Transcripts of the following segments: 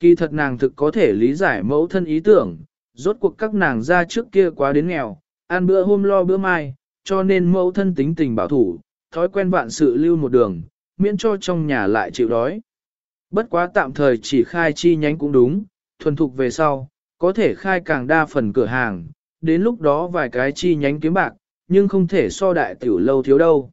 Kỳ thật nàng thực có thể lý giải mẫu thân ý tưởng, rốt cuộc các nàng ra trước kia quá đến nghèo, ăn bữa hôm lo bữa mai, cho nên mẫu thân tính tình bảo thủ, thói quen vạn sự lưu một đường, miễn cho trong nhà lại chịu đói. Bất quá tạm thời chỉ khai chi nhánh cũng đúng, thuần thục về sau, có thể khai càng đa phần cửa hàng, đến lúc đó vài cái chi nhánh kiếm bạc, nhưng không thể so đại tiểu lâu thiếu đâu.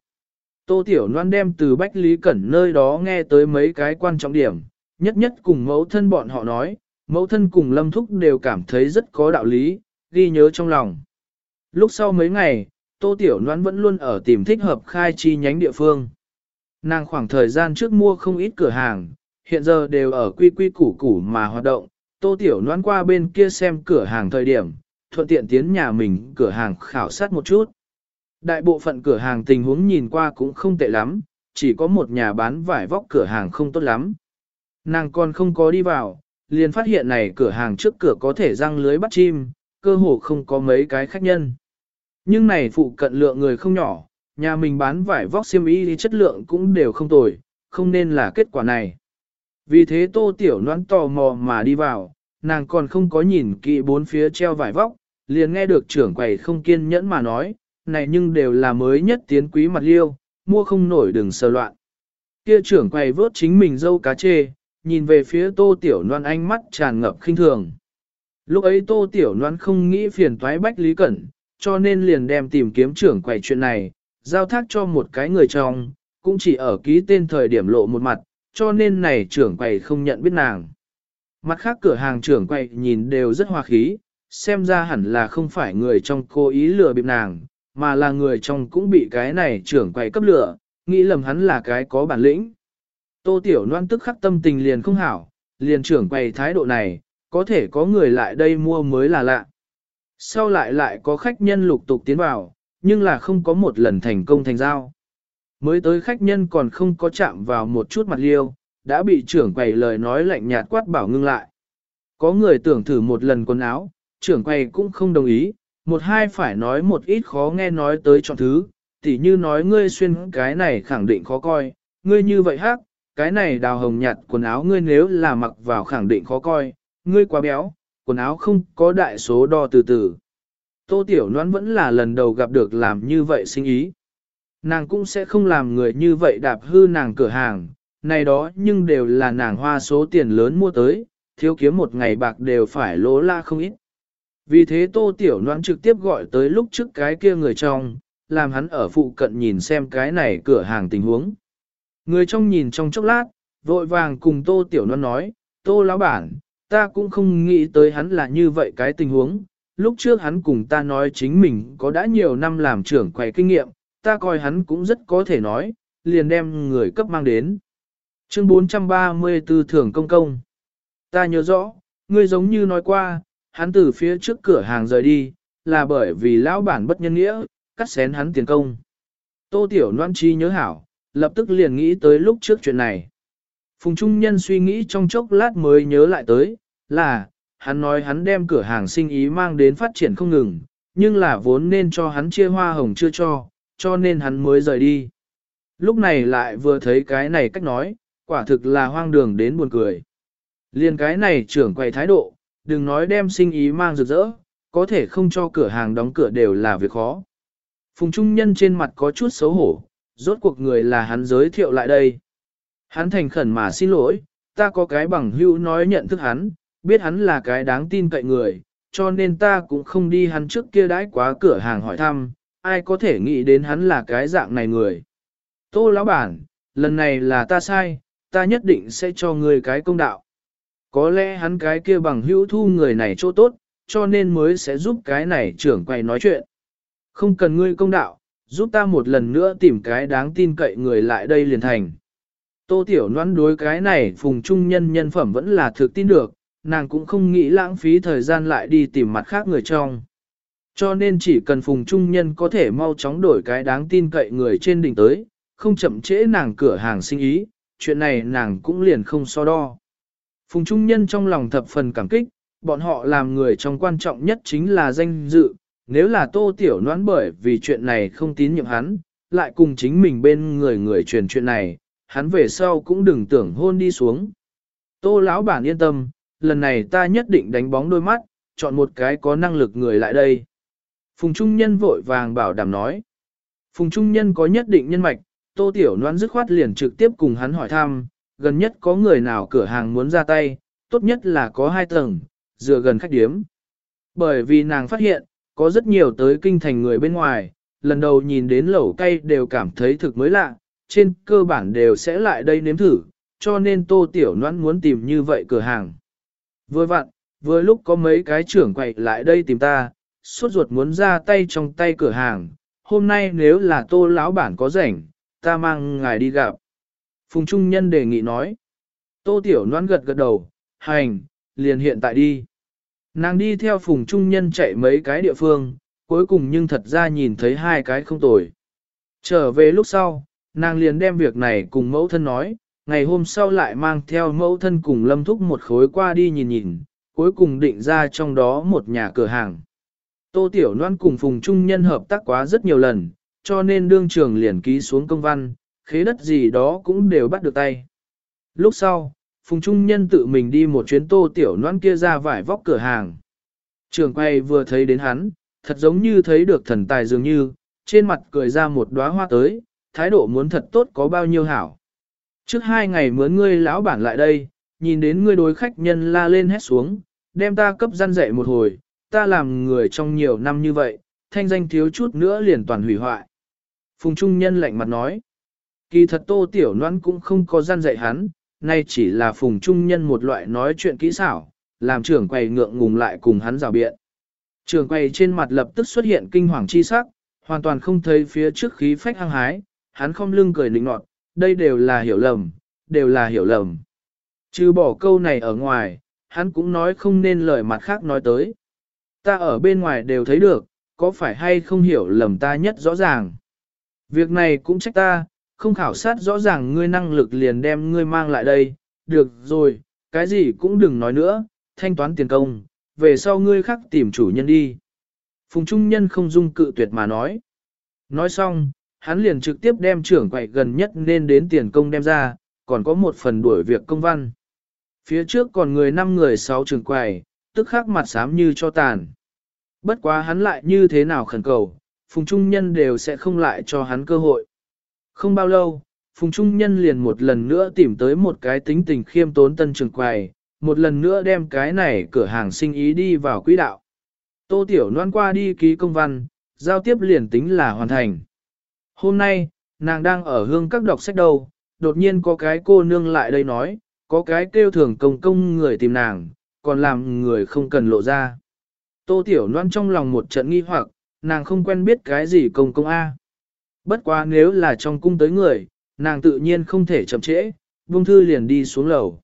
Tô Tiểu Loan đem từ Bách Lý Cẩn nơi đó nghe tới mấy cái quan trọng điểm, nhất nhất cùng mẫu thân bọn họ nói, mẫu thân cùng Lâm Thúc đều cảm thấy rất có đạo lý, ghi nhớ trong lòng. Lúc sau mấy ngày, Tô Tiểu Loan vẫn luôn ở tìm thích hợp khai chi nhánh địa phương. Nàng khoảng thời gian trước mua không ít cửa hàng, hiện giờ đều ở quy quy củ củ mà hoạt động. Tô Tiểu Loan qua bên kia xem cửa hàng thời điểm, thuận tiện tiến nhà mình cửa hàng khảo sát một chút. Đại bộ phận cửa hàng tình huống nhìn qua cũng không tệ lắm, chỉ có một nhà bán vải vóc cửa hàng không tốt lắm. Nàng còn không có đi vào, liền phát hiện này cửa hàng trước cửa có thể răng lưới bắt chim, cơ hồ không có mấy cái khách nhân. Nhưng này phụ cận lượng người không nhỏ, nhà mình bán vải vóc xiêm y chất lượng cũng đều không tồi, không nên là kết quả này. Vì thế tô tiểu noãn tò mò mà đi vào, nàng còn không có nhìn kỹ bốn phía treo vải vóc, liền nghe được trưởng quầy không kiên nhẫn mà nói, này nhưng đều là mới nhất tiến quý mặt liêu, mua không nổi đừng sờ loạn. Kia trưởng quầy vớt chính mình dâu cá chê, nhìn về phía tô tiểu noan ánh mắt tràn ngập khinh thường. Lúc ấy tô tiểu noan không nghĩ phiền toái bách lý cẩn, cho nên liền đem tìm kiếm trưởng quầy chuyện này, giao thác cho một cái người trong, cũng chỉ ở ký tên thời điểm lộ một mặt, cho nên này trưởng quầy không nhận biết nàng. Mặt khác cửa hàng trưởng quầy nhìn đều rất hòa khí, xem ra hẳn là không phải người trong cố ý lừa bịp nàng, mà là người trong cũng bị cái này trưởng quầy cấp lửa, nghĩ lầm hắn là cái có bản lĩnh. Tô Tiểu Loan tức khắc tâm tình liền không hảo, liền trưởng quầy thái độ này, có thể có người lại đây mua mới là lạ. Sau lại lại có khách nhân lục tục tiến vào, nhưng là không có một lần thành công thành giao. Mới tới khách nhân còn không có chạm vào một chút mặt liêu, đã bị trưởng quầy lời nói lạnh nhạt quát bảo ngưng lại. Có người tưởng thử một lần quần áo, trưởng quầy cũng không đồng ý, một hai phải nói một ít khó nghe nói tới chọn thứ, tỉ như nói ngươi xuyên cái này khẳng định khó coi, ngươi như vậy hắc, cái này đào hồng nhạt quần áo ngươi nếu là mặc vào khẳng định khó coi, ngươi quá béo, quần áo không có đại số đo từ từ. Tô Tiểu Loan vẫn là lần đầu gặp được làm như vậy sinh ý. Nàng cũng sẽ không làm người như vậy đạp hư nàng cửa hàng, này đó nhưng đều là nàng hoa số tiền lớn mua tới, thiếu kiếm một ngày bạc đều phải lỗ la không ít. Vì thế Tô Tiểu Loan trực tiếp gọi tới lúc trước cái kia người trong, làm hắn ở phụ cận nhìn xem cái này cửa hàng tình huống. Người trong nhìn trong chốc lát, vội vàng cùng Tô Tiểu Loan nói, Tô lão bản, ta cũng không nghĩ tới hắn là như vậy cái tình huống. Lúc trước hắn cùng ta nói chính mình có đã nhiều năm làm trưởng quầy kinh nghiệm, ta coi hắn cũng rất có thể nói, liền đem người cấp mang đến. Chương 434 Thưởng Công Công Ta nhớ rõ, ngươi giống như nói qua, hắn từ phía trước cửa hàng rời đi, là bởi vì lão bản bất nhân nghĩa, cắt xén hắn tiền công. Tô Tiểu Loan Chi nhớ hảo, lập tức liền nghĩ tới lúc trước chuyện này. Phùng Trung Nhân suy nghĩ trong chốc lát mới nhớ lại tới, là, hắn nói hắn đem cửa hàng sinh ý mang đến phát triển không ngừng, nhưng là vốn nên cho hắn chia hoa hồng chưa cho, cho nên hắn mới rời đi. Lúc này lại vừa thấy cái này cách nói, quả thực là hoang đường đến buồn cười. Liên cái này trưởng quầy thái độ, đừng nói đem sinh ý mang rực rỡ, có thể không cho cửa hàng đóng cửa đều là việc khó. Phùng Trung Nhân trên mặt có chút xấu hổ, rốt cuộc người là hắn giới thiệu lại đây. Hắn thành khẩn mà xin lỗi, ta có cái bằng hữu nói nhận thức hắn, biết hắn là cái đáng tin cậy người, cho nên ta cũng không đi hắn trước kia đãi quá cửa hàng hỏi thăm, ai có thể nghĩ đến hắn là cái dạng này người. Tô lão bản, lần này là ta sai, ta nhất định sẽ cho người cái công đạo. Có lẽ hắn cái kia bằng hữu thu người này chỗ tốt, cho nên mới sẽ giúp cái này trưởng quay nói chuyện. Không cần ngươi công đạo, giúp ta một lần nữa tìm cái đáng tin cậy người lại đây liền thành. Tô Tiểu Loan đối cái này phùng trung nhân nhân phẩm vẫn là thực tin được, nàng cũng không nghĩ lãng phí thời gian lại đi tìm mặt khác người trong. Cho nên chỉ cần phùng trung nhân có thể mau chóng đổi cái đáng tin cậy người trên đỉnh tới, không chậm trễ nàng cửa hàng sinh ý, chuyện này nàng cũng liền không so đo. Phùng trung nhân trong lòng thập phần cảm kích, bọn họ làm người trong quan trọng nhất chính là danh dự, nếu là tô tiểu noãn bởi vì chuyện này không tín nhiệm hắn, lại cùng chính mình bên người người truyền chuyện này, hắn về sau cũng đừng tưởng hôn đi xuống. Tô lão bản yên tâm, lần này ta nhất định đánh bóng đôi mắt, chọn một cái có năng lực người lại đây. Phùng Trung Nhân vội vàng bảo đảm nói. Phùng Trung Nhân có nhất định nhân mạch, Tô Tiểu Loan dứt khoát liền trực tiếp cùng hắn hỏi thăm, gần nhất có người nào cửa hàng muốn ra tay, tốt nhất là có hai tầng, dựa gần khách điếm. Bởi vì nàng phát hiện, có rất nhiều tới kinh thành người bên ngoài, lần đầu nhìn đến lẩu cay đều cảm thấy thực mới lạ, trên cơ bản đều sẽ lại đây nếm thử, cho nên Tô Tiểu noãn muốn tìm như vậy cửa hàng. Vừa vặn, vừa lúc có mấy cái trưởng quậy lại đây tìm ta, suốt ruột muốn ra tay trong tay cửa hàng, hôm nay nếu là tô lão bản có rảnh, ta mang ngài đi gặp. Phùng Trung Nhân đề nghị nói. Tô Tiểu Loan gật gật đầu, hành, liền hiện tại đi. Nàng đi theo Phùng Trung Nhân chạy mấy cái địa phương, cuối cùng nhưng thật ra nhìn thấy hai cái không tồi. Trở về lúc sau, nàng liền đem việc này cùng mẫu thân nói, ngày hôm sau lại mang theo mẫu thân cùng lâm thúc một khối qua đi nhìn nhìn, cuối cùng định ra trong đó một nhà cửa hàng. Tô Tiểu Loan cùng Phùng Trung Nhân hợp tác quá rất nhiều lần, cho nên đương trường liền ký xuống công văn, khế đất gì đó cũng đều bắt được tay. Lúc sau, Phùng Trung Nhân tự mình đi một chuyến Tô Tiểu noan kia ra vải vóc cửa hàng. Trường quay vừa thấy đến hắn, thật giống như thấy được thần tài dường như, trên mặt cười ra một đóa hoa tới, thái độ muốn thật tốt có bao nhiêu hảo. Trước hai ngày mướn ngươi lão bản lại đây, nhìn đến ngươi đối khách nhân la lên hét xuống, đem ta cấp gian dạy một hồi, ta làm người trong nhiều năm như vậy, thanh danh thiếu chút nữa liền toàn hủy hoại. Phùng Trung Nhân lạnh mặt nói, kỳ thật tô tiểu noan cũng không có gian dạy hắn, nay chỉ là Phùng Trung Nhân một loại nói chuyện kỹ xảo, làm trưởng quầy ngượng ngùng lại cùng hắn rào biện. Trưởng quầy trên mặt lập tức xuất hiện kinh hoàng chi sắc, hoàn toàn không thấy phía trước khí phách hăng hái, hắn không lưng cười nịnh nọt, đây đều là hiểu lầm, đều là hiểu lầm. Chứ bỏ câu này ở ngoài, hắn cũng nói không nên lời mặt khác nói tới. Ta ở bên ngoài đều thấy được, có phải hay không hiểu lầm ta nhất rõ ràng. Việc này cũng trách ta, không khảo sát rõ ràng ngươi năng lực liền đem ngươi mang lại đây, được rồi, cái gì cũng đừng nói nữa, thanh toán tiền công, về sau ngươi khác tìm chủ nhân đi. Phùng Trung Nhân không dung cự tuyệt mà nói. Nói xong, hắn liền trực tiếp đem trưởng quậy gần nhất nên đến tiền công đem ra, còn có một phần đuổi việc công văn. Phía trước còn người năm người sáu trưởng quầy, tức khắc mặt xám như cho tàn. Bất quá hắn lại như thế nào khẩn cầu, Phùng Trung Nhân đều sẽ không lại cho hắn cơ hội. Không bao lâu, Phùng Trung Nhân liền một lần nữa tìm tới một cái tính tình khiêm tốn tân trường quầy, một lần nữa đem cái này cửa hàng sinh ý đi vào quỹ đạo. Tô Tiểu Loan qua đi ký công văn, giao tiếp liền tính là hoàn thành. Hôm nay, nàng đang ở hương các đọc sách đâu, đột nhiên có cái cô nương lại đây nói, có cái kêu thường công công người tìm nàng, còn làm người không cần lộ ra. Tô Tiểu Loan trong lòng một trận nghi hoặc, nàng không quen biết cái gì công công A. Bất quá nếu là trong cung tới người, nàng tự nhiên không thể chậm trễ, buông thư liền đi xuống lầu.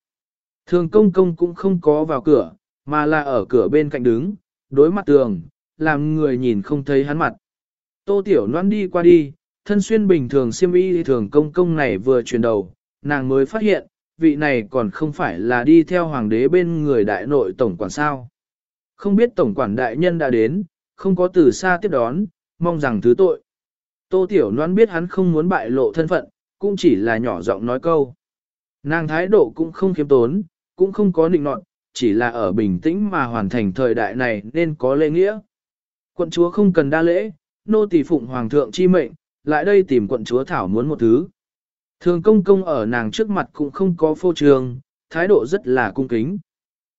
Thường công công cũng không có vào cửa, mà là ở cửa bên cạnh đứng, đối mặt tường, làm người nhìn không thấy hắn mặt. Tô Tiểu Loan đi qua đi, thân xuyên bình thường siêm y thường công công này vừa chuyển đầu, nàng mới phát hiện, vị này còn không phải là đi theo hoàng đế bên người đại nội tổng quản sao. Không biết tổng quản đại nhân đã đến, không có từ xa tiếp đón, mong rằng thứ tội. Tô Tiểu Loan biết hắn không muốn bại lộ thân phận, cũng chỉ là nhỏ giọng nói câu. Nàng thái độ cũng không khiêm tốn, cũng không có định nọt, chỉ là ở bình tĩnh mà hoàn thành thời đại này nên có lễ nghĩa. Quận chúa không cần đa lễ, nô tỳ phụng hoàng thượng chi mệnh, lại đây tìm quận chúa thảo muốn một thứ. Thường công công ở nàng trước mặt cũng không có phô trường, thái độ rất là cung kính.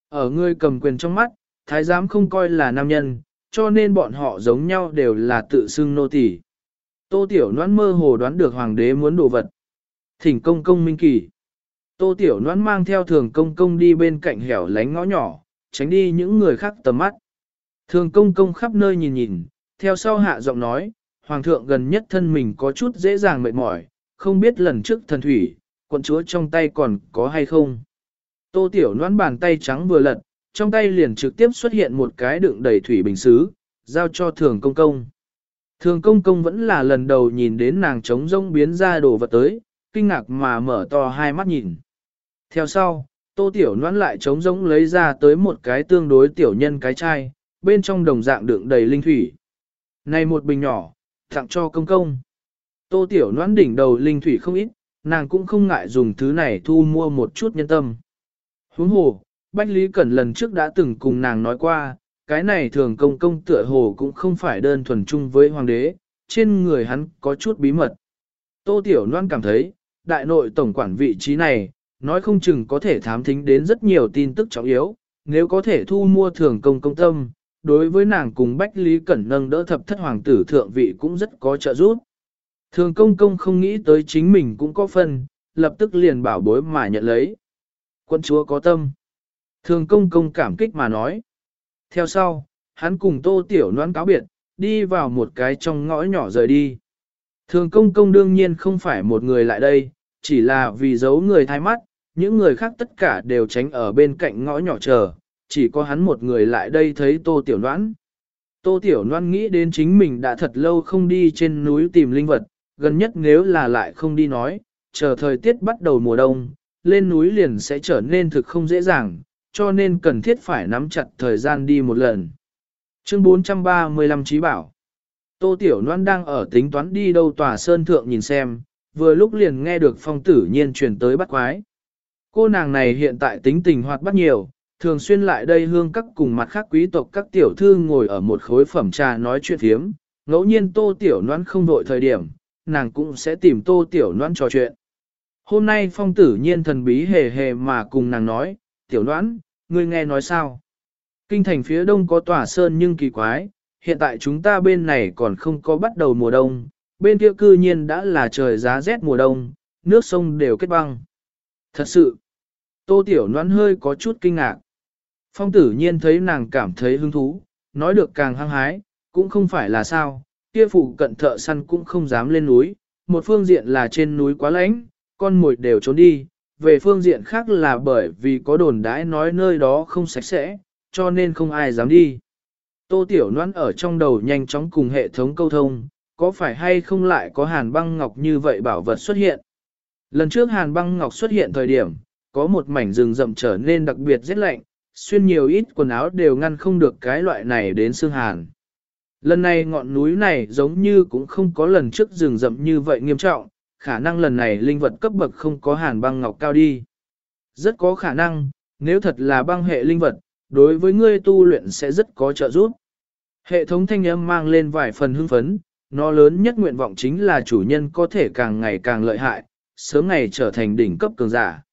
Ở người cầm quyền trong mắt, thái giám không coi là nam nhân, cho nên bọn họ giống nhau đều là tự xưng nô tỳ. Tô Tiểu Noãn mơ hồ đoán được hoàng đế muốn đồ vật. Thỉnh công công minh kỳ. Tô Tiểu Noãn mang theo thường công công đi bên cạnh hẻo lánh ngõ nhỏ, tránh đi những người khác tầm mắt. Thường công công khắp nơi nhìn nhìn, theo sau hạ giọng nói, hoàng thượng gần nhất thân mình có chút dễ dàng mệt mỏi, không biết lần trước thần thủy, quận chúa trong tay còn có hay không. Tô Tiểu Noãn bàn tay trắng vừa lật, trong tay liền trực tiếp xuất hiện một cái đựng đầy thủy bình xứ, giao cho thường công công. Thường công công vẫn là lần đầu nhìn đến nàng trống rông biến ra đồ vật tới, kinh ngạc mà mở to hai mắt nhìn. Theo sau, tô tiểu noãn lại trống rỗng lấy ra tới một cái tương đối tiểu nhân cái chai, bên trong đồng dạng đựng đầy linh thủy. Này một bình nhỏ, tặng cho công công. Tô tiểu noãn đỉnh đầu linh thủy không ít, nàng cũng không ngại dùng thứ này thu mua một chút nhân tâm. Huống hồ, Bách Lý Cẩn lần trước đã từng cùng nàng nói qua, cái này thường công công tựa hồ cũng không phải đơn thuần chung với hoàng đế, trên người hắn có chút bí mật. Tô Tiểu Loan cảm thấy, đại nội tổng quản vị trí này, nói không chừng có thể thám thính đến rất nhiều tin tức trọng yếu, nếu có thể thu mua thường công công tâm, đối với nàng cùng Bách Lý Cẩn nâng đỡ thập thất hoàng tử thượng vị cũng rất có trợ giúp. Thường công công không nghĩ tới chính mình cũng có phần, lập tức liền bảo bối mà nhận lấy. Quân chúa có tâm. Thường công công cảm kích mà nói. Theo sau, hắn cùng tô tiểu noan cáo biệt, đi vào một cái trong ngõ nhỏ rời đi. Thường công công đương nhiên không phải một người lại đây, chỉ là vì giấu người thay mắt, những người khác tất cả đều tránh ở bên cạnh ngõ nhỏ chờ, chỉ có hắn một người lại đây thấy tô tiểu noan. Tô tiểu noan nghĩ đến chính mình đã thật lâu không đi trên núi tìm linh vật, gần nhất nếu là lại không đi nói, chờ thời tiết bắt đầu mùa đông, lên núi liền sẽ trở nên thực không dễ dàng, cho nên cần thiết phải nắm chặt thời gian đi một lần. Chương 435 Chí Bảo Tô Tiểu Loan đang ở tính toán đi đâu tòa sơn thượng nhìn xem, vừa lúc liền nghe được phong tử nhiên truyền tới bắt quái. Cô nàng này hiện tại tính tình hoạt bắt nhiều, thường xuyên lại đây hương các cùng mặt khác quý tộc các tiểu thư ngồi ở một khối phẩm trà nói chuyện thiếm, ngẫu nhiên Tô Tiểu Loan không đội thời điểm, nàng cũng sẽ tìm Tô Tiểu Loan trò chuyện. Hôm nay phong tử nhiên thần bí hề hề mà cùng nàng nói, tiểu đoán, ngươi nghe nói sao? Kinh thành phía đông có tòa sơn nhưng kỳ quái, hiện tại chúng ta bên này còn không có bắt đầu mùa đông, bên kia cư nhiên đã là trời giá rét mùa đông, nước sông đều kết băng. Thật sự, tô tiểu noãn hơi có chút kinh ngạc. Phong tử nhiên thấy nàng cảm thấy hứng thú, nói được càng hăng hái, cũng không phải là sao, kia phụ cận thợ săn cũng không dám lên núi, một phương diện là trên núi quá lạnh, con mồi đều trốn đi, về phương diện khác là bởi vì có đồn đãi nói nơi đó không sạch sẽ, cho nên không ai dám đi. Tô Tiểu Loan ở trong đầu nhanh chóng cùng hệ thống câu thông, có phải hay không lại có hàn băng ngọc như vậy bảo vật xuất hiện. Lần trước hàn băng ngọc xuất hiện thời điểm, có một mảnh rừng rậm trở nên đặc biệt rất lạnh, xuyên nhiều ít quần áo đều ngăn không được cái loại này đến xương hàn. Lần này ngọn núi này giống như cũng không có lần trước rừng rậm như vậy nghiêm trọng, khả năng lần này linh vật cấp bậc không có hàn băng ngọc cao đi. Rất có khả năng, nếu thật là băng hệ linh vật, đối với ngươi tu luyện sẽ rất có trợ giúp. Hệ thống thanh âm mang lên vài phần hưng phấn, nó lớn nhất nguyện vọng chính là chủ nhân có thể càng ngày càng lợi hại, sớm ngày trở thành đỉnh cấp cường giả.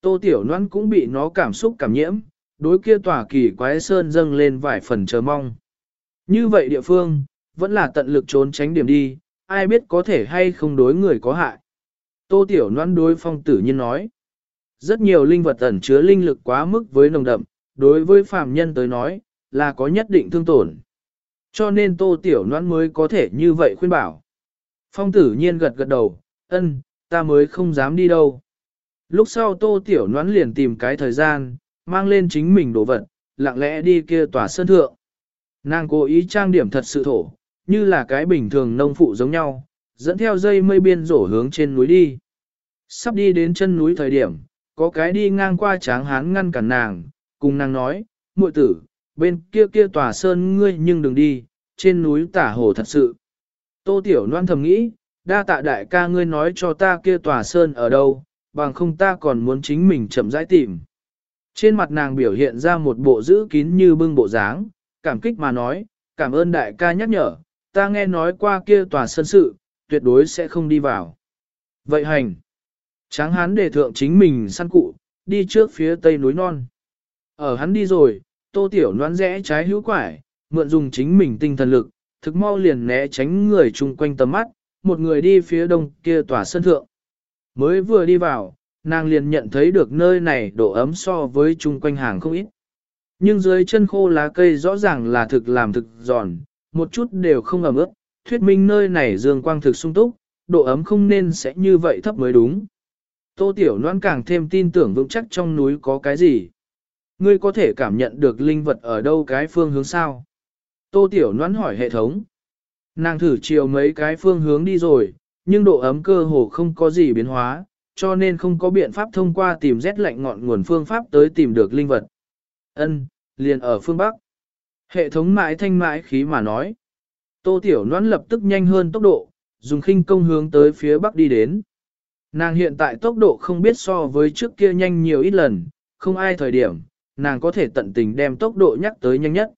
Tô Tiểu Loan cũng bị nó cảm xúc cảm nhiễm, đối kia tòa kỳ quái sơn dâng lên vài phần chờ mong. Như vậy địa phương, vẫn là tận lực trốn tránh điểm đi, ai biết có thể hay không đối người có hại. Tô Tiểu Loan đối phong tử nhiên nói. Rất nhiều linh vật ẩn chứa linh lực quá mức với nồng đậm, đối với phàm nhân tới nói, là có nhất định thương tổn. Cho nên Tô Tiểu Loan mới có thể như vậy khuyên bảo. Phong tử nhiên gật gật đầu, ân, ta mới không dám đi đâu. Lúc sau Tô Tiểu Loan liền tìm cái thời gian, mang lên chính mình đồ vật, lặng lẽ đi kia tòa sơn thượng. Nàng cố ý trang điểm thật sự thổ, như là cái bình thường nông phụ giống nhau, dẫn theo dây mây biên rổ hướng trên núi đi. Sắp đi đến chân núi thời điểm, có cái đi ngang qua tráng hán ngăn cản nàng, cùng nàng nói, muội tử, bên kia kia tòa sơn ngươi nhưng đừng đi, trên núi tả hồ thật sự. Tô Tiểu Loan thầm nghĩ, đa tạ đại ca ngươi nói cho ta kia tòa sơn ở đâu, bằng không ta còn muốn chính mình chậm rãi tìm. Trên mặt nàng biểu hiện ra một bộ giữ kín như bưng bộ dáng, cảm kích mà nói, cảm ơn đại ca nhắc nhở, ta nghe nói qua kia tòa sân sự, tuyệt đối sẽ không đi vào. Vậy hành. Tráng hán đề thượng chính mình săn cụ, đi trước phía tây núi non. Ở hắn đi rồi, tô tiểu noan rẽ trái hữu quải, mượn dùng chính mình tinh thần lực, thực mau liền né tránh người chung quanh tầm mắt, một người đi phía đông kia tòa sân thượng. Mới vừa đi vào, nàng liền nhận thấy được nơi này độ ấm so với chung quanh hàng không ít. Nhưng dưới chân khô lá cây rõ ràng là thực làm thực giòn, một chút đều không ẩm ướt, thuyết minh nơi này dương quang thực sung túc, độ ấm không nên sẽ như vậy thấp mới đúng. Tô Tiểu Loan càng thêm tin tưởng vững chắc trong núi có cái gì. Ngươi có thể cảm nhận được linh vật ở đâu cái phương hướng sao? Tô Tiểu Loan hỏi hệ thống. Nàng thử chiều mấy cái phương hướng đi rồi, nhưng độ ấm cơ hồ không có gì biến hóa, cho nên không có biện pháp thông qua tìm rét lạnh ngọn nguồn phương pháp tới tìm được linh vật. Ân, liền ở phương Bắc. Hệ thống mãi thanh mãi khí mà nói. Tô Tiểu Loan lập tức nhanh hơn tốc độ, dùng khinh công hướng tới phía bắc đi đến. Nàng hiện tại tốc độ không biết so với trước kia nhanh nhiều ít lần, không ai thời điểm, nàng có thể tận tình đem tốc độ nhắc tới nhanh nhất.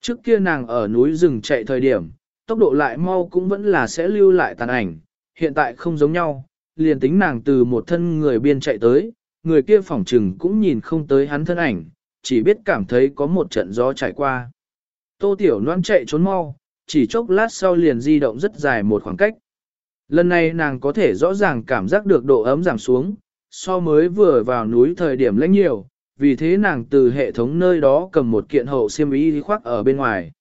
Trước kia nàng ở núi rừng chạy thời điểm, tốc độ lại mau cũng vẫn là sẽ lưu lại tàn ảnh, hiện tại không giống nhau, liền tính nàng từ một thân người biên chạy tới, người kia phỏng trừng cũng nhìn không tới hắn thân ảnh, chỉ biết cảm thấy có một trận gió trải qua. Tô Tiểu Loan chạy trốn mau, chỉ chốc lát sau liền di động rất dài một khoảng cách. Lần này nàng có thể rõ ràng cảm giác được độ ấm giảm xuống, so mới vừa vào núi thời điểm lãnh nhiều, vì thế nàng từ hệ thống nơi đó cầm một kiện hậu xiêm y khoác ở bên ngoài.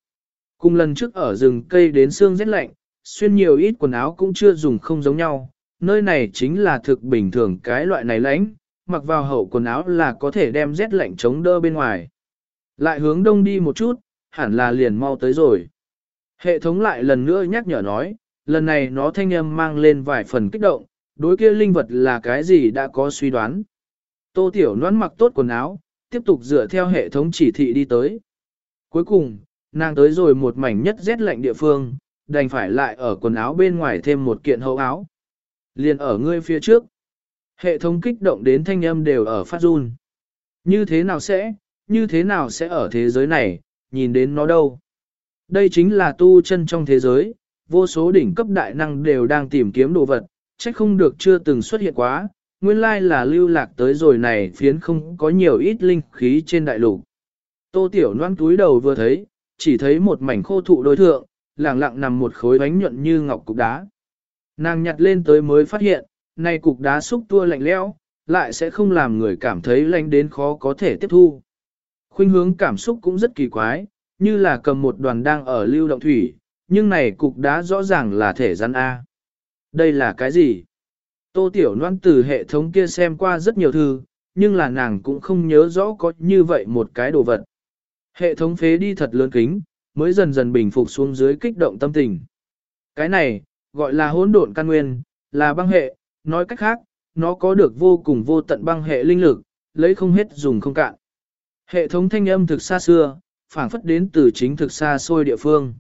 Cùng lần trước ở rừng cây đến xương rét lạnh, xuyên nhiều ít quần áo cũng chưa dùng không giống nhau, nơi này chính là thực bình thường cái loại này lãnh, mặc vào hậu quần áo là có thể đem rét lạnh chống đỡ bên ngoài. Lại hướng đông đi một chút, hẳn là liền mau tới rồi. Hệ thống lại lần nữa nhắc nhở nói, lần này nó thanh âm mang lên vài phần kích động, đối kia linh vật là cái gì đã có suy đoán. Tô Tiểu Loan mặc tốt quần áo, tiếp tục dựa theo hệ thống chỉ thị đi tới. Cuối cùng, nàng tới rồi một mảnh nhất rét lạnh địa phương, đành phải lại ở quần áo bên ngoài thêm một kiện hậu áo. Liền ở ngươi phía trước. Hệ thống kích động đến thanh âm đều ở phát run. Như thế nào sẽ, như thế nào sẽ ở thế giới này, nhìn đến nó đâu. Đây chính là tu chân trong thế giới, vô số đỉnh cấp đại năng đều đang tìm kiếm đồ vật, trách không được chưa từng xuất hiện quá, nguyên lai là lưu lạc tới rồi này phiến không có nhiều ít linh khí trên đại lục. Tô Tiểu Loan túi đầu vừa thấy, chỉ thấy một mảnh khô thụ đối thượng, lẳng lặng nằm một khối bánh nhuận như ngọc cục đá. Nàng nhặt lên tới mới phát hiện, này cục đá xúc tua lạnh lẽo, lại sẽ không làm người cảm thấy lạnh đến khó có thể tiếp thu. Khuynh hướng cảm xúc cũng rất kỳ quái, như là cầm một đoàn đang ở lưu động thủy, nhưng này cục đá rõ ràng là thể rắn A. Đây là cái gì? Tô Tiểu Loan từ hệ thống kia xem qua rất nhiều thư, nhưng là nàng cũng không nhớ rõ có như vậy một cái đồ vật. Hệ thống phế đi thật lớn kính, mới dần dần bình phục xuống dưới kích động tâm tình. Cái này, gọi là hỗn độn căn nguyên, là băng hệ, nói cách khác, nó có được vô cùng vô tận băng hệ linh lực, lấy không hết dùng không cạn. Hệ thống thanh âm thực xa xưa, phảng phất đến từ chính thực xa xôi địa phương.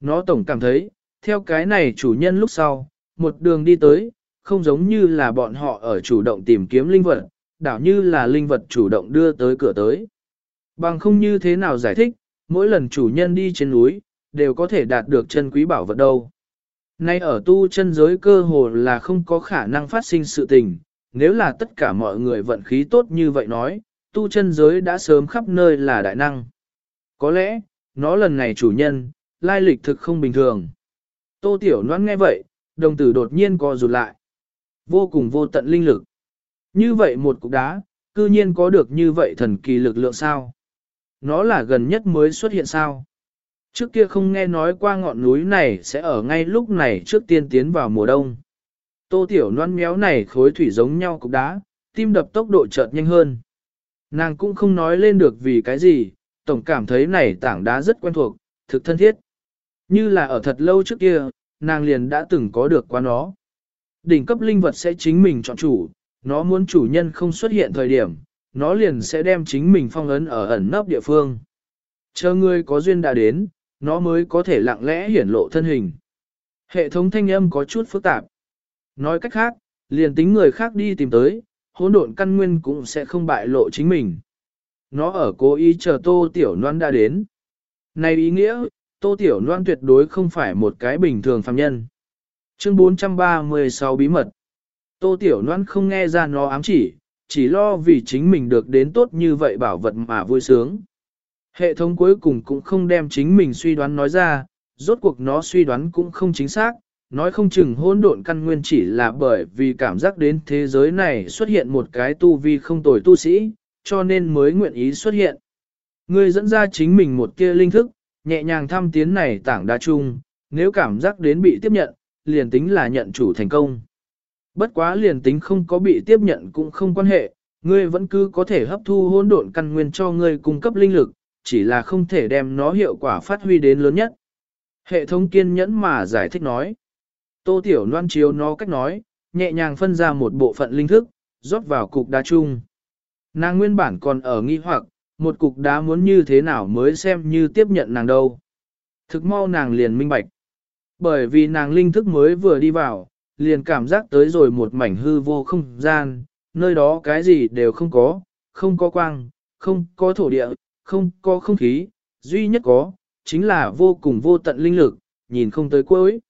Nó tổng cảm thấy, theo cái này chủ nhân lúc sau, một đường đi tới, không giống như là bọn họ ở chủ động tìm kiếm linh vật, đảo như là linh vật chủ động đưa tới cửa tới. Bằng không như thế nào giải thích, mỗi lần chủ nhân đi trên núi, đều có thể đạt được chân quý bảo vật đâu. Nay ở tu chân giới cơ hồ là không có khả năng phát sinh sự tình, nếu là tất cả mọi người vận khí tốt như vậy nói, tu chân giới đã sớm khắp nơi là đại năng. Có lẽ, nó lần này chủ nhân, lai lịch thực không bình thường. Tô Tiểu Loan nghe vậy, đồng tử đột nhiên co rụt lại. Vô cùng vô tận linh lực. Như vậy một cục đá, cư nhiên có được như vậy thần kỳ lực lượng sao? Nó là gần nhất mới xuất hiện sao? Trước kia không nghe nói qua ngọn núi này sẽ ở ngay lúc này trước tiên tiến vào mùa đông. Tô Tiểu Loan méo này khối thủy giống nhau cục đá, tim đập tốc độ chợt nhanh hơn. Nàng cũng không nói lên được vì cái gì, tổng cảm thấy này tảng đá rất quen thuộc, thực thân thiết. Như là ở thật lâu trước kia, nàng liền đã từng có được qua nó. Đỉnh cấp linh vật sẽ chính mình chọn chủ, nó muốn chủ nhân không xuất hiện thời điểm, nó liền sẽ đem chính mình phong ấn ở ẩn nấp địa phương. Chờ người có duyên đã đến, nó mới có thể lặng lẽ hiển lộ thân hình. Hệ thống thanh âm có chút phức tạp. Nói cách khác, liền tính người khác đi tìm tới, hỗn độn căn nguyên cũng sẽ không bại lộ chính mình. Nó ở cố ý chờ Tô Tiểu Loan đã đến. Này ý nghĩa, Tô Tiểu Loan tuyệt đối không phải một cái bình thường phàm nhân. Chương 436 bí mật. Tô Tiểu Loan không nghe ra nó ám chỉ, chỉ lo vì chính mình được đến tốt như vậy bảo vật mà vui sướng. Hệ thống cuối cùng cũng không đem chính mình suy đoán nói ra, rốt cuộc nó suy đoán cũng không chính xác, nói không chừng hỗn độn căn nguyên chỉ là bởi vì cảm giác đến thế giới này xuất hiện một cái tu vi không tồi tu sĩ, cho nên mới nguyện ý xuất hiện. Ngươi dẫn ra chính mình một kia linh thức, nhẹ nhàng thăm tiến này tảng đa chung, nếu cảm giác đến bị tiếp nhận, liền tính là nhận chủ thành công. Bất quá liền tính không có bị tiếp nhận cũng không quan hệ, ngươi vẫn cứ có thể hấp thu hỗn độn căn nguyên cho ngươi cung cấp linh lực, chỉ là không thể đem nó hiệu quả phát huy đến lớn nhất. Hệ thống kiên nhẫn mà giải thích nói. Tô Tiểu Loan chiếu nó cách nói, nhẹ nhàng phân ra một bộ phận linh thức, rót vào cục đá chung. Nàng nguyên bản còn ở nghi hoặc, một cục đá muốn như thế nào mới xem như tiếp nhận nàng đâu. Thực mau nàng liền minh bạch. Bởi vì nàng linh thức mới vừa đi vào, liền cảm giác tới rồi một mảnh hư vô không gian, nơi đó cái gì đều không có, không có quang, không có thổ địa, không có không khí, duy nhất có, chính là vô cùng vô tận linh lực, nhìn không tới cuối.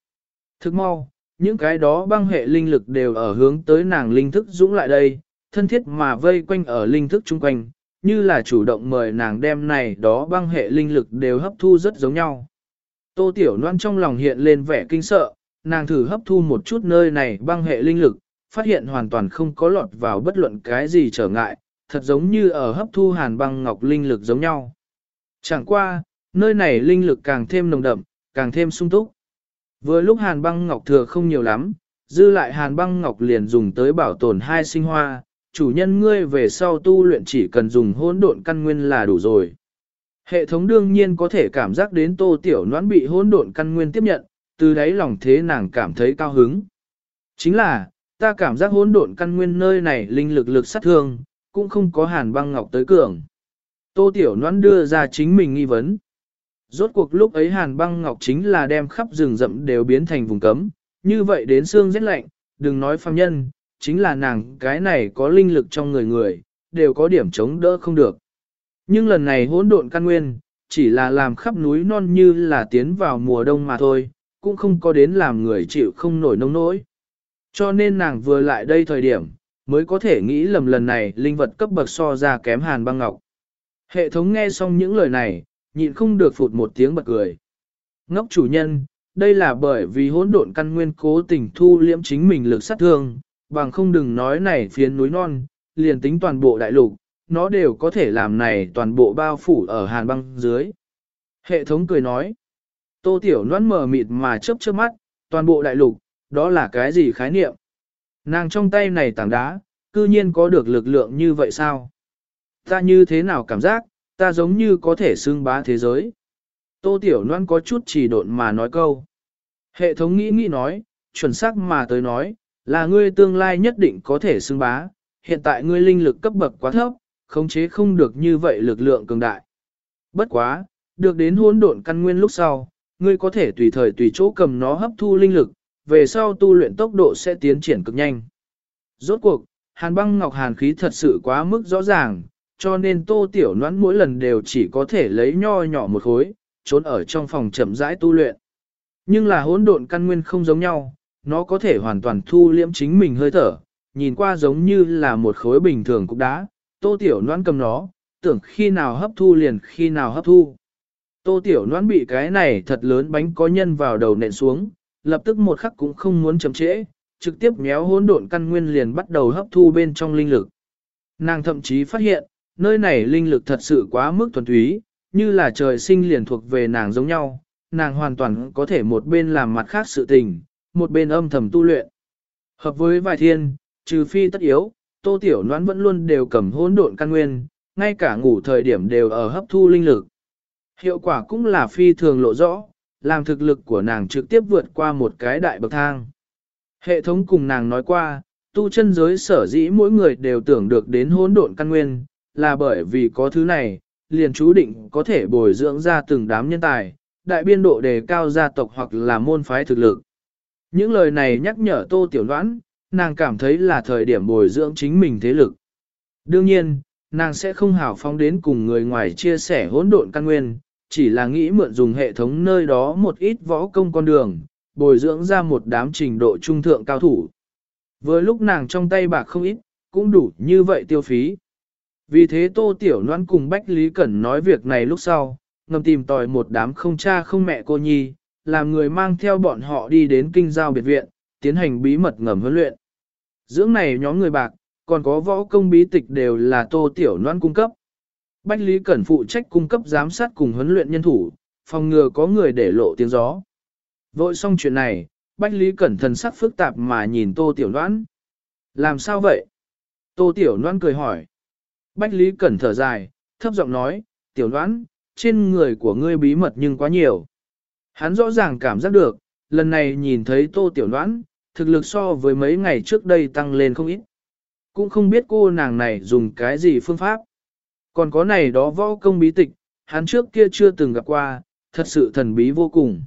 Thức mau, những cái đó băng hệ linh lực đều ở hướng tới nàng linh thức dũng lại đây, thân thiết mà vây quanh ở linh thức chung quanh, như là chủ động mời nàng đem này đó băng hệ linh lực đều hấp thu rất giống nhau. Tô Tiểu Loan trong lòng hiện lên vẻ kinh sợ, nàng thử hấp thu một chút nơi này băng hệ linh lực, phát hiện hoàn toàn không có lọt vào bất luận cái gì trở ngại, thật giống như ở hấp thu hàn băng ngọc linh lực giống nhau. Chẳng qua, nơi này linh lực càng thêm nồng đậm, càng thêm sung túc. Vừa lúc hàn băng ngọc thừa không nhiều lắm, dư lại hàn băng ngọc liền dùng tới bảo tồn hai sinh hoa, chủ nhân ngươi về sau tu luyện chỉ cần dùng hỗn độn căn nguyên là đủ rồi. Hệ thống đương nhiên có thể cảm giác đến tô tiểu noãn bị hỗn độn căn nguyên tiếp nhận, từ đấy lòng thế nàng cảm thấy cao hứng. Chính là, ta cảm giác hỗn độn căn nguyên nơi này linh lực lực sát thương, cũng không có hàn băng ngọc tới cường. Tô tiểu noãn đưa ra chính mình nghi vấn. Rốt cuộc lúc ấy hàn băng ngọc chính là đem khắp rừng rậm đều biến thành vùng cấm, như vậy đến xương rét lạnh, đừng nói phàm nhân, chính là nàng cái này có linh lực trong người người, đều có điểm chống đỡ không được. Nhưng lần này hỗn độn căn nguyên, chỉ là làm khắp núi non như là tiến vào mùa đông mà thôi, cũng không có đến làm người chịu không nổi nông nỗi. Cho nên nàng vừa lại đây thời điểm, mới có thể nghĩ lầm lần này linh vật cấp bậc so ra kém hàn băng ngọc. Hệ thống nghe xong những lời này, nhịn không được phụt một tiếng bật cười. Ngốc chủ nhân, đây là bởi vì hỗn độn căn nguyên cố tình thu liễm chính mình lực sát thương, bằng không đừng nói này phiến núi non, liền tính toàn bộ đại lục, nó đều có thể làm này toàn bộ bao phủ ở hàn băng dưới. Hệ thống cười nói, tô tiểu noan mờ mịt mà chớp chớp mắt, toàn bộ đại lục, đó là cái gì khái niệm? Nàng trong tay này tảng đá, cư nhiên có được lực lượng như vậy sao? Ta như thế nào cảm giác, ta giống như có thể xưng bá thế giới. Tô Tiểu Loan có chút chỉ độn mà nói câu. Hệ thống nghĩ nghĩ nói, chuẩn xác mà tới nói, là ngươi tương lai nhất định có thể xưng bá, hiện tại ngươi linh lực cấp bậc quá thấp, khống chế không được như vậy lực lượng cường đại. Bất quá, được đến hỗn độn căn nguyên lúc sau, ngươi có thể tùy thời tùy chỗ cầm nó hấp thu linh lực, về sau tu luyện tốc độ sẽ tiến triển cực nhanh. Rốt cuộc, hàn băng ngọc hàn khí thật sự quá mức rõ ràng, cho nên tô tiểu noãn mỗi lần đều chỉ có thể lấy nho nhỏ một khối, trốn ở trong phòng chậm rãi tu luyện. Nhưng là hỗn độn căn nguyên không giống nhau, nó có thể hoàn toàn thu liễm chính mình hơi thở, nhìn qua giống như là một khối bình thường cục đá, tô tiểu noãn cầm nó, tưởng khi nào hấp thu liền khi nào hấp thu. Tô tiểu noãn bị cái này thật lớn bánh có nhân vào đầu nện xuống, lập tức một khắc cũng không muốn chậm trễ, trực tiếp méo hỗn độn căn nguyên liền bắt đầu hấp thu bên trong linh lực. Nàng thậm chí phát hiện, nơi này linh lực thật sự quá mức thuần túy, như là trời sinh liền thuộc về nàng giống nhau, nàng hoàn toàn có thể một bên làm mặt khác sự tình, một bên âm thầm tu luyện. Hợp với vài thiên, trừ phi tất yếu, tô tiểu noãn vẫn luôn đều cầm hỗn độn căn nguyên, ngay cả ngủ thời điểm đều ở hấp thu linh lực. Hiệu quả cũng là phi thường lộ rõ, làm thực lực của nàng trực tiếp vượt qua một cái đại bậc thang. Hệ thống cùng nàng nói qua, tu chân giới sở dĩ mỗi người đều tưởng được đến hỗn độn căn nguyên, là bởi vì có thứ này, liền chú định có thể bồi dưỡng ra từng đám nhân tài, đại biên độ đề cao gia tộc hoặc là môn phái thực lực. Những lời này nhắc nhở Tô Tiểu Đoán, nàng cảm thấy là thời điểm bồi dưỡng chính mình thế lực. Đương nhiên, nàng sẽ không hảo phóng đến cùng người ngoài chia sẻ hỗn độn căn nguyên, chỉ là nghĩ mượn dùng hệ thống nơi đó một ít võ công con đường, bồi dưỡng ra một đám trình độ trung thượng cao thủ. Với lúc nàng trong tay bạc không ít, cũng đủ như vậy tiêu phí. Vì thế Tô Tiểu Loan cùng Bách Lý Cẩn nói việc này lúc sau, ngầm tìm tòi một đám không cha không mẹ cô nhi, làm người mang theo bọn họ đi đến kinh giao biệt viện, tiến hành bí mật ngầm huấn luyện. Dưỡng này nhóm người bạc, còn có võ công bí tịch đều là Tô Tiểu Loan cung cấp. Bách Lý Cẩn phụ trách cung cấp giám sát cùng huấn luyện nhân thủ, phòng ngừa có người để lộ tiếng gió. Vội xong chuyện này, Bách Lý Cẩn thần sắc phức tạp mà nhìn Tô Tiểu Loan. Làm sao vậy? Tô Tiểu Loan cười hỏi. Bách Lý Cẩn thở dài, thấp giọng nói, tiểu đoán, trên người của ngươi bí mật nhưng quá nhiều. Hắn rõ ràng cảm giác được, lần này nhìn thấy tô tiểu đoán, thực lực so với mấy ngày trước đây tăng lên không ít. Cũng không biết cô nàng này dùng cái gì phương pháp. Còn có này đó võ công bí tịch, hắn trước kia chưa từng gặp qua, thật sự thần bí vô cùng.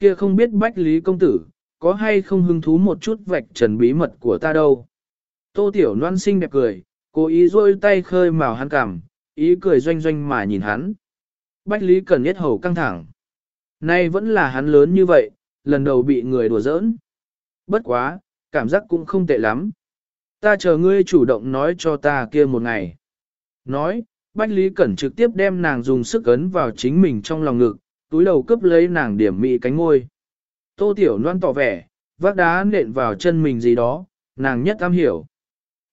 Kia không biết Bách Lý Công Tử, có hay không hứng thú một chút vạch trần bí mật của ta đâu. Tô Tiểu Loan xinh đẹp cười, Cố ý rôi tay khơi màu hắn cảm, ý cười doanh doanh mà nhìn hắn. Bách Lý Cẩn nhất hầu căng thẳng. Nay vẫn là hắn lớn như vậy, lần đầu bị người đùa giỡn. Bất quá, cảm giác cũng không tệ lắm. Ta chờ ngươi chủ động nói cho ta kia một ngày. Nói, Bách Lý Cẩn trực tiếp đem nàng dùng sức ấn vào chính mình trong lòng ngực, túi đầu cướp lấy nàng điểm mị cánh ngôi. Tô Tiểu Loan tỏ vẻ, vác đá nện vào chân mình gì đó, nàng nhất am hiểu.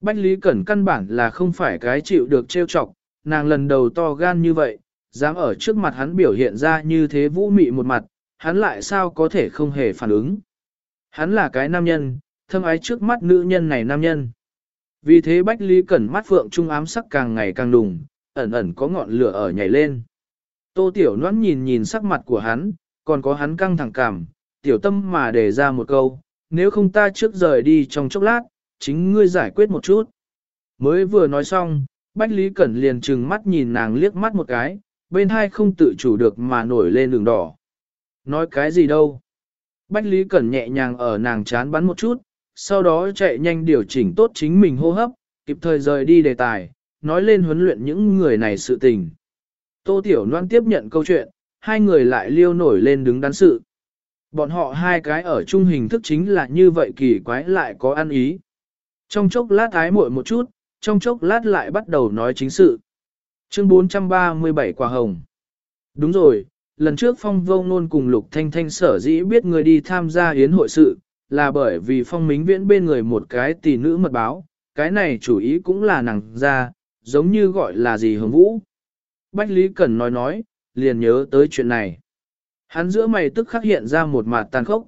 Bách Lý Cẩn căn bản là không phải cái chịu được trêu chọc, nàng lần đầu to gan như vậy, dám ở trước mặt hắn biểu hiện ra như thế vũ mị một mặt, hắn lại sao có thể không hề phản ứng. Hắn là cái nam nhân, thâm ái trước mắt nữ nhân này nam nhân. Vì thế Bách Lý Cẩn mắt phượng trung ám sắc càng ngày càng đùng, ẩn ẩn có ngọn lửa ở nhảy lên. Tô Tiểu Loan nhìn nhìn sắc mặt của hắn, còn có hắn căng thẳng cảm, tiểu tâm mà để ra một câu, nếu không ta trước rời đi trong chốc lát, chính ngươi giải quyết một chút. Mới vừa nói xong, Bách Lý Cẩn liền trừng mắt nhìn nàng liếc mắt một cái, bên hai không tự chủ được mà nổi lên đường đỏ. Nói cái gì đâu? Bách Lý Cẩn nhẹ nhàng ở nàng chán bắn một chút, sau đó chạy nhanh điều chỉnh tốt chính mình hô hấp, kịp thời rời đi đề tài, nói lên huấn luyện những người này sự tình. Tô Tiểu Loan tiếp nhận câu chuyện, hai người lại liêu nổi lên đứng đắn sự. Bọn họ hai cái ở chung hình thức chính là như vậy kỳ quái lại có ăn ý. Trong chốc lát ái muội một chút, trong chốc lát lại bắt đầu nói chính sự. Chương 437 Quả Hồng Đúng rồi, lần trước Phong Vô Nôn cùng Lục Thanh Thanh sở dĩ biết người đi tham gia yến hội sự, là bởi vì Phong Mính Viễn bên người một cái tỷ nữ mật báo, cái này chủ ý cũng là nàng ra, giống như gọi là gì hồng vũ. Bách Lý Cẩn nói nói, liền nhớ tới chuyện này. Hắn giữa mày tức khắc hiện ra một mặt tàn khốc.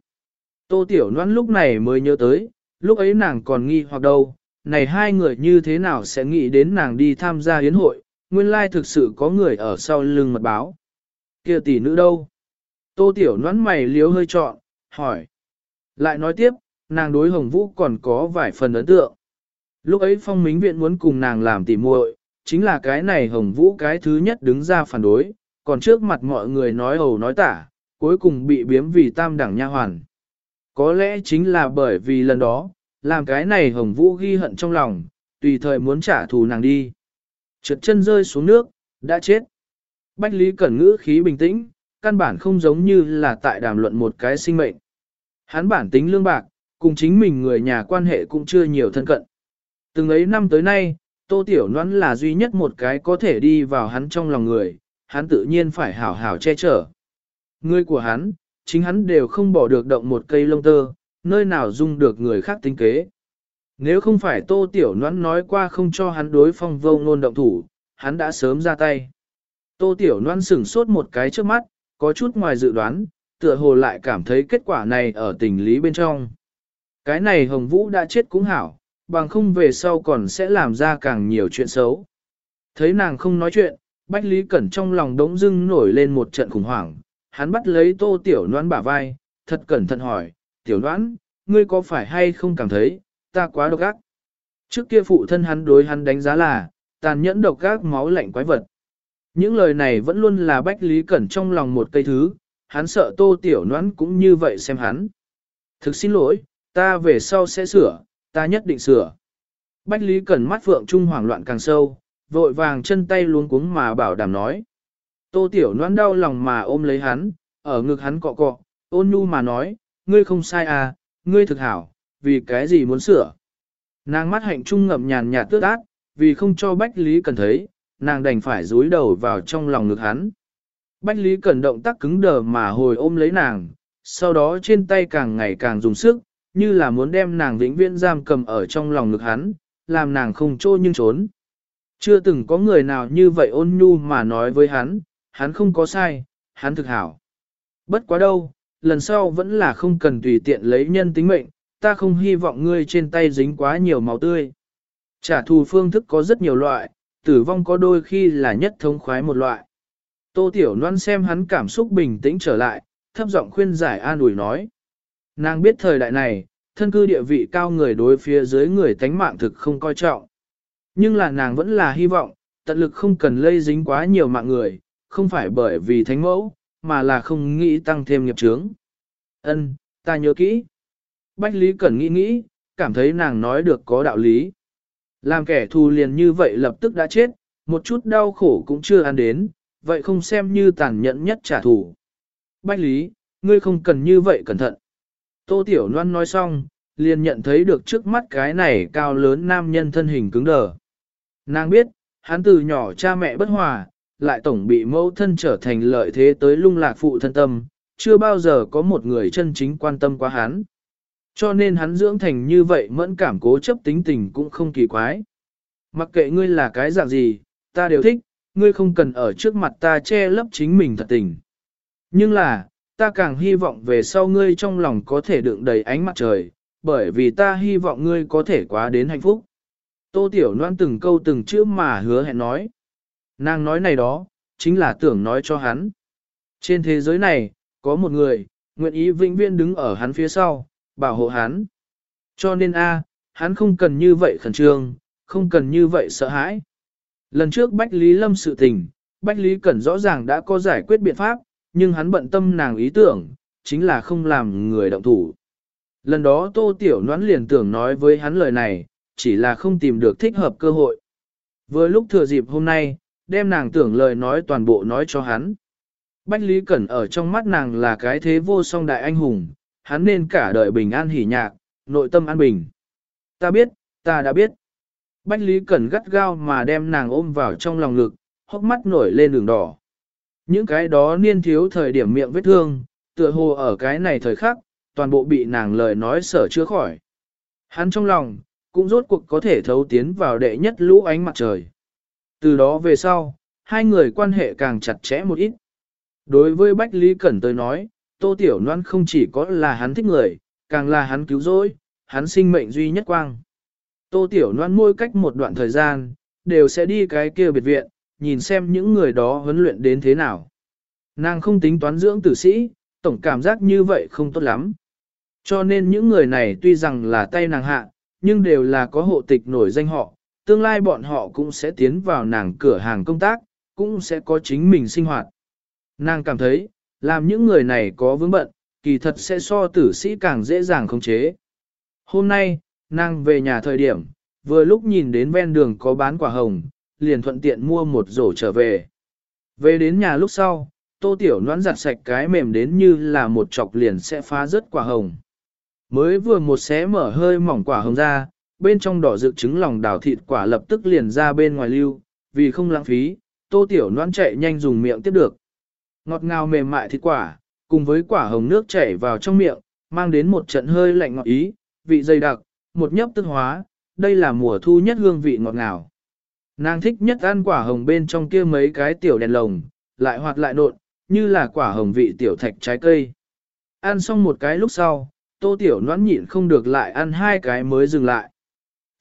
Tô Tiểu Loan lúc này mới nhớ tới, lúc ấy nàng còn nghi hoặc đâu, này hai người như thế nào sẽ nghĩ đến nàng đi tham gia hiến hội, nguyên lai thực sự có người ở sau lưng mật báo. kia tỷ nữ đâu? Tô Tiểu nón mày liếu hơi trọn, hỏi. Lại nói tiếp, nàng đối Hồng Vũ còn có vài phần ấn tượng. Lúc ấy phong mính viện muốn cùng nàng làm tỉ muội, chính là cái này Hồng Vũ cái thứ nhất đứng ra phản đối, còn trước mặt mọi người nói hầu nói tả, cuối cùng bị biếm vì tam đẳng nha hoàn. Có lẽ chính là bởi vì lần đó, làm cái này Hồng Vũ ghi hận trong lòng, tùy thời muốn trả thù nàng đi. Trượt chân rơi xuống nước, đã chết. Bách Lý Cẩn ngữ khí bình tĩnh, căn bản không giống như là tại đàm luận một cái sinh mệnh. Hắn bản tính lương bạc, cùng chính mình người nhà quan hệ cũng chưa nhiều thân cận. Từng ấy năm tới nay, Tô Tiểu Loan là duy nhất một cái có thể đi vào hắn trong lòng người, hắn tự nhiên phải hảo hảo che chở. Người của hắn, chính hắn đều không bỏ được động một cây lông tơ, nơi nào dung được người khác tính kế. Nếu không phải Tô Tiểu noãn nói qua không cho hắn đối phong vô ngôn động thủ, hắn đã sớm ra tay. Tô Tiểu noãn sửng sốt một cái trước mắt, có chút ngoài dự đoán, tựa hồ lại cảm thấy kết quả này ở tình lý bên trong. Cái này Hồng Vũ đã chết cũng hảo, bằng không về sau còn sẽ làm ra càng nhiều chuyện xấu. Thấy nàng không nói chuyện, Bách Lý Cẩn trong lòng đống dưng nổi lên một trận khủng hoảng, hắn bắt lấy tô tiểu noan bả vai, thật cẩn thận hỏi, tiểu noan, ngươi có phải hay không cảm thấy, ta quá độc ác. Trước kia phụ thân hắn đối hắn đánh giá là, tàn nhẫn độc ác máu lạnh quái vật. Những lời này vẫn luôn là Bách Lý Cẩn trong lòng một cây thứ, hắn sợ tô tiểu noãn cũng như vậy xem hắn. Thực xin lỗi, ta về sau sẽ sửa, ta nhất định sửa. Bách Lý Cẩn mắt phượng trung hoảng loạn càng sâu, vội vàng chân tay luống cuống mà bảo đảm nói. Tô tiểu Loan đau lòng mà ôm lấy hắn, ở ngực hắn cọ cọ, ôn nhu mà nói, ngươi không sai à, ngươi thực hảo, vì cái gì muốn sửa. Nàng mắt hạnh trung ngậm nhàn nhạt tước ác, vì không cho Bách Lý cần thấy, nàng đành phải rúi đầu vào trong lòng ngực hắn. Bách Lý cần động tác cứng đờ mà hồi ôm lấy nàng, sau đó trên tay càng ngày càng dùng sức, như là muốn đem nàng vĩnh viễn giam cầm ở trong lòng ngực hắn, làm nàng không trô nhưng trốn. Chưa từng có người nào như vậy ôn nhu mà nói với hắn, hắn không có sai, hắn thực hảo. Bất quá đâu, lần sau vẫn là không cần tùy tiện lấy nhân tính mệnh, ta không hy vọng ngươi trên tay dính quá nhiều máu tươi. Trả thù phương thức có rất nhiều loại, tử vong có đôi khi là nhất thống khoái một loại. Tô Tiểu Loan xem hắn cảm xúc bình tĩnh trở lại, thấp giọng khuyên giải an ủi nói. Nàng biết thời đại này, thân cư địa vị cao người đối phía dưới người tánh mạng thực không coi trọng. Nhưng là nàng vẫn là hy vọng, tận lực không cần lây dính quá nhiều mạng người, không phải bởi vì thánh mẫu, mà là không nghĩ tăng thêm nghiệp chướng. Ân, ta nhớ kỹ. Bách Lý Cẩn nghĩ nghĩ, cảm thấy nàng nói được có đạo lý. Làm kẻ thù liền như vậy lập tức đã chết, một chút đau khổ cũng chưa ăn đến, vậy không xem như tàn nhẫn nhất trả thù. Bách Lý, ngươi không cần như vậy cẩn thận. Tô Tiểu Loan nói xong, liền nhận thấy được trước mắt cái này cao lớn nam nhân thân hình cứng đờ. Nàng biết, hắn từ nhỏ cha mẹ bất hòa, lại tổng bị mẫu thân trở thành lợi thế tới lung lạc phụ thân tâm, chưa bao giờ có một người chân chính quan tâm qua hắn. Cho nên hắn dưỡng thành như vậy mẫn cảm cố chấp tính tình cũng không kỳ quái. Mặc kệ ngươi là cái dạng gì, ta đều thích, ngươi không cần ở trước mặt ta che lấp chính mình thật tình. Nhưng là, ta càng hy vọng về sau ngươi trong lòng có thể đựng đầy ánh mặt trời, bởi vì ta hy vọng ngươi có thể quá đến hạnh phúc. Tô Tiểu Loan từng câu từng chữ mà hứa hẹn nói. Nàng nói này đó, chính là tưởng nói cho hắn. Trên thế giới này, có một người, nguyện ý vĩnh viễn đứng ở hắn phía sau, bảo hộ hắn. Cho nên a, hắn không cần như vậy khẩn trương, không cần như vậy sợ hãi. Lần trước Bách Lý Lâm sự tình, Bách Lý Cẩn rõ ràng đã có giải quyết biện pháp, nhưng hắn bận tâm nàng ý tưởng, chính là không làm người động thủ. Lần đó Tô Tiểu Noãn liền tưởng nói với hắn lời này, chỉ là không tìm được thích hợp cơ hội. Vừa lúc thừa dịp hôm nay, đem nàng tưởng lời nói toàn bộ nói cho hắn. Bách Lý Cẩn ở trong mắt nàng là cái thế vô song đại anh hùng, hắn nên cả đời bình an hỉ nhạc, nội tâm an bình. Ta biết, ta đã biết. Bách Lý Cẩn gắt gao mà đem nàng ôm vào trong lòng ngực, hốc mắt nổi lên đường đỏ. Những cái đó niên thiếu thời điểm miệng vết thương, tựa hồ ở cái này thời khắc, toàn bộ bị nàng lời nói sở chưa khỏi. Hắn trong lòng, cũng rốt cuộc có thể thấu tiến vào đệ nhất lũ ánh mặt trời. Từ đó về sau, hai người quan hệ càng chặt chẽ một ít. Đối với Bách Lý Cẩn tới nói, Tô Tiểu Loan không chỉ có là hắn thích người, càng là hắn cứu rỗi, hắn sinh mệnh duy nhất quang. Tô Tiểu Loan môi cách một đoạn thời gian, đều sẽ đi cái kia biệt viện, nhìn xem những người đó huấn luyện đến thế nào. Nàng không tính toán dưỡng tử sĩ, tổng cảm giác như vậy không tốt lắm. Cho nên những người này tuy rằng là tay nàng hạ, nhưng đều là có hộ tịch nổi danh họ, tương lai bọn họ cũng sẽ tiến vào nàng cửa hàng công tác, cũng sẽ có chính mình sinh hoạt. Nàng cảm thấy, làm những người này có vướng bận, kỳ thật sẽ so tử sĩ càng dễ dàng khống chế. Hôm nay, nàng về nhà thời điểm, vừa lúc nhìn đến ven đường có bán quả hồng, liền thuận tiện mua một rổ trở về. Về đến nhà lúc sau, tô tiểu noãn giặt sạch cái mềm đến như là một chọc liền sẽ phá rớt quả hồng. Mới vừa một xé mở hơi mỏng quả hồng ra, bên trong đỏ dự trứng lòng đào thịt quả lập tức liền ra bên ngoài lưu, vì không lãng phí, tô tiểu noan chạy nhanh dùng miệng tiếp được. Ngọt ngào mềm mại thịt quả, cùng với quả hồng nước chảy vào trong miệng, mang đến một trận hơi lạnh ngọt ý, vị dày đặc, một nhấp tức hóa, đây là mùa thu nhất hương vị ngọt ngào. Nàng thích nhất ăn quả hồng bên trong kia mấy cái tiểu đèn lồng, lại hoạt lại nộn, như là quả hồng vị tiểu thạch trái cây. Ăn xong một cái lúc sau, tô tiểu noãn nhịn không được lại ăn hai cái mới dừng lại.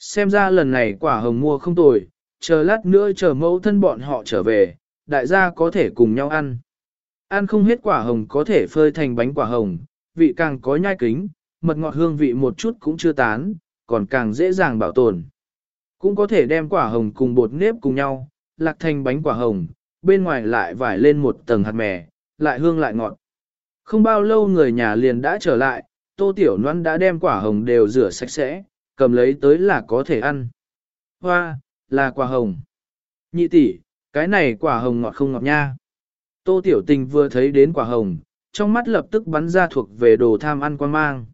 Xem ra lần này quả hồng mua không tồi, chờ lát nữa chờ mẫu thân bọn họ trở về, đại gia có thể cùng nhau ăn. Ăn không hết quả hồng có thể phơi thành bánh quả hồng, vị càng có nhai kính, mật ngọt hương vị một chút cũng chưa tán, còn càng dễ dàng bảo tồn. Cũng có thể đem quả hồng cùng bột nếp cùng nhau, lạc thành bánh quả hồng, bên ngoài lại vải lên một tầng hạt mè, lại hương lại ngọt. Không bao lâu người nhà liền đã trở lại, tô tiểu noan đã đem quả hồng đều rửa sạch sẽ, cầm lấy tới là có thể ăn. Hoa, là quả hồng. Nhị tỷ, cái này quả hồng ngọt không ngọt nha. Tô tiểu tình vừa thấy đến quả hồng, trong mắt lập tức bắn ra thuộc về đồ tham ăn quan mang.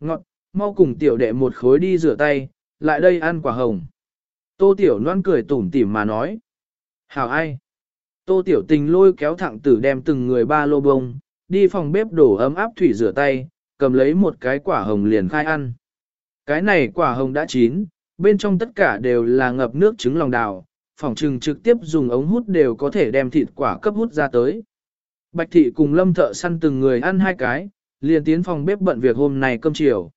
Ngọt, mau cùng tiểu đệ một khối đi rửa tay, lại đây ăn quả hồng. Tô tiểu loan cười tủm tỉm mà nói. Hảo ai? Tô tiểu tình lôi kéo thẳng tử đem từng người ba lô bông, đi phòng bếp đổ ấm áp thủy rửa tay, cầm lấy một cái quả hồng liền khai ăn. Cái này quả hồng đã chín, bên trong tất cả đều là ngập nước trứng lòng đào, phòng trừng trực tiếp dùng ống hút đều có thể đem thịt quả cấp hút ra tới. Bạch thị cùng lâm thợ săn từng người ăn hai cái, liền tiến phòng bếp bận việc hôm nay cơm chiều.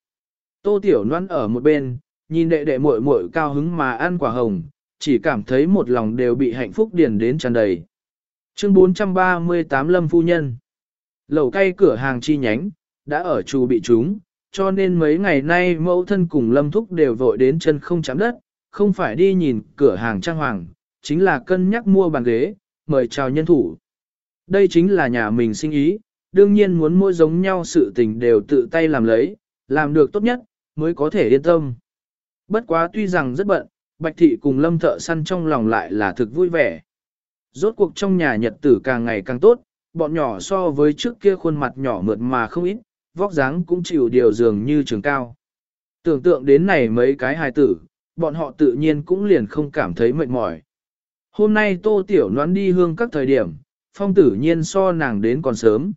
Tô Tiểu Loan ở một bên, nhìn đệ đệ muội muội cao hứng mà ăn quả hồng, chỉ cảm thấy một lòng đều bị hạnh phúc điền đến tràn đầy. Chương 438 Lâm Phu Nhân Lẩu cay cửa hàng chi nhánh, đã ở chu bị chúng, cho nên mấy ngày nay mẫu thân cùng Lâm Thúc đều vội đến chân không chạm đất, không phải đi nhìn cửa hàng trang hoàng, chính là cân nhắc mua bàn ghế, mời chào nhân thủ. Đây chính là nhà mình sinh ý, đương nhiên muốn mỗi giống nhau sự tình đều tự tay làm lấy, làm được tốt nhất, mới có thể yên tâm. Bất quá tuy rằng rất bận, Bạch Thị cùng Lâm Thợ Săn trong lòng lại là thực vui vẻ. Rốt cuộc trong nhà nhật tử càng ngày càng tốt, bọn nhỏ so với trước kia khuôn mặt nhỏ mượt mà không ít, vóc dáng cũng chịu điều dường như trường cao. Tưởng tượng đến này mấy cái hài tử, bọn họ tự nhiên cũng liền không cảm thấy mệt mỏi. Hôm nay tô tiểu noãn đi hương các thời điểm, phong tử nhiên so nàng đến còn sớm.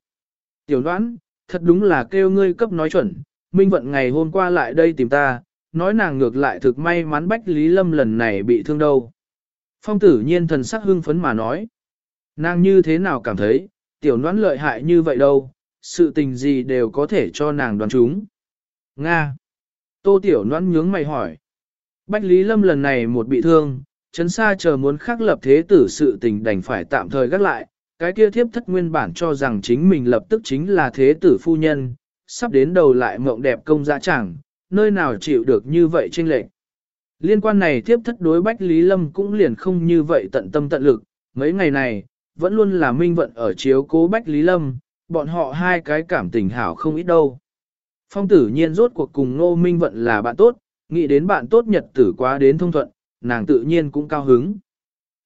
Tiểu noãn, thật đúng là kêu ngươi cấp nói chuẩn, minh vận ngày hôm qua lại đây tìm ta, nói nàng ngược lại thực may mắn Bách Lý Lâm lần này bị thương đâu. Phong tử nhiên thần sắc hưng phấn mà nói. Nàng như thế nào cảm thấy, tiểu noãn lợi hại như vậy đâu, sự tình gì đều có thể cho nàng đoán chúng. Nga. Tô tiểu noãn nhướng mày hỏi. Bách Lý Lâm lần này một bị thương, chấn xa chờ muốn khắc lập thế tử sự tình đành phải tạm thời gác lại, cái kia thiếp thất nguyên bản cho rằng chính mình lập tức chính là thế tử phu nhân, sắp đến đầu lại mộng đẹp công gia chẳng, nơi nào chịu được như vậy tranh lệch. Liên quan này thiếp thất đối Bách Lý Lâm cũng liền không như vậy tận tâm tận lực, mấy ngày này, vẫn luôn là minh vận ở chiếu cố Bách Lý Lâm, bọn họ hai cái cảm tình hảo không ít đâu. Phong tử nhiên rốt cuộc cùng Ngô Minh Vận là bạn tốt, nghĩ đến bạn tốt nhật tử quá đến thông thuận, nàng tự nhiên cũng cao hứng.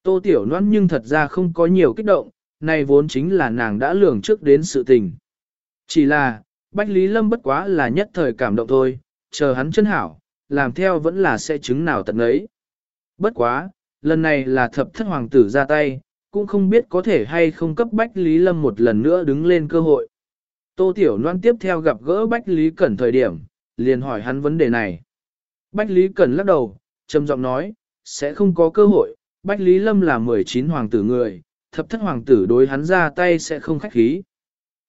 Tô Tiểu Loan nhưng thật ra không có nhiều kích động, này vốn chính là nàng đã lường trước đến sự tình. Chỉ là, Bách Lý Lâm bất quá là nhất thời cảm động thôi, chờ hắn chân hảo, làm theo vẫn là sẽ chứng nào tận ấy. Bất quá, lần này là thập thất hoàng tử ra tay, cũng không biết có thể hay không cấp Bách Lý Lâm một lần nữa đứng lên cơ hội. Tô Tiểu Loan tiếp theo gặp gỡ Bách Lý Cẩn thời điểm, liền hỏi hắn vấn đề này. Bách Lý Cẩn lắc đầu, trầm giọng nói, sẽ không có cơ hội, Bách Lý Lâm là 19 hoàng tử người, thập thất hoàng tử đối hắn ra tay sẽ không khách khí.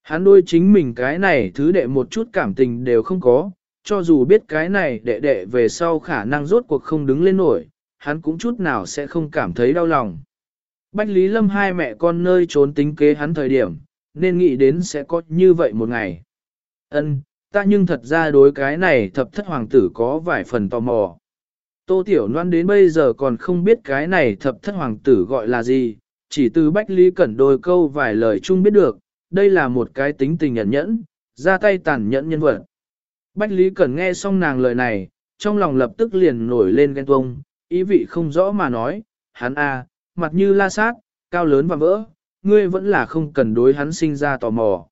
Hắn đôi chính mình cái này thứ đệ một chút cảm tình đều không có, cho dù biết cái này đệ đệ về sau khả năng rốt cuộc không đứng lên nổi, hắn cũng chút nào sẽ không cảm thấy đau lòng. Bách Lý Lâm hai mẹ con nơi trốn tính kế hắn thời điểm, nên nghĩ đến sẽ có như vậy một ngày. Ân, ta nhưng thật ra đối cái này thập thất hoàng tử có vài phần tò mò. Tô Tiểu Loan đến bây giờ còn không biết cái này thập thất hoàng tử gọi là gì, chỉ từ Bách Lý Cẩn đôi câu vài lời chung biết được, đây là một cái tính tình nhẫn nhẫn, ra tay tàn nhẫn nhân vật. Bách Lý Cẩn nghe xong nàng lời này, trong lòng lập tức liền nổi lên ghen tuông, ý vị không rõ mà nói, hắn a, mặt như la sát, cao lớn và vỡ, ngươi vẫn là không cần đối hắn sinh ra tò mò.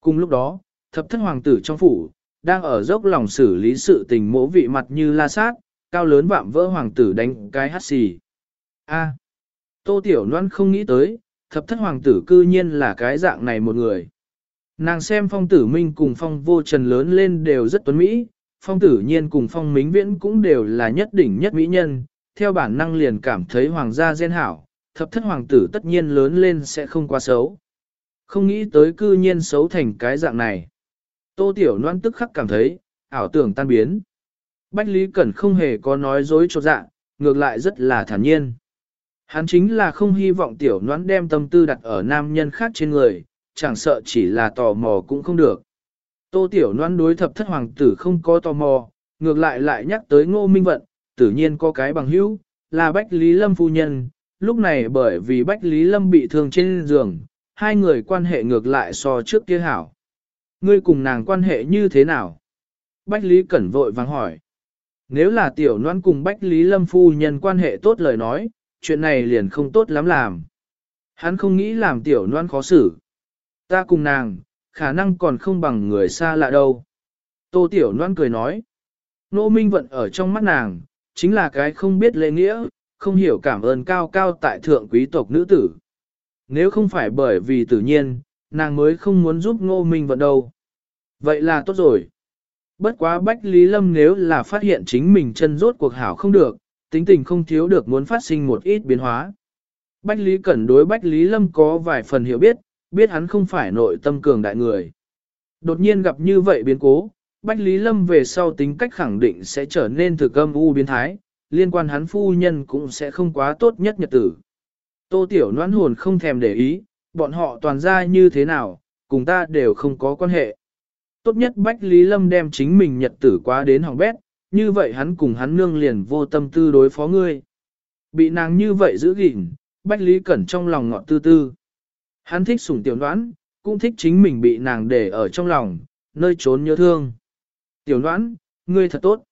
Cùng lúc đó, thập thất hoàng tử trong phủ, đang ở dốc lòng xử lý sự tình mỗ vị mặt như la sát, cao lớn vạm vỡ hoàng tử đánh cái hát xì. A. Tô Tiểu Loan không nghĩ tới, thập thất hoàng tử cư nhiên là cái dạng này một người. Nàng xem phong tử minh cùng phong vô trần lớn lên đều rất tuấn mỹ, phong tử nhiên cùng phong mính viễn cũng đều là nhất đỉnh nhất mỹ nhân, theo bản năng liền cảm thấy hoàng gia gen hảo, thập thất hoàng tử tất nhiên lớn lên sẽ không quá xấu. Không nghĩ tới cư nhiên xấu thành cái dạng này. Tô Tiểu Loan tức khắc cảm thấy, ảo tưởng tan biến. Bách Lý Cẩn không hề có nói dối cho dạ, ngược lại rất là thản nhiên. Hắn chính là không hy vọng Tiểu Loan đem tâm tư đặt ở nam nhân khác trên người, chẳng sợ chỉ là tò mò cũng không được. Tô Tiểu Loan đối thập thất hoàng tử không có tò mò, ngược lại lại nhắc tới ngô minh vận, tự nhiên có cái bằng hữu, là Bách Lý Lâm phu nhân, lúc này bởi vì Bách Lý Lâm bị thương trên giường, hai người quan hệ ngược lại so trước kia hảo. Ngươi cùng nàng quan hệ như thế nào? Bách Lý Cẩn vội vàng hỏi. Nếu là tiểu noan cùng Bách Lý Lâm phu nhân quan hệ tốt lời nói, chuyện này liền không tốt lắm làm. Hắn không nghĩ làm tiểu noan khó xử. Ta cùng nàng, khả năng còn không bằng người xa lạ đâu. Tô tiểu noan cười nói. Nô Minh Vận ở trong mắt nàng, chính là cái không biết lễ nghĩa, không hiểu cảm ơn cao cao tại thượng quý tộc nữ tử. Nếu không phải bởi vì tự nhiên, nàng mới không muốn giúp ngô minh vận đâu. Vậy là tốt rồi. Bất quá Bách Lý Lâm nếu là phát hiện chính mình chân rốt cuộc hảo không được, tính tình không thiếu được muốn phát sinh một ít biến hóa. Bách Lý Cẩn đối Bách Lý Lâm có vài phần hiểu biết, biết hắn không phải nội tâm cường đại người. Đột nhiên gặp như vậy biến cố, Bách Lý Lâm về sau tính cách khẳng định sẽ trở nên thực âm u biến thái, liên quan hắn phu nhân cũng sẽ không quá tốt nhất nhật tử. Tô Tiểu Noãn hồn không thèm để ý, bọn họ toàn ra như thế nào, cùng ta đều không có quan hệ. Tốt nhất Bách Lý Lâm đem chính mình nhật tử quá đến hỏng bét, như vậy hắn cùng hắn nương liền vô tâm tư đối phó ngươi. Bị nàng như vậy giữ gìn, Bách Lý Cẩn trong lòng ngọt tư tư. Hắn thích sủng tiểu noãn, cũng thích chính mình bị nàng để ở trong lòng, nơi trốn nhớ thương. Tiểu Loan, ngươi thật tốt.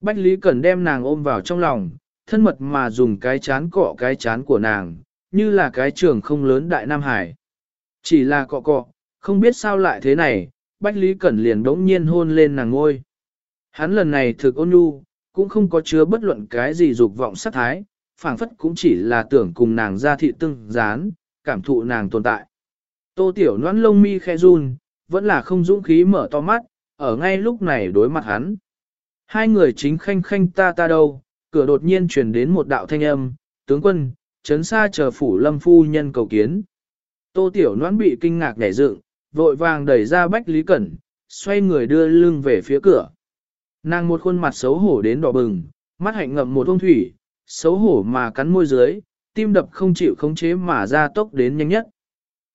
Bách Lý Cẩn đem nàng ôm vào trong lòng, thân mật mà dùng cái chán cọ cái chán của nàng, như là cái trường không lớn đại Nam Hải. Chỉ là cọ cọ, không biết sao lại thế này, Bách Lý Cẩn liền đống nhiên hôn lên nàng ngôi. Hắn lần này thực ôn nhu, cũng không có chứa bất luận cái gì dục vọng sát thái, phảng phất cũng chỉ là tưởng cùng nàng ra thị tương dán, cảm thụ nàng tồn tại. Tô Tiểu noãn lông mi khe run, vẫn là không dũng khí mở to mắt, ở ngay lúc này đối mặt hắn. Hai người chính khanh khanh ta ta đâu, cửa đột nhiên truyền đến một đạo thanh âm, tướng quân, chấn xa chờ phủ lâm phu nhân cầu kiến. Tô Tiểu noãn bị kinh ngạc nhảy dựng, vội vàng đẩy ra Bách Lý Cẩn, xoay người đưa lưng về phía cửa. Nàng một khuôn mặt xấu hổ đến đỏ bừng, mắt hạnh ngậm một thông thủy, xấu hổ mà cắn môi dưới, tim đập không chịu khống chế mà ra tốc đến nhanh nhất.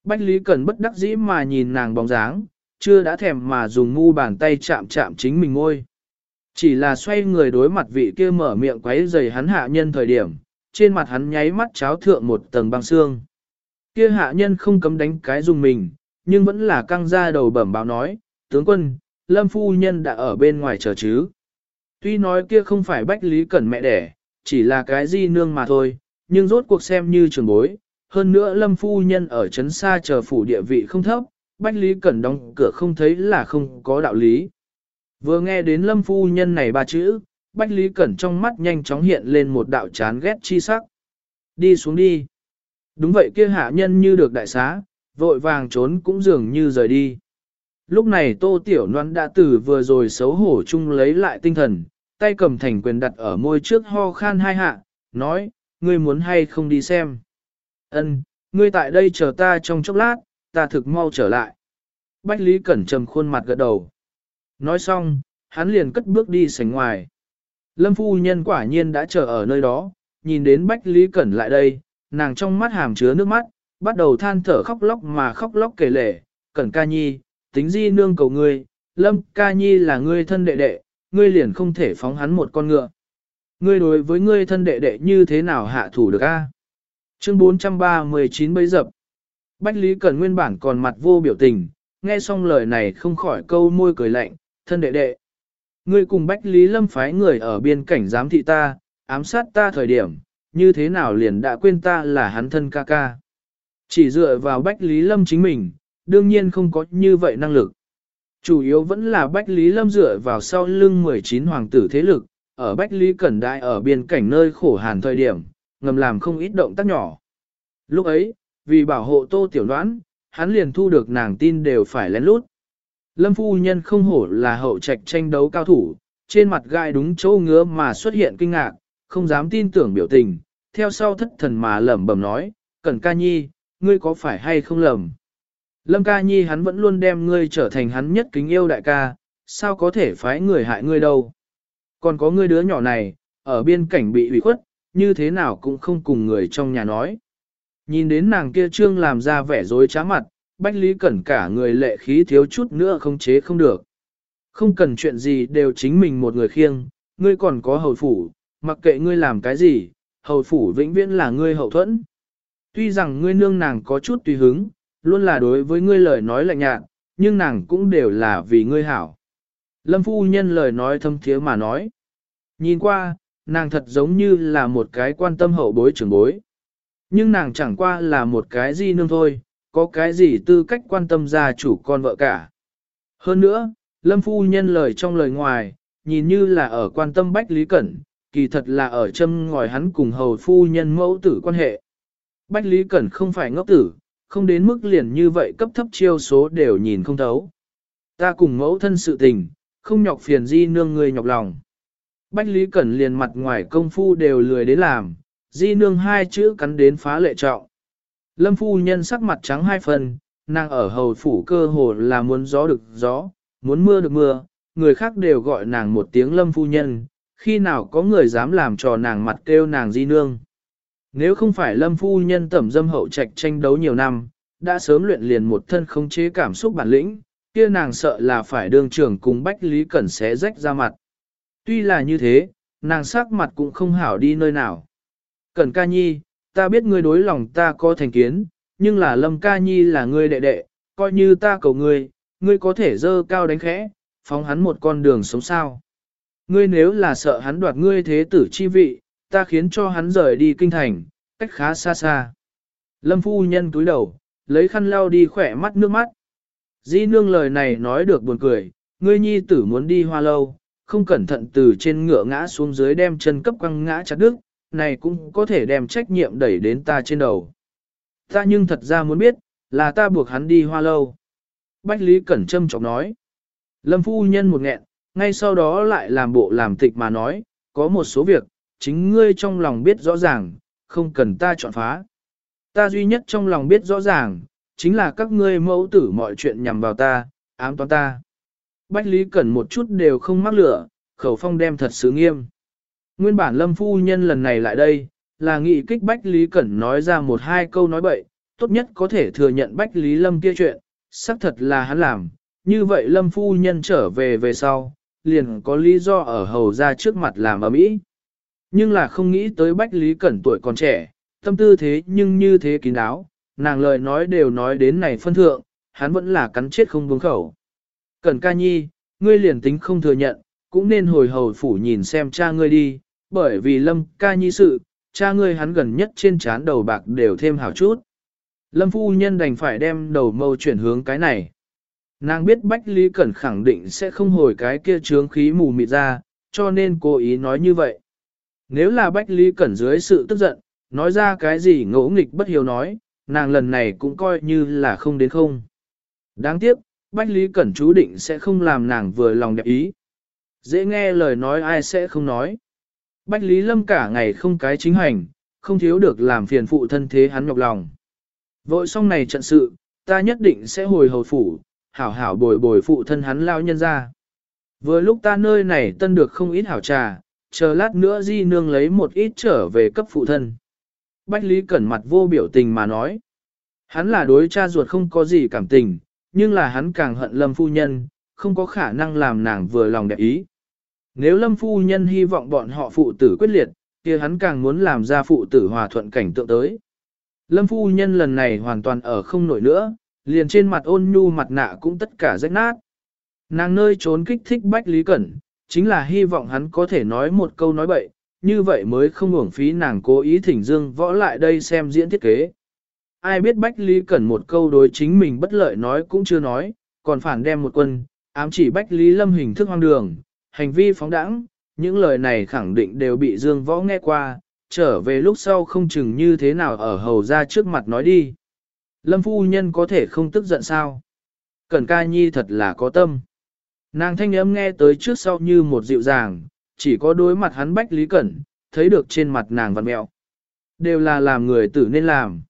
Bách Lý Cẩn bất đắc dĩ mà nhìn nàng bóng dáng, chưa đã thèm mà dùng ngu bàn tay chạm chạm chính mình ngôi. Chỉ là xoay người đối mặt vị kia mở miệng quấy giày hắn hạ nhân thời điểm, trên mặt hắn nháy mắt cháo thượng một tầng băng xương. Kia hạ nhân không cấm đánh cái dùng mình, nhưng vẫn là căng ra đầu bẩm báo nói, tướng quân, lâm phu nhân đã ở bên ngoài chờ chứ. Tuy nói kia không phải bách lý cẩn mẹ đẻ, chỉ là cái di nương mà thôi, nhưng rốt cuộc xem như trường bối. Hơn nữa lâm phu nhân ở trấn xa chờ phủ địa vị không thấp, bách lý cẩn đóng cửa không thấy là không có đạo lý. Vừa nghe đến lâm phu nhân này ba chữ, bách lý cẩn trong mắt nhanh chóng hiện lên một đạo chán ghét chi sắc. Đi xuống đi. Đúng vậy kia hạ nhân như được đại xá, vội vàng trốn cũng dường như rời đi. Lúc này tô tiểu Loan đã tử vừa rồi xấu hổ chung lấy lại tinh thần, tay cầm thành quyền đặt ở môi trước ho khan hai hạ, nói, ngươi muốn hay không đi xem. Ân, ngươi tại đây chờ ta trong chốc lát, ta thực mau trở lại. Bách Lý Cẩn trầm khuôn mặt gật đầu. Nói xong, hắn liền cất bước đi sảnh ngoài. Lâm phu nhân quả nhiên đã chờ ở nơi đó, nhìn đến Bách Lý Cẩn lại đây, nàng trong mắt hàm chứa nước mắt, bắt đầu than thở khóc lóc mà khóc lóc kể lể, Cẩn ca nhi, tính di nương cầu ngươi, Lâm ca nhi là ngươi thân đệ đệ, ngươi liền không thể phóng hắn một con ngựa. Ngươi đối với ngươi thân đệ đệ như thế nào hạ thủ được a? Chương 439 bấy dập. Bách Lý Cẩn nguyên bản còn mặt vô biểu tình, nghe xong lời này không khỏi câu môi cười lạnh, thân đệ đệ. Ngươi cùng Bách Lý Lâm phái người ở biên cảnh giám thị ta, ám sát ta thời điểm, như thế nào liền đã quên ta là hắn thân ca ca. Chỉ dựa vào Bách Lý Lâm chính mình, đương nhiên không có như vậy năng lực. Chủ yếu vẫn là Bách Lý Lâm dựa vào sau lưng 19 hoàng tử thế lực, ở Bách Lý Cẩn Đại ở biên cảnh nơi khổ hàn thời điểm, ngầm làm không ít động tác nhỏ. Lúc ấy, vì bảo hộ tô tiểu đoán, hắn liền thu được nàng tin đều phải lén lút. Lâm phu nhân không hổ là hậu trạch tranh đấu cao thủ, trên mặt gai đúng chỗ ngứa mà xuất hiện kinh ngạc, không dám tin tưởng biểu tình, theo sau thất thần mà lẩm bẩm nói, Cẩn ca nhi, ngươi có phải hay không lầm? Lâm ca nhi hắn vẫn luôn đem ngươi trở thành hắn nhất kính yêu đại ca, sao có thể phái người hại ngươi đâu? Còn có ngươi đứa nhỏ này, ở biên cảnh bị ủy khuất, như thế nào cũng không cùng người trong nhà nói. Nhìn đến nàng kia trương làm ra vẻ dối trá mặt, Bách Lý Cẩn cả người lệ khí thiếu chút nữa không chế không được. Không cần chuyện gì đều chính mình một người khiêng, ngươi còn có hầu phủ, mặc kệ ngươi làm cái gì, hầu phủ vĩnh viễn là ngươi hậu thuẫn. Tuy rằng ngươi nương nàng có chút tùy hứng, luôn là đối với ngươi lời nói lạnh nhạt, nhưng nàng cũng đều là vì ngươi hảo. Lâm phu nhân lời nói thâm thiế mà nói. Nhìn qua, nàng thật giống như là một cái quan tâm hậu bối trưởng bối. Nhưng nàng chẳng qua là một cái gì nương thôi, có cái gì tư cách quan tâm gia chủ con vợ cả. Hơn nữa, Lâm phu nhân lời trong lời ngoài, nhìn như là ở quan tâm Bách Lý Cẩn, kỳ thật là ở châm ngòi hắn cùng hầu phu nhân mẫu tử quan hệ. Bách Lý Cẩn không phải ngốc tử, không đến mức liền như vậy cấp thấp chiêu số đều nhìn không thấu. Ta cùng mẫu thân sự tình, không nhọc phiền di nương người nhọc lòng. Bách Lý Cẩn liền mặt ngoài công phu đều lười đến làm, di nương hai chữ cắn đến phá lệ trọng. Lâm phu nhân sắc mặt trắng hai phần, nàng ở hầu phủ cơ hồ là muốn gió được gió, muốn mưa được mưa, người khác đều gọi nàng một tiếng lâm phu nhân, khi nào có người dám làm trò nàng mặt kêu nàng di nương. Nếu không phải lâm phu nhân tẩm dâm hậu trạch tranh đấu nhiều năm, đã sớm luyện liền một thân không chế cảm xúc bản lĩnh, kia nàng sợ là phải đương trưởng cùng Bách Lý Cẩn xé rách ra mặt. Tuy là như thế, nàng sắc mặt cũng không hảo đi nơi nào. Cẩn ca nhi, ta biết ngươi đối lòng ta có thành kiến, nhưng là lâm ca nhi là ngươi đệ đệ, coi như ta cầu ngươi, ngươi có thể dơ cao đánh khẽ, phóng hắn một con đường sống sao. Ngươi nếu là sợ hắn đoạt ngươi thế tử chi vị, ta khiến cho hắn rời đi kinh thành, cách khá xa xa. Lâm phu nhân túi đầu, lấy khăn lau đi khỏe mắt nước mắt. Di nương lời này nói được buồn cười, ngươi nhi tử muốn đi hoa lâu, không cẩn thận từ trên ngựa ngã xuống dưới đem chân cấp quăng ngã chặt đứt, này cũng có thể đem trách nhiệm đẩy đến ta trên đầu. Ta nhưng thật ra muốn biết, là ta buộc hắn đi hoa lâu. Bách Lý Cẩn Trâm trọng nói. Lâm phu nhân một nghẹn, ngay sau đó lại làm bộ làm tịch mà nói, có một số việc, chính ngươi trong lòng biết rõ ràng, không cần ta chọn phá. Ta duy nhất trong lòng biết rõ ràng, chính là các ngươi mẫu tử mọi chuyện nhằm vào ta, ám toán ta. Bách Lý Cẩn một chút đều không mắc lửa, khẩu phong đem thật sự nghiêm. Nguyên bản Lâm Phu Nhân lần này lại đây, là nghị kích Bách Lý Cẩn nói ra một hai câu nói bậy, tốt nhất có thể thừa nhận Bách Lý Lâm kia chuyện, xác thật là hắn làm. Như vậy Lâm Phu Nhân trở về về sau, liền có lý do ở hầu ra trước mặt làm ở mỹ. Nhưng là không nghĩ tới Bách Lý Cẩn tuổi còn trẻ, tâm tư thế nhưng như thế kín đáo, nàng lời nói đều nói đến này phân thượng, hắn vẫn là cắn chết không buông khẩu. Cẩn ca nhi, ngươi liền tính không thừa nhận, cũng nên hồi hầu phủ nhìn xem cha ngươi đi, bởi vì lâm ca nhi sự, cha ngươi hắn gần nhất trên trán đầu bạc đều thêm hảo chút. Lâm phu nhân đành phải đem đầu mâu chuyển hướng cái này. Nàng biết Bách Lý Cẩn khẳng định sẽ không hồi cái kia trướng khí mù mịt ra, cho nên cố ý nói như vậy. Nếu là Bách Lý Cẩn dưới sự tức giận, nói ra cái gì ngỗ nghịch bất hiếu nói, nàng lần này cũng coi như là không đến không. Đáng tiếc, Bách Lý Cẩn chú định sẽ không làm nàng vừa lòng đẹp ý. Dễ nghe lời nói ai sẽ không nói. Bách Lý Lâm cả ngày không cái chính hành, không thiếu được làm phiền phụ thân thế hắn nhọc lòng. Vội xong này trận sự, ta nhất định sẽ hồi hầu phủ, hảo hảo bồi bồi phụ thân hắn lao nhân ra. Vừa lúc ta nơi này tân được không ít hảo trà, chờ lát nữa di nương lấy một ít trở về cấp phụ thân. Bách Lý Cẩn mặt vô biểu tình mà nói. Hắn là đối cha ruột không có gì cảm tình, nhưng là hắn càng hận Lâm Phu Nhân, không có khả năng làm nàng vừa lòng đẹp ý. Nếu Lâm Phu Nhân hy vọng bọn họ phụ tử quyết liệt, kia hắn càng muốn làm ra phụ tử hòa thuận cảnh tượng tới. Lâm Phu Nhân lần này hoàn toàn ở không nổi nữa, liền trên mặt ôn nhu mặt nạ cũng tất cả rách nát. Nàng nơi trốn kích thích Bách Lý Cẩn, chính là hy vọng hắn có thể nói một câu nói bậy, như vậy mới không uổng phí nàng cố ý thỉnh dương võ lại đây xem diễn thiết kế. Ai biết Bách Lý Cẩn một câu đối chính mình bất lợi nói cũng chưa nói, còn phản đem một quân, ám chỉ Bách Lý Lâm hình thức hoang đường, hành vi phóng đẳng, những lời này khẳng định đều bị dương võ nghe qua, trở về lúc sau không chừng như thế nào ở hầu ra trước mặt nói đi. Lâm phu nhân có thể không tức giận sao? Cẩn ca nhi thật là có tâm. Nàng thanh âm nghe tới trước sau như một dịu dàng, chỉ có đối mặt hắn Bách Lý Cẩn, thấy được trên mặt nàng văn mẹo. Đều là làm người tử nên làm.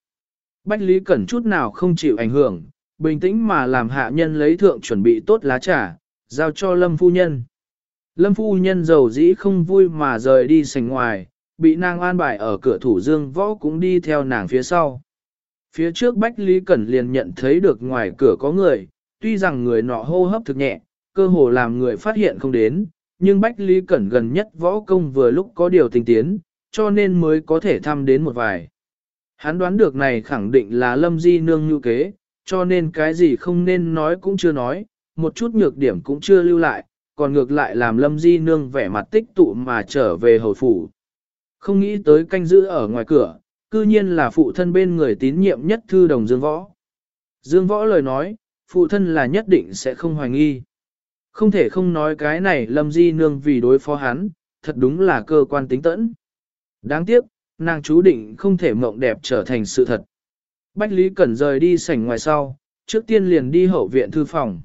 Bách Lý Cẩn chút nào không chịu ảnh hưởng, bình tĩnh mà làm hạ nhân lấy thượng chuẩn bị tốt lá trà, giao cho Lâm Phu Nhân. Lâm Phu Nhân giàu dĩ không vui mà rời đi sành ngoài, bị nàng an bài ở cửa thủ dương võ cũng đi theo nàng phía sau. Phía trước Bách Lý Cẩn liền nhận thấy được ngoài cửa có người, tuy rằng người nọ hô hấp thực nhẹ, cơ hồ làm người phát hiện không đến, nhưng Bách Lý Cẩn gần nhất võ công vừa lúc có điều tình tiến, cho nên mới có thể thăm đến một vài. Hắn đoán được này khẳng định là lâm di nương như kế, cho nên cái gì không nên nói cũng chưa nói, một chút nhược điểm cũng chưa lưu lại, còn ngược lại làm lâm di nương vẻ mặt tích tụ mà trở về hồi phủ. Không nghĩ tới canh giữ ở ngoài cửa, cư nhiên là phụ thân bên người tín nhiệm nhất thư đồng Dương Võ. Dương Võ lời nói, phụ thân là nhất định sẽ không hoài nghi. Không thể không nói cái này lâm di nương vì đối phó hắn, thật đúng là cơ quan tính tẫn. Đáng tiếc, nàng chú định không thể mộng đẹp trở thành sự thật. Bách Lý Cẩn rời đi sảnh ngoài sau, trước tiên liền đi hậu viện thư phòng.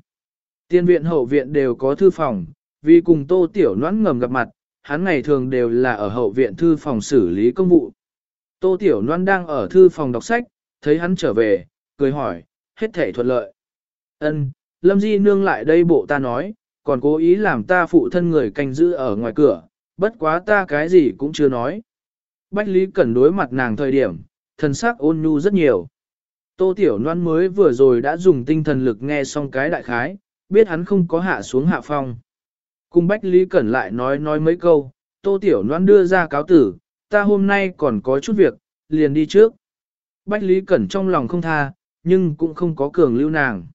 Tiên viện hậu viện đều có thư phòng, vì cùng tô tiểu noãn ngầm gặp mặt, hắn ngày thường đều là ở hậu viện thư phòng xử lý công vụ. Tô tiểu noãn đang ở thư phòng đọc sách, thấy hắn trở về, cười hỏi, hết thể thuận lợi. Ân, Lâm Di nương lại đây bộ ta nói, còn cố ý làm ta phụ thân người canh giữ ở ngoài cửa, bất quá ta cái gì cũng chưa nói. Bách Lý Cẩn đối mặt nàng thời điểm, thần sắc ôn nhu rất nhiều. Tô Tiểu Loan mới vừa rồi đã dùng tinh thần lực nghe xong cái đại khái, biết hắn không có hạ xuống hạ phong. Cùng Bách Lý Cẩn lại nói nói mấy câu, Tô Tiểu Loan đưa ra cáo tử, ta hôm nay còn có chút việc, liền đi trước. Bách Lý Cẩn trong lòng không tha, nhưng cũng không có cường lưu nàng.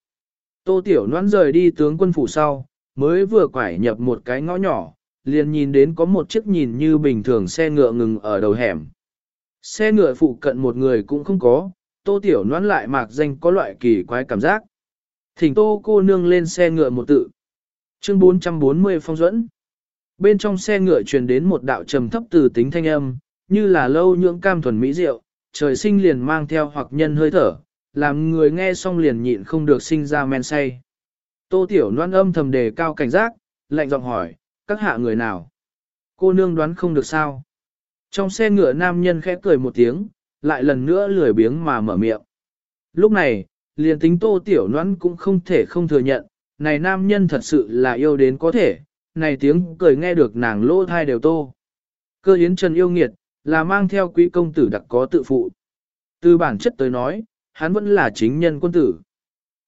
Tô Tiểu Loan rời đi tướng quân phủ sau, mới vừa quải nhập một cái ngõ nhỏ, liền nhìn đến có một chiếc nhìn như bình thường xe ngựa ngừng ở đầu hẻm. Xe ngựa phụ cận một người cũng không có, tô tiểu Loan lại mạc danh có loại kỳ quái cảm giác. Thỉnh tô cô nương lên xe ngựa một tự. Chương 440 phong dẫn. Bên trong xe ngựa truyền đến một đạo trầm thấp từ tính thanh âm, như là lâu nhưỡng cam thuần mỹ rượu, trời sinh liền mang theo hoặc nhân hơi thở, làm người nghe xong liền nhịn không được sinh ra men say. Tô Tiểu Loan âm thầm đề cao cảnh giác, lạnh giọng hỏi, các hạ người nào? Cô nương đoán không được sao? Trong xe ngựa nam nhân khẽ cười một tiếng, lại lần nữa lười biếng mà mở miệng. Lúc này, liền tính Tô Tiểu noãn cũng không thể không thừa nhận, này nam nhân thật sự là yêu đến có thể, này tiếng cười nghe được nàng lỗ thai đều tô. Cơ yến trần yêu nghiệt, là mang theo quý công tử đặc có tự phụ. Từ bản chất tới nói, hắn vẫn là chính nhân quân tử.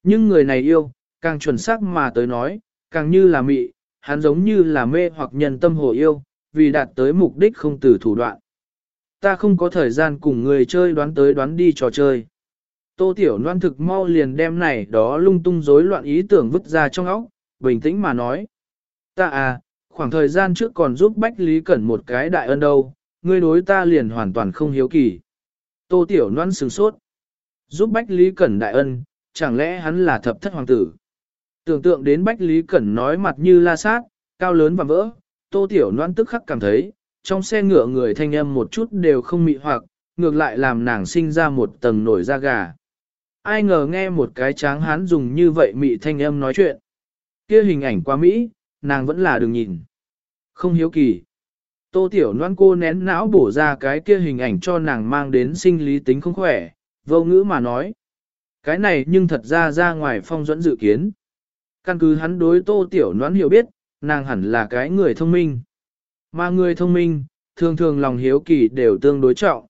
Nhưng người này yêu, càng chuẩn xác mà tới nói, càng như là mị, hắn giống như là mê hoặc nhân tâm hồ yêu, vì đạt tới mục đích không từ thủ đoạn. Ta không có thời gian cùng người chơi đoán tới đoán đi trò chơi. Tô Tiểu Loan thực mau liền đem này đó lung tung rối loạn ý tưởng vứt ra trong óc, bình tĩnh mà nói. Ta à, khoảng thời gian trước còn giúp Bách Lý Cẩn một cái đại ân đâu, ngươi đối ta liền hoàn toàn không hiếu kỳ. Tô Tiểu Loan sửng sốt. Giúp Bách Lý Cẩn đại ân, chẳng lẽ hắn là thập thất hoàng tử? Tưởng tượng đến Bách Lý Cẩn nói mặt như la sát, cao lớn và vỡ, Tô Tiểu Loan tức khắc cảm thấy, trong xe ngựa người thanh âm một chút đều không mị hoặc, ngược lại làm nàng sinh ra một tầng nổi da gà. Ai ngờ nghe một cái tráng hán dùng như vậy mị thanh âm nói chuyện. Kia hình ảnh qua Mỹ, nàng vẫn là đừng nhìn. Không hiếu kỳ. Tô Tiểu noan cô nén não bổ ra cái kia hình ảnh cho nàng mang đến sinh lý tính không khỏe, vô ngữ mà nói. Cái này nhưng thật ra ra ngoài phong dẫn dự kiến. Căn cứ hắn đối Tô Tiểu noan hiểu biết, nàng hẳn là cái người thông minh. Mà người thông minh, thường thường lòng hiếu kỳ đều tương đối trọng.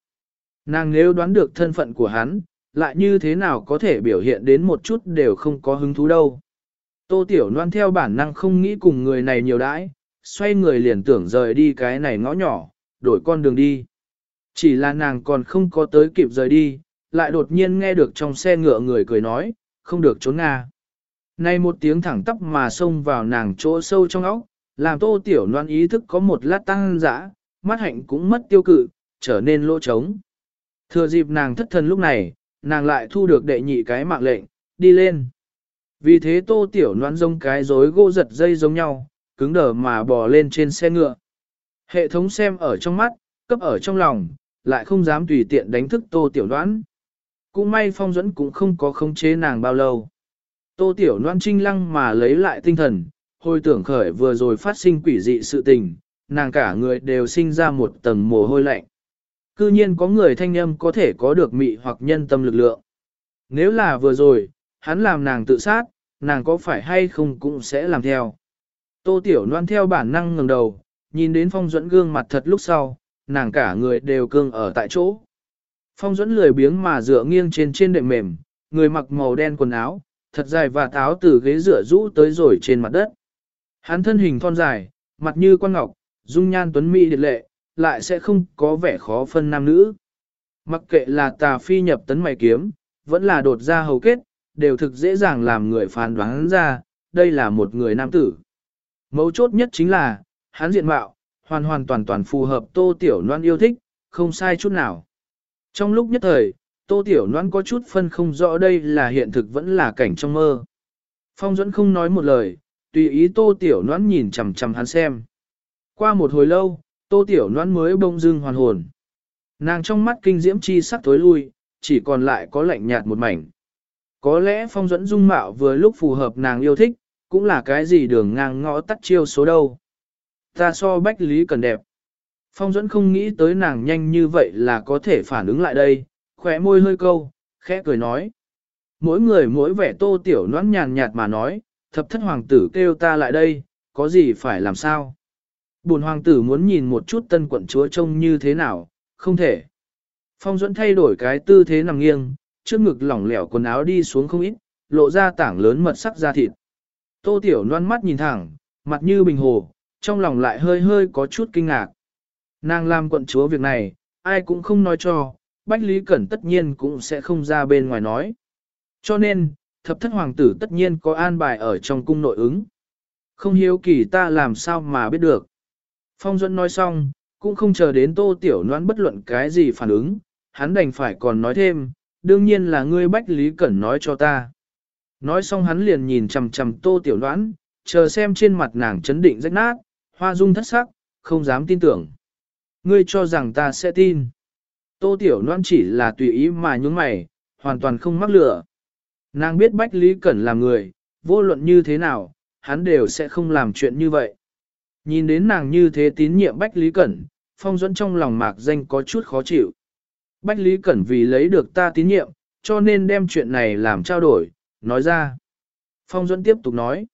Nàng nếu đoán được thân phận của hắn, lại như thế nào có thể biểu hiện đến một chút đều không có hứng thú đâu. Tô Tiểu Loan theo bản năng không nghĩ cùng người này nhiều đãi, xoay người liền tưởng rời đi cái này ngõ nhỏ, đổi con đường đi. Chỉ là nàng còn không có tới kịp rời đi, lại đột nhiên nghe được trong xe ngựa người cười nói, không được trốn Nga. Này một tiếng thẳng tắp mà xông vào nàng chỗ sâu trong óc, làm tô tiểu loan ý thức có một lát tăng dã, mắt hạnh cũng mất tiêu cự, trở nên lỗ trống. Thừa dịp nàng thất thần lúc này, nàng lại thu được đệ nhị cái mạng lệnh, đi lên. Vì thế tô tiểu noan giống cái rối gỗ giật dây giống nhau, cứng đờ mà bò lên trên xe ngựa. Hệ thống xem ở trong mắt, cấp ở trong lòng, lại không dám tùy tiện đánh thức tô tiểu đoán. Cũng may phong dẫn cũng không có khống chế nàng bao lâu. Tô tiểu đoán trinh lăng mà lấy lại tinh thần, hồi tưởng khởi vừa rồi phát sinh quỷ dị sự tình, nàng cả người đều sinh ra một tầng mồ hôi lạnh. Cư nhiên có người thanh âm có thể có được mị hoặc nhân tâm lực lượng. Nếu là vừa rồi, hắn làm nàng tự sát, nàng có phải hay không cũng sẽ làm theo. Tô Tiểu Loan theo bản năng ngẩng đầu, nhìn đến Phong Duẫn gương mặt thật lúc sau, nàng cả người đều cương ở tại chỗ. Phong Duẫn lười biếng mà dựa nghiêng trên trên đệm mềm, người mặc màu đen quần áo, thật dài và táo từ ghế dựa rũ tới rồi trên mặt đất. Hắn thân hình thon dài, mặt như quan ngọc, dung nhan tuấn mỹ điệt lệ, lại sẽ không có vẻ khó phân nam nữ. Mặc kệ là tà phi nhập tấn mày kiếm, vẫn là đột ra hầu kết, đều thực dễ dàng làm người phán đoán ra, đây là một người nam tử. Mấu chốt nhất chính là, hắn diện mạo, hoàn hoàn toàn toàn phù hợp tô tiểu noan yêu thích, không sai chút nào. Trong lúc nhất thời, tô tiểu noan có chút phân không rõ đây là hiện thực vẫn là cảnh trong mơ. Phong dẫn không nói một lời, tùy ý tô tiểu noan nhìn chằm chằm hắn xem. Qua một hồi lâu, tô tiểu Loan mới bông dưng hoàn hồn. Nàng trong mắt kinh diễm chi sắc tối lui, chỉ còn lại có lạnh nhạt một mảnh. Có lẽ phong dẫn dung mạo vừa lúc phù hợp nàng yêu thích, cũng là cái gì đường ngang ngõ tắt chiêu số đâu. Ta so bách lý cần đẹp. Phong dẫn không nghĩ tới nàng nhanh như vậy là có thể phản ứng lại đây, khỏe môi hơi câu, khẽ cười nói. Mỗi người mỗi vẻ tô tiểu noãn nhàn nhạt mà nói, thập thất hoàng tử kêu ta lại đây, có gì phải làm sao? Bổn hoàng tử muốn nhìn một chút tân quận chúa trông như thế nào, không thể. Phong duẫn thay đổi cái tư thế nằm nghiêng, trước ngực lỏng lẻo quần áo đi xuống không ít, lộ ra tảng lớn mật sắc da thịt. Tô Tiểu Loan mắt nhìn thẳng, mặt như bình hồ, trong lòng lại hơi hơi có chút kinh ngạc. Nàng làm quận chúa việc này, ai cũng không nói cho, Bách Lý Cẩn tất nhiên cũng sẽ không ra bên ngoài nói. Cho nên, thập thất hoàng tử tất nhiên có an bài ở trong cung nội ứng. Không hiếu kỳ ta làm sao mà biết được. Phong Duẫn nói xong, cũng không chờ đến tô tiểu noãn bất luận cái gì phản ứng, hắn đành phải còn nói thêm, đương nhiên là ngươi Bách Lý Cẩn nói cho ta. Nói xong hắn liền nhìn chằm chằm tô tiểu noãn, chờ xem trên mặt nàng chấn định rách nát, hoa dung thất sắc, không dám tin tưởng. Ngươi cho rằng ta sẽ tin. Tô tiểu noãn chỉ là tùy ý mà nhúng mày, hoàn toàn không mắc lửa. Nàng biết Bách Lý Cẩn là người, vô luận như thế nào, hắn đều sẽ không làm chuyện như vậy. Nhìn đến nàng như thế tín nhiệm Bách Lý Cẩn, Phong Duẫn trong lòng mạc danh có chút khó chịu. Bách Lý Cẩn vì lấy được ta tín nhiệm, cho nên đem chuyện này làm trao đổi, nói ra. Phong Duẫn tiếp tục nói.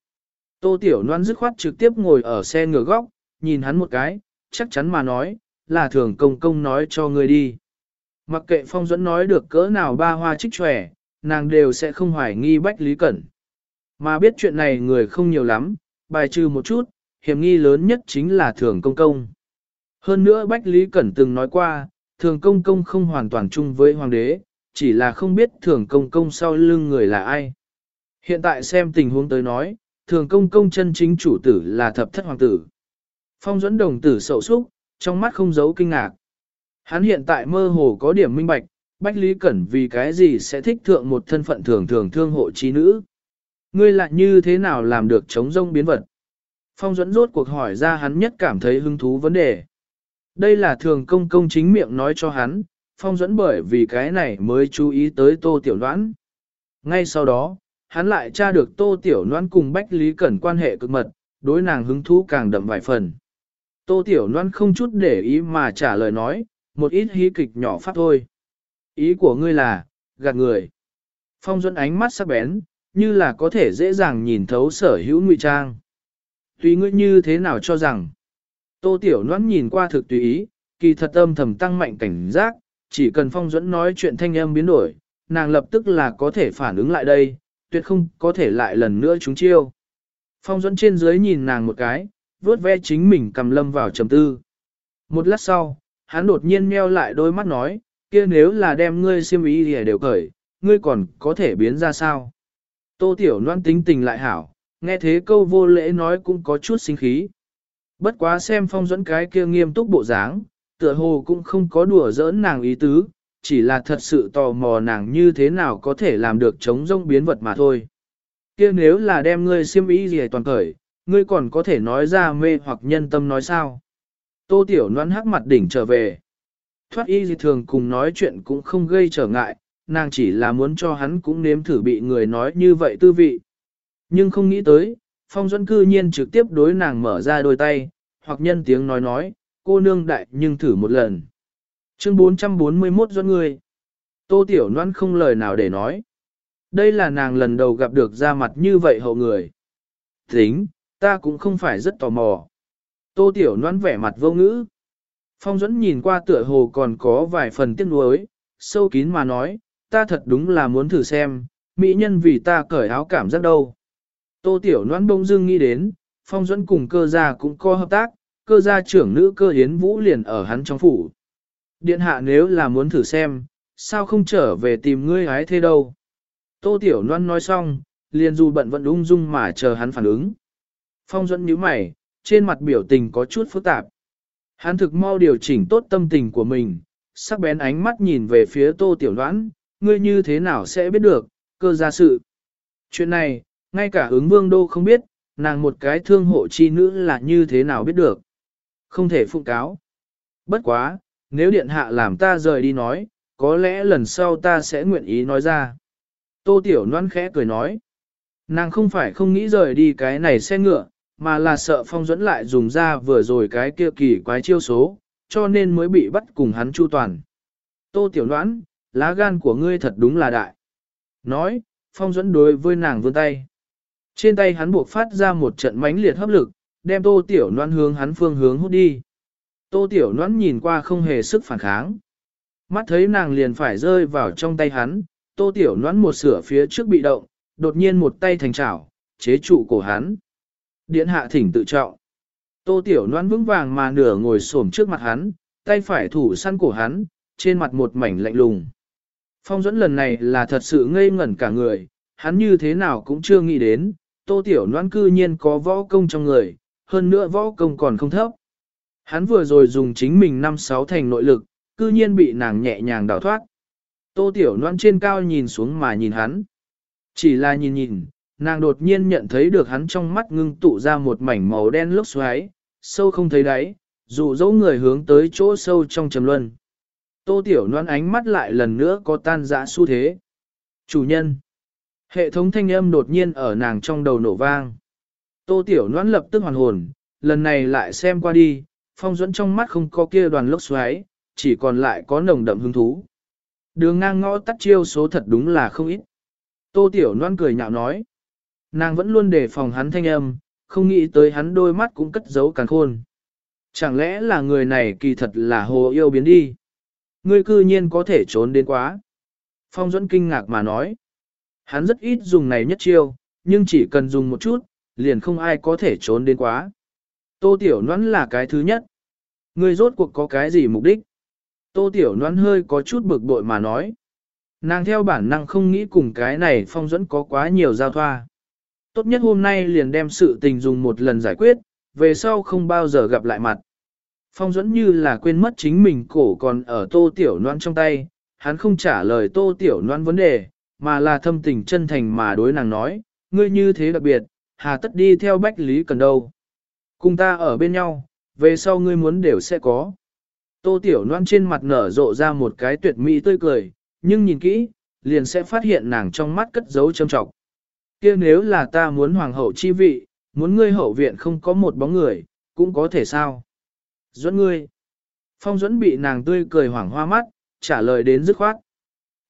Tô Tiểu Loan dứt khoát trực tiếp ngồi ở xe ngửa góc, nhìn hắn một cái, chắc chắn mà nói, là thường công công nói cho người đi. Mặc kệ Phong Duẫn nói được cỡ nào ba hoa trích tròe, nàng đều sẽ không hoài nghi Bách Lý Cẩn. Mà biết chuyện này người không nhiều lắm, bài trừ một chút, hiểm nghi lớn nhất chính là thường công công. Hơn nữa Bách Lý Cẩn từng nói qua, thường công công không hoàn toàn chung với hoàng đế, chỉ là không biết thường công công sau lưng người là ai. Hiện tại xem tình huống tới nói, thường công công chân chính chủ tử là thập thất hoàng tử. Phong dẫn đồng tử sậu súc, trong mắt không giấu kinh ngạc. Hắn hiện tại mơ hồ có điểm minh bạch, Bách Lý Cẩn vì cái gì sẽ thích thượng một thân phận thường thường thương hộ trí nữ. Ngươi lại như thế nào làm được chống rông biến vật? Phong dẫn rốt cuộc hỏi ra hắn nhất cảm thấy hứng thú vấn đề. Đây là thường công công chính miệng nói cho hắn, phong dẫn bởi vì cái này mới chú ý tới tô tiểu noãn. Ngay sau đó, hắn lại tra được tô tiểu noãn cùng Bách Lý Cẩn quan hệ cực mật, đối nàng hứng thú càng đậm vài phần. Tô tiểu noãn không chút để ý mà trả lời nói, một ít hí kịch nhỏ phát thôi. Ý của ngươi là, gạt người. Phong dẫn ánh mắt sắc bén, như là có thể dễ dàng nhìn thấu sở hữu ngụy trang. Tùy ngươi như thế nào cho rằng, Tô Tiểu Loan nhìn qua thực tùy ý, kỳ thật âm thầm tăng mạnh cảnh giác, chỉ cần phong duẫn nói chuyện thanh âm biến đổi, nàng lập tức là có thể phản ứng lại đây, tuyệt không có thể lại lần nữa chúng chiêu. Phong duẫn trên dưới nhìn nàng một cái, vuốt ve chính mình cầm lâm vào trầm tư. Một lát sau, hắn đột nhiên meo lại đôi mắt nói, kia nếu là đem ngươi xiêm ý thì đều cởi, ngươi còn có thể biến ra sao? Tô Tiểu Loan tính tình lại hảo, nghe thế câu vô lễ nói cũng có chút sinh khí. Bất quá xem phong dẫn cái kia nghiêm túc bộ dáng, tựa hồ cũng không có đùa giỡn nàng ý tứ, chỉ là thật sự tò mò nàng như thế nào có thể làm được chống rông biến vật mà thôi. kia nếu là đem ngươi xiêm ý gì toàn cởi, ngươi còn có thể nói ra mê hoặc nhân tâm nói sao. Tô Tiểu Loan hắc mặt đỉnh trở về. Thoát y gì thường cùng nói chuyện cũng không gây trở ngại, nàng chỉ là muốn cho hắn cũng nếm thử bị người nói như vậy tư vị. Nhưng không nghĩ tới, Phong Duẫn cư nhiên trực tiếp đối nàng mở ra đôi tay, hoặc nhân tiếng nói nói, cô nương đại nhưng thử một lần. Chương 441 Duẫn người. Tô Tiểu Loan không lời nào để nói. Đây là nàng lần đầu gặp được ra mặt như vậy hậu người. Tính, ta cũng không phải rất tò mò. Tô Tiểu Loan vẻ mặt vô ngữ. Phong Duẫn nhìn qua tựa hồ còn có vài phần tiếc nuối, sâu kín mà nói, ta thật đúng là muốn thử xem, mỹ nhân vì ta cởi áo cảm giác đâu. Tô Tiểu Loan bông dưng nghĩ đến, Phong Duẫn cùng cơ gia cũng có hợp tác, cơ gia trưởng nữ cơ hiến vũ liền ở hắn trong phủ. Điện hạ nếu là muốn thử xem, sao không trở về tìm ngươi hái thế đâu. Tô Tiểu Loan nói xong, liền dù bận vẫn ung dung mà chờ hắn phản ứng. Phong Duẫn nhíu mày, trên mặt biểu tình có chút phức tạp. Hắn thực mau điều chỉnh tốt tâm tình của mình, sắc bén ánh mắt nhìn về phía Tô Tiểu Loan, ngươi như thế nào sẽ biết được, cơ gia sự. Chuyện này, ngay cả ứng vương đô không biết, nàng một cái thương hộ chi nữ là như thế nào biết được. Không thể phụ cáo. Bất quá, nếu điện hạ làm ta rời đi nói, có lẽ lần sau ta sẽ nguyện ý nói ra. Tô Tiểu Loan khẽ cười nói. Nàng không phải không nghĩ rời đi cái này xe ngựa, mà là sợ phong dẫn lại dùng ra vừa rồi cái kia kỳ quái chiêu số, cho nên mới bị bắt cùng hắn chu toàn. Tô Tiểu Loan, lá gan của ngươi thật đúng là đại. Nói, phong dẫn đối với nàng vươn tay. Trên tay hắn buộc phát ra một trận mãnh liệt hấp lực, đem tô tiểu noan hướng hắn phương hướng hút đi. Tô tiểu noan nhìn qua không hề sức phản kháng. Mắt thấy nàng liền phải rơi vào trong tay hắn, tô tiểu noan một sửa phía trước bị động, đột nhiên một tay thành chảo, chế trụ cổ hắn. Điện hạ thỉnh tự trọng. Tô tiểu noan vững vàng mà nửa ngồi xổm trước mặt hắn, tay phải thủ săn cổ hắn, trên mặt một mảnh lạnh lùng. Phong dẫn lần này là thật sự ngây ngẩn cả người, hắn như thế nào cũng chưa nghĩ đến, tô tiểu Loan cư nhiên có võ công trong người, hơn nữa võ công còn không thấp. Hắn vừa rồi dùng chính mình năm sáu thành nội lực, cư nhiên bị nàng nhẹ nhàng đào thoát. Tô Tiểu Loan trên cao nhìn xuống mà nhìn hắn. Chỉ là nhìn nhìn, nàng đột nhiên nhận thấy được hắn trong mắt ngưng tụ ra một mảnh màu đen lốc xoáy, sâu không thấy đáy, dù dấu người hướng tới chỗ sâu trong trầm luân. Tô Tiểu Loan ánh mắt lại lần nữa có tan dã xu thế. Chủ nhân. Hệ thống thanh âm đột nhiên ở nàng trong đầu nổ vang. Tô Tiểu Loan lập tức hoàn hồn, lần này lại xem qua đi, phong dẫn trong mắt không có kia đoàn lốc xoáy, chỉ còn lại có nồng đậm hứng thú. Đường ngang ngõ tắt chiêu số thật đúng là không ít. Tô Tiểu Loan cười nhạo nói. Nàng vẫn luôn đề phòng hắn thanh âm, không nghĩ tới hắn đôi mắt cũng cất giấu càng khôn. Chẳng lẽ là người này kỳ thật là hồ yêu biến đi? Ngươi cư nhiên có thể trốn đến quá. Phong Duẫn kinh ngạc mà nói. Hắn rất ít dùng này nhất chiêu, nhưng chỉ cần dùng một chút, liền không ai có thể trốn đến quá. Tô Tiểu Noãn là cái thứ nhất. Ngươi rốt cuộc có cái gì mục đích? Tô Tiểu Noãn hơi có chút bực bội mà nói. Nàng theo bản năng không nghĩ cùng cái này phong dẫn có quá nhiều giao thoa. Tốt nhất hôm nay liền đem sự tình dùng một lần giải quyết, về sau không bao giờ gặp lại mặt. Phong dẫn như là quên mất chính mình cổ còn ở tô tiểu noan trong tay, hắn không trả lời tô tiểu noan vấn đề, mà là thâm tình chân thành mà đối nàng nói, ngươi như thế đặc biệt, hà tất đi theo bách lý cần đâu. Cùng ta ở bên nhau, về sau ngươi muốn đều sẽ có. Tô tiểu Loan trên mặt nở rộ ra một cái tuyệt mỹ tươi cười, nhưng nhìn kỹ, liền sẽ phát hiện nàng trong mắt cất giấu châm trọng. kia nếu là ta muốn hoàng hậu chi vị, muốn ngươi hậu viện không có một bóng người, cũng có thể sao. Duẫn ngươi. Phong Duẫn bị nàng tươi cười hoảng hoa mắt, trả lời đến dứt khoát.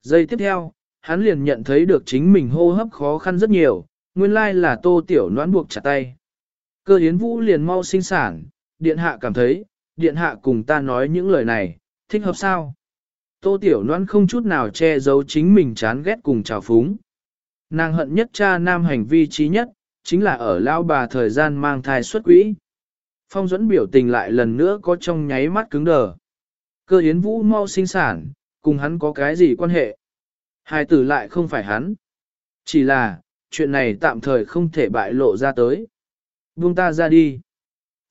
Giây tiếp theo, hắn liền nhận thấy được chính mình hô hấp khó khăn rất nhiều, nguyên lai là tô tiểu noãn buộc chặt tay. Cơ hiến vũ liền mau sinh sản, điện hạ cảm thấy, điện hạ cùng ta nói những lời này, thích hợp sao? Tô Tiểu noãn không chút nào che giấu chính mình chán ghét cùng trào phúng. Nàng hận nhất cha nam hành vi trí nhất, chính là ở lao bà thời gian mang thai xuất quỹ. Phong dẫn biểu tình lại lần nữa có trong nháy mắt cứng đờ. Cơ hiến Vũ mau sinh sản, cùng hắn có cái gì quan hệ? Hai tử lại không phải hắn. Chỉ là, chuyện này tạm thời không thể bại lộ ra tới. Buông ta ra đi.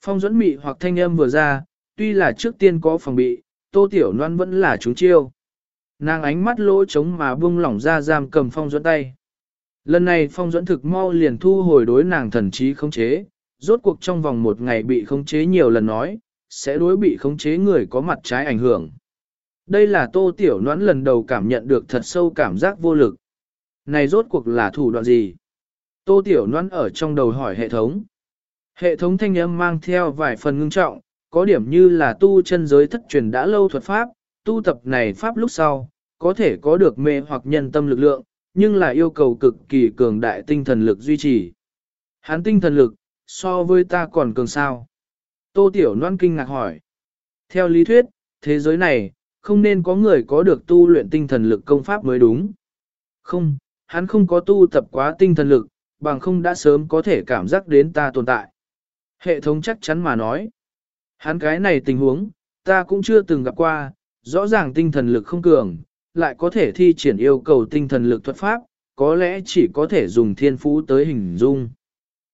Phong dẫn mị hoặc thanh âm vừa ra, tuy là trước tiên có phòng bị, tô tiểu loan vẫn là chúng chiêu. Nàng ánh mắt lỗ trống mà buông lỏng ra giam cầm phong dẫn tay. Lần này phong dẫn thực mau liền thu hồi đối nàng thần trí khống chế, rốt cuộc trong vòng một ngày bị khống chế nhiều lần nói, sẽ đối bị khống chế người có mặt trái ảnh hưởng. Đây là tô tiểu noãn lần đầu cảm nhận được thật sâu cảm giác vô lực. Này rốt cuộc là thủ đoạn gì? Tô tiểu noãn ở trong đầu hỏi hệ thống. Hệ thống thanh âm mang theo vài phần ngưng trọng, có điểm như là tu chân giới thất truyền đã lâu thuật pháp, tu tập này pháp lúc sau, có thể có được mê hoặc nhân tâm lực lượng, nhưng là yêu cầu cực kỳ cường đại tinh thần lực duy trì. Hán tinh thần lực, so với ta còn cường sao? Tô Tiểu Loan kinh ngạc hỏi. Theo lý thuyết, thế giới này, không nên có người có được tu luyện tinh thần lực công pháp mới đúng. Không, hắn không có tu tập quá tinh thần lực, bằng không đã sớm có thể cảm giác đến ta tồn tại. Hệ thống chắc chắn mà nói. Hắn cái này tình huống, ta cũng chưa từng gặp qua, rõ ràng tinh thần lực không cường, lại có thể thi triển yêu cầu tinh thần lực thuật pháp, có lẽ chỉ có thể dùng thiên phú tới hình dung.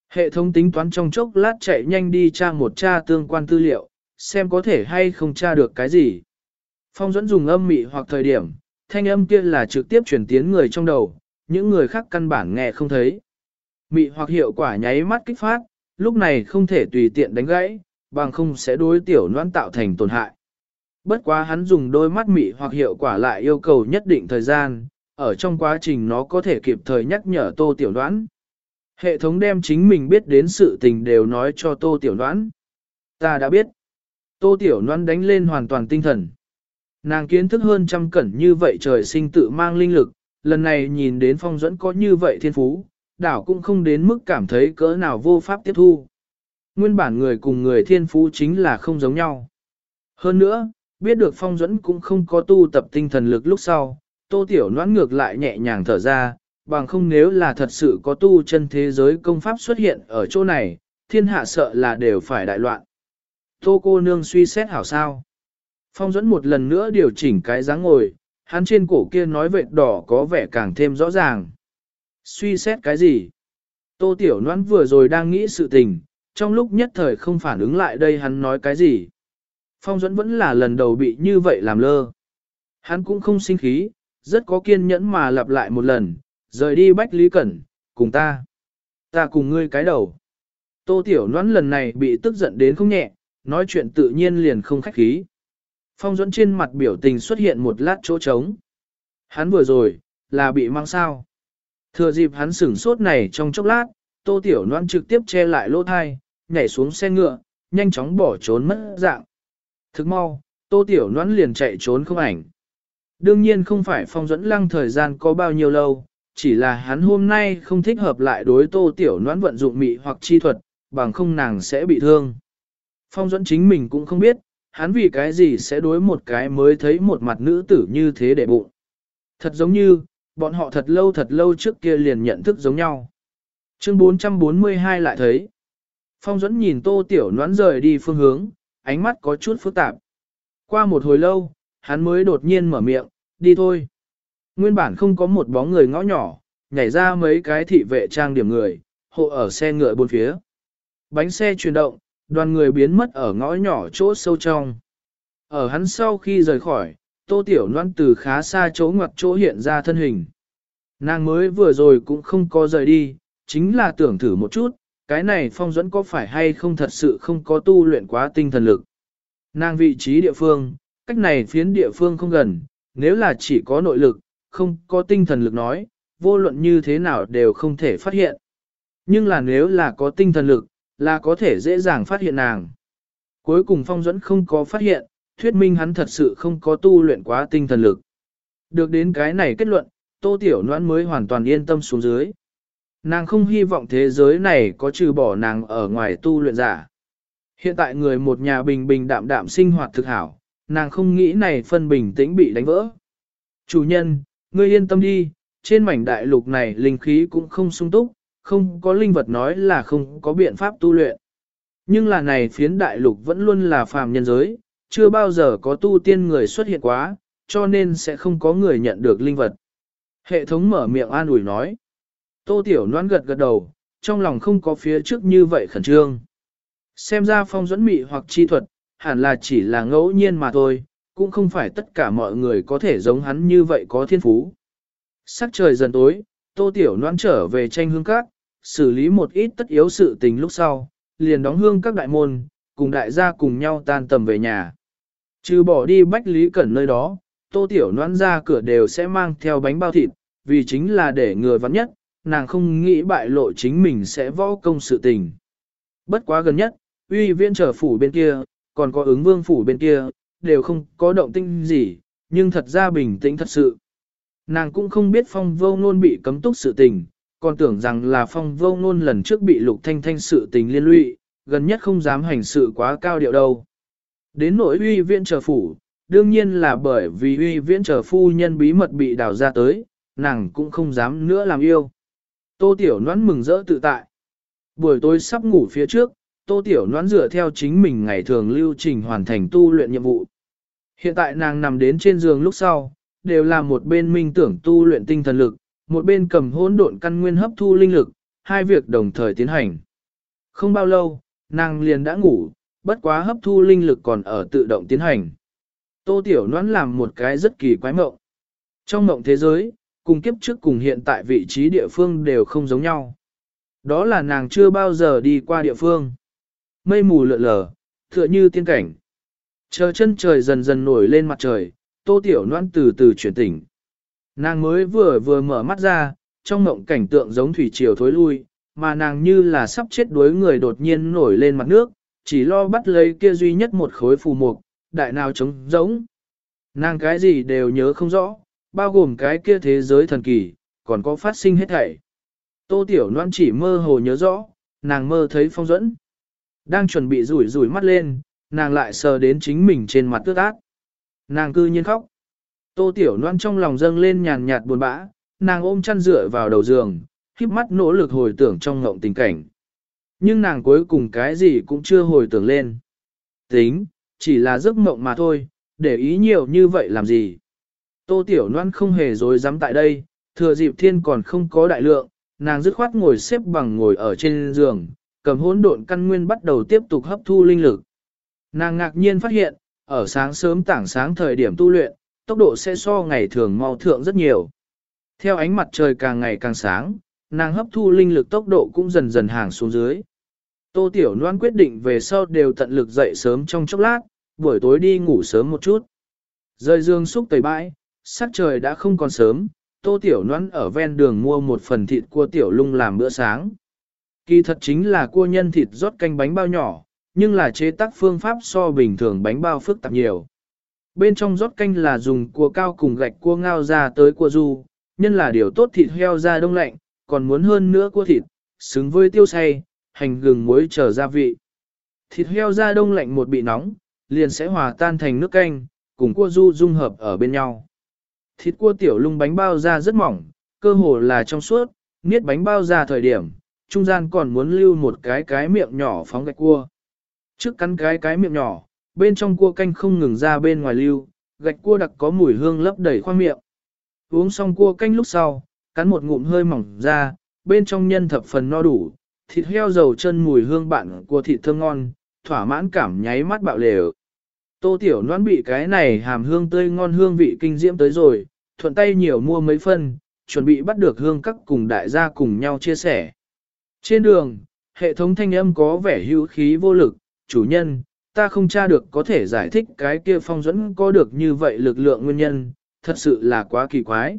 Hệ thống tính toán trong chốc lát chạy nhanh đi tra một tra tương quan tư liệu, xem có thể hay không tra được cái gì. Phong dẫn dùng âm mị hoặc thời điểm, thanh âm kia là trực tiếp chuyển tiến người trong đầu, những người khác căn bản nghe không thấy. Mị hoặc hiệu quả nháy mắt kích phát, lúc này không thể tùy tiện đánh gãy, bằng không sẽ đối tiểu noan tạo thành tổn hại. Bất quá hắn dùng đôi mắt mị hoặc hiệu quả lại yêu cầu nhất định thời gian, ở trong quá trình nó có thể kịp thời nhắc nhở tô tiểu đoán. Hệ thống đem chính mình biết đến sự tình đều nói cho tô tiểu đoán. Ta đã biết. Tô tiểu đoán đánh lên hoàn toàn tinh thần. Nàng kiến thức hơn trăm cẩn như vậy trời sinh tự mang linh lực, lần này nhìn đến phong dẫn có như vậy thiên phú, đảo cũng không đến mức cảm thấy cỡ nào vô pháp tiếp thu. Nguyên bản người cùng người thiên phú chính là không giống nhau. Hơn nữa, biết được phong dẫn cũng không có tu tập tinh thần lực lúc sau, tô tiểu noãn ngược lại nhẹ nhàng thở ra, bằng không nếu là thật sự có tu chân thế giới công pháp xuất hiện ở chỗ này, thiên hạ sợ là đều phải đại loạn. Tô cô nương suy xét hảo sao. Phong dẫn một lần nữa điều chỉnh cái dáng ngồi, hắn trên cổ kia nói vệt đỏ có vẻ càng thêm rõ ràng. Suy xét cái gì? Tô Tiểu Noãn vừa rồi đang nghĩ sự tình, trong lúc nhất thời không phản ứng lại đây hắn nói cái gì. Phong dẫn vẫn là lần đầu bị như vậy làm lơ. Hắn cũng không sinh khí, rất có kiên nhẫn mà lặp lại một lần, rời đi Bách Lý Cẩn, cùng ta. Ta cùng ngươi cái đầu. Tô Tiểu Noãn lần này bị tức giận đến không nhẹ, nói chuyện tự nhiên liền không khách khí. Phong Duẫn trên mặt biểu tình xuất hiện một lát chỗ trống. Hắn vừa rồi, là bị mang sao. Thừa dịp hắn sửng sốt này trong chốc lát, Tô Tiểu Loan trực tiếp che lại lỗ thai, nhảy xuống xe ngựa, nhanh chóng bỏ trốn mất dạng. Thức mau, Tô Tiểu Loan liền chạy trốn không ảnh. Đương nhiên không phải phong dẫn lăng thời gian có bao nhiêu lâu, chỉ là hắn hôm nay không thích hợp lại đối Tô Tiểu Loan vận dụng mị hoặc chi thuật, bằng không nàng sẽ bị thương. Phong dẫn chính mình cũng không biết, hắn vì cái gì sẽ đối một cái mới thấy một mặt nữ tử như thế để bụng. Thật giống như, bọn họ thật lâu thật lâu trước kia liền nhận thức giống nhau. Chương 442 lại thấy. Phong dẫn nhìn tô tiểu noãn rời đi phương hướng, ánh mắt có chút phức tạp. Qua một hồi lâu, hắn mới đột nhiên mở miệng, đi thôi. Nguyên bản không có một bóng người ngõ nhỏ, nhảy ra mấy cái thị vệ trang điểm người, hộ ở xe ngựa bốn phía. Bánh xe chuyển động, đoàn người biến mất ở ngõ nhỏ chỗ sâu trong. Ở hắn sau khi rời khỏi, tô tiểu loan từ khá xa chỗ ngoặt chỗ hiện ra thân hình. Nàng mới vừa rồi cũng không có rời đi, chính là tưởng thử một chút, cái này phong dẫn có phải hay không thật sự không có tu luyện quá tinh thần lực. Nàng vị trí địa phương, cách này phiến địa phương không gần, nếu là chỉ có nội lực, không có tinh thần lực nói, vô luận như thế nào đều không thể phát hiện. Nhưng là nếu là có tinh thần lực, là có thể dễ dàng phát hiện nàng. Cuối cùng phong dẫn không có phát hiện, thuyết minh hắn thật sự không có tu luyện quá tinh thần lực. Được đến cái này kết luận, tô tiểu noãn mới hoàn toàn yên tâm xuống dưới. Nàng không hy vọng thế giới này có trừ bỏ nàng ở ngoài tu luyện giả. Hiện tại người một nhà bình bình đạm đạm sinh hoạt thực hảo, nàng không nghĩ này phân bình tĩnh bị đánh vỡ. Chủ nhân, ngươi yên tâm đi, trên mảnh đại lục này linh khí cũng không sung túc, không có linh vật nói là không có biện pháp tu luyện. Nhưng là này phiến đại lục vẫn luôn là phàm nhân giới, chưa bao giờ có tu tiên người xuất hiện quá, cho nên sẽ không có người nhận được linh vật. Hệ thống mở miệng an ủi nói. Tô Tiểu Loan gật gật đầu, trong lòng không có phía trước như vậy khẩn trương. Xem ra phong dẫn mị hoặc chi thuật, hẳn là chỉ là ngẫu nhiên mà thôi, cũng không phải tất cả mọi người có thể giống hắn như vậy có thiên phú. Sắc trời dần tối, Tô Tiểu Loan trở về tranh hương các, xử lý một ít tất yếu sự tình lúc sau, liền đóng hương các đại môn, cùng đại gia cùng nhau tan tầm về nhà. Trừ bỏ đi Bách Lý Cẩn nơi đó, Tô Tiểu Loan ra cửa đều sẽ mang theo bánh bao thịt, vì chính là để người vắn nhất, nàng không nghĩ bại lộ chính mình sẽ võ công sự tình. Bất quá gần nhất, uy viên trở phủ bên kia, còn có ứng vương phủ bên kia, đều không có động tinh gì, nhưng thật ra bình tĩnh thật sự. Nàng cũng không biết phong vô ngôn bị cấm túc sự tình, còn tưởng rằng là phong vô ngôn lần trước bị lục thanh thanh sự tình liên lụy, gần nhất không dám hành sự quá cao điệu đâu. Đến nỗi uy viễn trở phủ, đương nhiên là bởi vì uy viễn trở phu nhân bí mật bị đào ra tới, nàng cũng không dám nữa làm yêu. Tô Tiểu Noãn mừng rỡ tự tại. Buổi tối sắp ngủ phía trước, Tô Tiểu Noãn dựa theo chính mình ngày thường lưu trình hoàn thành tu luyện nhiệm vụ. Hiện tại nàng nằm đến trên giường lúc sau, đều là một bên minh tưởng tu luyện tinh thần lực, một bên cầm hỗn độn căn nguyên hấp thu linh lực, hai việc đồng thời tiến hành. Không bao lâu, nàng liền đã ngủ, bất quá hấp thu linh lực còn ở tự động tiến hành. Tô Tiểu Noãn làm một cái rất kỳ quái mộng. Trong mộng thế giới, cùng kiếp trước cùng hiện tại vị trí địa phương đều không giống nhau. Đó là nàng chưa bao giờ đi qua địa phương. Mây mù lượn lờ, tựa như tiên cảnh. Chờ chân trời dần dần nổi lên mặt trời, tô tiểu Noãn từ từ chuyển tỉnh. Nàng mới vừa vừa mở mắt ra, trong mộng cảnh tượng giống thủy triều thối lui, mà nàng như là sắp chết đuối người đột nhiên nổi lên mặt nước, chỉ lo bắt lấy kia duy nhất một khối phù mục, đại nào trống giống. Nàng cái gì đều nhớ không rõ, bao gồm cái kia thế giới thần kỳ, còn có phát sinh hết thảy. Tô Tiểu Loan chỉ mơ hồ nhớ rõ, nàng mơ thấy phong dẫn. Đang chuẩn bị rủi rủi mắt lên, nàng lại sờ đến chính mình trên mặt tước ác. Nàng cư nhiên khóc. Tô Tiểu Loan trong lòng dâng lên nhàn nhạt buồn bã, nàng ôm chăn dựa vào đầu giường, khiếp mắt nỗ lực hồi tưởng trong ngộng tình cảnh. Nhưng nàng cuối cùng cái gì cũng chưa hồi tưởng lên. Tính, chỉ là giấc mộng mà thôi, để ý nhiều như vậy làm gì. Tô Tiểu Loan không hề dối dám tại đây, thừa dịp thiên còn không có đại lượng, nàng dứt khoát ngồi xếp bằng ngồi ở trên giường, cầm hỗn độn căn nguyên bắt đầu tiếp tục hấp thu linh lực. Nàng ngạc nhiên phát hiện, ở sáng sớm tảng sáng thời điểm tu luyện, tốc độ sẽ so ngày thường mau thượng rất nhiều. Theo ánh mặt trời càng ngày càng sáng, nàng hấp thu linh lực tốc độ cũng dần dần hàng xuống dưới. Tô Tiểu Loan quyết định về sau đều tận lực dậy sớm trong chốc lát, buổi tối đi ngủ sớm một chút. Rời dương xúc tẩy bãi, sắc trời đã không còn sớm, Tô Tiểu Loan ở ven đường mua một phần thịt cua tiểu lung làm bữa sáng. Kỳ thật chính là cua nhân thịt rót canh bánh bao nhỏ, nhưng là chế tác phương pháp so bình thường bánh bao phức tạp nhiều. Bên trong rót canh là dùng cua cao cùng gạch cua ngao ra tới cua du, nhân là điều tốt thịt heo ra đông lạnh, còn muốn hơn nữa cua thịt, xứng với tiêu say, hành gừng muối trở gia vị. Thịt heo ra đông lạnh một bị nóng, liền sẽ hòa tan thành nước canh, cùng cua du dung hợp ở bên nhau. Thịt cua tiểu lung bánh bao ra rất mỏng, cơ hồ là trong suốt, niết bánh bao ra thời điểm, trung gian còn muốn lưu một cái cái miệng nhỏ phóng gạch cua. Trước cắn cái cái miệng nhỏ, bên trong cua canh không ngừng ra bên ngoài lưu, gạch cua đặc có mùi hương lấp đầy khoang miệng. Uống xong cua canh lúc sau, cắn một ngụm hơi mỏng ra, bên trong nhân thập phần no đủ, thịt heo dầu chân mùi hương bạn của thịt thơm ngon, thỏa mãn cảm nháy mắt bạo lều. Tô Tiểu Loan bị cái này hàm hương tươi ngon hương vị kinh diễm tới rồi, thuận tay nhiều mua mấy phân, chuẩn bị bắt được hương các cùng đại gia cùng nhau chia sẻ. Trên đường, hệ thống thanh âm có vẻ hữu khí vô lực, chủ nhân, ta không tra được có thể giải thích cái kia phong dẫn có được như vậy lực lượng nguyên nhân, thật sự là quá kỳ quái.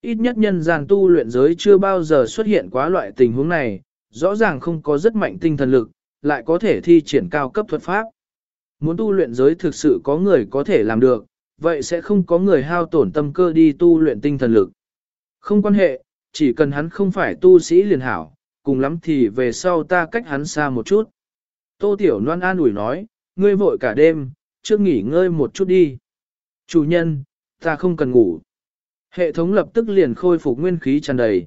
Ít nhất nhân gian tu luyện giới chưa bao giờ xuất hiện quá loại tình huống này, rõ ràng không có rất mạnh tinh thần lực, lại có thể thi triển cao cấp thuật pháp. Muốn tu luyện giới thực sự có người có thể làm được, vậy sẽ không có người hao tổn tâm cơ đi tu luyện tinh thần lực. Không quan hệ, chỉ cần hắn không phải tu sĩ liền hảo, cùng lắm thì về sau ta cách hắn xa một chút. Tô Tiểu Loan an ủi nói, ngươi vội cả đêm, trước nghỉ ngơi một chút đi. Chủ nhân, ta không cần ngủ. Hệ thống lập tức liền khôi phục nguyên khí tràn đầy.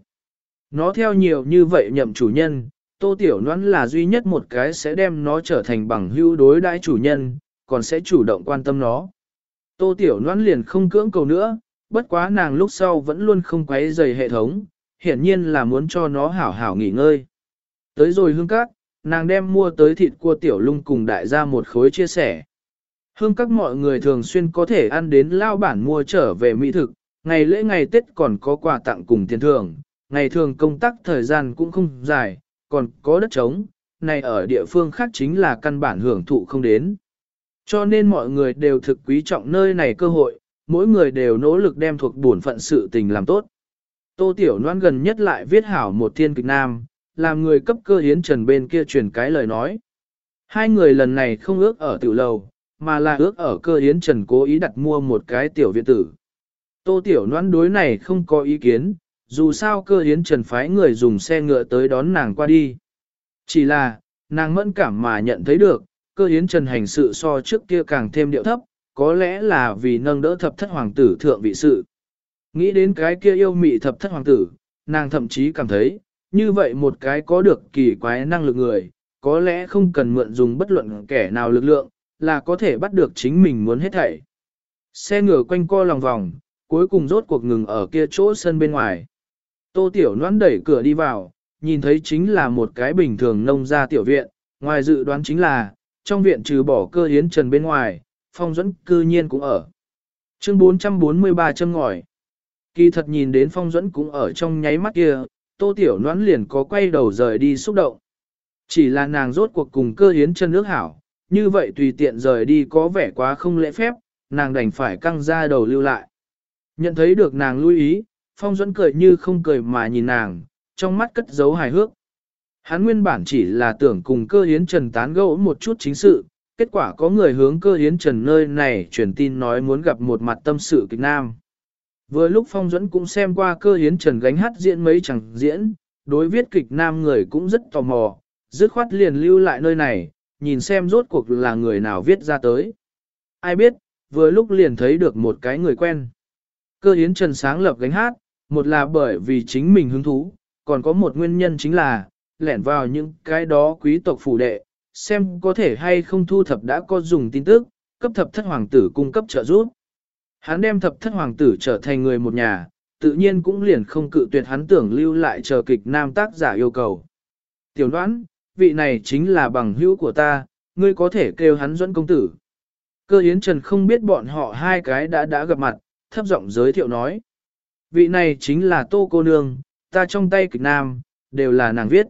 Nó theo nhiều như vậy nhậm chủ nhân, Tô Tiểu Loan là duy nhất một cái sẽ đem nó trở thành bằng hữu đối đãi chủ nhân, còn sẽ chủ động quan tâm nó. Tô Tiểu Loan liền không cưỡng cầu nữa, bất quá nàng lúc sau vẫn luôn không quấy rầy hệ thống, hiển nhiên là muốn cho nó hảo hảo nghỉ ngơi. Tới rồi hương cát, nàng đem mua tới thịt cua tiểu lung cùng đại gia một khối chia sẻ. Hương các mọi người thường xuyên có thể ăn đến lao bản mua trở về mỹ thực, ngày lễ ngày Tết còn có quà tặng cùng tiền thưởng, ngày thường công tác thời gian cũng không dài, còn có đất trống, này ở địa phương khác chính là căn bản hưởng thụ không đến. Cho nên mọi người đều thực quý trọng nơi này cơ hội, mỗi người đều nỗ lực đem thuộc bổn phận sự tình làm tốt. Tô Tiểu Loan gần nhất lại viết hảo một thiên kịch nam, làm người cấp cơ hiến trần bên kia truyền cái lời nói. Hai người lần này không ước ở tiểu lầu, mà là ước ở cơ hiến trần cố ý đặt mua một cái tiểu viện tử. Tô Tiểu Loan đối này không có ý kiến, dù sao cơ hiến trần phái người dùng xe ngựa tới đón nàng qua đi. Chỉ là, nàng mẫn cảm mà nhận thấy được, cơ hiến trần hành sự so trước kia càng thêm điệu thấp, có lẽ là vì nâng đỡ thập thất hoàng tử thượng vị sự. Nghĩ đến cái kia yêu mị thập thất hoàng tử, nàng thậm chí cảm thấy, như vậy một cái có được kỳ quái năng lực người, có lẽ không cần mượn dùng bất luận kẻ nào lực lượng, là có thể bắt được chính mình muốn hết thảy. Xe ngựa quanh co lòng vòng, cuối cùng rốt cuộc ngừng ở kia chỗ sân bên ngoài. Tô Tiểu Loan đẩy cửa đi vào, nhìn thấy chính là một cái bình thường nông gia tiểu viện, ngoài dự đoán chính là, trong viện trừ bỏ cơ hiến trần bên ngoài, phong dẫn cư nhiên cũng ở. Chương 443 châm ngòi. Kỳ thật nhìn đến phong dẫn cũng ở trong nháy mắt kia, tô tiểu noãn liền có quay đầu rời đi xúc động. Chỉ là nàng rốt cuộc cùng cơ hiến chân nước hảo, như vậy tùy tiện rời đi có vẻ quá không lễ phép, nàng đành phải căng ra đầu lưu lại. Nhận thấy được nàng lưu ý, phong Duẫn cười như không cười mà nhìn nàng, trong mắt cất giấu hài hước. Hắn nguyên bản chỉ là tưởng cùng cơ hiến trần tán gẫu một chút chính sự, kết quả có người hướng cơ hiến trần nơi này truyền tin nói muốn gặp một mặt tâm sự kịch nam. Vừa lúc Phong Duẫn cũng xem qua cơ hiến trần gánh hát diễn mấy chẳng diễn, đối viết kịch nam người cũng rất tò mò, dứt khoát liền lưu lại nơi này, nhìn xem rốt cuộc là người nào viết ra tới. Ai biết, vừa lúc liền thấy được một cái người quen. Cơ hiến trần sáng lập gánh hát, một là bởi vì chính mình hứng thú, còn có một nguyên nhân chính là, lẻn vào những cái đó quý tộc phủ đệ, xem có thể hay không thu thập đã có dùng tin tức, cấp thập thất hoàng tử cung cấp trợ giúp. Hắn đem thập thất hoàng tử trở thành người một nhà, tự nhiên cũng liền không cự tuyệt hắn tưởng lưu lại chờ kịch nam tác giả yêu cầu. Tiểu đoán, vị này chính là bằng hữu của ta, ngươi có thể kêu hắn dẫn công tử. Cơ Yến Trần không biết bọn họ hai cái đã đã gặp mặt, thấp giọng giới thiệu nói. Vị này chính là Tô Cô Nương, ta trong tay kịch nam, đều là nàng viết.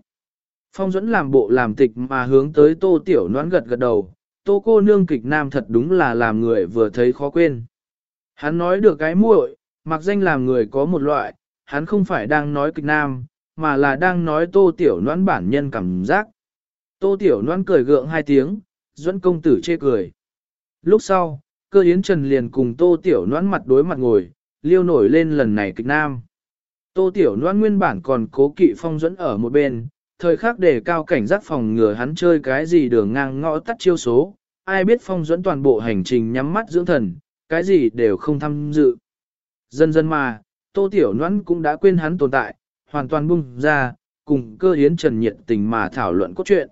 Phong dẫn làm bộ làm tịch mà hướng tới Tô Tiểu Noãn gật gật đầu, Tô Cô Nương kịch nam thật đúng là làm người vừa thấy khó quên. Hắn nói được cái muội, mặc danh làm người có một loại, hắn không phải đang nói kịch nam, mà là đang nói Tô Tiểu Noãn bản nhân cảm giác. Tô Tiểu Noãn cười gượng hai tiếng, dẫn công tử chê cười. Lúc sau, cơ yến trần liền cùng Tô Tiểu Noãn mặt đối mặt ngồi, liêu nổi lên lần này kịch nam. Tô Tiểu noãn nguyên bản còn cố kỵ phong dẫn ở một bên, thời khắc để cao cảnh giác phòng ngừa hắn chơi cái gì đường ngang ngõ tắt chiêu số, ai biết phong dẫn toàn bộ hành trình nhắm mắt dưỡng thần, cái gì đều không tham dự. Dần dần mà, Tô Tiểu Noãn cũng đã quên hắn tồn tại, hoàn toàn bung ra, cùng cơ hiến trần nhiệt tình mà thảo luận cốt truyện.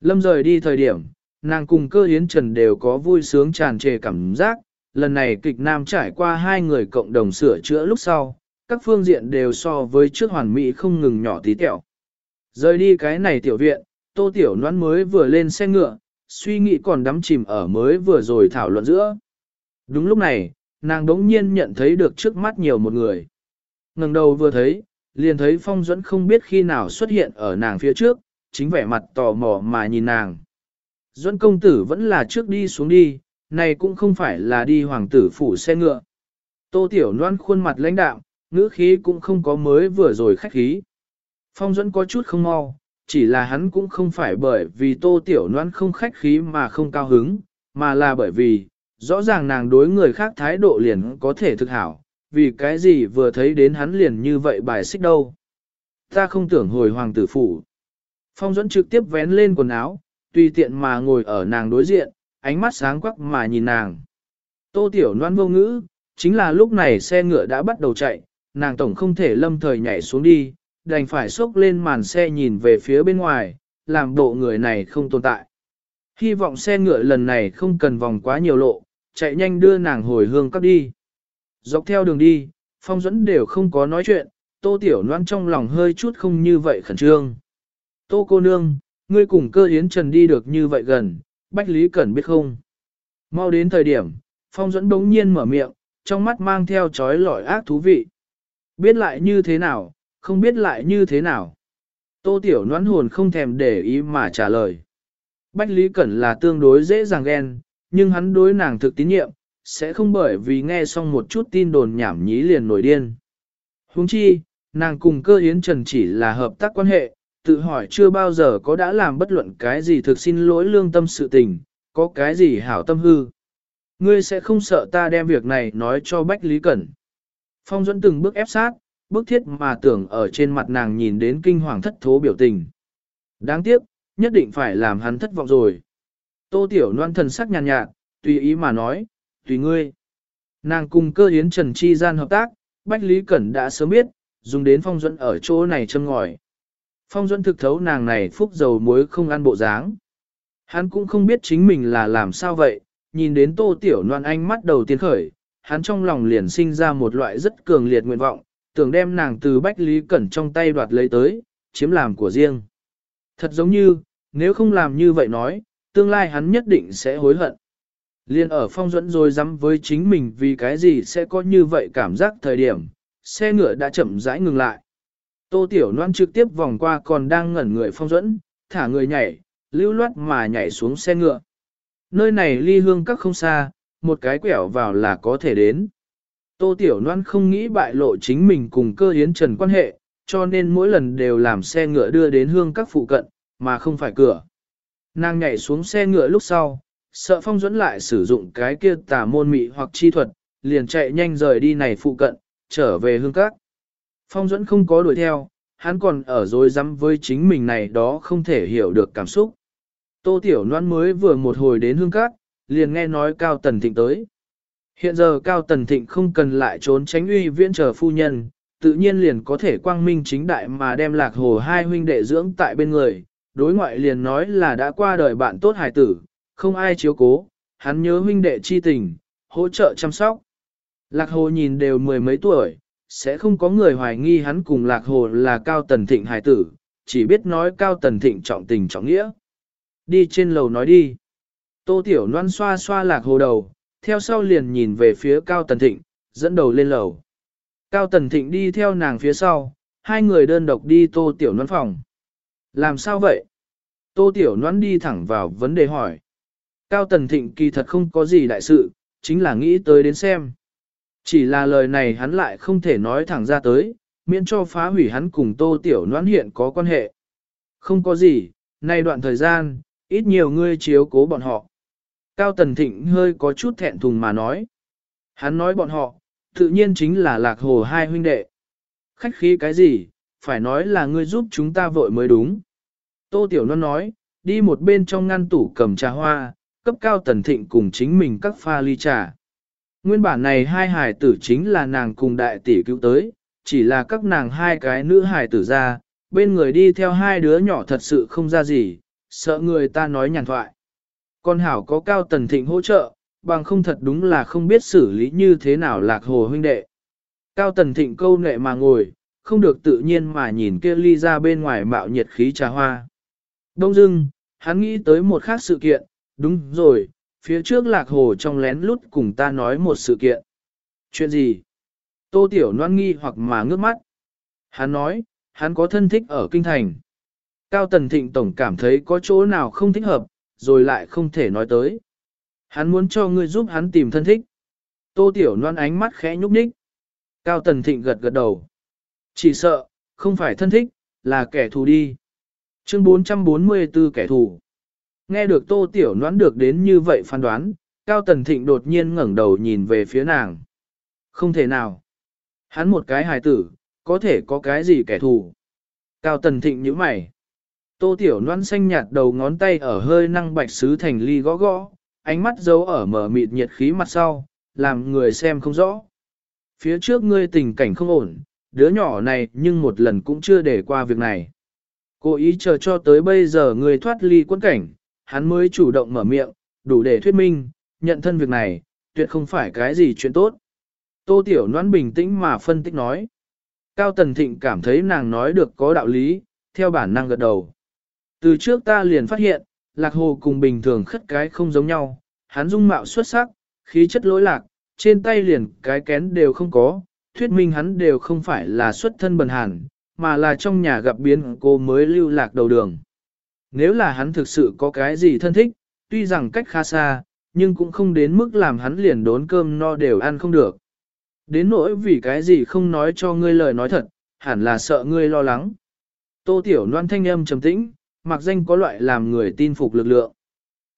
Lâm rời đi thời điểm, nàng cùng cơ hiến trần đều có vui sướng tràn trề cảm giác, lần này kịch nam trải qua hai người cộng đồng sửa chữa lúc sau, các phương diện đều so với trước hoàn mỹ không ngừng nhỏ tí tẹo. Rời đi cái này tiểu viện, tô tiểu noãn mới vừa lên xe ngựa, suy nghĩ còn đắm chìm ở mới vừa rồi thảo luận giữa. Đúng lúc này, nàng đống nhiên nhận thấy được trước mắt nhiều một người. ngẩng đầu vừa thấy, liền thấy phong dẫn không biết khi nào xuất hiện ở nàng phía trước, chính vẻ mặt tò mò mà nhìn nàng. Duẫn công tử vẫn là trước đi xuống đi, này cũng không phải là đi hoàng tử phủ xe ngựa. Tô Tiểu Loan khuôn mặt lãnh đạm, ngữ khí cũng không có mới vừa rồi khách khí. Phong dẫn có chút không mau, chỉ là hắn cũng không phải bởi vì Tô Tiểu Loan không khách khí mà không cao hứng, mà là bởi vì, rõ ràng nàng đối người khác thái độ liền có thể thực hảo, vì cái gì vừa thấy đến hắn liền như vậy bài xích đâu. Ta không tưởng hồi hoàng tử phủ. Phong dẫn trực tiếp vén lên quần áo, tùy tiện mà ngồi ở nàng đối diện, ánh mắt sáng quắc mà nhìn nàng. Tô Tiểu noan vô ngữ, chính là lúc này xe ngựa đã bắt đầu chạy, nàng tổng không thể lâm thời nhảy xuống đi, đành phải xốc lên màn xe nhìn về phía bên ngoài, làm bộ người này không tồn tại. Hy vọng xe ngựa lần này không cần vòng quá nhiều lộ, chạy nhanh đưa nàng hồi hương cấp đi. Dọc theo đường đi, phong dẫn đều không có nói chuyện, tô tiểu noan trong lòng hơi chút không như vậy khẩn trương. Tô cô nương, ngươi cùng cơ yến trần đi được như vậy gần, Bách Lý Cẩn biết không? Mau đến thời điểm, phong dẫn đống nhiên mở miệng, trong mắt mang theo trói lọi ác thú vị. Biết lại như thế nào, không biết lại như thế nào. Tô Tiểu noãn hồn không thèm để ý mà trả lời. Bách Lý Cẩn là tương đối dễ dàng ghen, nhưng hắn đối nàng thực tín nhiệm, sẽ không bởi vì nghe xong một chút tin đồn nhảm nhí liền nổi điên. Huống chi, nàng cùng cơ yến trần chỉ là hợp tác quan hệ, tự hỏi chưa bao giờ có đã làm bất luận cái gì thực xin lỗi lương tâm sự tình, có cái gì hảo tâm hư. Ngươi sẽ không sợ ta đem việc này nói cho Bách Lý Cẩn. Phong dẫn từng bước ép sát, bước thiết mà tưởng ở trên mặt nàng nhìn đến kinh hoàng thất thố biểu tình. Đáng tiếc, nhất định phải làm hắn thất vọng rồi. Tô Tiểu Loan thần sắc nhàn nhạt, nhạt, tùy ý mà nói, tùy ngươi. Nàng cùng cơ Yến Trần Chi gian hợp tác, Bách Lý Cẩn đã sớm biết, dùng đến phong dẫn ở chỗ này châm ngòi. Phong dẫn thực thấu nàng này phúc dầu muối không ăn bộ dáng. Hắn cũng không biết chính mình là làm sao vậy, nhìn đến tô tiểu noan anh mắt đầu tiên khởi, hắn trong lòng liền sinh ra một loại rất cường liệt nguyện vọng, tưởng đem nàng từ Bách Lý Cẩn trong tay đoạt lấy tới, chiếm làm của riêng. Thật giống như, nếu không làm như vậy nói, tương lai hắn nhất định sẽ hối hận. Liên ở phong dẫn rồi dám với chính mình vì cái gì sẽ có như vậy cảm giác thời điểm, xe ngựa đã chậm rãi ngừng lại. Tô Tiểu Loan trực tiếp vòng qua còn đang ngẩn người phong dẫn, thả người nhảy, lưu loát mà nhảy xuống xe ngựa. Nơi này ly hương các không xa, một cái quẹo vào là có thể đến. Tô Tiểu Loan không nghĩ bại lộ chính mình cùng cơ hiến trần quan hệ, cho nên mỗi lần đều làm xe ngựa đưa đến hương các phụ cận, mà không phải cửa. Nàng nhảy xuống xe ngựa lúc sau, sợ phong dẫn lại sử dụng cái kia tà môn mị hoặc chi thuật, liền chạy nhanh rời đi này phụ cận, trở về hương các. Phong dẫn không có đuổi theo, hắn còn ở dối rắm với chính mình này đó không thể hiểu được cảm xúc. Tô Tiểu Loan mới vừa một hồi đến hương cát, liền nghe nói Cao Tần Thịnh tới. Hiện giờ Cao Tần Thịnh không cần lại trốn tránh uy viễn chờ phu nhân, tự nhiên liền có thể quang minh chính đại mà đem lạc hồ hai huynh đệ dưỡng tại bên người. Đối ngoại liền nói là đã qua đời bạn tốt hài tử, không ai chiếu cố, hắn nhớ huynh đệ chi tình, hỗ trợ chăm sóc. Lạc hồ nhìn đều mười mấy tuổi, sẽ không có người hoài nghi hắn cùng lạc hồ là cao tần thịnh hài tử, chỉ biết nói cao tần thịnh trọng tình trọng nghĩa. Đi trên lầu nói đi. Tô Tiểu Loan xoa xoa lạc hồ đầu, theo sau liền nhìn về phía Cao Tần Thịnh, dẫn đầu lên lầu. Cao Tần Thịnh đi theo nàng phía sau, hai người đơn độc đi Tô Tiểu Loan phòng. Làm sao vậy? Tô Tiểu Noãn đi thẳng vào vấn đề hỏi. Cao Tần Thịnh kỳ thật không có gì đại sự, chính là nghĩ tới đến xem. Chỉ là lời này hắn lại không thể nói thẳng ra tới, miễn cho phá hủy hắn cùng Tô Tiểu Noãn hiện có quan hệ. Không có gì, nay đoạn thời gian, ít nhiều ngươi chiếu cố bọn họ. Cao Tần Thịnh hơi có chút thẹn thùng mà nói. Hắn nói bọn họ, tự nhiên chính là lạc hồ hai huynh đệ. Khách khí cái gì, phải nói là ngươi giúp chúng ta vội mới đúng. Tô Tiểu Loan nói, đi một bên trong ngăn tủ cầm trà hoa, cấp Cao Tần Thịnh cùng chính mình các pha ly trà. Nguyên bản này hai hài tử chính là nàng cùng đại tỷ cứu tới, chỉ là các nàng hai cái nữ hài tử ra, bên người đi theo hai đứa nhỏ thật sự không ra gì, sợ người ta nói nhàn thoại. Con hảo có cao tần thịnh hỗ trợ, bằng không thật đúng là không biết xử lý như thế nào lạc hồ huynh đệ. Cao tần thịnh câu nệ mà ngồi, không được tự nhiên mà nhìn kia ly ra bên ngoài mạo nhiệt khí trà hoa. Đông dưng, hắn nghĩ tới một khác sự kiện, đúng rồi, phía trước lạc hồ trong lén lút cùng ta nói một sự kiện. Chuyện gì? Tô Tiểu Loan nghi hoặc mà ngước mắt. Hắn nói, hắn có thân thích ở kinh thành. Cao Tần Thịnh Tổng cảm thấy có chỗ nào không thích hợp, rồi lại không thể nói tới. Hắn muốn cho ngươi giúp hắn tìm thân thích. Tô Tiểu Loan ánh mắt khẽ nhúc nhích. Cao Tần Thịnh gật gật đầu. Chỉ sợ, không phải thân thích, là kẻ thù đi. Chương 444 kẻ thù. Nghe được Tô Tiểu Loan được đến như vậy phán đoán, Cao Tần Thịnh đột nhiên ngẩng đầu nhìn về phía nàng. Không thể nào. Hắn một cái hài tử, có thể có cái gì kẻ thù. Cao Tần Thịnh nhíu mày. Tô Tiểu Loan xanh nhạt đầu ngón tay ở hơi năng bạch sứ thành ly gõ gõ, ánh mắt giấu ở mở mịt nhiệt khí mặt sau, làm người xem không rõ. Phía trước ngươi tình cảnh không ổn, đứa nhỏ này nhưng một lần cũng chưa để qua việc này. Cố ý chờ cho tới bây giờ người thoát ly quân cảnh, hắn mới chủ động mở miệng, đủ để thuyết minh, nhận thân việc này, tuyệt không phải cái gì chuyện tốt. Tô Tiểu Loan bình tĩnh mà phân tích nói. Cao Tần Thịnh cảm thấy nàng nói được có đạo lý, theo bản năng gật đầu. Từ trước ta liền phát hiện, lạc hồ cùng bình thường khất cái không giống nhau, hắn dung mạo xuất sắc, khí chất lỗi lạc, trên tay liền cái kén đều không có, thuyết minh hắn đều không phải là xuất thân bần hàn, mà là trong nhà gặp biến cô mới lưu lạc đầu đường. Nếu là hắn thực sự có cái gì thân thích, tuy rằng cách khá xa, nhưng cũng không đến mức làm hắn liền đốn cơm no đều ăn không được. Đến nỗi vì cái gì không nói cho ngươi lời nói thật, hẳn là sợ ngươi lo lắng. Tô Tiểu Loan thanh âm trầm tĩnh, mặc danh có loại làm người tin phục lực lượng.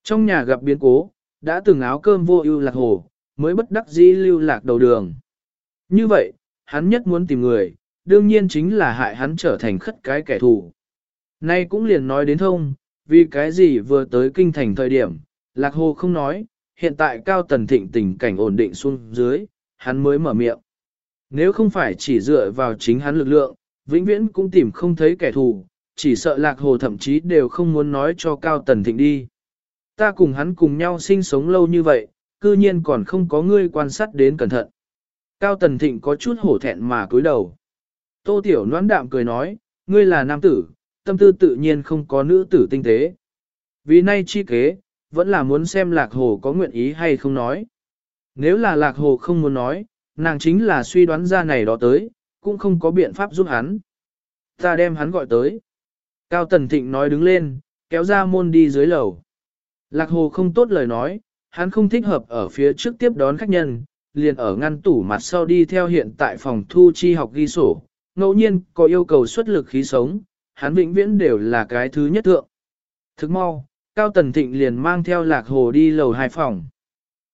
Trong nhà gặp biến cố, đã từng áo cơm vô ưu lạc hồ, mới bất đắc dĩ lưu lạc đầu đường. Như vậy, hắn nhất muốn tìm người, đương nhiên chính là hại hắn trở thành khất cái kẻ thù. Nay cũng liền nói đến thông, vì cái gì vừa tới kinh thành thời điểm, lạc hồ không nói, hiện tại cao tần thịnh tình cảnh ổn định xuống dưới, hắn mới mở miệng. Nếu không phải chỉ dựa vào chính hắn lực lượng, vĩnh viễn cũng tìm không thấy kẻ thù, chỉ sợ lạc hồ thậm chí đều không muốn nói cho Cao Tần Thịnh đi. Ta cùng hắn cùng nhau sinh sống lâu như vậy, cư nhiên còn không có ngươi quan sát đến cẩn thận. Cao Tần Thịnh có chút hổ thẹn mà cúi đầu. Tô Tiểu noãn đạm cười nói, ngươi là nam tử, tâm tư tự nhiên không có nữ tử tinh tế. Vì nay chi kế, vẫn là muốn xem lạc hồ có nguyện ý hay không nói. Nếu là lạc hồ không muốn nói, nàng chính là suy đoán ra này đó tới, cũng không có biện pháp giúp hắn. Ta đem hắn gọi tới. Cao Tần Thịnh nói đứng lên, kéo ra môn đi dưới lầu. Lạc hồ không tốt lời nói, hắn không thích hợp ở phía trước tiếp đón khách nhân, liền ở ngăn tủ mặt sau đi theo hiện tại phòng thu chi học ghi sổ, ngẫu nhiên có yêu cầu xuất lực khí sống, hắn vĩnh viễn đều là cái thứ nhất thượng. Thức mau, Cao Tần Thịnh liền mang theo lạc hồ đi lầu hai phòng.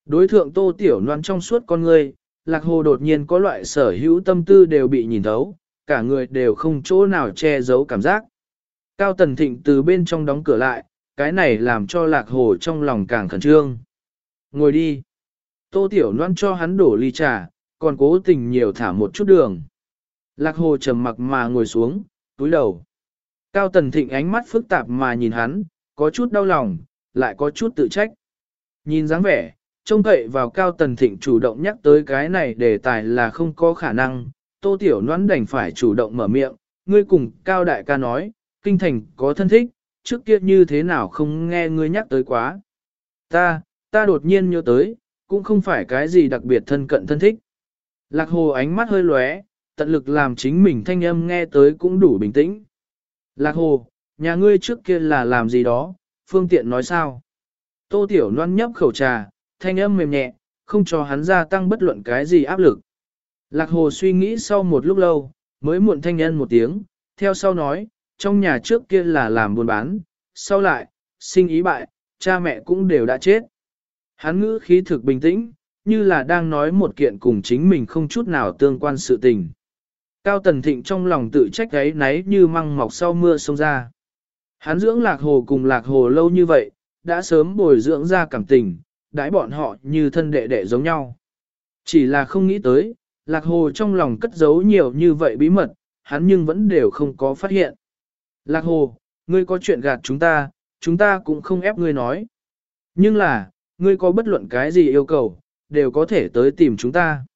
Đối thượng tô tiểu Loan trong suốt con người, lạc hồ đột nhiên có loại sở hữu tâm tư đều bị nhìn thấu, cả người đều không chỗ nào che giấu cảm giác. Cao Tần Thịnh từ bên trong đóng cửa lại, cái này làm cho lạc hồ trong lòng càng khẩn trương. Ngồi đi. Tô Tiểu Loan cho hắn đổ ly trà, còn cố tình nhiều thả một chút đường. Lạc hồ trầm mặc mà ngồi xuống, túi đầu. Cao Tần Thịnh ánh mắt phức tạp mà nhìn hắn, có chút đau lòng, lại có chút tự trách. Nhìn dáng vẻ, trông cậy vào Cao Tần Thịnh chủ động nhắc tới cái này đề tài là không có khả năng, Tô Tiểu Loan đành phải chủ động mở miệng, ngươi cùng Cao Đại ca nói, kinh thành có thân thích, trước kia như thế nào không nghe ngươi nhắc tới quá. Ta, ta đột nhiên nhớ tới, cũng không phải cái gì đặc biệt thân cận thân thích. Lạc hồ ánh mắt hơi lóe, tận lực làm chính mình thanh âm nghe tới cũng đủ bình tĩnh. Lạc hồ, nhà ngươi trước kia là làm gì đó, phương tiện nói sao? Tô Tiểu Loan nhấp khẩu trà, thanh âm mềm nhẹ, không cho hắn gia tăng bất luận cái gì áp lực. Lạc hồ suy nghĩ sau một lúc lâu, mới muộn thanh nhân một tiếng, theo sau nói, trong nhà trước kia là làm buôn bán, sau lại, sinh ý bại, cha mẹ cũng đều đã chết. Hắn ngữ khí thực bình tĩnh, như là đang nói một kiện cùng chính mình không chút nào tương quan sự tình. Cao Tần Thịnh trong lòng tự trách ấy náy như măng mọc sau mưa sông ra. Hắn dưỡng lạc hồ cùng lạc hồ lâu như vậy, đã sớm bồi dưỡng ra cảm tình, đãi bọn họ như thân đệ đệ giống nhau. Chỉ là không nghĩ tới, lạc hồ trong lòng cất giấu nhiều như vậy bí mật, hắn nhưng vẫn đều không có phát hiện. Lạc hồ, ngươi có chuyện gạt chúng ta, chúng ta cũng không ép ngươi nói. Nhưng là, ngươi có bất luận cái gì yêu cầu, đều có thể tới tìm chúng ta.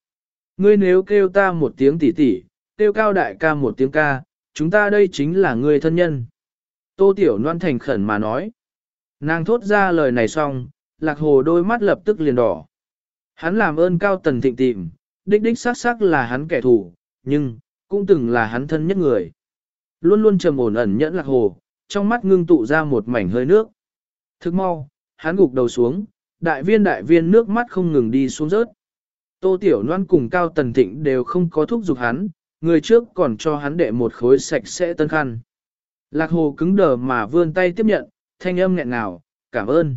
Ngươi nếu kêu ta một tiếng tỷ tỷ, kêu cao đại ca một tiếng ca, chúng ta đây chính là ngươi thân nhân. Tô Tiểu Loan thành khẩn mà nói. Nàng thốt ra lời này xong, lạc hồ đôi mắt lập tức liền đỏ. Hắn làm ơn cao tần thịnh tìm, đích đích xác xác là hắn kẻ thù, nhưng, cũng từng là hắn thân nhất người. Luôn luôn trầm ổn ẩn nhẫn lạc hồ, trong mắt ngưng tụ ra một mảnh hơi nước. Thức mau, hắn gục đầu xuống, đại viên đại viên nước mắt không ngừng đi xuống rớt. Tô Tiểu Loan cùng Cao Tần Thịnh đều không có thúc giục hắn, người trước còn cho hắn đệ một khối sạch sẽ tân khăn. Lạc hồ cứng đờ mà vươn tay tiếp nhận, thanh âm nghẹn ngào, cảm ơn.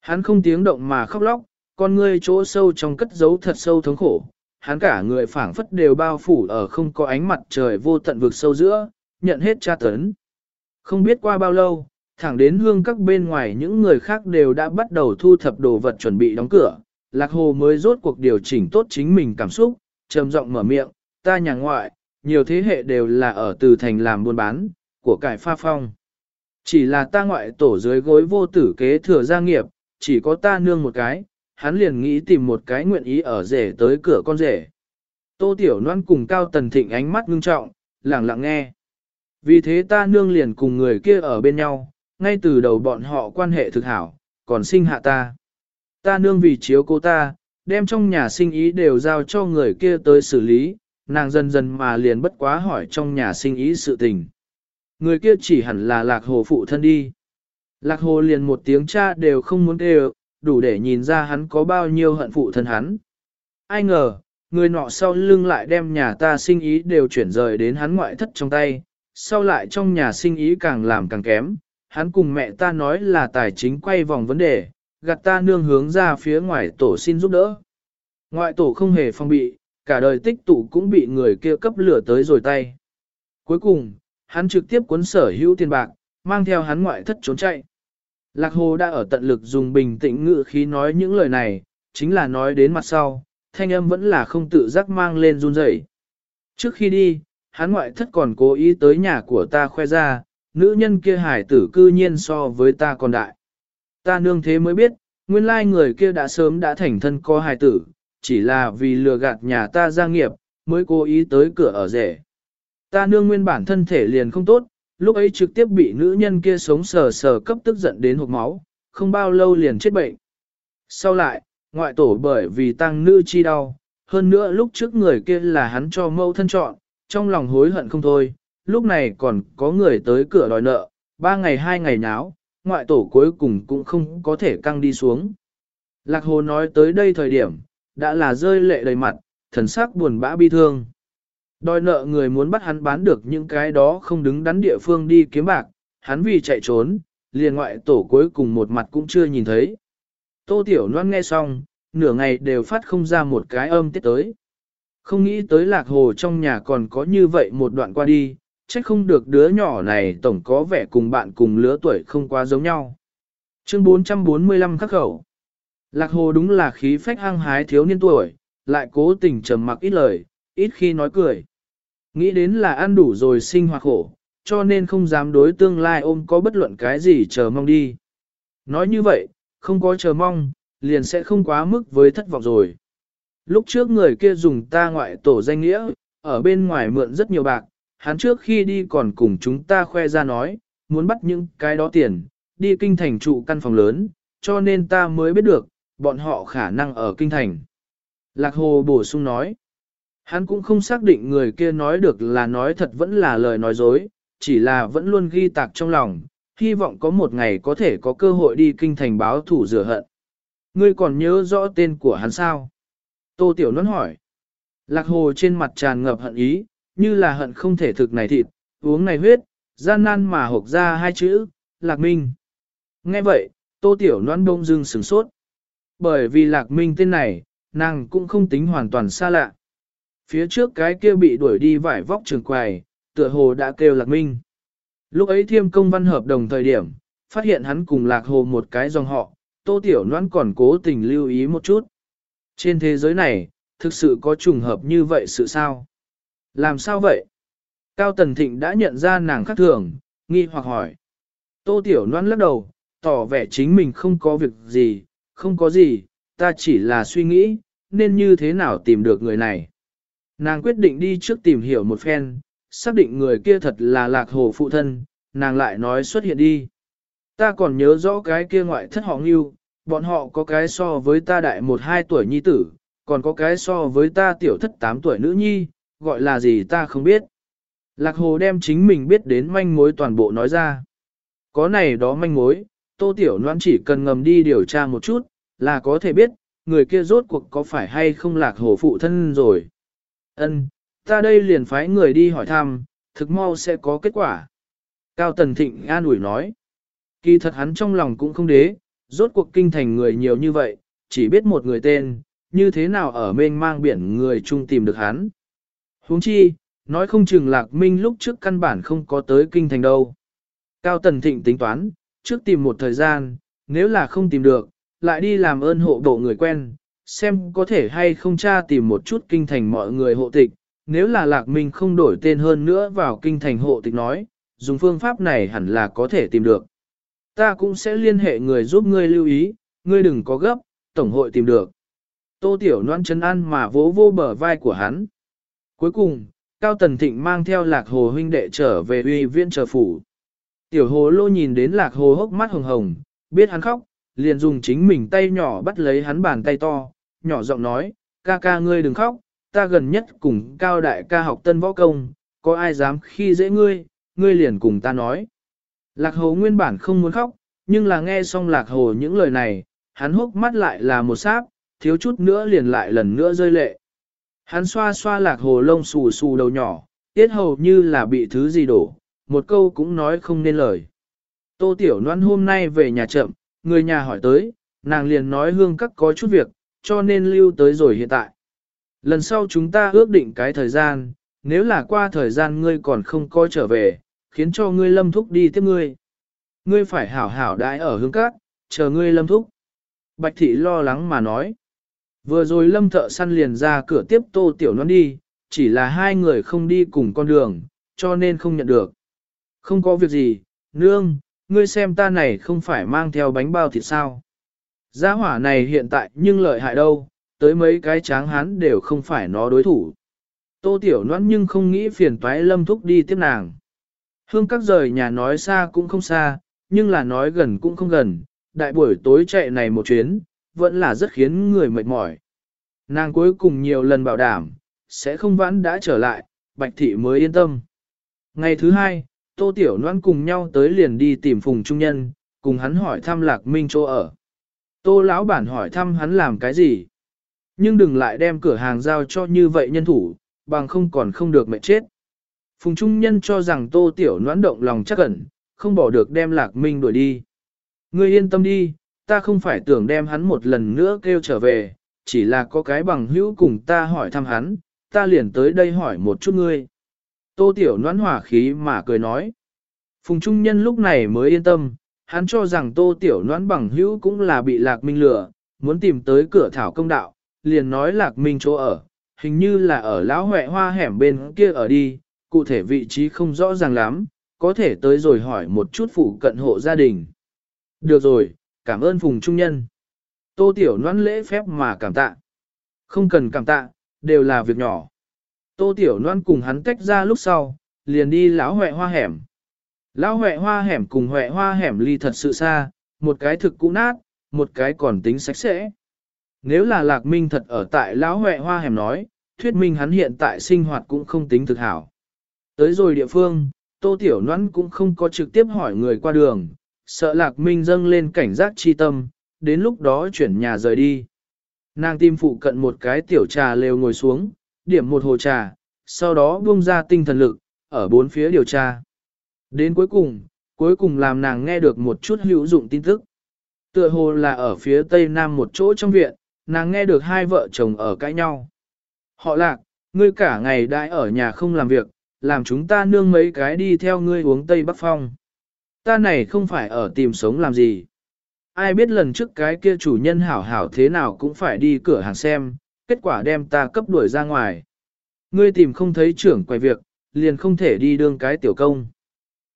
Hắn không tiếng động mà khóc lóc, con ngươi chỗ sâu trong cất giấu thật sâu thống khổ. Hắn cả người phảng phất đều bao phủ ở không có ánh mặt trời vô tận vực sâu giữa, nhận hết tra tấn. Không biết qua bao lâu, thẳng đến hương các bên ngoài những người khác đều đã bắt đầu thu thập đồ vật chuẩn bị đóng cửa. Lạc Hồ mới rốt cuộc điều chỉnh tốt chính mình cảm xúc, trầm giọng mở miệng, ta nhà ngoại, nhiều thế hệ đều là ở từ thành làm buôn bán, của cải pha phong. Chỉ là ta ngoại tổ dưới gối vô tử kế thừa gia nghiệp, chỉ có ta nương một cái, hắn liền nghĩ tìm một cái nguyện ý ở rể tới cửa con rể. Tô Tiểu Loan cùng Cao Tần Thịnh ánh mắt ngưng trọng, lặng lặng nghe. Vì thế ta nương liền cùng người kia ở bên nhau, ngay từ đầu bọn họ quan hệ thực hảo, còn sinh hạ ta. Ta nương vì chiếu cô ta, đem trong nhà sinh ý đều giao cho người kia tới xử lý, nàng dần dần mà liền bất quá hỏi trong nhà sinh ý sự tình. Người kia chỉ hẳn là lạc hồ phụ thân đi. Lạc hồ liền một tiếng cha đều không muốn kêu, đủ để nhìn ra hắn có bao nhiêu hận phụ thân hắn. Ai ngờ, người nọ sau lưng lại đem nhà ta sinh ý đều chuyển rời đến hắn ngoại thất trong tay, sau lại trong nhà sinh ý càng làm càng kém, hắn cùng mẹ ta nói là tài chính quay vòng vấn đề, gạt ta nương hướng ra phía ngoài tổ xin giúp đỡ. Ngoại tổ không hề phong bị, cả đời tích tụ cũng bị người kia cấp lửa tới rồi tay. Cuối cùng, hắn trực tiếp cuốn sở hữu tiền bạc, mang theo hắn ngoại thất trốn chạy. Lạc Hồ đã ở tận lực dùng bình tĩnh ngự khí nói những lời này, chính là nói đến mặt sau, thanh âm vẫn là không tự giác mang lên run rẩy. Trước khi đi, hắn ngoại thất còn cố ý tới nhà của ta khoe ra, nữ nhân kia hải tử cư nhiên so với ta còn đại. Ta nương thế mới biết, nguyên lai người kia đã sớm đã thành thân có hải tử, chỉ là vì lừa gạt nhà ta gia nghiệp, mới cố ý tới cửa ở rể. Ta nương nguyên bản thân thể liền không tốt, lúc ấy trực tiếp bị nữ nhân kia sống sờ sờ cấp tức giận đến hộp máu, không bao lâu liền chết bệnh. Sau lại, ngoại tổ bởi vì tăng nữ chi đau, hơn nữa lúc trước người kia là hắn cho mâu thân chọn, trong lòng hối hận không thôi, lúc này còn có người tới cửa đòi nợ, ba ngày hai ngày náo, ngoại tổ cuối cùng cũng không có thể căng đi xuống. Lạc Hồ nói tới đây thời điểm, đã là rơi lệ đầy mặt, thần sắc buồn bã bi thương. Đòi nợ người muốn bắt hắn bán được những cái đó không đứng đắn địa phương đi kiếm bạc, hắn vì chạy trốn, liền ngoại tổ cuối cùng một mặt cũng chưa nhìn thấy. Tô Tiểu Loan nghe xong, nửa ngày đều phát không ra một cái âm tiết tới. Không nghĩ tới lạc hồ trong nhà còn có như vậy một đoạn qua đi, trách không được đứa nhỏ này tổng có vẻ cùng bạn cùng lứa tuổi không quá giống nhau. Chương 445 khắc khẩu. Lạc hồ đúng là khí phách hăng hái thiếu niên tuổi, lại cố tình trầm mặc ít lời, ít khi nói cười. Nghĩ đến là ăn đủ rồi sinh hoạt khổ, cho nên không dám đối tương lai ôm có bất luận cái gì chờ mong đi. Nói như vậy, không có chờ mong, liền sẽ không quá mức với thất vọng rồi. Lúc trước người kia dùng ta ngoại tổ danh nghĩa, ở bên ngoài mượn rất nhiều bạc, hắn trước khi đi còn cùng chúng ta khoe ra nói, muốn bắt những cái đó tiền, đi kinh thành trụ căn phòng lớn, cho nên ta mới biết được, bọn họ khả năng ở kinh thành. Lạc Hồ bổ sung nói, hắn cũng không xác định người kia nói được là nói thật vẫn là lời nói dối, chỉ là vẫn luôn ghi tạc trong lòng, hy vọng có một ngày có thể có cơ hội đi kinh thành báo thủ rửa hận. Ngươi còn nhớ rõ tên của hắn sao? Tô Tiểu Nôn hỏi. Lạc Hồ trên mặt tràn ngập hận ý, như là hận không thể thực này thịt, uống này huyết, gian nan mà hộp ra hai chữ, Lạc Minh. Nghe vậy, Tô Tiểu noan đông dưng sửng sốt. Bởi vì Lạc Minh tên này, nàng cũng không tính hoàn toàn xa lạ. Phía trước cái kia bị đuổi đi vải vóc trường quài, tựa hồ đã kêu Lạc Minh. Lúc ấy thiêm công văn hợp đồng thời điểm, phát hiện hắn cùng Lạc Hồ một cái dòng họ, Tô Tiểu noan còn cố tình lưu ý một chút. Trên thế giới này, thực sự có trùng hợp như vậy sự sao? Làm sao vậy? Cao Tần Thịnh đã nhận ra nàng khác thường, nghi hoặc hỏi. Tô Tiểu Loan lắc đầu, tỏ vẻ chính mình không có việc gì, không có gì, ta chỉ là suy nghĩ, nên như thế nào tìm được người này. Nàng quyết định đi trước tìm hiểu một phen, xác định người kia thật là lạc hồ phụ thân, nàng lại nói xuất hiện đi. Ta còn nhớ rõ cái kia ngoại thất họ ngưu, bọn họ có cái so với ta đại một hai tuổi nhi tử, còn có cái so với ta tiểu thất tám tuổi nữ nhi, gọi là gì ta không biết. Lạc hồ đem chính mình biết đến manh mối toàn bộ nói ra. Có này đó manh mối, tô tiểu loan chỉ cần ngầm đi điều tra một chút, là có thể biết, người kia rốt cuộc có phải hay không lạc hồ phụ thân rồi. Ân, ta đây liền phái người đi hỏi thăm, thực mau sẽ có kết quả. Cao Tần Thịnh an ủi nói. Kỳ thật hắn trong lòng cũng không đế, rốt cuộc kinh thành người nhiều như vậy, chỉ biết một người tên, như thế nào ở mênh mang biển người chung tìm được hắn huống chi, nói không chừng lạc minh lúc trước căn bản không có tới kinh thành đâu. Cao Tần Thịnh tính toán, trước tìm một thời gian, nếu là không tìm được, lại đi làm ơn hộ bộ người quen, xem có thể hay không tra tìm một chút kinh thành mọi người hộ tịch. Nếu là lạc minh không đổi tên hơn nữa vào kinh thành hộ tịch nói, dùng phương pháp này hẳn là có thể tìm được. Ta cũng sẽ liên hệ người giúp ngươi lưu ý, ngươi đừng có gấp, tổng hội tìm được. Tô Tiểu Loan chân ăn mà vỗ vô bờ vai của hắn. Cuối cùng, Cao Tần Thịnh mang theo lạc hồ huynh đệ trở về uy viên Trở phủ. Tiểu hồ lô nhìn đến lạc hồ hốc mắt hồng hồng, biết hắn khóc, liền dùng chính mình tay nhỏ bắt lấy hắn bàn tay to, nhỏ giọng nói, ca ca ngươi đừng khóc, ta gần nhất cùng cao đại ca học tân võ công, có ai dám khi dễ ngươi, ngươi liền cùng ta nói. Lạc hồ nguyên bản không muốn khóc, nhưng là nghe xong lạc hồ những lời này, hắn hốc mắt lại là một sáp, thiếu chút nữa liền lại lần nữa rơi lệ. Hắn xoa xoa lạc hồ lông xù xù đầu nhỏ, tiết hầu như là bị thứ gì đổ, một câu cũng nói không nên lời. Tô Tiểu Loan hôm nay về nhà chậm, người nhà hỏi tới, nàng liền nói hương các có chút việc, cho nên lưu tới rồi hiện tại. Lần sau chúng ta ước định cái thời gian, nếu là qua thời gian ngươi còn không coi trở về, khiến cho ngươi lâm thúc đi tiếp ngươi. Ngươi phải hảo hảo đãi ở hương các, chờ ngươi lâm thúc. Bạch thị lo lắng mà nói. Vừa rồi lâm thợ săn liền ra cửa tiếp tô tiểu non đi, chỉ là hai người không đi cùng con đường, cho nên không nhận được. Không có việc gì, nương, ngươi xem ta này không phải mang theo bánh bao thịt sao. Gia hỏa này hiện tại nhưng lợi hại đâu, tới mấy cái tráng hán đều không phải nó đối thủ. Tô Tiểu Loan nhưng không nghĩ phiền toái lâm thúc đi tiếp nàng. Hương các rời nhà nói xa cũng không xa, nhưng là nói gần cũng không gần, đại buổi tối chạy này một chuyến, vẫn là rất khiến người mệt mỏi. Nàng cuối cùng nhiều lần bảo đảm, sẽ không vãn đã trở lại, Bạch Thị mới yên tâm. Ngày thứ hai, Tô Tiểu Loan cùng nhau tới liền đi tìm Phùng Trung Nhân, cùng hắn hỏi thăm Lạc Minh chỗ ở. Tô lão bản hỏi thăm hắn làm cái gì? Nhưng đừng lại đem cửa hàng giao cho như vậy nhân thủ, bằng không còn không được mệnh chết. Phùng Trung Nhân cho rằng Tô Tiểu Loan động lòng chắc ẩn, không bỏ được đem Lạc Minh đuổi đi. Ngươi yên tâm đi, ta không phải tưởng đem hắn một lần nữa kêu trở về, chỉ là có cái bằng hữu cùng ta hỏi thăm hắn, ta liền tới đây hỏi một chút ngươi. Tô Tiểu noãn hỏa khí mà cười nói. Phùng Trung Nhân lúc này mới yên tâm, hắn cho rằng Tô Tiểu noãn bằng hữu cũng là bị Lạc Minh lừa, muốn tìm tới cửa thảo công đạo, liền nói Lạc Minh chỗ ở, hình như là ở lão huệ hoa hẻm bên kia ở đi, cụ thể vị trí không rõ ràng lắm, có thể tới rồi hỏi một chút phụ cận hộ gia đình. Được rồi, cảm ơn Phùng Trung Nhân. Tô Tiểu noãn lễ phép mà cảm tạ. Không cần cảm tạ, đều là việc nhỏ. Tô Tiểu Loan cùng hắn tách ra lúc sau, liền đi lão huệ hoa hẻm. Lão huệ hoa hẻm cùng huệ hoa hẻm ly thật sự xa, một cái thực cũ nát, một cái còn tính sạch sẽ. Nếu là lạc minh thật ở tại lão huệ hoa hẻm nói, thuyết minh hắn hiện tại sinh hoạt cũng không tính thực hảo. Tới rồi địa phương, tô tiểu noãn cũng không có trực tiếp hỏi người qua đường, sợ lạc minh dâng lên cảnh giác chi tâm, đến lúc đó chuyển nhà rời đi. Nàng tìm phụ cận một cái tiểu trà lều ngồi xuống, điểm một hồ trà, sau đó buông ra tinh thần lực, ở bốn phía điều tra. Đến cuối cùng, cuối cùng làm nàng nghe được một chút hữu dụng tin tức. Tựa hồ là ở phía tây nam một chỗ trong viện, nàng nghe được hai vợ chồng ở cãi nhau. Họ lạc, ngươi cả ngày đãi ở nhà không làm việc, làm chúng ta nương mấy cái đi theo ngươi uống Tây Bắc Phong. Ta này không phải ở tìm sống làm gì. Ai biết lần trước cái kia chủ nhân hảo hảo thế nào cũng phải đi cửa hàng xem, kết quả đem ta cấp đuổi ra ngoài. Ngươi tìm không thấy trưởng quay việc, liền không thể đi đương cái tiểu công.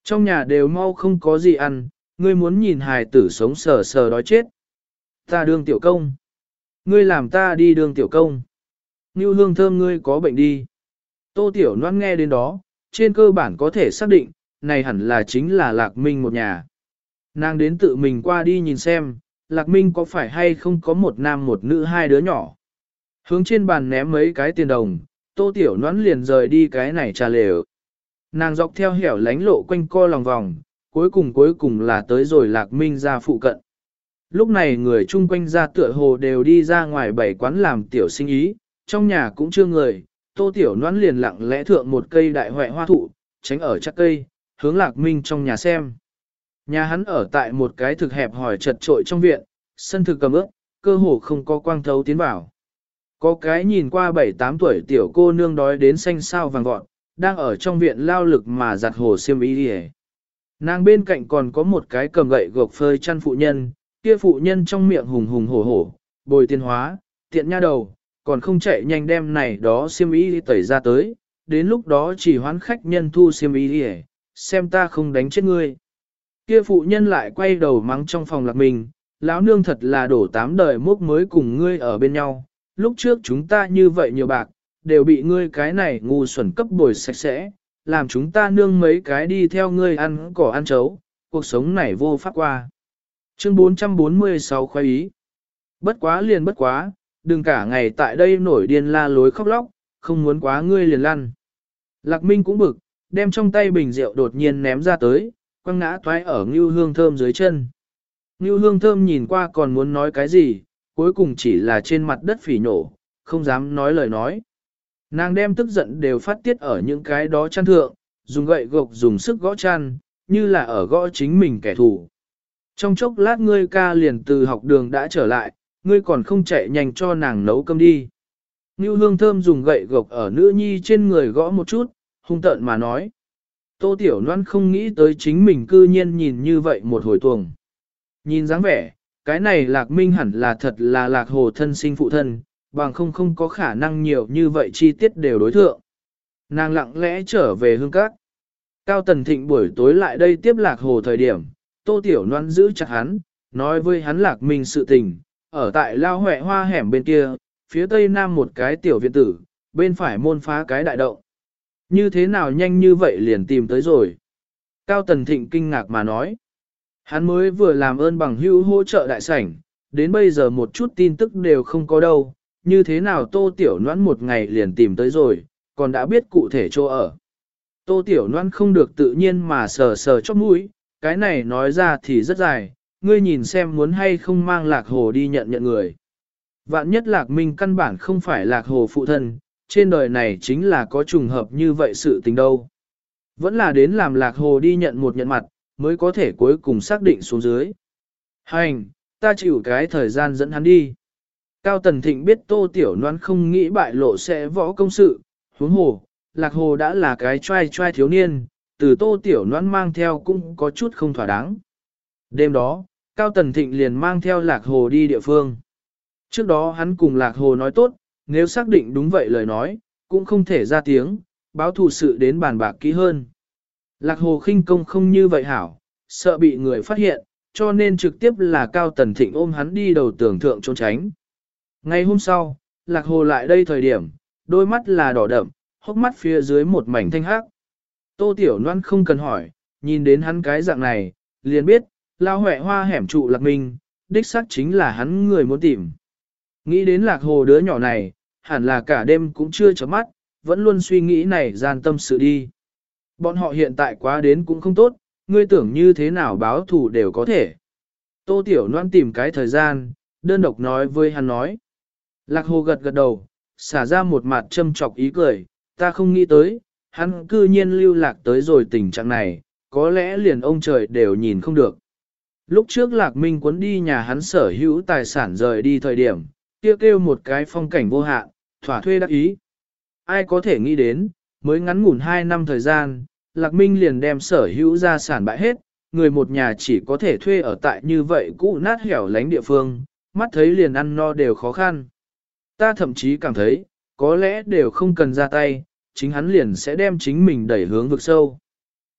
Trong nhà đều mau không có gì ăn, ngươi muốn nhìn hài tử sống sờ sờ đói chết. Ta đương tiểu công. Ngươi làm ta đi đương tiểu công. Như hương thơm ngươi có bệnh đi. Tô tiểu noan nghe đến đó, trên cơ bản có thể xác định, này hẳn là chính là lạc minh một nhà. Nàng đến tự mình qua đi nhìn xem, lạc minh có phải hay không có một nam một nữ hai đứa nhỏ. Hướng trên bàn ném mấy cái tiền đồng, tô tiểu noãn liền rời đi cái này trà lều. Nàng dọc theo hẻo lánh lộ quanh co lòng vòng, cuối cùng cuối cùng là tới rồi lạc minh ra phụ cận. Lúc này người chung quanh ra tựa hồ đều đi ra ngoài bảy quán làm tiểu sinh ý, trong nhà cũng chưa người, tô tiểu noãn liền lặng lẽ thượng một cây đại hoại hoa thụ, tránh ở chắc cây, hướng lạc minh trong nhà xem. Nhà hắn ở tại một cái thực hẹp hỏi chật trội trong viện, sân thực cầm ước, cơ hồ không có quang thấu tiến vào. Có cái nhìn qua 7-8 tuổi tiểu cô nương đói đến xanh sao vàng vọt, đang ở trong viện lao lực mà giặt hồ xiêm y đi Nàng bên cạnh còn có một cái cầm gậy gộc phơi chăn phụ nhân, kia phụ nhân trong miệng hùng hùng hổ hổ, bồi tiên hóa, tiện nha đầu, còn không chạy nhanh đem này đó xiêm y tẩy ra tới, đến lúc đó chỉ hoán khách nhân thu xiêm y đi xem ta không đánh chết ngươi. Kia phụ nhân lại quay đầu mắng trong phòng lạc mình, lão nương thật là đổ tám đời mốc mới cùng ngươi ở bên nhau, lúc trước chúng ta như vậy nhiều bạc, đều bị ngươi cái này ngu xuẩn cấp bồi sạch sẽ, làm chúng ta nương mấy cái đi theo ngươi ăn cỏ ăn chấu, cuộc sống này vô pháp qua. Chương 446 khoái ý. Bất quá liền bất quá, đừng cả ngày tại đây nổi điên la lối khóc lóc, không muốn quá ngươi liền lăn. Lạc Minh cũng bực, đem trong tay bình rượu đột nhiên ném ra tới, quăng ngã toái ở ngưu hương thơm dưới chân. Ngưu hương thơm nhìn qua còn muốn nói cái gì, cuối cùng chỉ là trên mặt đất phỉ nổ, không dám nói lời nói. Nàng đem tức giận đều phát tiết ở những cái đó chăn thượng, dùng gậy gộc dùng sức gõ chăn, như là ở gõ chính mình kẻ thù. Trong chốc lát ngươi ca liền từ học đường đã trở lại, ngươi còn không chạy nhanh cho nàng nấu cơm đi. Ngưu hương thơm dùng gậy gộc ở nữ nhi trên người gõ một chút, hung tợn mà nói. Tô Tiểu Loan không nghĩ tới chính mình cư nhiên nhìn như vậy một hồi tuồng. Nhìn dáng vẻ, cái này lạc minh hẳn là thật là lạc hồ thân sinh phụ thân, bằng không không có khả năng nhiều như vậy chi tiết đều đối thượng. Nàng lặng lẽ trở về hương cát. Cao Tần Thịnh buổi tối lại đây tiếp lạc hồ thời điểm, Tô Tiểu Loan giữ chặt hắn, nói với hắn lạc minh sự tình, ở tại lao huệ hoa hẻm bên kia, phía tây nam một cái tiểu viện tử, bên phải môn phá cái đại động. Như thế nào nhanh như vậy liền tìm tới rồi. Cao Tần Thịnh kinh ngạc mà nói. Hắn mới vừa làm ơn bằng hữu hỗ trợ đại sảnh, đến bây giờ một chút tin tức đều không có đâu, như thế nào Tô Tiểu Noãn một ngày liền tìm tới rồi, còn đã biết cụ thể chỗ ở. Tô Tiểu Noãn không được tự nhiên mà sờ sờ chóp mũi, cái này nói ra thì rất dài, ngươi nhìn xem muốn hay không mang lạc hồ đi nhận nhận người. Vạn nhất lạc minh căn bản không phải lạc hồ phụ thân, trên đời này chính là có trùng hợp như vậy sự tình đâu. Vẫn là đến làm lạc hồ đi nhận một nhận mặt, mới có thể cuối cùng xác định xuống dưới. Hành, ta chịu cái thời gian dẫn hắn đi. Cao Tần Thịnh biết Tô Tiểu Loan không nghĩ bại lộ sẽ võ công sự, huống hồ, Lạc Hồ đã là cái trai trai thiếu niên, từ Tô Tiểu Loan mang theo cũng có chút không thỏa đáng. Đêm đó, Cao Tần Thịnh liền mang theo Lạc Hồ đi địa phương. Trước đó hắn cùng Lạc Hồ nói tốt, nếu xác định đúng vậy lời nói, cũng không thể ra tiếng, báo thù sự đến bàn bạc kỹ hơn. Lạc hồ khinh công không như vậy hảo, sợ bị người phát hiện, cho nên trực tiếp là Cao Tần Thịnh ôm hắn đi đầu tường thượng trốn tránh. Ngày hôm sau, Lạc hồ lại đây thời điểm, đôi mắt là đỏ đậm, hốc mắt phía dưới một mảnh thanh hắc. Tô Tiểu Loan không cần hỏi, nhìn đến hắn cái dạng này, liền biết, lao hỏe hoa hẻm trụ Lạc Minh, đích xác chính là hắn người muốn tìm. Nghĩ đến lạc hồ đứa nhỏ này, hẳn là cả đêm cũng chưa chấm mắt, vẫn luôn suy nghĩ này gian tâm sự đi. Bọn họ hiện tại quá đến cũng không tốt, ngươi tưởng như thế nào báo thù đều có thể. Tô Tiểu Loan tìm cái thời gian, đơn độc nói với hắn nói. Lạc hồ gật gật đầu, xả ra một mặt châm chọc ý cười, ta không nghĩ tới, hắn cư nhiên lưu lạc tới rồi tình trạng này, có lẽ liền ông trời đều nhìn không được. Lúc trước Lạc Minh cuốn đi nhà hắn sở hữu tài sản rời đi thời điểm, kêu kêu một cái phong cảnh vô hạn, thỏa thuê đắc ý. Ai có thể nghĩ đến, mới ngắn ngủn 2 năm thời gian, Lạc Minh liền đem sở hữu gia sản bại hết, người một nhà chỉ có thể thuê ở tại như vậy cũ nát hẻo lánh địa phương, mắt thấy liền ăn no đều khó khăn. Ta thậm chí cảm thấy, có lẽ đều không cần ra tay, chính hắn liền sẽ đem chính mình đẩy hướng vực sâu.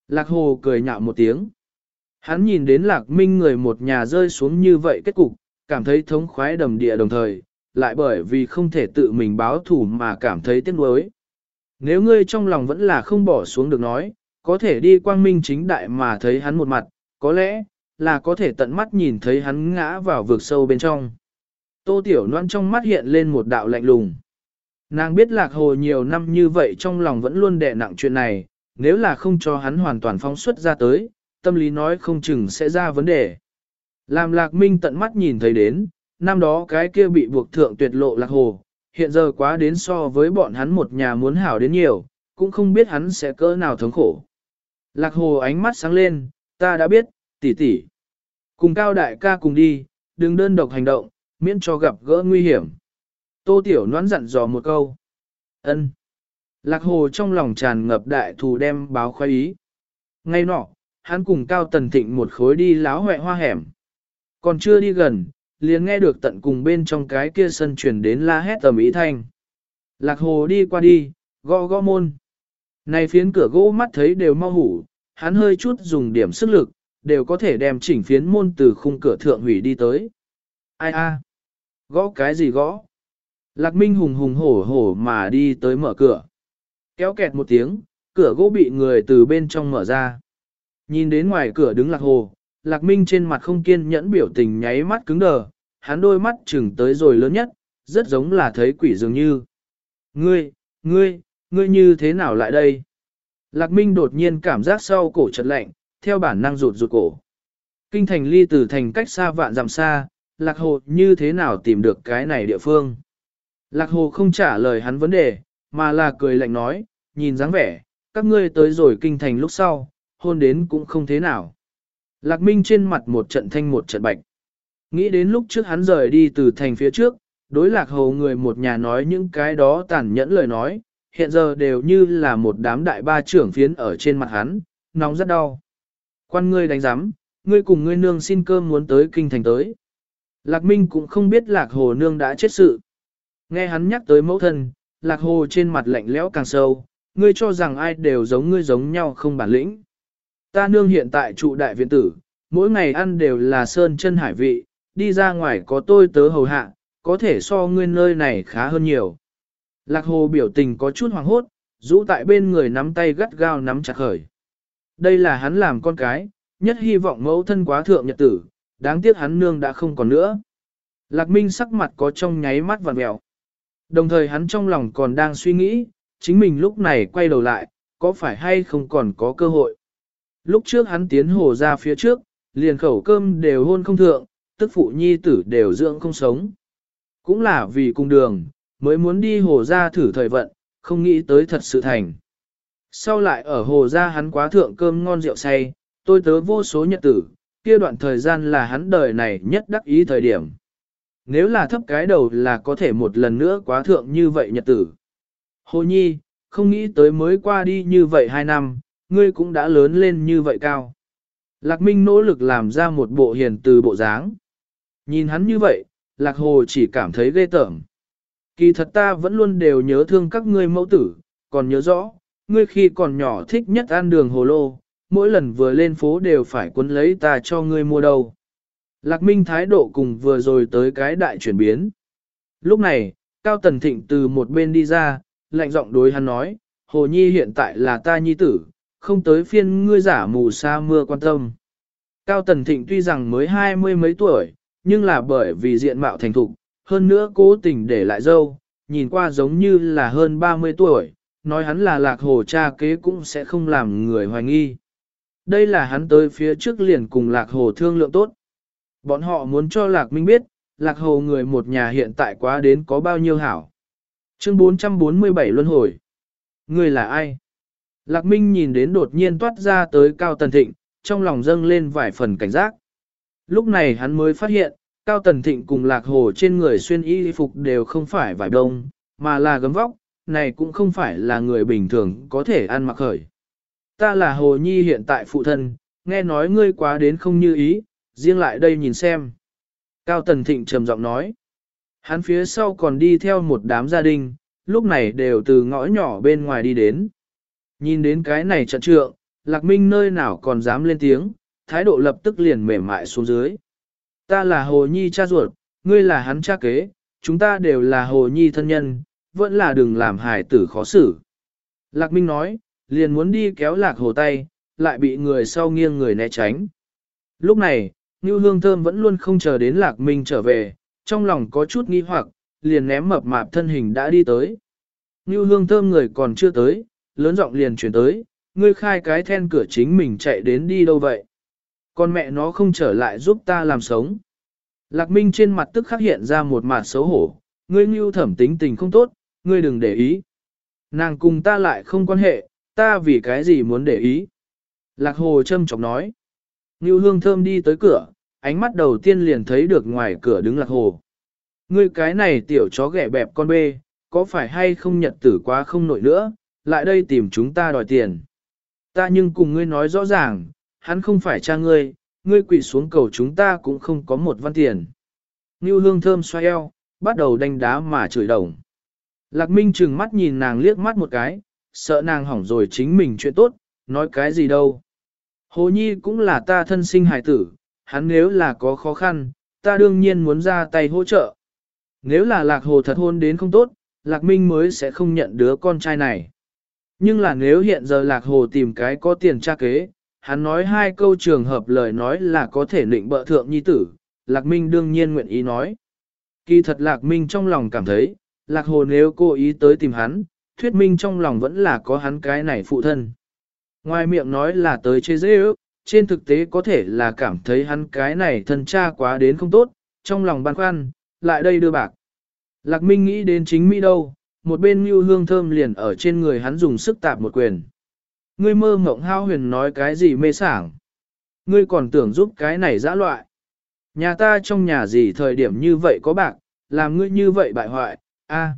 Lạc Hồ cười nhạo một tiếng. Hắn nhìn đến Lạc Minh người một nhà rơi xuống như vậy kết cục, cảm thấy thống khoái đầm địa đồng thời, lại bởi vì không thể tự mình báo thủ mà cảm thấy tiếc nuối. Nếu ngươi trong lòng vẫn là không bỏ xuống được nói, có thể đi quang minh chính đại mà thấy hắn một mặt, có lẽ là có thể tận mắt nhìn thấy hắn ngã vào vực sâu bên trong. Tô Tiểu Loan trong mắt hiện lên một đạo lạnh lùng. Nàng biết lạc hồ nhiều năm như vậy trong lòng vẫn luôn đè nặng chuyện này, nếu là không cho hắn hoàn toàn phóng xuất ra tới, tâm lý nói không chừng sẽ ra vấn đề. Làm lạc minh tận mắt nhìn thấy đến, năm đó cái kia bị buộc thượng tuyệt lộ lạc hồ, hiện giờ quá đến so với bọn hắn một nhà muốn hảo đến nhiều, cũng không biết hắn sẽ cỡ nào thống khổ. Lạc hồ ánh mắt sáng lên, ta đã biết, tỷ tỷ. Cùng cao đại ca cùng đi, đừng đơn độc hành động, miễn cho gặp gỡ nguy hiểm. Tô Tiểu noãn dặn dò một câu. ân. Lạc hồ trong lòng tràn ngập đại thù đem báo khoái ý. Ngay nọ, hắn cùng Cao Tần Thịnh một khối đi láo hoẹ hoa hẻm. Còn chưa đi gần, liền nghe được tận cùng bên trong cái kia sân truyền đến la hét tầm ý thanh. Lạc hồ đi qua đi, gõ gõ môn. Này phiến cửa gỗ mắt thấy đều mau hủ, hắn hơi chút dùng điểm sức lực, đều có thể đem chỉnh phiến môn từ khung cửa thượng hủy đi tới. Ai a? Gõ cái gì gõ? Lạc Minh hùng hùng hổ hổ mà đi tới mở cửa. Kéo kẹt một tiếng, cửa gỗ bị người từ bên trong mở ra. Nhìn đến ngoài cửa đứng Lạc Hồ, Lạc Minh trên mặt không kiên nhẫn biểu tình nháy mắt cứng đờ, hắn đôi mắt chừng tới rồi lớn nhất, rất giống là thấy quỷ dường như. Ngươi, ngươi, ngươi như thế nào lại đây? Lạc Minh đột nhiên cảm giác sau cổ chật lạnh, theo bản năng rụt rụt cổ. Kinh thành ly từ thành cách xa vạn dặm xa, Lạc Hồ như thế nào tìm được cái này địa phương? Lạc Hồ không trả lời hắn vấn đề, mà là cười lạnh nói, nhìn dáng vẻ, các ngươi tới rồi kinh thành lúc sau, hôn đến cũng không thế nào. Lạc Minh trên mặt một trận thanh một trận bạch. Nghĩ đến lúc trước hắn rời đi từ thành phía trước, đối lạc hầu người một nhà nói những cái đó tàn nhẫn lời nói, hiện giờ đều như là một đám đại ba trưởng phiến ở trên mặt hắn, nóng rất đau. Quan ngươi đánh giám, ngươi cùng ngươi nương xin cơm muốn tới kinh thành tới. Lạc Minh cũng không biết lạc hồ nương đã chết sự. Nghe hắn nhắc tới mẫu thân, lạc hồ trên mặt lạnh lẽo càng sâu, ngươi cho rằng ai đều giống ngươi giống nhau không bản lĩnh. Ta nương hiện tại trụ đại viện tử, mỗi ngày ăn đều là sơn chân hải vị, đi ra ngoài có tôi tớ hầu hạ, có thể so ngươi nơi này khá hơn nhiều. Lạc hồ biểu tình có chút hoàng hốt, rũ tại bên người nắm tay gắt gao nắm chặt khởi. Đây là hắn làm con cái, nhất hy vọng mẫu thân quá thượng nhật tử, đáng tiếc hắn nương đã không còn nữa. Lạc Minh sắc mặt có trong nháy mắt vằn mèo. Đồng thời hắn trong lòng còn đang suy nghĩ, chính mình lúc này quay đầu lại, có phải hay không còn có cơ hội. Lúc trước hắn tiến hồ ra phía trước, liền khẩu cơm đều hôn không thượng, tức phụ nhi tử đều dưỡng không sống. Cũng là vì cung đường, mới muốn đi hồ ra thử thời vận, không nghĩ tới thật sự thành. Sau lại ở hồ ra hắn quá thượng cơm ngon rượu say, tôi tớ vô số nhật tử, kia đoạn thời gian là hắn đời này nhất đắc ý thời điểm. Nếu là thấp cái đầu là có thể một lần nữa quá thượng như vậy nhật tử. Hồ nhi, không nghĩ tới mới qua đi như vậy hai năm, ngươi cũng đã lớn lên như vậy cao. Lạc Minh nỗ lực làm ra một bộ hiền từ bộ dáng. Nhìn hắn như vậy, Lạc Hồ chỉ cảm thấy ghê tởm. Kỳ thật ta vẫn luôn đều nhớ thương các ngươi mẫu tử, còn nhớ rõ, ngươi khi còn nhỏ thích nhất ăn đường hồ lô, mỗi lần vừa lên phố đều phải cuốn lấy ta cho ngươi mua đâu. Lạc Minh thái độ cùng vừa rồi tới cái đại chuyển biến. Lúc này, Cao Tần Thịnh từ một bên đi ra, lạnh giọng đối hắn nói, Hồ Nhi hiện tại là ta nhi tử, không tới phiên ngươi giả mù sa mưa quan tâm. Cao Tần Thịnh tuy rằng mới hai mươi mấy tuổi, nhưng là bởi vì diện mạo thành thục, hơn nữa cố tình để lại dâu, nhìn qua giống như là hơn 30 tuổi, nói hắn là lạc hồ cha kế cũng sẽ không làm người hoài nghi. Đây là hắn tới phía trước liền cùng lạc hồ thương lượng tốt. Bọn họ muốn cho lạc minh biết, lạc hồ người một nhà hiện tại quá đến có bao nhiêu hảo. Chương 447 Luân Hồi Người là ai? Lạc Minh nhìn đến đột nhiên toát ra tới Cao Tần Thịnh, trong lòng dâng lên vài phần cảnh giác. Lúc này hắn mới phát hiện, Cao Tần Thịnh cùng Lạc Hồ trên người xuyên y phục đều không phải vải đông, mà là gấm vóc, này cũng không phải là người bình thường có thể ăn mặc khởi. Ta là Hồ Nhi hiện tại phụ thân, nghe nói ngươi quá đến không như ý, riêng lại đây nhìn xem. Cao Tần Thịnh trầm giọng nói. Hắn phía sau còn đi theo một đám gia đình, lúc này đều từ ngõ nhỏ bên ngoài đi đến. Nhìn đến cái này trận trượng, Lạc Minh nơi nào còn dám lên tiếng, thái độ lập tức liền mềm mại xuống dưới. Ta là Hồ Nhi cha ruột, ngươi là hắn cha kế, chúng ta đều là Hồ Nhi thân nhân, vẫn là đừng làm hài tử khó xử. Lạc Minh nói, liền muốn đi kéo Lạc Hồ tay, lại bị người sau nghiêng người né tránh. Lúc này, Ngưu Hương Thơm vẫn luôn không chờ đến Lạc Minh trở về, trong lòng có chút nghi hoặc, liền ném mập mạp thân hình đã đi tới. Ngưu Hương Thơm người còn chưa tới, lớn giọng liền chuyển tới, ngươi khai cái then cửa chính mình chạy đến đi đâu vậy? Con mẹ nó không trở lại giúp ta làm sống. Lạc Minh trên mặt tức khắc hiện ra một mặt xấu hổ, ngươi ngưu thẩm tính tình không tốt, ngươi đừng để ý. Nàng cùng ta lại không quan hệ, ta vì cái gì muốn để ý. Lạc Hồ châm chọc nói. Ngưu hương thơm đi tới cửa, ánh mắt đầu tiên liền thấy được ngoài cửa đứng Lạc Hồ. Ngươi cái này tiểu chó ghẻ bẹp con bê, có phải hay không nhật tử quá không nổi nữa, lại đây tìm chúng ta đòi tiền. Ta nhưng cùng ngươi nói rõ ràng, hắn không phải cha ngươi, ngươi quỳ xuống cầu chúng ta cũng không có một văn tiền. Ngưu hương thơm xoay eo, bắt đầu đánh đá mà chửi đồng. Lạc Minh trừng mắt nhìn nàng liếc mắt một cái, sợ nàng hỏng rồi chính mình chuyện tốt, nói cái gì đâu. Hồ Nhi cũng là ta thân sinh hài tử, hắn nếu là có khó khăn, ta đương nhiên muốn ra tay hỗ trợ. Nếu là Lạc Hồ thật hôn đến không tốt, Lạc Minh mới sẽ không nhận đứa con trai này. Nhưng là nếu hiện giờ Lạc Hồ tìm cái có tiền tra kế, hắn nói hai câu trường hợp lời nói là có thể định bợ thượng nhi tử, Lạc Minh đương nhiên nguyện ý nói. Kỳ thật Lạc Minh trong lòng cảm thấy, Lạc Hồ nếu cố ý tới tìm hắn, thuyết minh trong lòng vẫn là có hắn cái này phụ thân. Ngoài miệng nói là tới chê dễ ước, trên thực tế có thể là cảm thấy hắn cái này thân cha quá đến không tốt, trong lòng băn khoăn, lại đây đưa bạc. Lạc Minh nghĩ đến chính Mỹ đâu, một bên như hương thơm liền ở trên người hắn dùng sức tạp một quyền. Ngươi mơ mộng hao huyền nói cái gì mê sảng. Ngươi còn tưởng giúp cái này dã loại. Nhà ta trong nhà gì thời điểm như vậy có bạc, làm ngươi như vậy bại hoại, a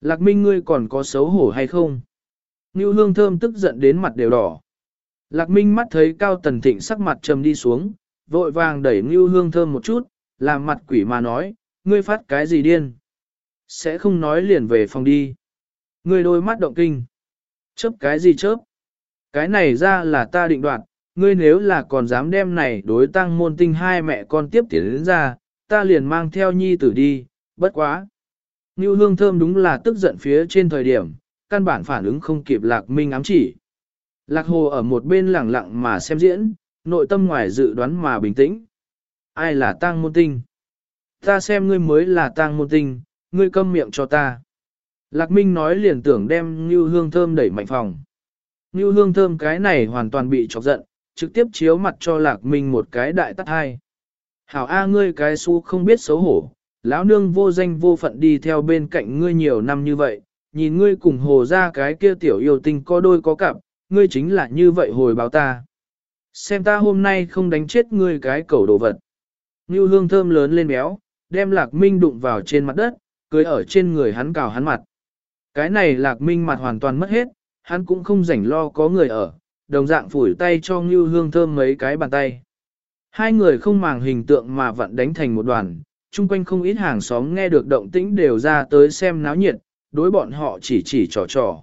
Lạc minh ngươi còn có xấu hổ hay không? Ngưu hương thơm tức giận đến mặt đều đỏ. Lạc minh mắt thấy cao tần thịnh sắc mặt trầm đi xuống, vội vàng đẩy ngưu hương thơm một chút, làm mặt quỷ mà nói, ngươi phát cái gì điên? Sẽ không nói liền về phòng đi. Ngươi đôi mắt động kinh. Chớp cái gì chớp? Cái này ra là ta định đoạt, ngươi nếu là còn dám đem này đối tăng môn tinh hai mẹ con tiếp tiến đến ra, ta liền mang theo nhi tử đi, bất quá. Ngưu hương thơm đúng là tức giận phía trên thời điểm, căn bản phản ứng không kịp lạc minh ám chỉ. Lạc hồ ở một bên lẳng lặng mà xem diễn, nội tâm ngoài dự đoán mà bình tĩnh. Ai là tang môn tinh? Ta xem ngươi mới là tang môn tinh, ngươi câm miệng cho ta. Lạc Minh nói liền tưởng đem Ngưu Hương Thơm đẩy mạnh phòng. Ngưu Hương Thơm cái này hoàn toàn bị chọc giận, trực tiếp chiếu mặt cho Lạc Minh một cái đại tắt hai. Hảo A ngươi cái su không biết xấu hổ, lão nương vô danh vô phận đi theo bên cạnh ngươi nhiều năm như vậy, nhìn ngươi cùng hồ ra cái kia tiểu yêu tinh có đôi có cặp, ngươi chính là như vậy hồi báo ta. Xem ta hôm nay không đánh chết ngươi cái cẩu đồ vật. Ngưu hương thơm lớn lên béo, đem lạc minh đụng vào trên mặt đất, cưới ở trên người hắn cào hắn mặt. Cái này lạc minh mặt hoàn toàn mất hết, hắn cũng không rảnh lo có người ở, đồng dạng phủi tay cho Ngưu Hương Thơm mấy cái bàn tay. Hai người không màng hình tượng mà vẫn đánh thành một đoàn, chung quanh không ít hàng xóm nghe được động tĩnh đều ra tới xem náo nhiệt, đối bọn họ chỉ chỉ trò trò.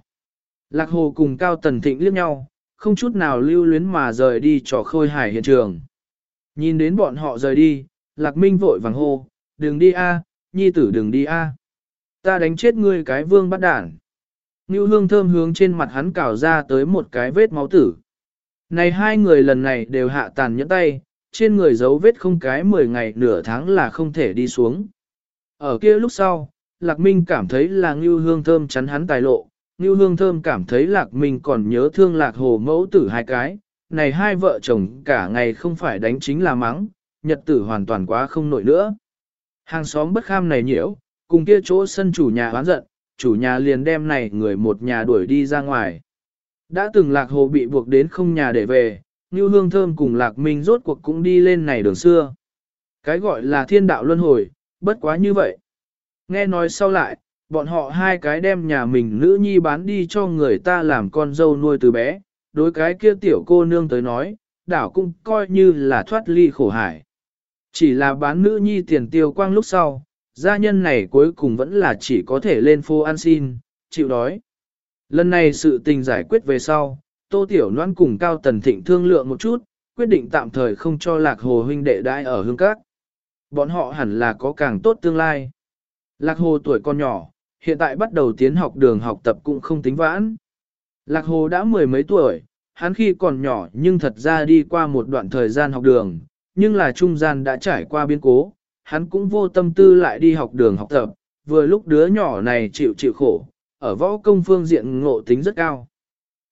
Lạc Hồ cùng Cao Tần Thịnh liếc nhau, không chút nào lưu luyến mà rời đi trò khôi hài hiện trường. Nhìn đến bọn họ rời đi, Lạc Minh vội vàng hô, đừng đi a, nhi tử đừng đi a. Ta đánh chết ngươi cái vương bắt đản. Ngưu hương thơm hướng trên mặt hắn cào ra tới một cái vết máu tử. Này hai người lần này đều hạ tàn nhẫn tay, trên người dấu vết không cái 10 ngày nửa tháng là không thể đi xuống. Ở kia lúc sau, Lạc Minh cảm thấy là Ngưu Hương Thơm chắn hắn tài lộ, Ngưu Hương Thơm cảm thấy Lạc Minh còn nhớ thương Lạc Hồ mẫu tử hai cái, này hai vợ chồng cả ngày không phải đánh chính là mắng, nhật tử hoàn toàn quá không nổi nữa. Hàng xóm bất kham này nhiễu, cùng kia chỗ sân chủ nhà oán giận, chủ nhà liền đem này người một nhà đuổi đi ra ngoài. Đã từng Lạc Hồ bị buộc đến không nhà để về, như Hương Thơm cùng Lạc Minh rốt cuộc cũng đi lên này đường xưa. Cái gọi là thiên đạo luân hồi, bất quá như vậy. Nghe nói sau lại, bọn họ hai cái đem nhà mình nữ nhi bán đi cho người ta làm con dâu nuôi từ bé, đối cái kia tiểu cô nương tới nói, đảo cũng coi như là thoát ly khổ hải. Chỉ là bán nữ nhi tiền tiêu quang lúc sau, gia nhân này cuối cùng vẫn là chỉ có thể lên phô ăn xin, chịu đói. Lần này sự tình giải quyết về sau, Tô Tiểu Loan cùng Cao Tần Thịnh thương lượng một chút, quyết định tạm thời không cho Lạc Hồ huynh đệ đãi ở hương các. Bọn họ hẳn là có càng tốt tương lai. Lạc Hồ tuổi còn nhỏ, hiện tại bắt đầu tiến học đường học tập cũng không tính vãn. Lạc Hồ đã mười mấy tuổi, hắn khi còn nhỏ nhưng thật ra đi qua một đoạn thời gian học đường, nhưng là trung gian đã trải qua biến cố, hắn cũng vô tâm tư lại đi học đường học tập, vừa lúc đứa nhỏ này chịu chịu khổ, ở võ công phương diện ngộ tính rất cao.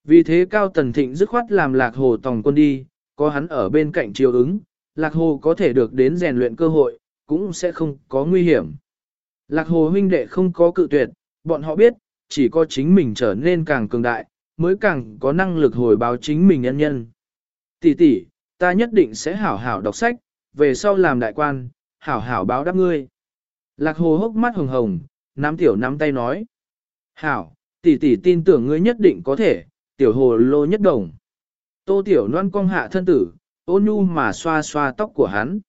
Vì thế Cao Tần Thịnh dứt khoát làm Lạc Hồ tòng quân đi, có hắn ở bên cạnh chiều ứng, Lạc Hồ có thể được đến rèn luyện cơ hội, cũng sẽ không có nguy hiểm. Lạc Hồ huynh đệ không có cự tuyệt, bọn họ biết, chỉ có chính mình trở nên càng cường đại, mới càng có năng lực hồi báo chính mình nhân nhân. Tỷ tỷ, ta nhất định sẽ hảo hảo đọc sách, về sau làm đại quan, hảo hảo báo đáp ngươi. Lạc Hồ hốc mắt hồng hồng, nắm tiểu nắm tay nói. Hảo, tỷ tỷ tin tưởng ngươi nhất định có thể, tiểu hồ lô nhất đồng. Tô tiểu loan cong hạ thân tử, ôn nhu mà xoa xoa tóc của hắn.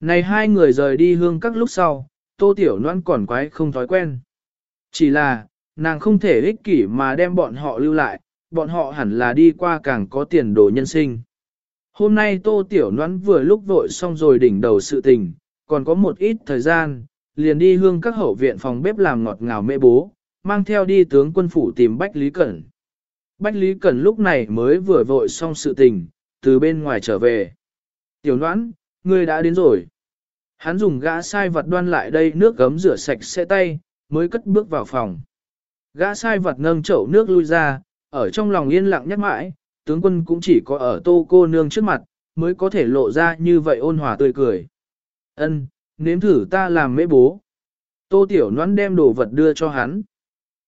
Này hai người rời đi hương các lúc sau, tô tiểu loan còn quái không thói quen. Chỉ là, nàng không thể ích kỷ mà đem bọn họ lưu lại, bọn họ hẳn là đi qua càng có tiền đồ nhân sinh. Hôm nay tô tiểu loan vừa lúc vội xong rồi đỉnh đầu sự tình, còn có một ít thời gian, liền đi hương các hậu viện phòng bếp làm ngọt ngào mẹ bố, mang theo đi tướng quân phủ tìm Bách Lý Cẩn. Bách Lý Cẩn lúc này mới vừa vội xong sự tình, từ bên ngoài trở về. Tiểu noãn, ngươi đã đến rồi. Hắn dùng gã sai vật đoan lại đây nước gấm rửa sạch sẽ tay, mới cất bước vào phòng. Gã sai vật nâng chậu nước lui ra, ở trong lòng yên lặng nhắc mãi, tướng quân cũng chỉ có ở tô cô nương trước mặt, mới có thể lộ ra như vậy ôn hòa tươi cười. Ân, nếm thử ta làm mễ bố. Tô tiểu noãn đem đồ vật đưa cho hắn.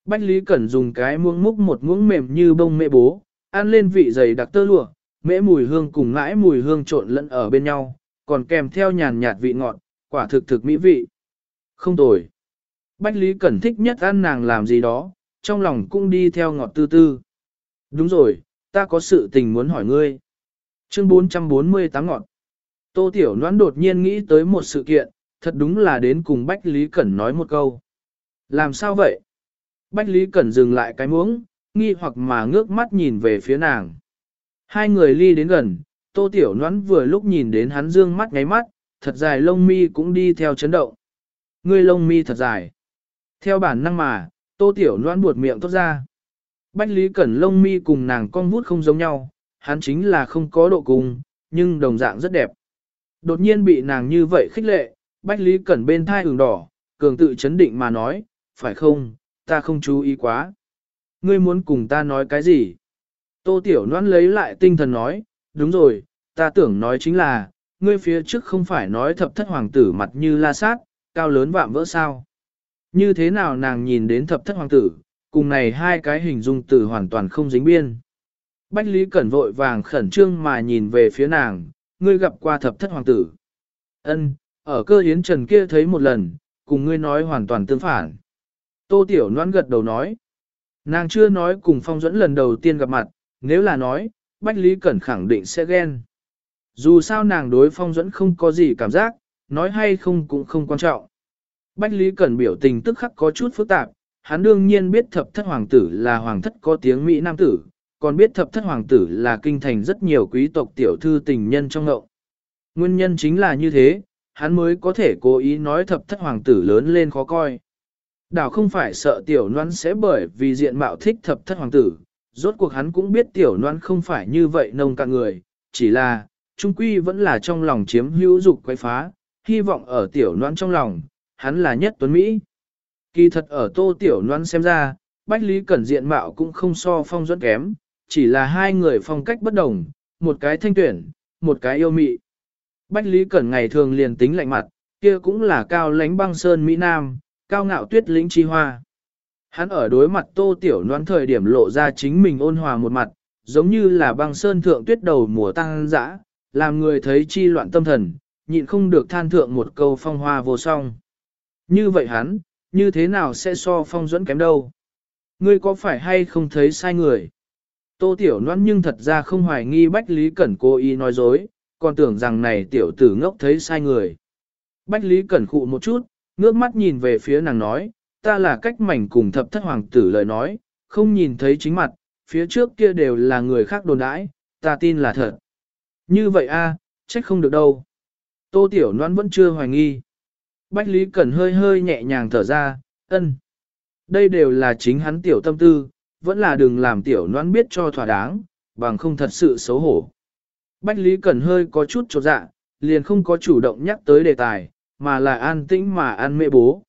Bách Lý Cẩn dùng cái muỗng múc một muỗng mềm như bông mễ bố, ăn lên vị dày đặc tơ lụa, mễ mùi hương cùng ngãi mùi hương trộn lẫn ở bên nhau, còn kèm theo nhàn nhạt vị ngọt, quả thực thực mỹ vị. Không tồi. Bách Lý Cẩn thích nhất ăn nàng làm gì đó, trong lòng cũng đi theo ngọt tư tư. Đúng rồi, ta có sự tình muốn hỏi ngươi. Chương 448 ngọt. Tô Tiểu Noãn đột nhiên nghĩ tới một sự kiện, thật đúng là đến cùng Bách Lý Cẩn nói một câu. Làm sao vậy? Bách Lý Cẩn dừng lại cái muỗng, nghi hoặc mà ngước mắt nhìn về phía nàng. Hai người ly đến gần, Tô Tiểu Noãn vừa lúc nhìn đến hắn dương mắt ngáy mắt, thật dài lông mi cũng đi theo chấn động. Ngươi lông mi thật dài. Theo bản năng mà, Tô Tiểu Noãn buột miệng tốt ra. Bách Lý Cẩn lông mi cùng nàng con vút không giống nhau, hắn chính là không có độ cùng, nhưng đồng dạng rất đẹp. Đột nhiên bị nàng như vậy khích lệ, Bách Lý Cẩn bên thai ửng đỏ, cường tự chấn định mà nói, phải không, ta không chú ý quá. Ngươi muốn cùng ta nói cái gì? Tô Tiểu Loan lấy lại tinh thần nói, đúng rồi, ta tưởng nói chính là, ngươi phía trước không phải nói thập thất hoàng tử mặt như la sát, cao lớn vạm vỡ sao. Như thế nào nàng nhìn đến thập thất hoàng tử, cùng này hai cái hình dung từ hoàn toàn không dính biên. Bách Lý Cẩn vội vàng khẩn trương mà nhìn về phía nàng, ngươi gặp qua thập thất hoàng tử. Ân, ở cơ yến trần kia thấy một lần, cùng ngươi nói hoàn toàn tương phản. Tô Tiểu Loan gật đầu nói. Nàng chưa nói cùng Phong Duẫn lần đầu tiên gặp mặt, nếu là nói, Bách Lý Cẩn khẳng định sẽ ghen. Dù sao nàng đối Phong Duẫn không có gì cảm giác, nói hay không cũng không quan trọng. Bách Lý Cẩn biểu tình tức khắc có chút phức tạp, hắn đương nhiên biết thập thất hoàng tử là hoàng thất có tiếng Mỹ Nam tử, còn biết thập thất hoàng tử là kinh thành rất nhiều quý tộc tiểu thư tình nhân trong ngậu. Nguyên nhân chính là như thế, hắn mới có thể cố ý nói thập thất hoàng tử lớn lên khó coi. Đảo không phải sợ tiểu noan sẽ bởi vì diện mạo thích thập thất hoàng tử, rốt cuộc hắn cũng biết tiểu noan không phải như vậy nông cạn người, chỉ là, trung quy vẫn là trong lòng chiếm hữu dục quay phá, hy vọng ở tiểu noan trong lòng, hắn là nhất tuấn Mỹ. Kỳ thật ở tô tiểu noan xem ra, Bách Lý Cẩn diện mạo cũng không so phong dẫn kém, chỉ là hai người phong cách bất đồng, một cái thanh tuyển, một cái yêu mị. Bách Lý Cẩn ngày thường liền tính lạnh mặt, kia cũng là cao lãnh băng sơn Mỹ Nam, cao ngạo tuyết lĩnh chi hoa. Hắn ở đối mặt tô tiểu noán thời điểm lộ ra chính mình ôn hòa một mặt, giống như là băng sơn thượng tuyết đầu mùa tăng dã, làm người thấy chi loạn tâm thần, nhịn không được than thượng một câu phong hoa vô song. Như vậy hắn, như thế nào sẽ so phong dẫn kém đâu? Ngươi có phải hay không thấy sai người? Tô Tiểu Loan nhưng thật ra không hoài nghi Bách Lý Cẩn cố ý nói dối, còn tưởng rằng này tiểu tử ngốc thấy sai người. Bách Lý Cẩn khụ một chút, ngước mắt nhìn về phía nàng nói, ta là cách mảnh cùng thập thất hoàng tử lời nói, không nhìn thấy chính mặt, phía trước kia đều là người khác đồn đãi, ta tin là thật. Như vậy a, trách không được đâu. Tô Tiểu Loan vẫn chưa hoài nghi. Bách Lý Cẩn hơi hơi nhẹ nhàng thở ra, ân. Đây đều là chính hắn tiểu tâm tư, vẫn là đừng làm tiểu noan biết cho thỏa đáng, bằng không thật sự xấu hổ. Bách Lý Cẩn hơi có chút chột dạ, liền không có chủ động nhắc tới đề tài, mà là an tĩnh mà ăn mẹ bố.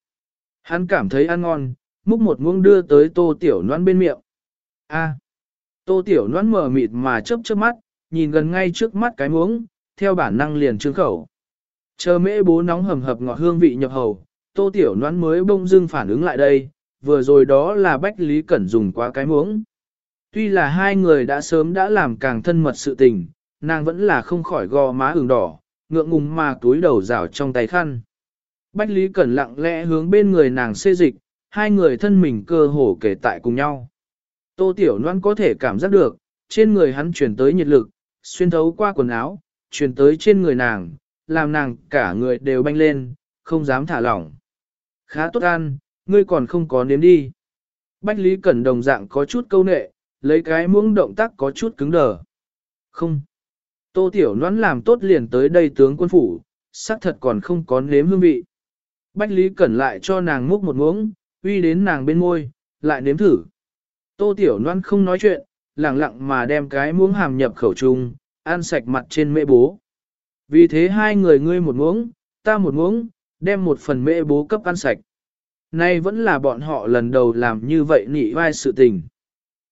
Hắn cảm thấy ăn ngon, múc một muỗng đưa tới tô tiểu noan bên miệng. A. Tô tiểu noan mở mịt mà chớp chớp mắt, nhìn gần ngay trước mắt cái muỗng, theo bản năng liền trương khẩu. Chờ mễ bố nóng hầm hập ngọt hương vị nhập hầu, tô tiểu noan mới bông dưng phản ứng lại đây, vừa rồi đó là Bách Lý Cẩn dùng quá cái muỗng. Tuy là hai người đã sớm đã làm càng thân mật sự tình, nàng vẫn là không khỏi gò má ửng đỏ, ngượng ngùng mà túi đầu rảo trong tay khăn. Bách Lý Cẩn lặng lẽ hướng bên người nàng xê dịch, hai người thân mình cơ hồ kể tại cùng nhau. Tô Tiểu Loan có thể cảm giác được, trên người hắn chuyển tới nhiệt lực, xuyên thấu qua quần áo, chuyển tới trên người nàng, làm nàng cả người đều banh lên, không dám thả lỏng. Khá tốt ăn, ngươi còn không có nếm đi. Bách Lý Cẩn đồng dạng có chút câu nệ, lấy cái muỗng động tác có chút cứng đờ. Không. Tô Tiểu Noãn làm tốt liền tới đây tướng quân phủ, xác thật còn không có nếm hương vị. Bách Lý Cẩn lại cho nàng múc một muỗng, uy đến nàng bên môi, lại nếm thử. Tô Tiểu Loan không nói chuyện, lặng lặng mà đem cái muỗng hàm nhập khẩu trung, ăn sạch mặt trên mễ bố. Vì thế hai người ngươi một muỗng, ta một muỗng, đem một phần mễ bố cấp ăn sạch. Nay vẫn là bọn họ lần đầu làm như vậy nị vai sự tình.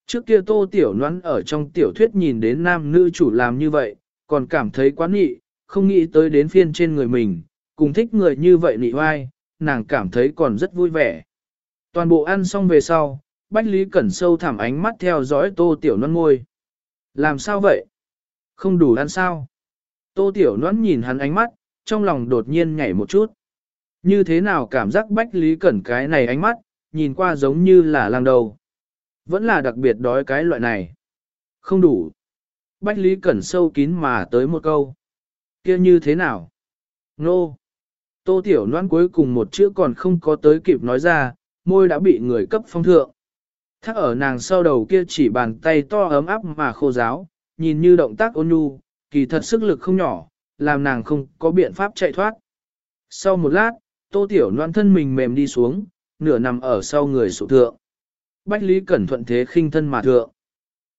Trước kia tô tiểu noãn ở trong tiểu thuyết nhìn đến nam nữ chủ làm như vậy, còn cảm thấy quá nị, không nghĩ tới đến phiên trên người mình, cùng thích người như vậy nị vai, nàng cảm thấy còn rất vui vẻ. Toàn bộ ăn xong về sau, Bách Lý Cẩn sâu thẳm ánh mắt theo dõi tô tiểu noãn ngôi. Làm sao vậy? Không đủ ăn sao? Tô Tiểu Noãn nhìn hắn ánh mắt, trong lòng đột nhiên nhảy một chút. Như thế nào cảm giác Bách Lý Cẩn cái này ánh mắt, nhìn qua giống như là lang đầu. Vẫn là đặc biệt đói cái loại này. Không đủ. Bách Lý Cẩn sâu kín mà tới một câu. kia như thế nào? Nô. Tô Tiểu Loan cuối cùng một chữ còn không có tới kịp nói ra, môi đã bị người cấp phong thượng. Thác ở nàng sau đầu kia chỉ bàn tay to ấm áp mà khô giáo, nhìn như động tác ôn nhu, kỳ thật sức lực không nhỏ, làm nàng không có biện pháp chạy thoát. Sau một lát, tô tiểu Loan thân mình mềm đi xuống, nửa nằm ở sau người sụ thượng. Bách Lý Cẩn thuận thế khinh thân mà thượng.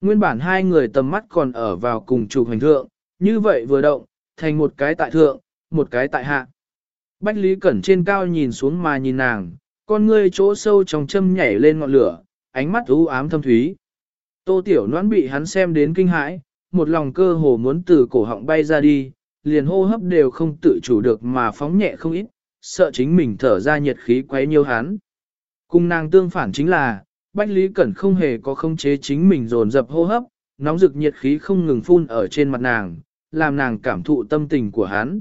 Nguyên bản hai người tầm mắt còn ở vào cùng chụp hành thượng, như vậy vừa động, thành một cái tại thượng, một cái tại hạ. Bách Lý Cẩn trên cao nhìn xuống mà nhìn nàng, con ngươi chỗ sâu trong châm nhảy lên ngọn lửa, ánh mắt u ám thâm thúy. Tô Tiểu Loan bị hắn xem đến kinh hãi, một lòng cơ hồ muốn từ cổ họng bay ra đi, liền hô hấp đều không tự chủ được mà phóng nhẹ không ít, sợ chính mình thở ra nhiệt khí quấy nhiều hắn. Cùng nàng tương phản chính là, Bách Lý Cẩn không hề có không chế chính mình dồn dập hô hấp, nóng rực nhiệt khí không ngừng phun ở trên mặt nàng, làm nàng cảm thụ tâm tình của hắn.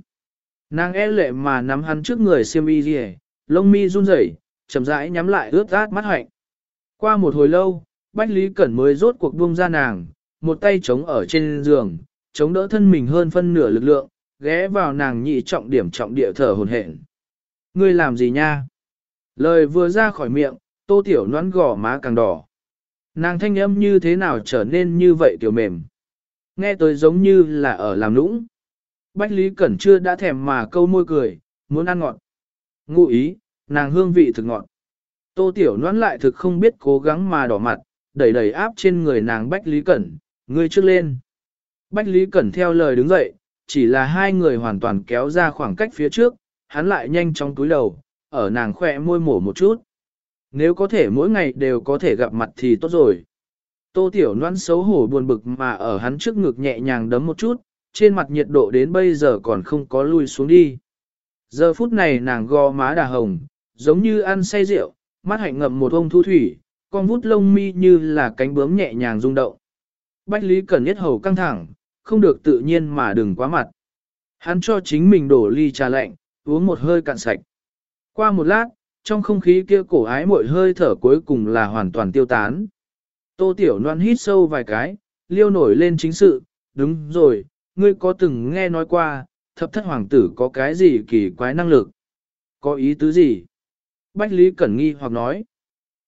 Nàng e lệ mà nắm hắn trước người xiêm y rìa, lông mi run rẩy, chậm rãi nhắm lại ướt át mắt hạnh. Qua một hồi lâu, Bách Lý Cẩn mới rốt cuộc buông ra nàng, một tay chống ở trên giường, chống đỡ thân mình hơn phân nửa lực lượng, ghé vào nàng nhị trọng điểm trọng địa thở hồn hển. Ngươi làm gì nha? Lời vừa ra khỏi miệng, tô tiểu noán gò má càng đỏ. Nàng thanh âm như thế nào trở nên như vậy tiểu mềm. Nghe tới giống như là ở làm nũng. Bách Lý Cẩn chưa đã thèm mà câu môi cười, muốn ăn ngọt. Ngụ ý, nàng hương vị thực ngọt. Tô tiểu noán lại thực không biết cố gắng mà đỏ mặt, đẩy đẩy áp trên người nàng Bách Lý Cẩn, Ngươi trước lên. Bách Lý Cẩn theo lời đứng dậy, chỉ là hai người hoàn toàn kéo ra khoảng cách phía trước, hắn lại nhanh chóng túi đầu, ở nàng khỏe môi mổ một chút. Nếu có thể mỗi ngày đều có thể gặp mặt thì tốt rồi. Tô Tiểu Loan xấu hổ buồn bực mà ở hắn trước ngực nhẹ nhàng đấm một chút, trên mặt nhiệt độ đến bây giờ còn không có lui xuống đi. Giờ phút này nàng gò má đà hồng, giống như ăn say rượu, mắt hạnh ngậm một ông thu thủy, con vút lông mi như là cánh bướm nhẹ nhàng rung động. Bách Lý Cẩn nhất hầu căng thẳng, không được tự nhiên mà đừng quá mặt. Hắn cho chính mình đổ ly trà lạnh, uống một hơi cạn sạch. Qua một lát, trong không khí kia cổ ái mội hơi thở cuối cùng là hoàn toàn tiêu tán. Tô Tiểu Loan hít sâu vài cái, liêu nổi lên chính sự, đúng rồi, ngươi có từng nghe nói qua, thập thất hoàng tử có cái gì kỳ quái năng lực? Có ý tứ gì? Bách Lý Cẩn nghi hoặc nói.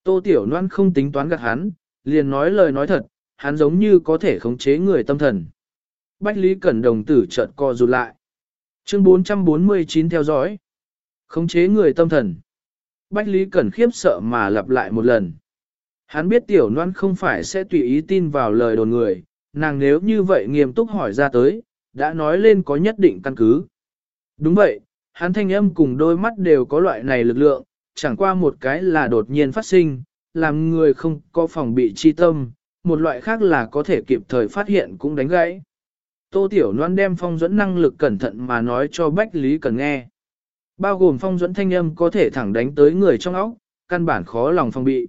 Tô Tiểu Loan không tính toán gạt hắn, liền nói lời nói thật, hắn giống như có thể khống chế người tâm thần. Bách Lý Cẩn đồng tử chợt co rụt lại. Chương 449 theo dõi. Khống chế người tâm thần. Bách Lý Cẩn khiếp sợ mà lặp lại một lần. Hắn biết Tiểu Loan không phải sẽ tùy ý tin vào lời đồn người, nàng nếu như vậy nghiêm túc hỏi ra tới, đã nói lên có nhất định căn cứ. Đúng vậy, hắn thanh âm cùng đôi mắt đều có loại này lực lượng, chẳng qua một cái là đột nhiên phát sinh, làm người không có phòng bị chi tâm, một loại khác là có thể kịp thời phát hiện cũng đánh gãy. Tô Tiểu Loan đem phong dẫn năng lực cẩn thận mà nói cho Bách Lý Cần nghe. Bao gồm phong dẫn thanh âm có thể thẳng đánh tới người trong óc, căn bản khó lòng phòng bị.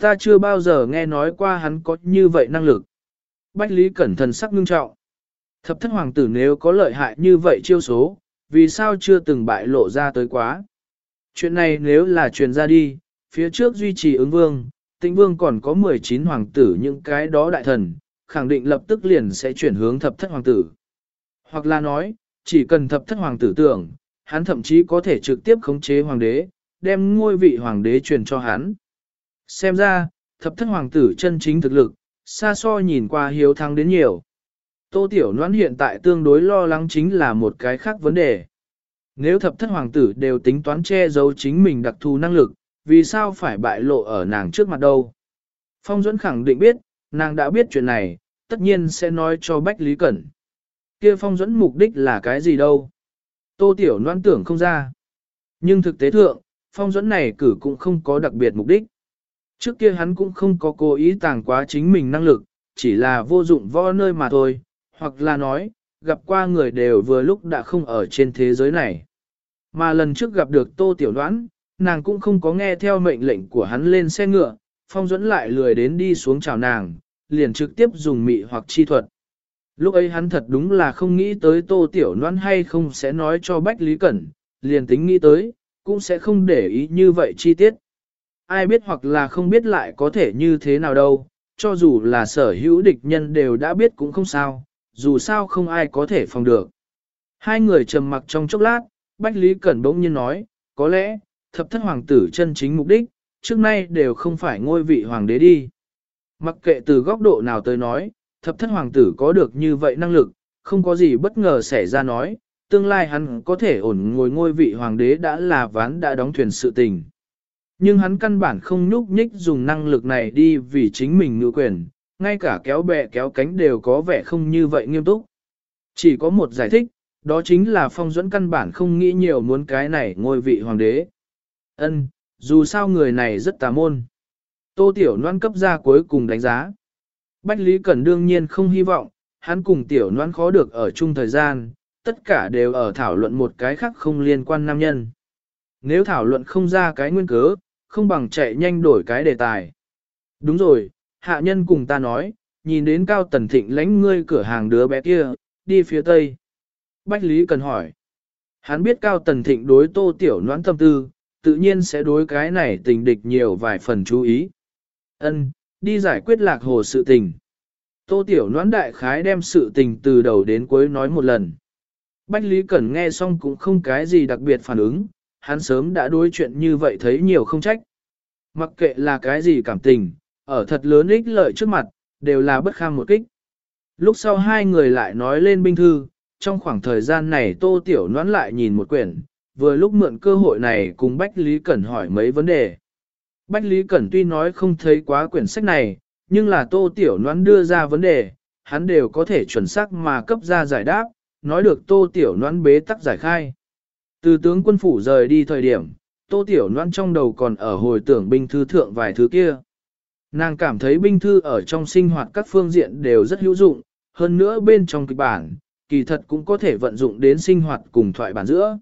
Ta chưa bao giờ nghe nói qua hắn có như vậy năng lực. Bách Lý cẩn thận sắc ngưng trọng. Thập thất hoàng tử nếu có lợi hại như vậy chiêu số, vì sao chưa từng bại lộ ra tới quá? Chuyện này nếu là truyền ra đi, phía trước duy trì ứng vương, tĩnh vương còn có 19 hoàng tử những cái đó đại thần, khẳng định lập tức liền sẽ chuyển hướng thập thất hoàng tử. Hoặc là nói, chỉ cần thập thất hoàng tử tưởng, hắn thậm chí có thể trực tiếp khống chế hoàng đế, đem ngôi vị hoàng đế truyền cho hắn. Xem ra, thập thất hoàng tử chân chính thực lực, xa so nhìn qua hiếu thắng đến nhiều. Tô Tiểu Loan hiện tại tương đối lo lắng chính là một cái khác vấn đề. Nếu thập thất hoàng tử đều tính toán che giấu chính mình đặc thù năng lực, vì sao phải bại lộ ở nàng trước mặt đâu? Phong Duẫn khẳng định biết, nàng đã biết chuyện này, tất nhiên sẽ nói cho Bách Lý Cẩn. Kia Phong Duẫn mục đích là cái gì đâu? Tô Tiểu Loan tưởng không ra. Nhưng thực tế thượng, Phong Duẫn này cử cũng không có đặc biệt mục đích. Trước kia hắn cũng không có cố ý tàng quá chính mình năng lực, chỉ là vô dụng võ nơi mà thôi, hoặc là nói, gặp qua người đều vừa lúc đã không ở trên thế giới này. Mà lần trước gặp được Tô Tiểu Đoán, nàng cũng không có nghe theo mệnh lệnh của hắn lên xe ngựa, Phong Duẫn lại lười đến đi xuống chào nàng, liền trực tiếp dùng mị hoặc chi thuật. Lúc ấy hắn thật đúng là không nghĩ tới Tô Tiểu Loan hay không sẽ nói cho Bách Lý Cẩn, liền tính nghĩ tới, cũng sẽ không để ý như vậy chi tiết. Ai biết hoặc là không biết lại có thể như thế nào đâu, cho dù là sở hữu địch nhân đều đã biết cũng không sao, dù sao không ai có thể phòng được. Hai người trầm mặc trong chốc lát, Bách Lý Cẩn bỗng nhiên nói, có lẽ, thập thất hoàng tử chân chính mục đích, trước nay đều không phải ngôi vị hoàng đế đi. Mặc kệ từ góc độ nào tới nói, thập thất hoàng tử có được như vậy năng lực, không có gì bất ngờ xảy ra nói, tương lai hắn có thể ổn ngồi ngôi vị hoàng đế đã là ván đã đóng thuyền sự tình. Nhưng hắn căn bản không nhúc nhích dùng năng lực này đi vì chính mình ngự quyền, ngay cả kéo bè kéo cánh đều có vẻ không như vậy nghiêm túc. Chỉ có một giải thích, đó chính là phong dẫn căn bản không nghĩ nhiều muốn cái này ngôi vị hoàng đế. Ân, dù sao người này rất tà môn. Tô Tiểu Loan cấp ra cuối cùng đánh giá. Bách Lý Cẩn đương nhiên không hy vọng, hắn cùng Tiểu Loan khó được ở chung thời gian, tất cả đều ở thảo luận một cái khác không liên quan nam nhân. Nếu thảo luận không ra cái nguyên cớ, không bằng chạy nhanh đổi cái đề tài. Đúng rồi, hạ nhân cùng ta nói, nhìn đến cao tần thịnh lánh ngươi cửa hàng đứa bé kia, đi phía tây. Bách Lý cần hỏi. Hắn biết cao tần thịnh đối tô tiểu noãn tâm tư, tự nhiên sẽ đối cái này tình địch nhiều vài phần chú ý. Ân, đi giải quyết lạc hồ sự tình. Tô tiểu noãn đại khái đem sự tình từ đầu đến cuối nói một lần. Bách Lý Cẩn nghe xong cũng không cái gì đặc biệt phản ứng, hắn sớm đã đối chuyện như vậy thấy nhiều không trách. Mặc kệ là cái gì cảm tình, ở thật lớn ích lợi trước mặt, đều là bất kham một kích. Lúc sau hai người lại nói lên binh thư, trong khoảng thời gian này Tô Tiểu Noãn lại nhìn một quyển, vừa lúc mượn cơ hội này cùng Bách Lý Cẩn hỏi mấy vấn đề. Bách Lý Cẩn tuy nói không thấy quá quyển sách này, nhưng là Tô Tiểu Noãn đưa ra vấn đề, hắn đều có thể chuẩn xác mà cấp ra giải đáp, nói được tô tiểu noãn bế tắc giải khai. Từ tướng quân phủ rời đi thời điểm, tô tiểu noãn trong đầu còn ở hồi tưởng binh thư thượng vài thứ kia. Nàng cảm thấy binh thư ở trong sinh hoạt các phương diện đều rất hữu dụng, hơn nữa bên trong kịch bản, kỳ thật cũng có thể vận dụng đến sinh hoạt cùng thoại bản giữa.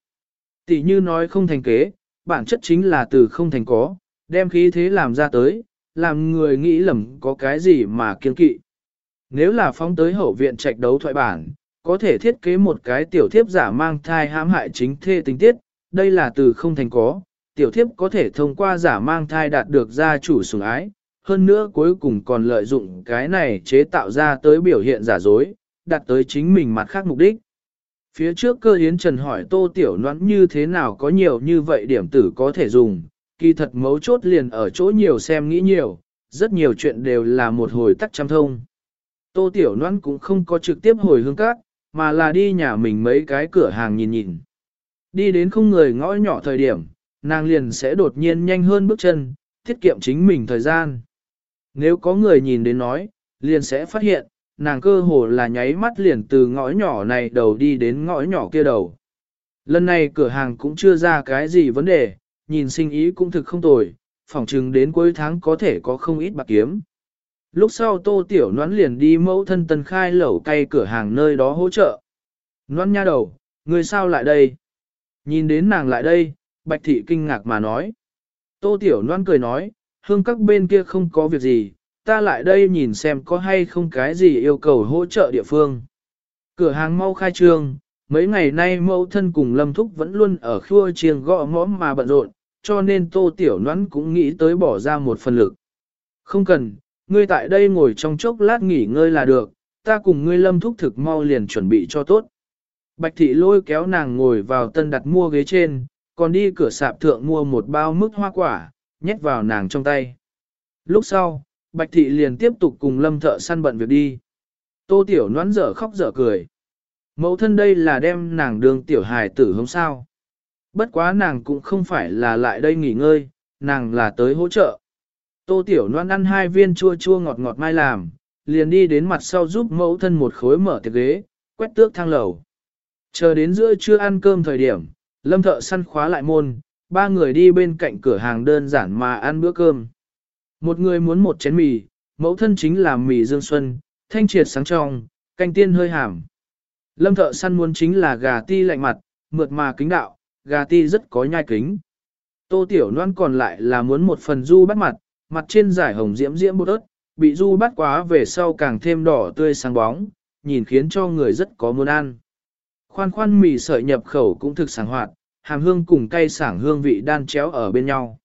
Tỷ như nói không thành kế, bản chất chính là từ không thành có, đem khí thế làm ra tới, làm người nghĩ lầm có cái gì mà kiên kỵ. Nếu là phóng tới hậu viện trạch đấu thoại bản, có thể thiết kế một cái tiểu thiếp giả mang thai hãm hại chính thê tình tiết, đây là từ không thành có, tiểu thiếp có thể thông qua giả mang thai đạt được gia chủ sủng ái, hơn nữa cuối cùng còn lợi dụng cái này chế tạo ra tới biểu hiện giả dối, đạt tới chính mình mặt khác mục đích. Phía trước cơ hiến trần hỏi tô tiểu noãn như thế nào có nhiều như vậy điểm tử có thể dùng, kỳ thật mấu chốt liền ở chỗ nhiều xem nghĩ nhiều, rất nhiều chuyện đều là một hồi tắc trăm thông. Tô tiểu noãn cũng không có trực tiếp hồi hương các, mà là đi nhà mình mấy cái cửa hàng nhìn nhìn. Đi đến không người ngõ nhỏ thời điểm, nàng liền sẽ đột nhiên nhanh hơn bước chân, tiết kiệm chính mình thời gian. Nếu có người nhìn đến nói, liền sẽ phát hiện, nàng cơ hồ là nháy mắt liền từ ngõ nhỏ này đầu đi đến ngõ nhỏ kia đầu. Lần này cửa hàng cũng chưa ra cái gì vấn đề, nhìn sinh ý cũng thực không tồi, phỏng chừng đến cuối tháng có thể có không ít bạc kiếm. Lúc sau tô tiểu noãn liền đi mẫu thân tân khai lẩu cay cửa hàng nơi đó hỗ trợ. Noãn nha đầu, người sao lại đây? Nhìn đến nàng lại đây, bạch thị kinh ngạc mà nói. Tô tiểu noãn cười nói, hương các bên kia không có việc gì, ta lại đây nhìn xem có hay không cái gì yêu cầu hỗ trợ địa phương. Cửa hàng mau khai trương, mấy ngày nay mẫu thân cùng Lâm Thúc vẫn luôn ở khua chiêng gõ ngõm mà bận rộn, cho nên Tô Tiểu Noãn cũng nghĩ tới bỏ ra một phần lực. Không cần, ngươi tại đây ngồi trong chốc lát nghỉ ngơi là được, ta cùng ngươi Lâm Thúc thực mau liền chuẩn bị cho tốt. Bạch thị lôi kéo nàng ngồi vào tân đặt mua ghế trên, còn đi cửa sạp thượng mua một bao mức hoa quả, nhét vào nàng trong tay. Lúc sau, Bạch thị liền tiếp tục cùng lâm thợ săn bận việc đi. Tô tiểu noãn dở khóc dở cười. Mẫu thân đây là đem nàng đường tiểu hài tử hôm sao. Bất quá nàng cũng không phải là lại đây nghỉ ngơi, nàng là tới hỗ trợ. Tô tiểu noan ăn hai viên chua chua ngọt ngọt mai làm, liền đi đến mặt sau giúp mẫu thân một khối mở tiệc ghế, quét tước thang lầu. Chờ đến giữa trưa ăn cơm thời điểm, lâm thợ săn khóa lại môn, ba người đi bên cạnh cửa hàng đơn giản mà ăn bữa cơm. Một người muốn một chén mì, mẫu thân chính là mì dương xuân, thanh triệt sáng trong, canh tiên hơi hàm. Lâm thợ săn muốn chính là gà ti lạnh mặt, mượt mà kính đạo, gà ti rất có nhai kính. Tô tiểu Loan còn lại là muốn một phần du bắt mặt, mặt trên giải hồng diễm diễm bột ớt, bị du bắt quá về sau càng thêm đỏ tươi sáng bóng, nhìn khiến cho người rất có muốn ăn. Khoan khoan mì sợi nhập khẩu cũng thực sáng hoạt, hàm hương cùng cay sảng hương vị đan chéo ở bên nhau.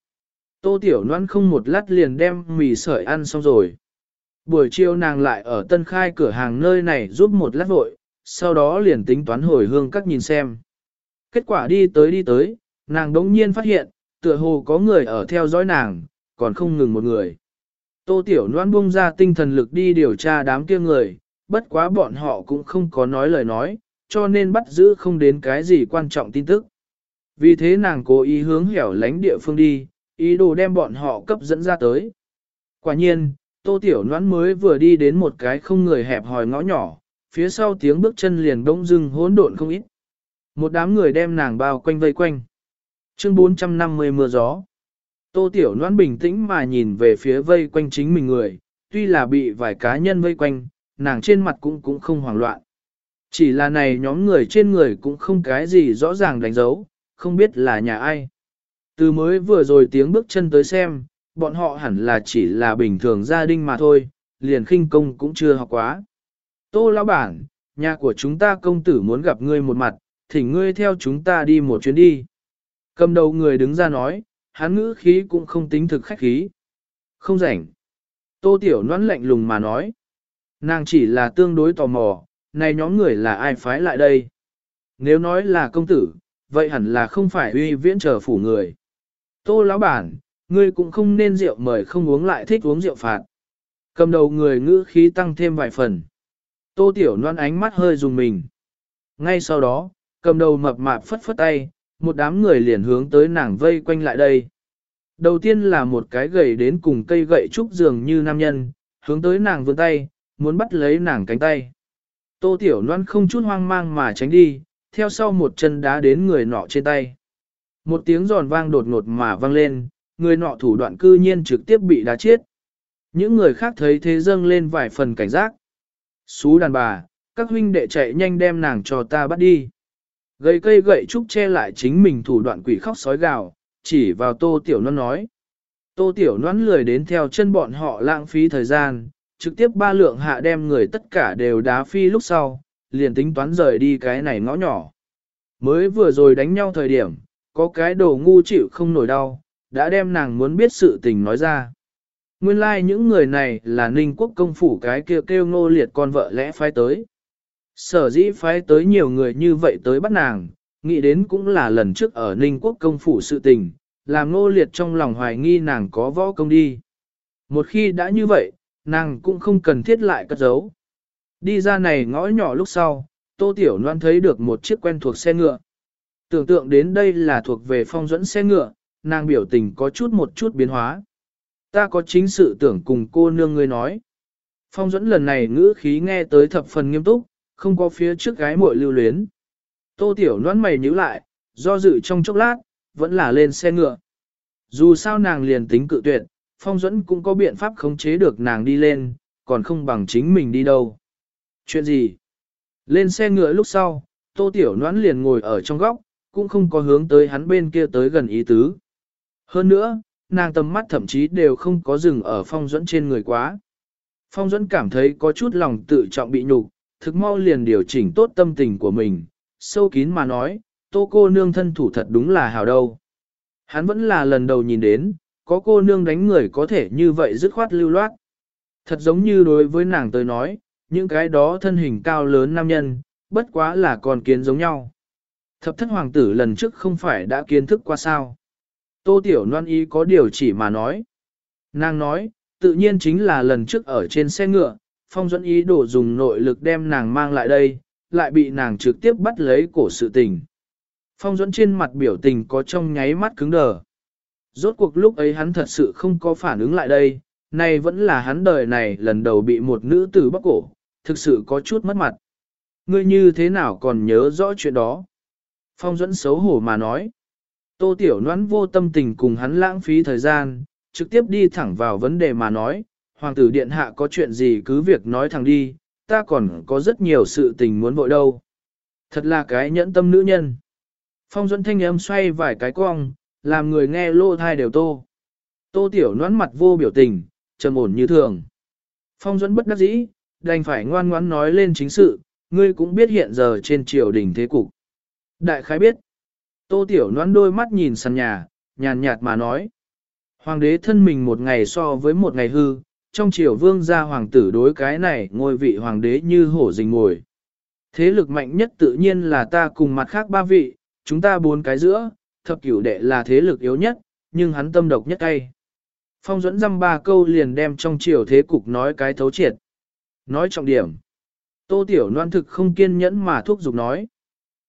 Tô Tiểu Loan không một lát liền đem mì sợi ăn xong rồi. Buổi chiều nàng lại ở tân khai cửa hàng nơi này giúp một lát vội, sau đó liền tính toán hồi hương các nhìn xem. Kết quả đi tới đi tới, nàng đống nhiên phát hiện, tựa hồ có người ở theo dõi nàng, còn không ngừng một người. Tô Tiểu Loan buông ra tinh thần lực đi điều tra đám kia người, bất quá bọn họ cũng không có nói lời nói, cho nên bắt giữ không đến cái gì quan trọng tin tức. Vì thế nàng cố ý hướng hẻo lánh địa phương đi, ý đồ đem bọn họ cấp dẫn ra tới. Quả nhiên, tô tiểu noãn mới vừa đi đến một cái không người hẹp hòi ngõ nhỏ, phía sau tiếng bước chân liền đông dưng hỗn độn không ít. Một đám người đem nàng bao quanh vây quanh. Chương 450 mưa gió. Tô tiểu noãn bình tĩnh mà nhìn về phía vây quanh chính mình người, tuy là bị vài cá nhân vây quanh, nàng trên mặt cũng cũng không hoảng loạn. Chỉ là này nhóm người trên người cũng không cái gì rõ ràng đánh dấu, không biết là nhà ai. Từ mới vừa rồi tiếng bước chân tới xem, bọn họ hẳn là chỉ là bình thường gia đình mà thôi, liền khinh công cũng chưa học quá. Tô lão bản, nhà của chúng ta công tử muốn gặp ngươi một mặt, thỉnh ngươi theo chúng ta đi một chuyến đi. Cầm đầu người đứng ra nói, hắn ngữ khí cũng không tính thực khách khí. Không rảnh. Tô tiểu nón lạnh lùng mà nói. Nàng chỉ là tương đối tò mò, này nhóm người là ai phái lại đây? Nếu nói là công tử, vậy hẳn là không phải uy viễn trở phủ người. Tô lão bản, ngươi cũng không nên rượu mời không uống lại thích uống rượu phạt. Cầm đầu người ngữ khí tăng thêm vài phần. Tô tiểu noan ánh mắt hơi dùng mình. Ngay sau đó, cầm đầu mập mạp phất phất tay, một đám người liền hướng tới nàng vây quanh lại đây. Đầu tiên là một cái gầy đến cùng cây gậy trúc dường như nam nhân, hướng tới nàng vươn tay, muốn bắt lấy nàng cánh tay. Tô Tiểu Loan không chút hoang mang mà tránh đi, theo sau một chân đá đến người nọ trên tay. Một tiếng giòn vang đột ngột mà vang lên, người nọ thủ đoạn cư nhiên trực tiếp bị đá chết. Những người khác thấy thế dâng lên vài phần cảnh giác. Xú đàn bà, các huynh đệ chạy nhanh đem nàng cho ta bắt đi. Gây cây gậy trúc che lại chính mình thủ đoạn quỷ khóc sói gào, chỉ vào tô tiểu non nói. Tô tiểu noãn lười đến theo chân bọn họ lãng phí thời gian, trực tiếp ba lượng hạ đem người tất cả đều đá phi lúc sau, liền tính toán rời đi cái này ngõ nhỏ. Mới vừa rồi đánh nhau thời điểm, có cái đồ ngu chịu không nổi đau, đã đem nàng muốn biết sự tình nói ra. Nguyên lai like những người này là ninh quốc công phủ cái kia kêu, kêu ngô liệt con vợ lẽ phái tới. Sở dĩ phái tới nhiều người như vậy tới bắt nàng, nghĩ đến cũng là lần trước ở ninh quốc công phủ sự tình, làm ngô liệt trong lòng hoài nghi nàng có võ công đi. Một khi đã như vậy, nàng cũng không cần thiết lại cất giấu. Đi ra này ngõ nhỏ lúc sau, Tô Tiểu Loan thấy được một chiếc quen thuộc xe ngựa. Tưởng tượng đến đây là thuộc về phong dẫn xe ngựa, nàng biểu tình có chút một chút biến hóa. Ta có chính sự tưởng cùng cô nương ngươi nói. Phong dẫn lần này ngữ khí nghe tới thập phần nghiêm túc, không có phía trước gái muội lưu luyến. Tô Tiểu nón mày nhíu lại, do dự trong chốc lát, vẫn là lên xe ngựa. Dù sao nàng liền tính cự tuyệt, Phong dẫn cũng có biện pháp khống chế được nàng đi lên, còn không bằng chính mình đi đâu. Chuyện gì? Lên xe ngựa lúc sau, Tô Tiểu nón liền ngồi ở trong góc, cũng không có hướng tới hắn bên kia tới gần ý tứ. Hơn nữa, nàng tầm mắt thậm chí đều không có dừng ở phong dẫn trên người quá. Phong dẫn cảm thấy có chút lòng tự trọng bị nhục, thực mau liền điều chỉnh tốt tâm tình của mình, sâu kín mà nói, tô cô nương thân thủ thật đúng là hào đâu. Hắn vẫn là lần đầu nhìn đến, có cô nương đánh người có thể như vậy dứt khoát lưu loát. Thật giống như đối với nàng tới nói, những cái đó thân hình cao lớn nam nhân, bất quá là con kiến giống nhau. Thập thất hoàng tử lần trước không phải đã kiến thức qua sao. Tô Tiểu Loan ý có điều chỉ mà nói. Nàng nói, tự nhiên chính là lần trước ở trên xe ngựa, phong dẫn ý đổ dùng nội lực đem nàng mang lại đây, lại bị nàng trực tiếp bắt lấy cổ sự tình. Phong dẫn trên mặt biểu tình có trong nháy mắt cứng đờ. Rốt cuộc lúc ấy hắn thật sự không có phản ứng lại đây, này vẫn là hắn đời này lần đầu bị một nữ tử bắt cổ, thực sự có chút mất mặt. Ngươi như thế nào còn nhớ rõ chuyện đó? Phong dẫn xấu hổ mà nói. Tô Tiểu Noãn vô tâm tình cùng hắn lãng phí thời gian, trực tiếp đi thẳng vào vấn đề mà nói, Hoàng tử Điện Hạ có chuyện gì cứ việc nói thẳng đi, ta còn có rất nhiều sự tình muốn vội đâu. Thật là cái nhẫn tâm nữ nhân. Phong dẫn thanh âm xoay vài cái cong, làm người nghe lô thai đều tô. Tô Tiểu Noãn mặt vô biểu tình, trầm ổn như thường. Phong dẫn bất đắc dĩ, đành phải ngoan ngoãn nói lên chính sự, ngươi cũng biết hiện giờ trên triều đình thế cục. Đại khái biết. Tô Tiểu Loan đôi mắt nhìn sàn nhà, nhàn nhạt mà nói. Hoàng đế thân mình một ngày so với một ngày hư, trong triều vương gia hoàng tử đối cái này ngôi vị hoàng đế như hổ rình ngồi. Thế lực mạnh nhất tự nhiên là ta cùng mặt khác ba vị, chúng ta bốn cái giữa, thập cửu đệ là thế lực yếu nhất, nhưng hắn tâm độc nhất tay. Phong dẫn dăm ba câu liền đem trong triều thế cục nói cái thấu triệt. Nói trọng điểm. Tô Tiểu Loan thực không kiên nhẫn mà thúc giục nói.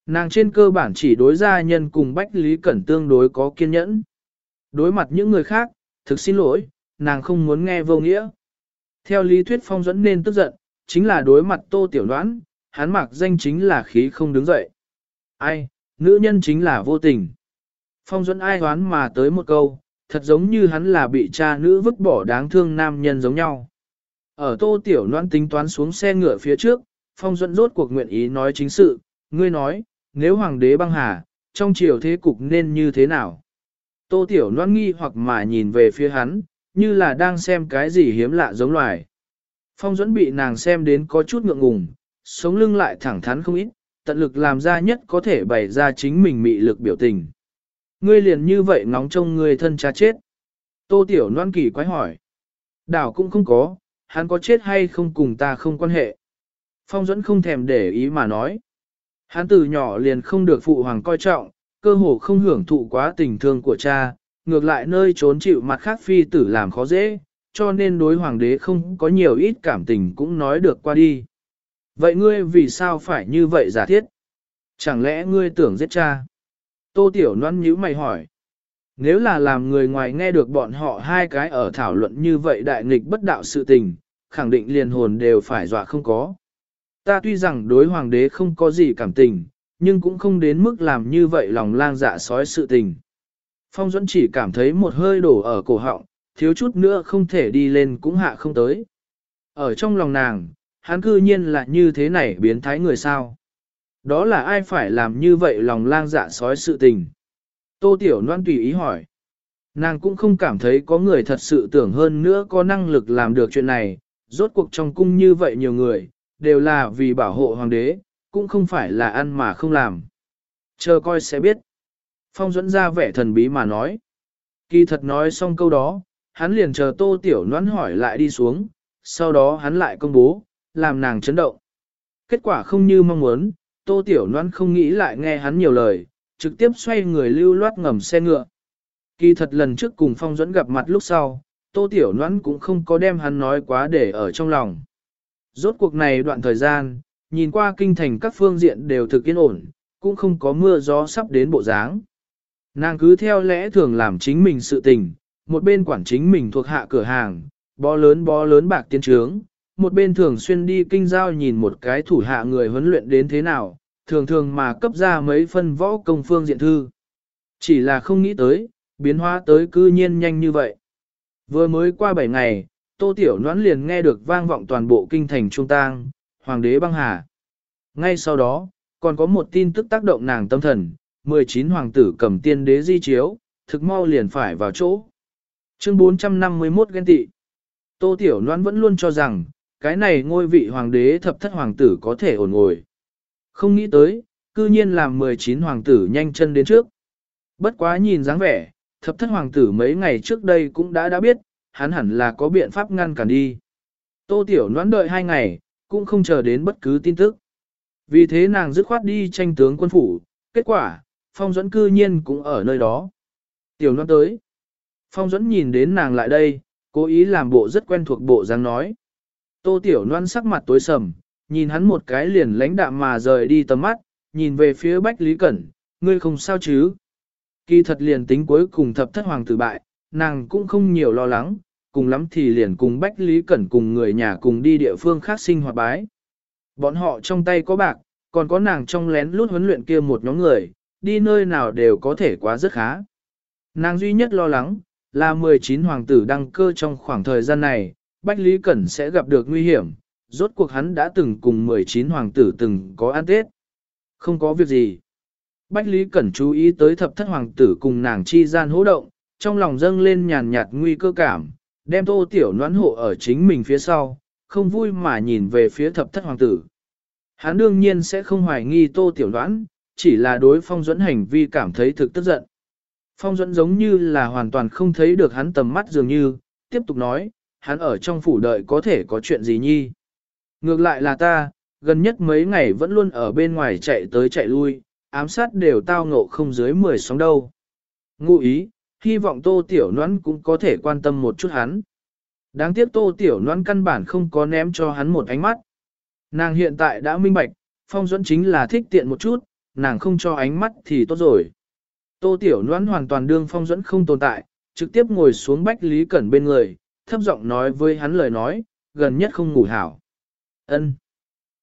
Nàng trên cơ bản chỉ đối gia nhân cùng Bách Lý Cẩn tương đối có kiên nhẫn. Đối mặt những người khác, thực xin lỗi, nàng không muốn nghe vô nghĩa. Theo lý thuyết phong dẫn nên tức giận, chính là đối mặt Tô Tiểu đoán hắn mặc danh chính là khí không đứng dậy. Ai, nữ nhân chính là vô tình. Phong dẫn ai đoán mà tới một câu, thật giống như hắn là bị cha nữ vứt bỏ đáng thương nam nhân giống nhau. Ở tô tiểu đoán tính toán xuống xe ngựa phía trước, phong dẫn rốt cuộc nguyện ý nói chính sự, ngươi nói, nếu hoàng đế băng hà, trong triều thế cục nên như thế nào? Tô tiểu Loan nghi hoặc mà nhìn về phía hắn, như là đang xem cái gì hiếm lạ giống loài. Phong duẫn bị nàng xem đến có chút ngượng ngùng, sống lưng lại thẳng thắn không ít, tận lực làm ra nhất có thể bày ra chính mình mị lực biểu tình. Ngươi liền như vậy ngóng trông ngươi thân cha chết. Tô Tiểu Loan kỳ quái hỏi. Đảo cũng không có, hắn có chết hay không cùng ta không quan hệ. Phong duẫn không thèm để ý mà nói. Hắn từ nhỏ liền không được phụ hoàng coi trọng, cơ hồ không hưởng thụ quá tình thương của cha, ngược lại nơi trốn chịu mặt khác phi tử làm khó dễ, cho nên đối hoàng đế không có nhiều ít cảm tình cũng nói được qua đi. Vậy ngươi vì sao phải như vậy giả thiết? Chẳng lẽ ngươi tưởng giết cha? Tô Tiểu Loan nhíu mày hỏi. Nếu là làm người ngoài nghe được bọn họ hai cái ở thảo luận như vậy đại nghịch bất đạo sự tình, khẳng định liền hồn đều phải dọa không có. Ta tuy rằng đối hoàng đế không có gì cảm tình, nhưng cũng không đến mức làm như vậy lòng lang dạ sói sự tình. Phong Duẫn chỉ cảm thấy một hơi đổ ở cổ họng, thiếu chút nữa không thể đi lên cũng hạ không tới. Ở trong lòng nàng, hắn cư nhiên là như thế này biến thái người sao. Đó là ai phải làm như vậy lòng lang dạ sói sự tình. Tô Tiểu Loan tùy ý hỏi. Nàng cũng không cảm thấy có người thật sự tưởng hơn nữa có năng lực làm được chuyện này, rốt cuộc trong cung như vậy nhiều người, đều là vì bảo hộ hoàng đế, cũng không phải là ăn mà không làm. Chờ coi sẽ biết. Phong dẫn ra vẻ thần bí mà nói. Kỳ thật nói xong câu đó, hắn liền chờ tô tiểu noãn hỏi lại đi xuống, sau đó hắn lại công bố, làm nàng chấn động. Kết quả không như mong muốn, tô tiểu noãn không nghĩ lại nghe hắn nhiều lời, trực tiếp xoay người lưu loát ngầm xe ngựa. Kỳ thật lần trước cùng phong dẫn gặp mặt lúc sau, tô tiểu noãn cũng không có đem hắn nói quá để ở trong lòng. Rốt cuộc này đoạn thời gian, nhìn qua kinh thành các phương diện đều thực yên ổn, cũng không có mưa gió sắp đến bộ dáng. Nàng cứ theo lẽ thường làm chính mình sự tình, một bên quản chính mình thuộc hạ cửa hàng, bó lớn bó lớn bạc tiến trướng, một bên thường xuyên đi kinh giao nhìn một cái thủ hạ người huấn luyện đến thế nào, thường thường mà cấp ra mấy phân võ công phương diện thư. Chỉ là không nghĩ tới, biến hóa tới cư nhiên nhanh như vậy. Vừa mới qua 7 ngày, Tô Tiểu Noãn liền nghe được vang vọng toàn bộ kinh thành trung tang, Hoàng đế băng hà. Ngay sau đó, còn có một tin tức tác động nàng tâm thần, 19 hoàng tử cầm tiên đế di chiếu, thực mau liền phải vào chỗ. Chương 451 ghen tị. Tô Tiểu Loan vẫn luôn cho rằng, cái này ngôi vị hoàng đế thập thất hoàng tử có thể ổn ngồi. Không nghĩ tới, cư nhiên làm 19 hoàng tử nhanh chân đến trước. Bất quá nhìn dáng vẻ, thập thất hoàng tử mấy ngày trước đây cũng đã đã biết, hắn hẳn là có biện pháp ngăn cản đi. Tô Tiểu Loan đợi hai ngày, cũng không chờ đến bất cứ tin tức. Vì thế nàng dứt khoát đi tranh tướng quân phủ, kết quả, phong duẫn cư nhiên cũng ở nơi đó. Tiểu Loan tới. Phong duẫn nhìn đến nàng lại đây, cố ý làm bộ rất quen thuộc bộ dáng nói. Tô Tiểu Loan sắc mặt tối sầm, nhìn hắn một cái liền lãnh đạm mà rời đi tầm mắt, nhìn về phía Bách Lý Cẩn, ngươi không sao chứ. Kỳ thật liền tính cuối cùng thập thất hoàng tử bại, nàng cũng không nhiều lo lắng, cùng lắm thì liền cùng Bách Lý Cẩn cùng người nhà cùng đi địa phương khác sinh hoạt bái. Bọn họ trong tay có bạc, còn có nàng trong lén lút huấn luyện kia một nhóm người, đi nơi nào đều có thể quá rất khá. Nàng duy nhất lo lắng, là 19 hoàng tử đăng cơ trong khoảng thời gian này, Bách Lý Cẩn sẽ gặp được nguy hiểm, rốt cuộc hắn đã từng cùng 19 hoàng tử từng có ăn tết. Không có việc gì. Bách Lý Cẩn chú ý tới thập thất hoàng tử cùng nàng chi gian hỗ động, trong lòng dâng lên nhàn nhạt nguy cơ cảm, đem tô tiểu noãn hộ ở chính mình phía sau, không vui mà nhìn về phía thập thất hoàng tử. Hắn đương nhiên sẽ không hoài nghi tô tiểu noãn, chỉ là đối phong dẫn hành vi cảm thấy thực tức giận. Phong dẫn giống như là hoàn toàn không thấy được hắn tầm mắt dường như, tiếp tục nói, hắn ở trong phủ đợi có thể có chuyện gì nhi. Ngược lại là ta, gần nhất mấy ngày vẫn luôn ở bên ngoài chạy tới chạy lui, ám sát đều tao ngộ không dưới 10 sóng đâu. Ngụ ý, hy vọng tô tiểu noãn cũng có thể quan tâm một chút hắn. Đáng tiếc tô tiểu noãn căn bản không có ném cho hắn một ánh mắt. Nàng hiện tại đã minh bạch, phong dẫn chính là thích tiện một chút, nàng không cho ánh mắt thì tốt rồi. Tô tiểu noãn hoàn toàn đương phong dẫn không tồn tại, trực tiếp ngồi xuống bách lý cẩn bên người, thấp giọng nói với hắn lời nói, gần nhất không ngủ hảo. ân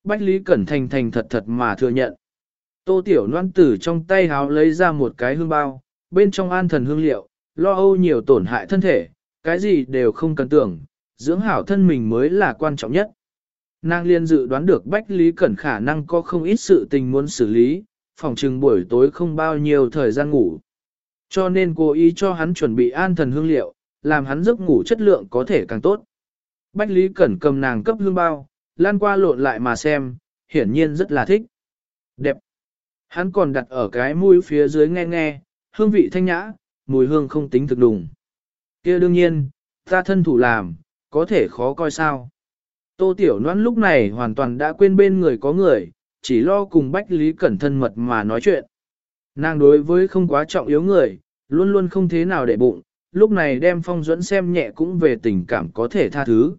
Bách lý cẩn thành thành thật thật mà thừa nhận. Tô tiểu Loan tử trong tay háo lấy ra một cái hương bao, bên trong an thần hương liệu, lo âu nhiều tổn hại thân thể, cái gì đều không cần tưởng, dưỡng hảo thân mình mới là quan trọng nhất. Nàng liên dự đoán được Bách Lý Cẩn khả năng có không ít sự tình muốn xử lý, phòng trừng buổi tối không bao nhiêu thời gian ngủ. Cho nên cố ý cho hắn chuẩn bị an thần hương liệu, làm hắn giấc ngủ chất lượng có thể càng tốt. Bách Lý Cẩn cầm nàng cấp hương bao, lan qua lộn lại mà xem, hiển nhiên rất là thích. Đẹp. Hắn còn đặt ở cái mũi phía dưới nghe nghe, hương vị thanh nhã, mùi hương không tính thực đùng. kia đương nhiên, ta thân thủ làm, có thể khó coi sao. Tô Tiểu Loan lúc này hoàn toàn đã quên bên người có người, chỉ lo cùng Bách Lý Cẩn thân mật mà nói chuyện. Nàng đối với không quá trọng yếu người, luôn luôn không thế nào để bụng, lúc này đem phong Duẫn xem nhẹ cũng về tình cảm có thể tha thứ.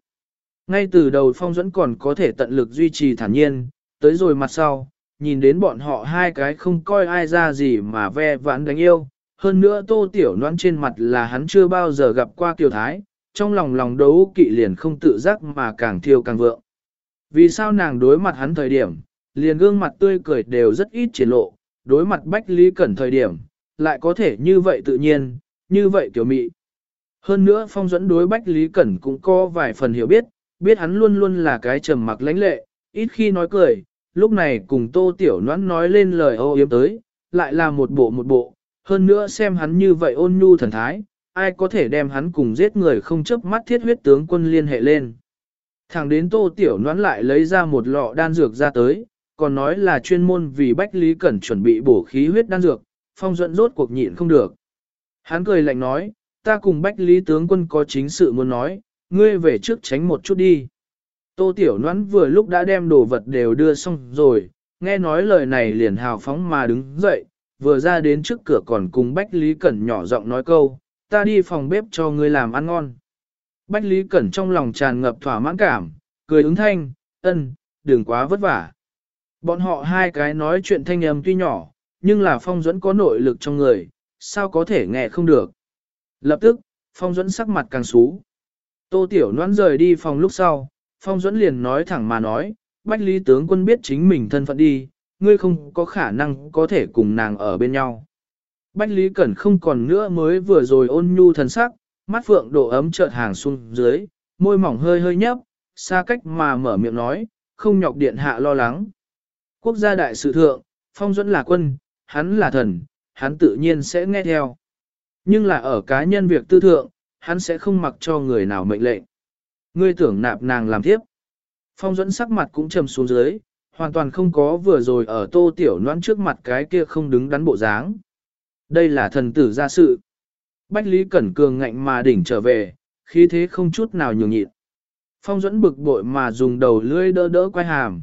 Ngay từ đầu phong Duẫn còn có thể tận lực duy trì thản nhiên, tới rồi mặt sau, nhìn đến bọn họ hai cái không coi ai ra gì mà ve vãn đánh yêu. Hơn nữa tô tiểu noan trên mặt là hắn chưa bao giờ gặp qua kiều thái, trong lòng lòng đấu kỵ liền không tự giác mà càng thiêu càng vượng. Vì sao nàng đối mặt hắn thời điểm, liền gương mặt tươi cười đều rất ít triển lộ, đối mặt Bách Lý Cẩn thời điểm, lại có thể như vậy tự nhiên, như vậy tiểu mị. Hơn nữa phong dẫn đối Bách Lý Cẩn cũng có vài phần hiểu biết, biết hắn luôn luôn là cái trầm mặc lãnh lệ, ít khi nói cười, lúc này cùng tô tiểu noãn nói lên lời ô yếm tới, lại là một bộ một bộ, hơn nữa xem hắn như vậy ôn nhu thần thái, ai có thể đem hắn cùng giết người không chấp mắt thiết huyết tướng quân liên hệ lên. Thẳng đến tô tiểu noãn lại lấy ra một lọ đan dược ra tới, còn nói là chuyên môn vì Bách Lý Cẩn chuẩn bị bổ khí huyết đan dược, phong dẫn rốt cuộc nhịn không được. Hắn cười lạnh nói, ta cùng Bách Lý tướng quân có chính sự muốn nói, ngươi về trước tránh một chút đi. Tô Tiểu Noãn vừa lúc đã đem đồ vật đều đưa xong rồi, nghe nói lời này liền hào phóng mà đứng dậy, vừa ra đến trước cửa còn cùng Bách Lý Cẩn nhỏ giọng nói câu, ta đi phòng bếp cho ngươi làm ăn ngon. Bách Lý Cẩn trong lòng tràn ngập thỏa mãn cảm, cười ứng thanh, ân, đừng quá vất vả. Bọn họ hai cái nói chuyện thanh âm tuy nhỏ, nhưng là phong Duẫn có nội lực trong người, sao có thể nghe không được. Lập tức, phong Duẫn sắc mặt càng xú. Tô Tiểu Noãn rời đi phòng lúc sau, phong Duẫn liền nói thẳng mà nói, Bách Lý tướng quân biết chính mình thân phận đi, ngươi không có khả năng có thể cùng nàng ở bên nhau. Bách Lý Cẩn không còn nữa mới vừa rồi ôn nhu thần sắc, mắt phượng độ ấm chợt hàng xuống dưới, môi mỏng hơi hơi nhấp, xa cách mà mở miệng nói, không nhọc điện hạ lo lắng. Quốc gia đại sự thượng, phong dẫn là quân, hắn là thần, hắn tự nhiên sẽ nghe theo. Nhưng là ở cá nhân việc tư thượng, hắn sẽ không mặc cho người nào mệnh lệnh. Ngươi tưởng nạp nàng làm tiếp. Phong dẫn sắc mặt cũng trầm xuống dưới, hoàn toàn không có vừa rồi ở tô tiểu noãn trước mặt cái kia không đứng đắn bộ dáng. Đây là thần tử gia sự. Bách Lý Cẩn Cường ngạnh mà đỉnh trở về, khí thế không chút nào nhường nhịn. Phong dẫn bực bội mà dùng đầu lưỡi đỡ đỡ quay hàm.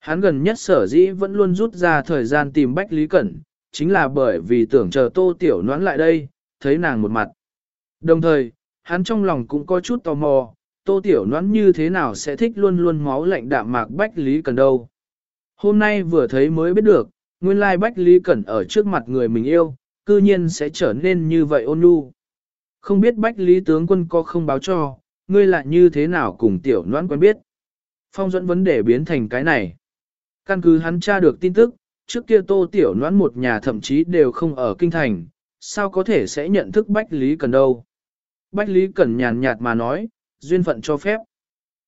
Hắn gần nhất sở dĩ vẫn luôn rút ra thời gian tìm Bách Lý Cẩn, chính là bởi vì tưởng chờ tô tiểu noãn lại đây, thấy nàng một mặt. Đồng thời, hắn trong lòng cũng có chút tò mò, tô tiểu noãn như thế nào sẽ thích luôn luôn máu lạnh đạm mạc Bách Lý Cẩn đâu. Hôm nay vừa thấy mới biết được, nguyên lai Bách Lý Cẩn ở trước mặt người mình yêu, cư nhiên sẽ trở nên như vậy ôn nhu. Không biết Bách Lý tướng quân có không báo cho, ngươi lại như thế nào cùng tiểu noãn quen biết. Phong dẫn vấn đề biến thành cái này. Căn cứ hắn tra được tin tức, trước kia tô tiểu noãn một nhà thậm chí đều không ở kinh thành, sao có thể sẽ nhận thức Bách Lý Cần đâu. Bách Lý Cần nhàn nhạt mà nói, duyên phận cho phép.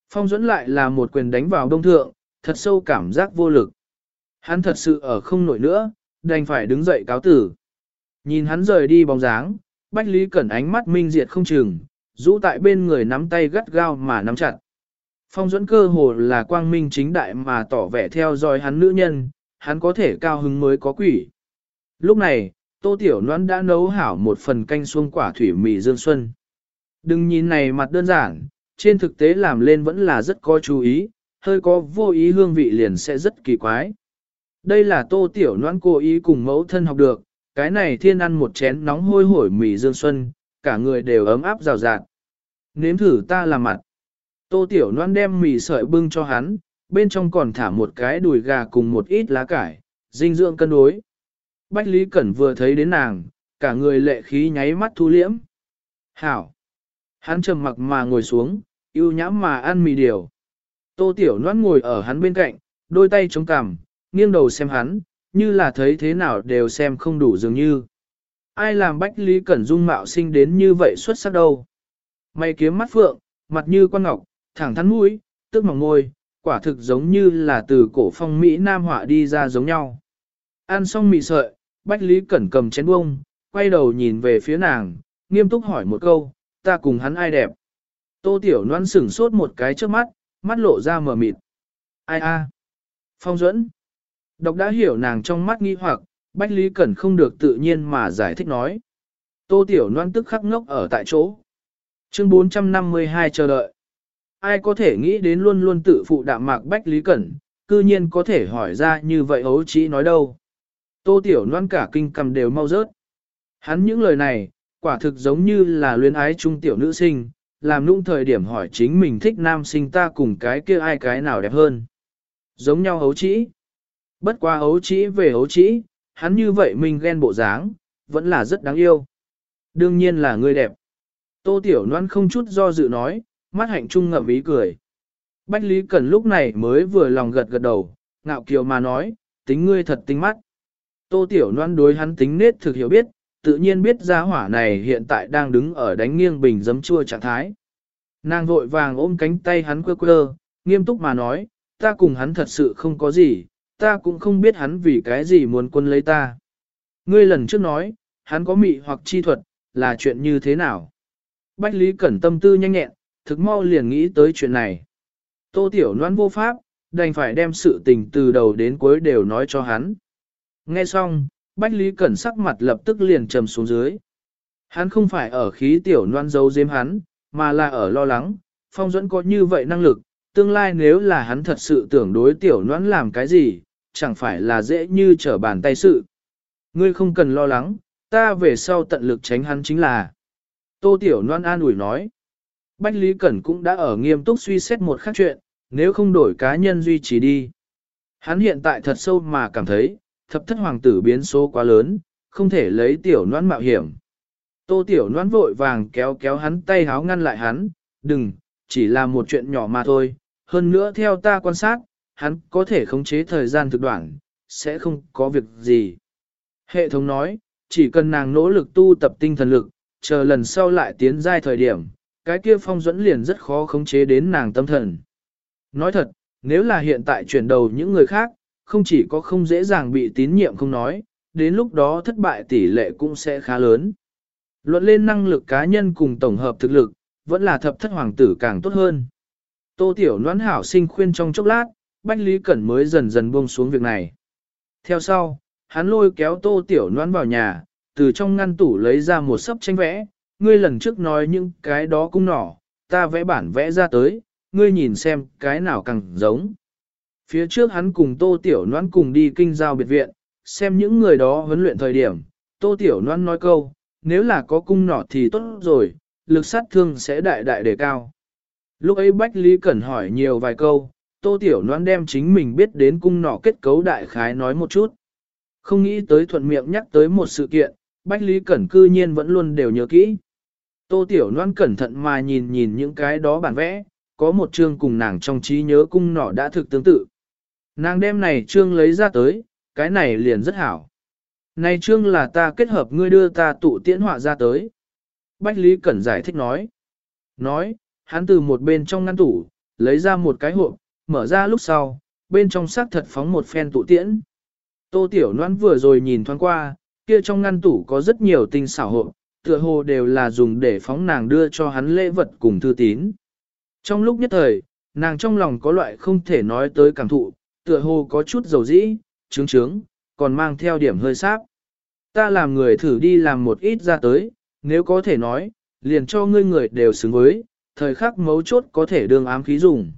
Phong dẫn lại là một quyền đánh vào đông thượng, thật sâu cảm giác vô lực. Hắn thật sự ở không nổi nữa, đành phải đứng dậy cáo tử. Nhìn hắn rời đi bóng dáng, Bách Lý Cẩn ánh mắt minh diệt không chừng, rũ tại bên người nắm tay gắt gao mà nắm chặt. Phong dẫn cơ hồ là quang minh chính đại mà tỏ vẻ theo dõi hắn nữ nhân, hắn có thể cao hứng mới có quỷ. Lúc này, Tô Tiểu Loan đã nấu hảo một phần canh xuông quả thủy mì dương xuân. Đừng nhìn này mặt đơn giản, trên thực tế làm lên vẫn là rất có chú ý, hơi có vô ý hương vị liền sẽ rất kỳ quái. Đây là Tô Tiểu noãn cô ý cùng mẫu thân học được, cái này thiên ăn một chén nóng hôi hổi mì dương xuân, cả người đều ấm áp rào rạt. Nếm thử ta làm mặt. Tô Tiểu noãn đem mì sợi bưng cho hắn, bên trong còn thả một cái đùi gà cùng một ít lá cải, dinh dưỡng cân đối. Bách Lý Cẩn vừa thấy đến nàng, cả người lệ khí nháy mắt thu liễm. Hảo! Hắn trầm mặc mà ngồi xuống, yêu nhãm mà ăn mì điều. Tô Tiểu Loan ngồi ở hắn bên cạnh, đôi tay chống cằm, nghiêng đầu xem hắn, như là thấy thế nào đều xem không đủ dường như. Ai làm Bách Lý Cẩn dung mạo sinh đến như vậy xuất sắc đâu. Mày kiếm mắt phượng, mặt như quan ngọc, thẳng thắn mũi, tức mỏng ngôi, quả thực giống như là từ cổ phong Mỹ Nam họa đi ra giống nhau. Ăn xong mì sợi, Bách Lý Cẩn cầm chén bông, quay đầu nhìn về phía nàng, nghiêm túc hỏi một câu, ta cùng hắn ai đẹp. Tô Tiểu Loan sửng sốt một cái trước mắt, mắt lộ ra mờ mịt. Ai a? Phong Duẫn. Độc đã hiểu nàng trong mắt nghi hoặc, Bách Lý Cẩn không được tự nhiên mà giải thích nói. Tô Tiểu Loan tức khắc ngốc ở tại chỗ. Chương 452 chờ đợi ai có thể nghĩ đến luôn luôn tự phụ đạm mạc Bách Lý Cẩn, cư nhiên có thể hỏi ra như vậy ấu chỉ nói đâu. Tô Tiểu Loan cả kinh cầm đều mau rớt. Hắn những lời này, quả thực giống như là luyến ái trung tiểu nữ sinh, làm nũng thời điểm hỏi chính mình thích nam sinh ta cùng cái kia ai cái nào đẹp hơn. Giống nhau hấu trĩ. Bất qua hấu trĩ về hấu trĩ, hắn như vậy mình ghen bộ dáng, vẫn là rất đáng yêu. Đương nhiên là người đẹp. Tô Tiểu Loan không chút do dự nói, mắt hạnh trung ngậm ý cười. Bách Lý Cẩn lúc này mới vừa lòng gật gật đầu, ngạo kiều mà nói, tính ngươi thật tinh mắt. Tô Tiểu Loan đối hắn tính nết thực hiểu biết, tự nhiên biết gia hỏa này hiện tại đang đứng ở đánh nghiêng bình giấm chua trạng thái. Nàng vội vàng ôm cánh tay hắn quơ quơ, nghiêm túc mà nói, ta cùng hắn thật sự không có gì, ta cũng không biết hắn vì cái gì muốn quân lấy ta. Ngươi lần trước nói, hắn có mị hoặc chi thuật, là chuyện như thế nào? Bách Lý Cẩn tâm tư nhanh nhẹn, thực mau liền nghĩ tới chuyện này. Tô Tiểu Loan vô pháp, đành phải đem sự tình từ đầu đến cuối đều nói cho hắn. Nghe xong, Bách Lý Cẩn sắc mặt lập tức liền trầm xuống dưới. Hắn không phải ở khí Tiểu noan dấu giếm hắn, mà là ở lo lắng, Phong Duẫn có như vậy năng lực, tương lai nếu là hắn thật sự tưởng đối Tiểu noan làm cái gì, chẳng phải là dễ như trở bàn tay sự. Ngươi không cần lo lắng, ta về sau tận lực tránh hắn chính là. Tô Tiểu noan an ủi nói. Bách Lý Cẩn cũng đã ở nghiêm túc suy xét một khác chuyện, nếu không đổi cá nhân duy trì đi. Hắn hiện tại thật sâu mà cảm thấy, thập thất hoàng tử biến số quá lớn, không thể lấy tiểu noan mạo hiểm. Tô tiểu noan vội vàng kéo kéo hắn tay háo ngăn lại hắn, đừng, chỉ là một chuyện nhỏ mà thôi, hơn nữa theo ta quan sát, hắn có thể khống chế thời gian thực đoạn, sẽ không có việc gì. Hệ thống nói, chỉ cần nàng nỗ lực tu tập tinh thần lực, chờ lần sau lại tiến giai thời điểm, cái kia phong dẫn liền rất khó khống chế đến nàng tâm thần. Nói thật, nếu là hiện tại chuyển đầu những người khác, không chỉ có không dễ dàng bị tín nhiệm không nói, đến lúc đó thất bại tỷ lệ cũng sẽ khá lớn. Luận lên năng lực cá nhân cùng tổng hợp thực lực, vẫn là thập thất hoàng tử càng tốt hơn. Tô Tiểu Loan hảo sinh khuyên trong chốc lát, Bách Lý Cẩn mới dần dần buông xuống việc này. Theo sau, hắn lôi kéo Tô Tiểu Loan vào nhà, từ trong ngăn tủ lấy ra một sấp tranh vẽ, ngươi lần trước nói những cái đó cũng nỏ, ta vẽ bản vẽ ra tới, ngươi nhìn xem cái nào càng giống. Phía trước hắn cùng Tô Tiểu Loan cùng đi kinh giao biệt viện, xem những người đó huấn luyện thời điểm, Tô Tiểu Loan nói câu, nếu là có cung nỏ thì tốt rồi, lực sát thương sẽ đại đại đề cao. Lúc ấy Bách Lý Cẩn hỏi nhiều vài câu, Tô Tiểu Loan đem chính mình biết đến cung nỏ kết cấu đại khái nói một chút. Không nghĩ tới thuận miệng nhắc tới một sự kiện, Bách Lý Cẩn cư nhiên vẫn luôn đều nhớ kỹ. Tô Tiểu Loan cẩn thận mà nhìn nhìn những cái đó bản vẽ, có một chương cùng nàng trong trí nhớ cung nỏ đã thực tương tự. Nàng đem này trương lấy ra tới, cái này liền rất hảo. Này trương là ta kết hợp ngươi đưa ta tụ tiễn họa ra tới. Bách Lý Cẩn giải thích nói. Nói, hắn từ một bên trong ngăn tủ, lấy ra một cái hộp, mở ra lúc sau, bên trong xác thật phóng một phen tụ tiễn. Tô Tiểu Loan vừa rồi nhìn thoáng qua, kia trong ngăn tủ có rất nhiều tinh xảo hộp, tựa hồ đều là dùng để phóng nàng đưa cho hắn lễ vật cùng thư tín. Trong lúc nhất thời, nàng trong lòng có loại không thể nói tới cảm thụ, tựa hồ có chút dầu dĩ, trướng trướng, còn mang theo điểm hơi sáp. Ta làm người thử đi làm một ít ra tới, nếu có thể nói, liền cho ngươi người đều xứng với, thời khắc mấu chốt có thể đương ám khí dùng.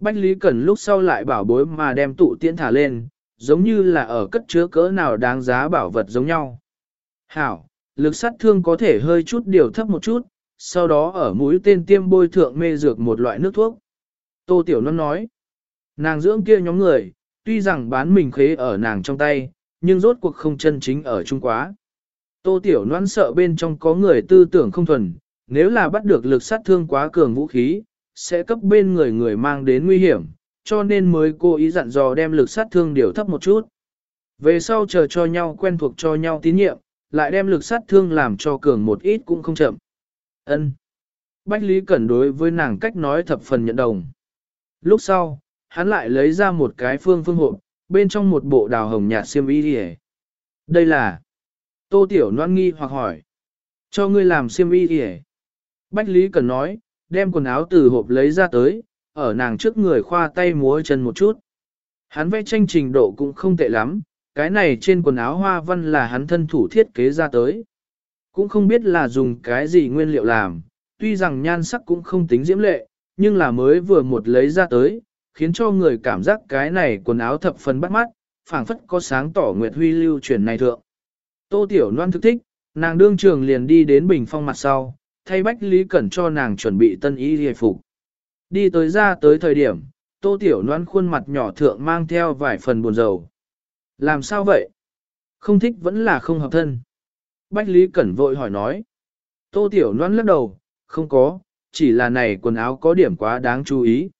Bách Lý Cẩn lúc sau lại bảo bối mà đem tụ tiễn thả lên, giống như là ở cất chứa cỡ nào đáng giá bảo vật giống nhau. Hảo, lực sát thương có thể hơi chút điều thấp một chút, sau đó ở mũi tên tiêm bôi thượng mê dược một loại nước thuốc. Tô Tiểu Loan nói, nàng dưỡng kia nhóm người, tuy rằng bán mình khế ở nàng trong tay, nhưng rốt cuộc không chân chính ở Trung quá. Tô Tiểu Loan sợ bên trong có người tư tưởng không thuần, nếu là bắt được lực sát thương quá cường vũ khí, sẽ cấp bên người người mang đến nguy hiểm, cho nên mới cố ý dặn dò đem lực sát thương điều thấp một chút. Về sau chờ cho nhau quen thuộc cho nhau tín nhiệm, lại đem lực sát thương làm cho cường một ít cũng không chậm. Ân. Bách Lý Cẩn đối với nàng cách nói thập phần nhận đồng. Lúc sau, hắn lại lấy ra một cái phương phương hộp, bên trong một bộ đào hồng nhạt xiêm y đi Đây là... Tô Tiểu Loan nghi hoặc hỏi. Cho ngươi làm xiêm y đi Bách Lý cần nói, đem quần áo từ hộp lấy ra tới, ở nàng trước người khoa tay múa chân một chút. Hắn vẽ tranh trình độ cũng không tệ lắm, cái này trên quần áo hoa văn là hắn thân thủ thiết kế ra tới. Cũng không biết là dùng cái gì nguyên liệu làm, tuy rằng nhan sắc cũng không tính diễm lệ, nhưng là mới vừa một lấy ra tới, khiến cho người cảm giác cái này quần áo thập phần bắt mắt, phảng phất có sáng tỏ nguyệt huy lưu truyền này thượng. Tô Tiểu Loan thức thích, nàng đương trường liền đi đến bình phong mặt sau, thay Bách Lý Cẩn cho nàng chuẩn bị tân y hề phục. Đi tới ra tới thời điểm, Tô Tiểu Loan khuôn mặt nhỏ thượng mang theo vài phần buồn rầu. Làm sao vậy? Không thích vẫn là không hợp thân. Bách Lý Cẩn vội hỏi nói. Tô Tiểu Loan lắc đầu, không có, chỉ là này quần áo có điểm quá đáng chú ý.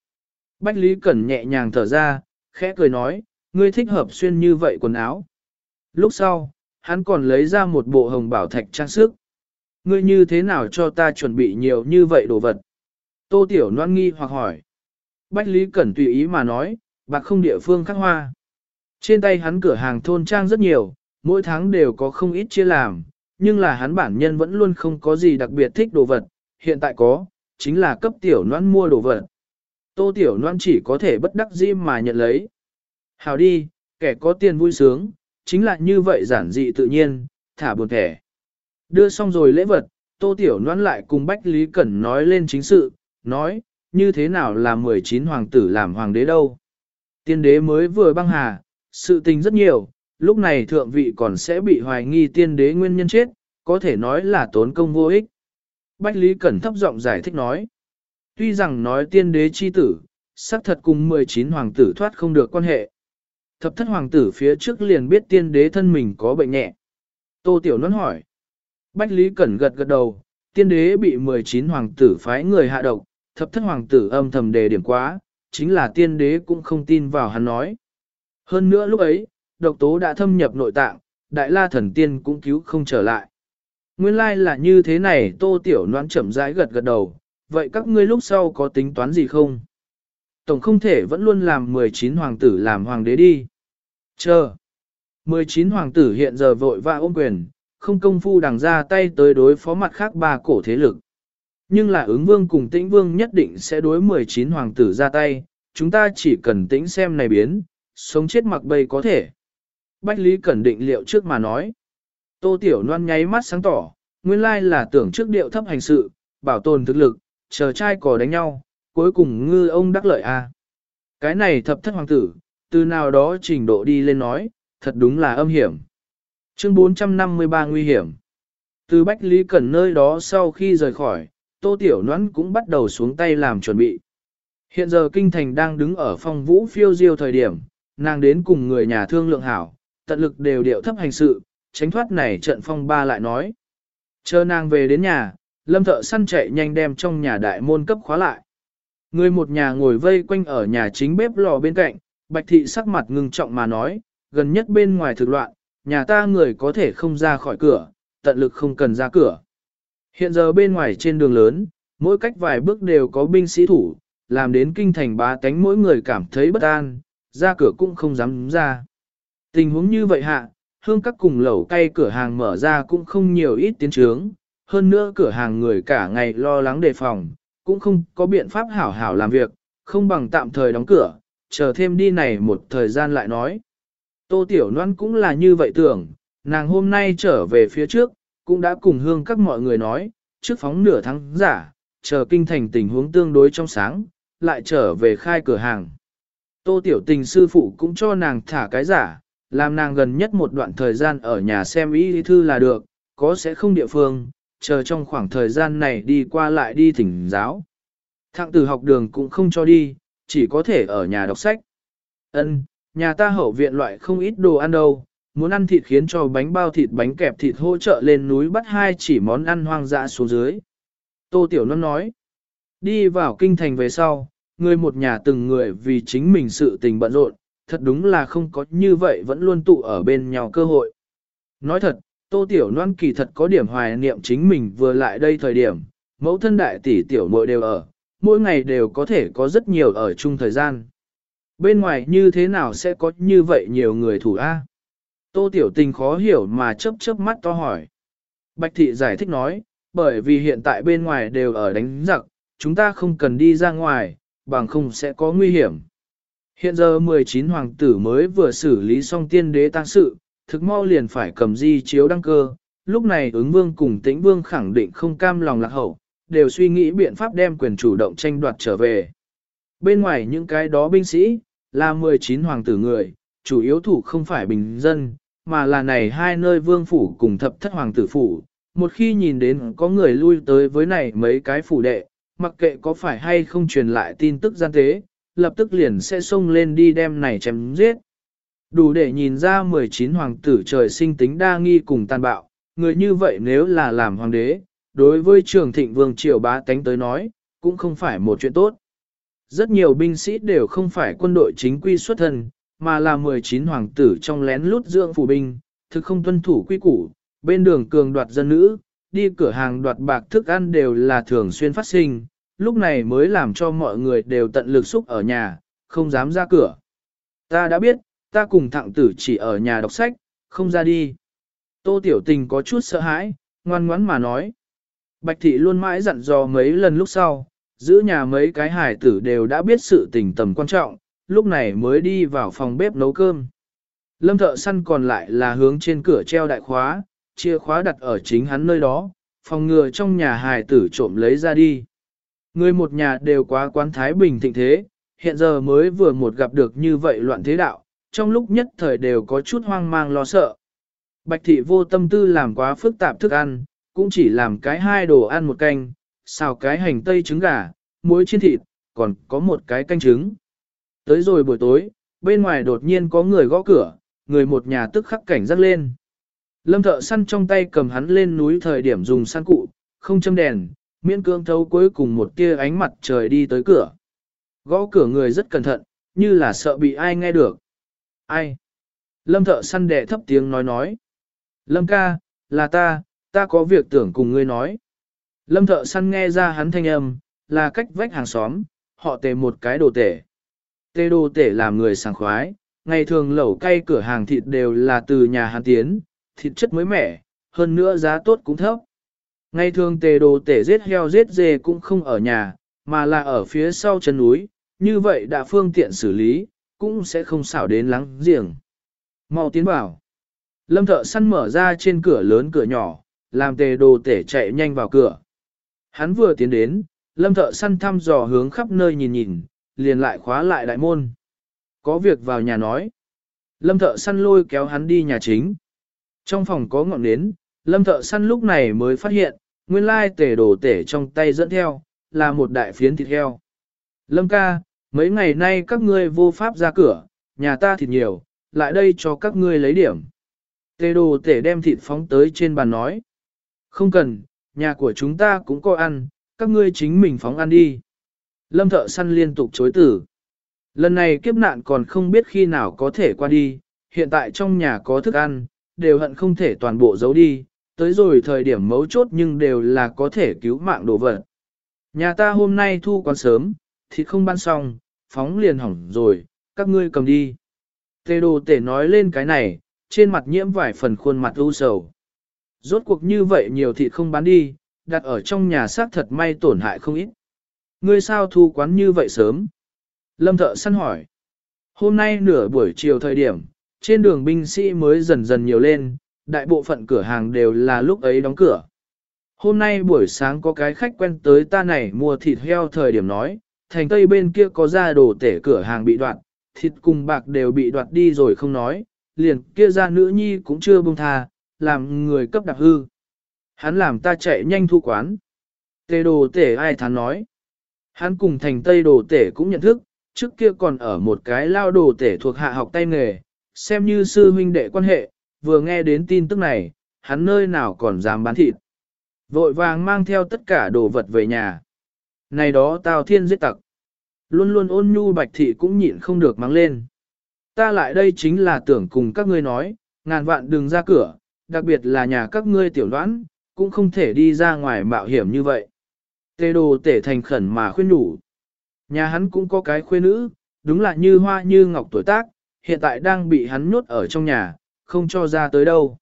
Bách Lý Cẩn nhẹ nhàng thở ra, khẽ cười nói, ngươi thích hợp xuyên như vậy quần áo. Lúc sau, hắn còn lấy ra một bộ hồng bảo thạch trang sức. Ngươi như thế nào cho ta chuẩn bị nhiều như vậy đồ vật? Tô Tiểu Loan nghi hoặc hỏi. Bách Lý Cẩn tùy ý mà nói, bạc không địa phương khắc hoa. Trên tay hắn cửa hàng thôn trang rất nhiều, mỗi tháng đều có không ít chia làm, nhưng là hắn bản nhân vẫn luôn không có gì đặc biệt thích đồ vật, hiện tại có, chính là cấp Tiểu Loan mua đồ vật. Tô Tiểu Loan chỉ có thể bất đắc dĩ mà nhận lấy. Hào đi, kẻ có tiền vui sướng, chính là như vậy giản dị tự nhiên, thả buồn thẻ. Đưa xong rồi lễ vật, Tô Tiểu Loan lại cùng Bách Lý Cẩn nói lên chính sự, nói, như thế nào là 19 hoàng tử làm hoàng đế đâu. Tiên đế mới vừa băng hà, sự tình rất nhiều, lúc này thượng vị còn sẽ bị hoài nghi tiên đế nguyên nhân chết, có thể nói là tốn công vô ích. Bách Lý Cẩn thấp giọng giải thích nói, tuy rằng nói tiên đế chi tử, xác thật cùng 19 hoàng tử thoát không được quan hệ. Thập thất hoàng tử phía trước liền biết tiên đế thân mình có bệnh nhẹ. Tô Tiểu Nôn hỏi. Bách Lý Cẩn gật gật đầu, tiên đế bị 19 hoàng tử phái người hạ độc, thập thất hoàng tử âm thầm đề điểm quá, chính là tiên đế cũng không tin vào hắn nói. Hơn nữa lúc ấy, độc tố đã thâm nhập nội tạng, đại la thần tiên cũng cứu không trở lại. Nguyên lai là như thế này tô tiểu noan chậm rãi gật gật đầu, vậy các ngươi lúc sau có tính toán gì không? Tổng không thể vẫn luôn làm 19 hoàng tử làm hoàng đế đi. Chờ. 19 hoàng tử hiện giờ vội vã ôm quyền, không công phu đằng ra tay tới đối phó mặt khác ba cổ thế lực. Nhưng là ứng vương cùng tĩnh vương nhất định sẽ đối 19 hoàng tử ra tay, chúng ta chỉ cần tĩnh xem này biến, sống chết mặc bay có thể. Bách Lý Cẩn định liệu trước mà nói. Tô Tiểu Loan nháy mắt sáng tỏ, nguyên lai là tưởng trước điệu thấp hành sự, bảo tồn thực lực, chờ trai cò đánh nhau, cuối cùng ngư ông đắc lợi a. À. Cái này thập thất hoàng tử, từ nào đó trình độ đi lên nói, thật đúng là âm hiểm. Chương 453 nguy hiểm. Từ Bách Lý Cẩn nơi đó sau khi rời khỏi, Tô Tiểu Noãn cũng bắt đầu xuống tay làm chuẩn bị. Hiện giờ Kinh Thành đang đứng ở phong vũ phiêu diêu thời điểm, nàng đến cùng người nhà thương lượng hảo, tận lực đều điệu thấp hành sự, tránh thoát này trận phong ba lại nói. Chờ nàng về đến nhà, lâm thợ săn chạy nhanh đem trong nhà đại môn cấp khóa lại. Người một nhà ngồi vây quanh ở nhà chính bếp lò bên cạnh, bạch thị sắc mặt ngưng trọng mà nói, gần nhất bên ngoài thực loạn, nhà ta người có thể không ra khỏi cửa, tận lực không cần ra cửa. Hiện giờ bên ngoài trên đường lớn, mỗi cách vài bước đều có binh sĩ thủ, làm đến kinh thành bá tánh mỗi người cảm thấy bất an, ra cửa cũng không dám ra. Tình huống như vậy hạ, hương các cùng lẩu cay cửa hàng mở ra cũng không nhiều ít tiến trướng, hơn nữa cửa hàng người cả ngày lo lắng đề phòng, cũng không có biện pháp hảo hảo làm việc, không bằng tạm thời đóng cửa, chờ thêm đi này một thời gian lại nói. Tô Tiểu Loan cũng là như vậy tưởng, nàng hôm nay trở về phía trước, cũng đã cùng hương các mọi người nói, trước phóng nửa tháng giả, chờ kinh thành tình huống tương đối trong sáng, lại trở về khai cửa hàng. Tô Tiểu Tình sư phụ cũng cho nàng thả cái giả, làm nàng gần nhất một đoạn thời gian ở nhà xem ý thư là được, có sẽ không địa phương, chờ trong khoảng thời gian này đi qua lại đi thỉnh giáo. Thạng từ học đường cũng không cho đi, chỉ có thể ở nhà đọc sách. Ân, nhà ta hậu viện loại không ít đồ ăn đâu, muốn ăn thịt khiến cho bánh bao thịt bánh kẹp thịt hỗ trợ lên núi bắt hai chỉ món ăn hoang dã xuống dưới. Tô Tiểu Nôn nói, đi vào kinh thành về sau, người một nhà từng người vì chính mình sự tình bận rộn, thật đúng là không có như vậy vẫn luôn tụ ở bên nhau cơ hội. Nói thật, Tô Tiểu Loan kỳ thật có điểm hoài niệm chính mình vừa lại đây thời điểm, mẫu thân đại tỷ tiểu muội đều ở, mỗi ngày đều có thể có rất nhiều ở chung thời gian. Bên ngoài như thế nào sẽ có như vậy nhiều người thủ A? Tô Tiểu Tình khó hiểu mà chớp chớp mắt to hỏi. Bạch Thị giải thích nói, bởi vì hiện tại bên ngoài đều ở đánh giặc, chúng ta không cần đi ra ngoài, bằng không sẽ có nguy hiểm. Hiện giờ 19 hoàng tử mới vừa xử lý xong tiên đế tăng sự, thực mau liền phải cầm di chiếu đăng cơ, lúc này ứng vương cùng tĩnh vương khẳng định không cam lòng lạc hậu, đều suy nghĩ biện pháp đem quyền chủ động tranh đoạt trở về. Bên ngoài những cái đó binh sĩ, là 19 hoàng tử người, chủ yếu thủ không phải bình dân, mà là này hai nơi vương phủ cùng thập thất hoàng tử phủ. Một khi nhìn đến có người lui tới với này mấy cái phủ đệ, mặc kệ có phải hay không truyền lại tin tức gian tế, lập tức liền sẽ xông lên đi đem này chém giết. Đủ để nhìn ra 19 hoàng tử trời sinh tính đa nghi cùng tàn bạo, người như vậy nếu là làm hoàng đế, đối với trường thịnh vương triều bá tánh tới nói, cũng không phải một chuyện tốt. Rất nhiều binh sĩ đều không phải quân đội chính quy xuất thân, mà là 19 hoàng tử trong lén lút dưỡng phủ binh, thực không tuân thủ quy củ, bên đường cường đoạt dân nữ, đi cửa hàng đoạt bạc thức ăn đều là thường xuyên phát sinh, lúc này mới làm cho mọi người đều tận lực xúc ở nhà, không dám ra cửa. Ta đã biết, ta cùng thẳng tử chỉ ở nhà đọc sách, không ra đi. Tô Tiểu Tình có chút sợ hãi, ngoan ngoãn mà nói. Bạch Thị luôn mãi dặn dò mấy lần lúc sau, giữ nhà mấy cái hải tử đều đã biết sự tình tầm quan trọng, lúc này mới đi vào phòng bếp nấu cơm. Lâm thợ săn còn lại là hướng trên cửa treo đại khóa, chìa khóa đặt ở chính hắn nơi đó, phòng ngừa trong nhà hài tử trộm lấy ra đi. Người một nhà đều quá quán thái bình thịnh thế, hiện giờ mới vừa một gặp được như vậy loạn thế đạo, trong lúc nhất thời đều có chút hoang mang lo sợ. Bạch thị vô tâm tư làm quá phức tạp thức ăn, cũng chỉ làm cái hai đồ ăn một canh, xào cái hành tây trứng gà, muối chiên thịt, còn có một cái canh trứng. Tới rồi buổi tối, bên ngoài đột nhiên có người gõ cửa, người một nhà tức khắc cảnh giác lên. Lâm thợ săn trong tay cầm hắn lên núi thời điểm dùng săn cụ, không châm đèn, miễn cương thấu cuối cùng một tia ánh mặt trời đi tới cửa. Gõ cửa người rất cẩn thận, như là sợ bị ai nghe được. Ai? Lâm thợ săn đẻ thấp tiếng nói nói. Lâm ca, là ta, ta có việc tưởng cùng ngươi nói. Lâm thợ săn nghe ra hắn thanh âm, là cách vách hàng xóm, họ tề một cái đồ tể. Tê đồ tể làm người sảng khoái, ngày thường lẩu cay cửa hàng thịt đều là từ nhà hắn tiến, thịt chất mới mẻ, hơn nữa giá tốt cũng thấp. Ngày thường tề đồ tể giết heo giết dê cũng không ở nhà, mà là ở phía sau chân núi, như vậy đã phương tiện xử lý, cũng sẽ không xảo đến lắng giềng. Mau tiến vào. Lâm thợ săn mở ra trên cửa lớn cửa nhỏ, làm tề đồ tể chạy nhanh vào cửa. Hắn vừa tiến đến, lâm thợ săn thăm dò hướng khắp nơi nhìn nhìn, liền lại khóa lại đại môn. Có việc vào nhà nói. Lâm thợ săn lôi kéo hắn đi nhà chính. Trong phòng có ngọn nến, lâm thợ săn lúc này mới phát hiện, nguyên lai tể đồ tể trong tay dẫn theo, là một đại phiến thịt heo. Lâm ca, mấy ngày nay các ngươi vô pháp ra cửa, nhà ta thịt nhiều, lại đây cho các ngươi lấy điểm. Tê đồ tể đem thịt phóng tới trên bàn nói. Không cần, nhà của chúng ta cũng có ăn, các ngươi chính mình phóng ăn đi. Lâm thợ săn liên tục chối tử. Lần này kiếp nạn còn không biết khi nào có thể qua đi, hiện tại trong nhà có thức ăn, đều hận không thể toàn bộ giấu đi, tới rồi thời điểm mấu chốt nhưng đều là có thể cứu mạng đồ vật. Nhà ta hôm nay thu còn sớm, thịt không bán xong, phóng liền hỏng rồi, các ngươi cầm đi. Tê đồ tể nói lên cái này, trên mặt nhiễm vài phần khuôn mặt u sầu. Rốt cuộc như vậy nhiều thịt không bán đi, đặt ở trong nhà xác thật may tổn hại không ít. Ngươi sao thu quán như vậy sớm? Lâm thợ săn hỏi. Hôm nay nửa buổi chiều thời điểm, trên đường binh sĩ mới dần dần nhiều lên, đại bộ phận cửa hàng đều là lúc ấy đóng cửa. Hôm nay buổi sáng có cái khách quen tới ta này mua thịt heo thời điểm nói, thành tây bên kia có ra đồ tể cửa hàng bị đoạn, thịt cùng bạc đều bị đoạt đi rồi không nói, liền kia ra nữ nhi cũng chưa buông tha, làm người cấp đặc hư. Hắn làm ta chạy nhanh thu quán. Tê đồ tể ai thán nói. Hắn cùng thành tây đồ tể cũng nhận thức, trước kia còn ở một cái lao đồ tể thuộc hạ học tay nghề, xem như sư huynh đệ quan hệ, vừa nghe đến tin tức này, hắn nơi nào còn dám bán thịt. Vội vàng mang theo tất cả đồ vật về nhà. Này đó tào thiên giết tặc. Luôn luôn ôn nhu bạch thị cũng nhịn không được mắng lên. Ta lại đây chính là tưởng cùng các ngươi nói, ngàn vạn đừng ra cửa, đặc biệt là nhà các ngươi tiểu đoán, cũng không thể đi ra ngoài mạo hiểm như vậy. Tê đồ tể thành khẩn mà khuyên nhủ. Nhà hắn cũng có cái khuê nữ, đúng là như hoa như ngọc tuổi tác, hiện tại đang bị hắn nhốt ở trong nhà, không cho ra tới đâu.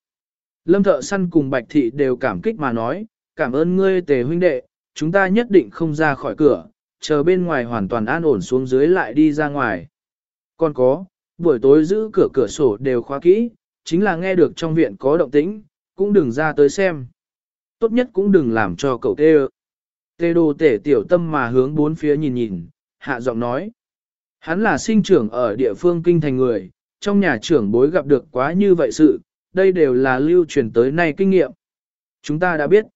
Lâm thợ săn cùng bạch thị đều cảm kích mà nói, cảm ơn ngươi tề huynh đệ, chúng ta nhất định không ra khỏi cửa, chờ bên ngoài hoàn toàn an ổn xuống dưới lại đi ra ngoài. Còn có, buổi tối giữ cửa cửa sổ đều khóa kỹ, chính là nghe được trong viện có động tĩnh, cũng đừng ra tới xem. Tốt nhất cũng đừng làm cho cậu tê Tê đồ tể tiểu tâm mà hướng bốn phía nhìn nhìn, hạ giọng nói. Hắn là sinh trưởng ở địa phương kinh thành người, trong nhà trưởng bối gặp được quá như vậy sự, đây đều là lưu truyền tới nay kinh nghiệm. Chúng ta đã biết.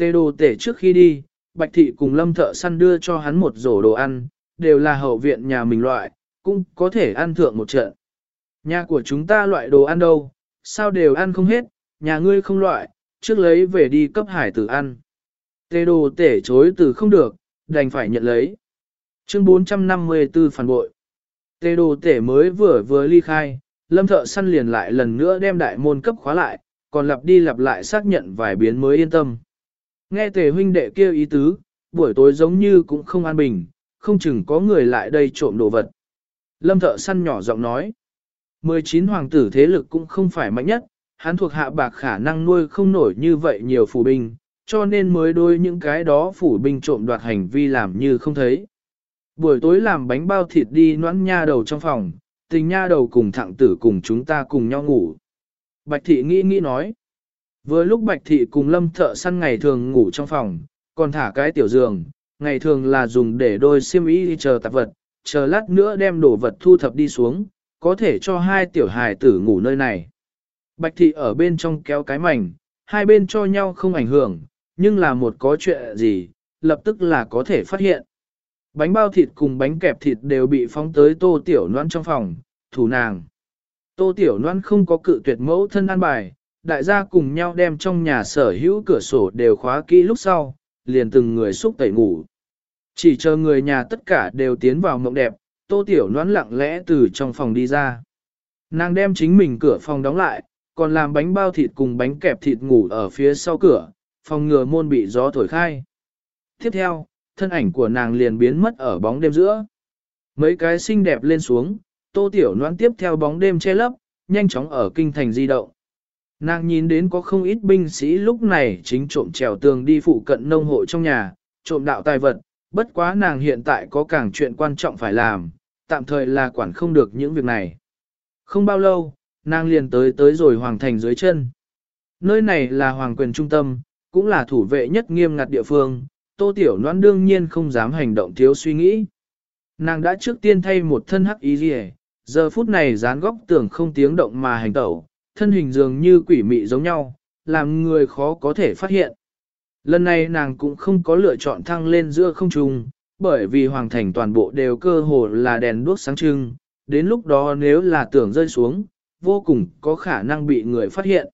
Tê đồ tể trước khi đi, Bạch Thị cùng Lâm Thợ Săn đưa cho hắn một rổ đồ ăn, đều là hậu viện nhà mình loại, cũng có thể ăn thượng một trận. Nhà của chúng ta loại đồ ăn đâu, sao đều ăn không hết, nhà ngươi không loại, trước lấy về đi cấp hải tử ăn. Tê đồ tể chối từ không được, đành phải nhận lấy. Chương 454 phản bội. Tê đồ tể mới vừa vừa ly khai, lâm thợ săn liền lại lần nữa đem đại môn cấp khóa lại, còn lặp đi lặp lại xác nhận vài biến mới yên tâm. Nghe tề huynh đệ kêu ý tứ, buổi tối giống như cũng không an bình, không chừng có người lại đây trộm đồ vật. Lâm thợ săn nhỏ giọng nói, 19 hoàng tử thế lực cũng không phải mạnh nhất, hắn thuộc hạ bạc khả năng nuôi không nổi như vậy nhiều phủ binh, cho nên mới đôi những cái đó phủ binh trộm đoạt hành vi làm như không thấy. Buổi tối làm bánh bao thịt đi noãn nha đầu trong phòng, tình nha đầu cùng thẳng tử cùng chúng ta cùng nhau ngủ. Bạch thị nghĩ nghĩ nói. Vừa lúc bạch thị cùng lâm thợ săn ngày thường ngủ trong phòng, còn thả cái tiểu giường, ngày thường là dùng để đôi xiêm y đi chờ tạp vật, chờ lát nữa đem đồ vật thu thập đi xuống, có thể cho hai tiểu hài tử ngủ nơi này. Bạch thị ở bên trong kéo cái mảnh, hai bên cho nhau không ảnh hưởng, nhưng là một có chuyện gì, lập tức là có thể phát hiện. Bánh bao thịt cùng bánh kẹp thịt đều bị phóng tới tô tiểu noan trong phòng, thủ nàng. Tô tiểu noan không có cự tuyệt mẫu thân an bài, đại gia cùng nhau đem trong nhà sở hữu cửa sổ đều khóa kỹ lúc sau, liền từng người xúc tẩy ngủ. Chỉ chờ người nhà tất cả đều tiến vào mộng đẹp, tô tiểu noan lặng lẽ từ trong phòng đi ra. Nàng đem chính mình cửa phòng đóng lại, còn làm bánh bao thịt cùng bánh kẹp thịt ngủ ở phía sau cửa, phòng ngừa môn bị gió thổi khai. Tiếp theo, thân ảnh của nàng liền biến mất ở bóng đêm giữa. Mấy cái xinh đẹp lên xuống, tô tiểu noan tiếp theo bóng đêm che lấp, nhanh chóng ở kinh thành di động. Nàng nhìn đến có không ít binh sĩ lúc này chính trộm trèo tường đi phụ cận nông hộ trong nhà, trộm đạo tài vật, bất quá nàng hiện tại có càng chuyện quan trọng phải làm, tạm thời là quản không được những việc này. Không bao lâu, nàng liền tới tới rồi hoàng thành dưới chân. Nơi này là hoàng quyền trung tâm, cũng là thủ vệ nhất nghiêm ngặt địa phương, tô tiểu noan đương nhiên không dám hành động thiếu suy nghĩ. Nàng đã trước tiên thay một thân hắc ý gì giờ phút này dán góc tường không tiếng động mà hành tẩu, thân hình dường như quỷ mị giống nhau, làm người khó có thể phát hiện. Lần này nàng cũng không có lựa chọn thăng lên giữa không trung, bởi vì hoàng thành toàn bộ đều cơ hồ là đèn đuốc sáng trưng, đến lúc đó nếu là tưởng rơi xuống, vô cùng có khả năng bị người phát hiện.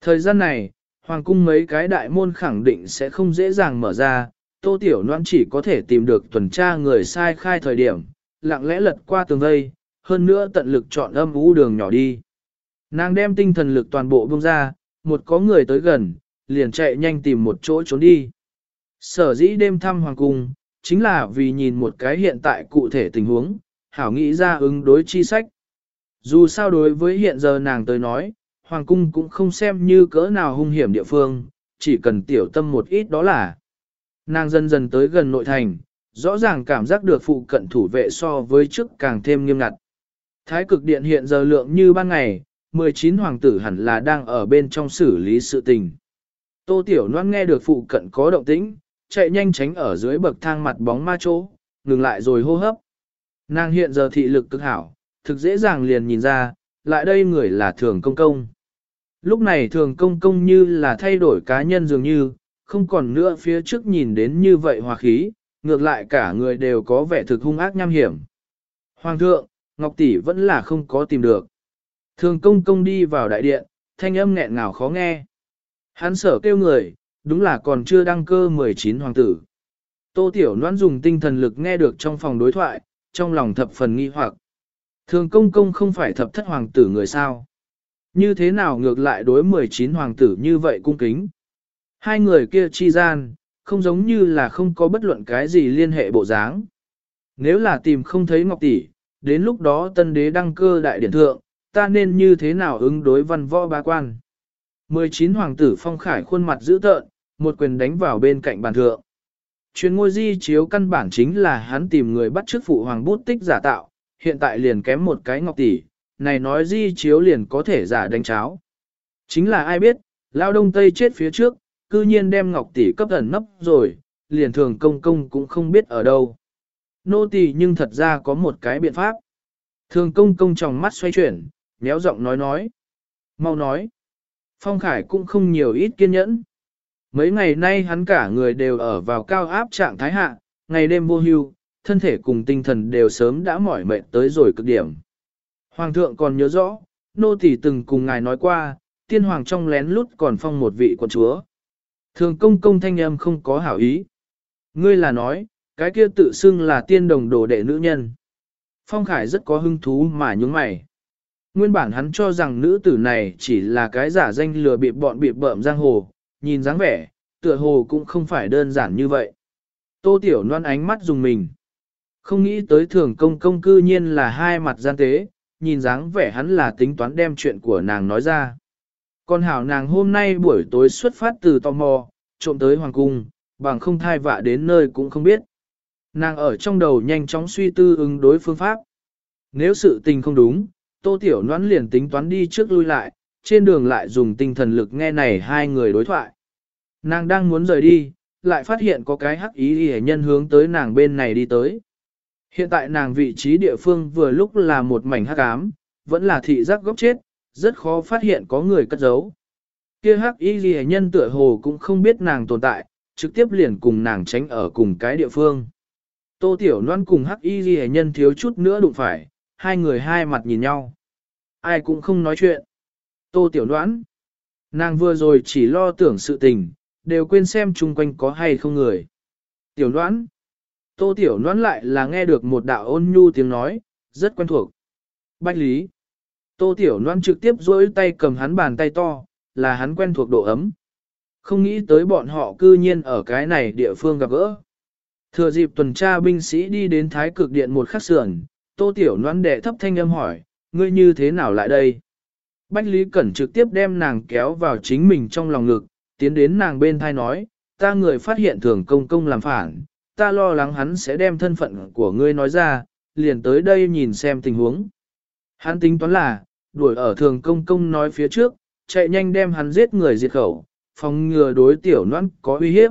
Thời gian này, hoàng cung mấy cái đại môn khẳng định sẽ không dễ dàng mở ra, tô tiểu noan chỉ có thể tìm được tuần tra người sai khai thời điểm, lặng lẽ lật qua tường vây, hơn nữa tận lực chọn âm ú đường nhỏ đi. Nàng đem tinh thần lực toàn bộ bông ra, một có người tới gần, liền chạy nhanh tìm một chỗ trốn đi. Sở dĩ đêm thăm hoàng cung, chính là vì nhìn một cái hiện tại cụ thể tình huống, hảo nghĩ ra ứng đối chi sách. Dù sao đối với hiện giờ nàng tới nói, hoàng cung cũng không xem như cỡ nào hung hiểm địa phương, chỉ cần tiểu tâm một ít đó là. Nàng dần dần tới gần nội thành, rõ ràng cảm giác được phụ cận thủ vệ so với trước càng thêm nghiêm ngặt. Thái cực điện hiện giờ lượng như ban ngày, 19 hoàng tử hẳn là đang ở bên trong xử lý sự tình. Tô Tiểu Loan nghe được phụ cận có động tĩnh, chạy nhanh tránh ở dưới bậc thang mặt bóng ma chỗ, ngừng lại rồi hô hấp. Nàng hiện giờ thị lực cực hảo, thực dễ dàng liền nhìn ra, lại đây người là thường công công. Lúc này thường công công như là thay đổi cá nhân dường như, không còn nữa phía trước nhìn đến như vậy hòa khí, ngược lại cả người đều có vẻ thực hung ác nham hiểm. Hoàng thượng, Ngọc Tỷ vẫn là không có tìm được. Thường công công đi vào đại điện, thanh âm nghẹn ngào khó nghe. Hắn sở kêu người, đúng là còn chưa đăng cơ 19 hoàng tử. Tô Tiểu Loan dùng tinh thần lực nghe được trong phòng đối thoại, trong lòng thập phần nghi hoặc. Thường công công không phải thập thất hoàng tử người sao. Như thế nào ngược lại đối 19 hoàng tử như vậy cung kính. Hai người kia chi gian, không giống như là không có bất luận cái gì liên hệ bộ dáng. Nếu là tìm không thấy Ngọc Tỷ, đến lúc đó tân đế đăng cơ đại điển thượng, ta nên như thế nào ứng đối văn võ ba quan. 19 hoàng tử phong khải khuôn mặt dữ tợn, một quyền đánh vào bên cạnh bàn thượng. Chuyên ngôi di chiếu căn bản chính là hắn tìm người bắt trước phụ hoàng bút tích giả tạo, hiện tại liền kém một cái ngọc tỷ, này nói di chiếu liền có thể giả đánh cháo. Chính là ai biết, lao đông tây chết phía trước, cư nhiên đem ngọc tỷ cấp ẩn nấp rồi, liền thường công công cũng không biết ở đâu. Nô tỳ nhưng thật ra có một cái biện pháp. Thường công công trong mắt xoay chuyển, méo giọng nói nói. Mau nói. Phong Khải cũng không nhiều ít kiên nhẫn. Mấy ngày nay hắn cả người đều ở vào cao áp trạng thái hạ, ngày đêm vô hưu, thân thể cùng tinh thần đều sớm đã mỏi mệt tới rồi cực điểm. Hoàng thượng còn nhớ rõ, nô tỳ từng cùng ngài nói qua, tiên hoàng trong lén lút còn phong một vị quận chúa. Thường công công thanh âm không có hảo ý. Ngươi là nói, Cái kia tự xưng là tiên đồng đồ đệ nữ nhân. Phong Khải rất có hứng thú mà nhúng mày. Nguyên bản hắn cho rằng nữ tử này chỉ là cái giả danh lừa bịp bọn bịp bợm giang hồ, nhìn dáng vẻ, tựa hồ cũng không phải đơn giản như vậy. Tô Tiểu Loan ánh mắt dùng mình. Không nghĩ tới thường công công cư nhiên là hai mặt gian tế, nhìn dáng vẻ hắn là tính toán đem chuyện của nàng nói ra. Còn hảo nàng hôm nay buổi tối xuất phát từ tò mò, trộm tới hoàng cung, bằng không thai vạ đến nơi cũng không biết. Nàng ở trong đầu nhanh chóng suy tư ứng đối phương pháp. Nếu sự tình không đúng, tô tiểu noãn liền tính toán đi trước lui lại, trên đường lại dùng tinh thần lực nghe này hai người đối thoại. Nàng đang muốn rời đi, lại phát hiện có cái hắc ý hề nhân hướng tới nàng bên này đi tới. Hiện tại nàng vị trí địa phương vừa lúc là một mảnh hắc ám, vẫn là thị giác góc chết, rất khó phát hiện có người cất giấu. Kia hắc y ghi nhân tựa hồ cũng không biết nàng tồn tại, trực tiếp liền cùng nàng tránh ở cùng cái địa phương. Tô Tiểu Loan cùng hắc y ghi nhân thiếu chút nữa đụng phải, hai người hai mặt nhìn nhau. Ai cũng không nói chuyện. Tô Tiểu Đoán. nàng vừa rồi chỉ lo tưởng sự tình, đều quên xem chung quanh có hay không người. Tiểu Đoán. Tô Tiểu Đoán lại là nghe được một đạo ôn nhu tiếng nói, rất quen thuộc. Bách Lý. Tô Tiểu Loan trực tiếp duỗi tay cầm hắn bàn tay to, là hắn quen thuộc độ ấm. Không nghĩ tới bọn họ cư nhiên ở cái này địa phương gặp gỡ. Thừa dịp tuần tra binh sĩ đi đến thái cực điện một khắc sườn, Tô Tiểu Loan đệ thấp thanh âm hỏi, ngươi như thế nào lại đây? Bách Lý Cẩn trực tiếp đem nàng kéo vào chính mình trong lòng ngực, tiến đến nàng bên thai nói, ta người phát hiện thường công công làm phản, ta lo lắng hắn sẽ đem thân phận của ngươi nói ra, liền tới đây nhìn xem tình huống. Hắn tính toán là, đuổi ở thường công công nói phía trước, chạy nhanh đem hắn giết người diệt khẩu, phòng ngừa đối tiểu noan có uy hiếp.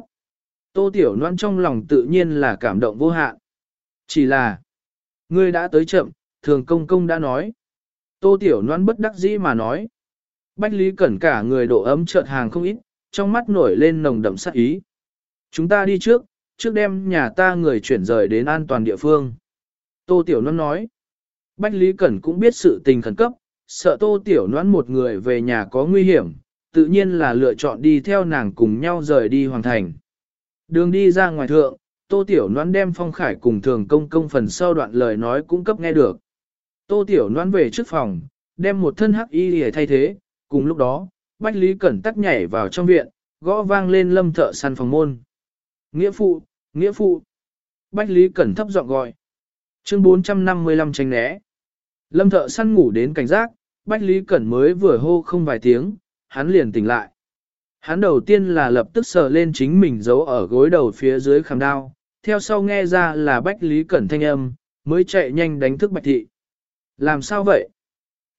Tô tiểu noan trong lòng tự nhiên là cảm động vô hạn. Chỉ là, ngươi đã tới chậm, thường công công đã nói. Tô tiểu noan bất đắc dĩ mà nói. Bách Lý Cẩn cả người độ ấm chợt hàng không ít, trong mắt nổi lên nồng đậm sát ý. Chúng ta đi trước, trước đem nhà ta người chuyển rời đến an toàn địa phương. Tô Tiểu Loan nói, Bách Lý Cẩn cũng biết sự tình khẩn cấp, sợ Tô Tiểu Loan một người về nhà có nguy hiểm, tự nhiên là lựa chọn đi theo nàng cùng nhau rời đi hoàng thành. Đường đi ra ngoài thượng, Tô Tiểu Noãn đem Phong Khải cùng thường công công phần sau đoạn lời nói cũng cấp nghe được. Tô Tiểu Noãn về trước phòng, đem một thân hắc y để thay thế, cùng lúc đó, Bách Lý Cẩn tắc nhảy vào trong viện, gõ vang lên lâm thợ săn phòng môn. Nghĩa phụ, nghĩa phụ. Bách Lý Cẩn thấp giọng gọi. Chương 455 tranh né. Lâm thợ săn ngủ đến cảnh giác, Bách Lý Cẩn mới vừa hô không vài tiếng, hắn liền tỉnh lại. Hắn đầu tiên là lập tức sờ lên chính mình giấu ở gối đầu phía dưới khảm đao, theo sau nghe ra là Bách Lý Cẩn thanh âm, mới chạy nhanh đánh thức Bạch Thị. Làm sao vậy?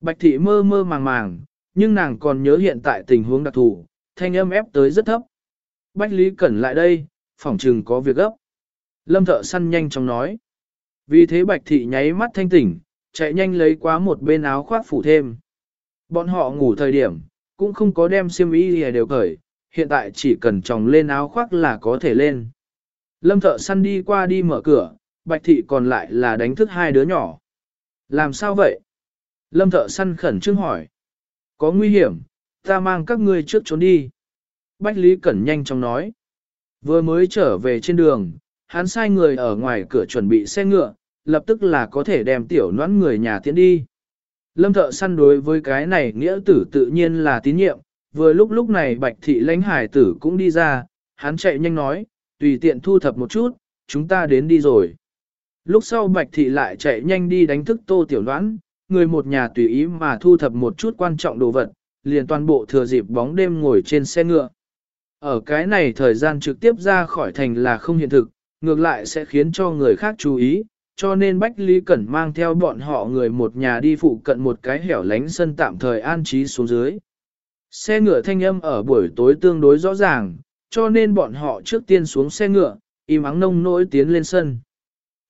Bạch Thị mơ mơ màng màng, nhưng nàng còn nhớ hiện tại tình huống đặc thù, thanh âm ép tới rất thấp. Bách Lý Cẩn lại đây, phỏng trừng có việc gấp. Lâm thợ săn nhanh chóng nói. Vì thế Bạch Thị nháy mắt thanh tỉnh, chạy nhanh lấy quá một bên áo khoác phủ thêm. Bọn họ ngủ thời điểm, cũng không có đem xiêm y gì đều cởi, hiện tại chỉ cần tròng lên áo khoác là có thể lên. Lâm thợ săn đi qua đi mở cửa, Bạch Thị còn lại là đánh thức hai đứa nhỏ. Làm sao vậy? Lâm thợ săn khẩn trương hỏi. Có nguy hiểm, ta mang các ngươi trước trốn đi. Bách Lý Cẩn nhanh chóng nói. Vừa mới trở về trên đường, hắn sai người ở ngoài cửa chuẩn bị xe ngựa, lập tức là có thể đem tiểu noãn người nhà tiến đi. Lâm thợ săn đối với cái này nghĩa tử tự nhiên là tín nhiệm, vừa lúc lúc này bạch thị lãnh hải tử cũng đi ra, hắn chạy nhanh nói, tùy tiện thu thập một chút, chúng ta đến đi rồi. Lúc sau bạch thị lại chạy nhanh đi đánh thức tô tiểu đoán, người một nhà tùy ý mà thu thập một chút quan trọng đồ vật, liền toàn bộ thừa dịp bóng đêm ngồi trên xe ngựa. Ở cái này thời gian trực tiếp ra khỏi thành là không hiện thực, ngược lại sẽ khiến cho người khác chú ý, cho nên Bách Lý Cẩn mang theo bọn họ người một nhà đi phụ cận một cái hẻo lánh sân tạm thời an trí xuống dưới. Xe ngựa thanh âm ở buổi tối tương đối rõ ràng, cho nên bọn họ trước tiên xuống xe ngựa, im ắng nông nỗi tiến lên sân.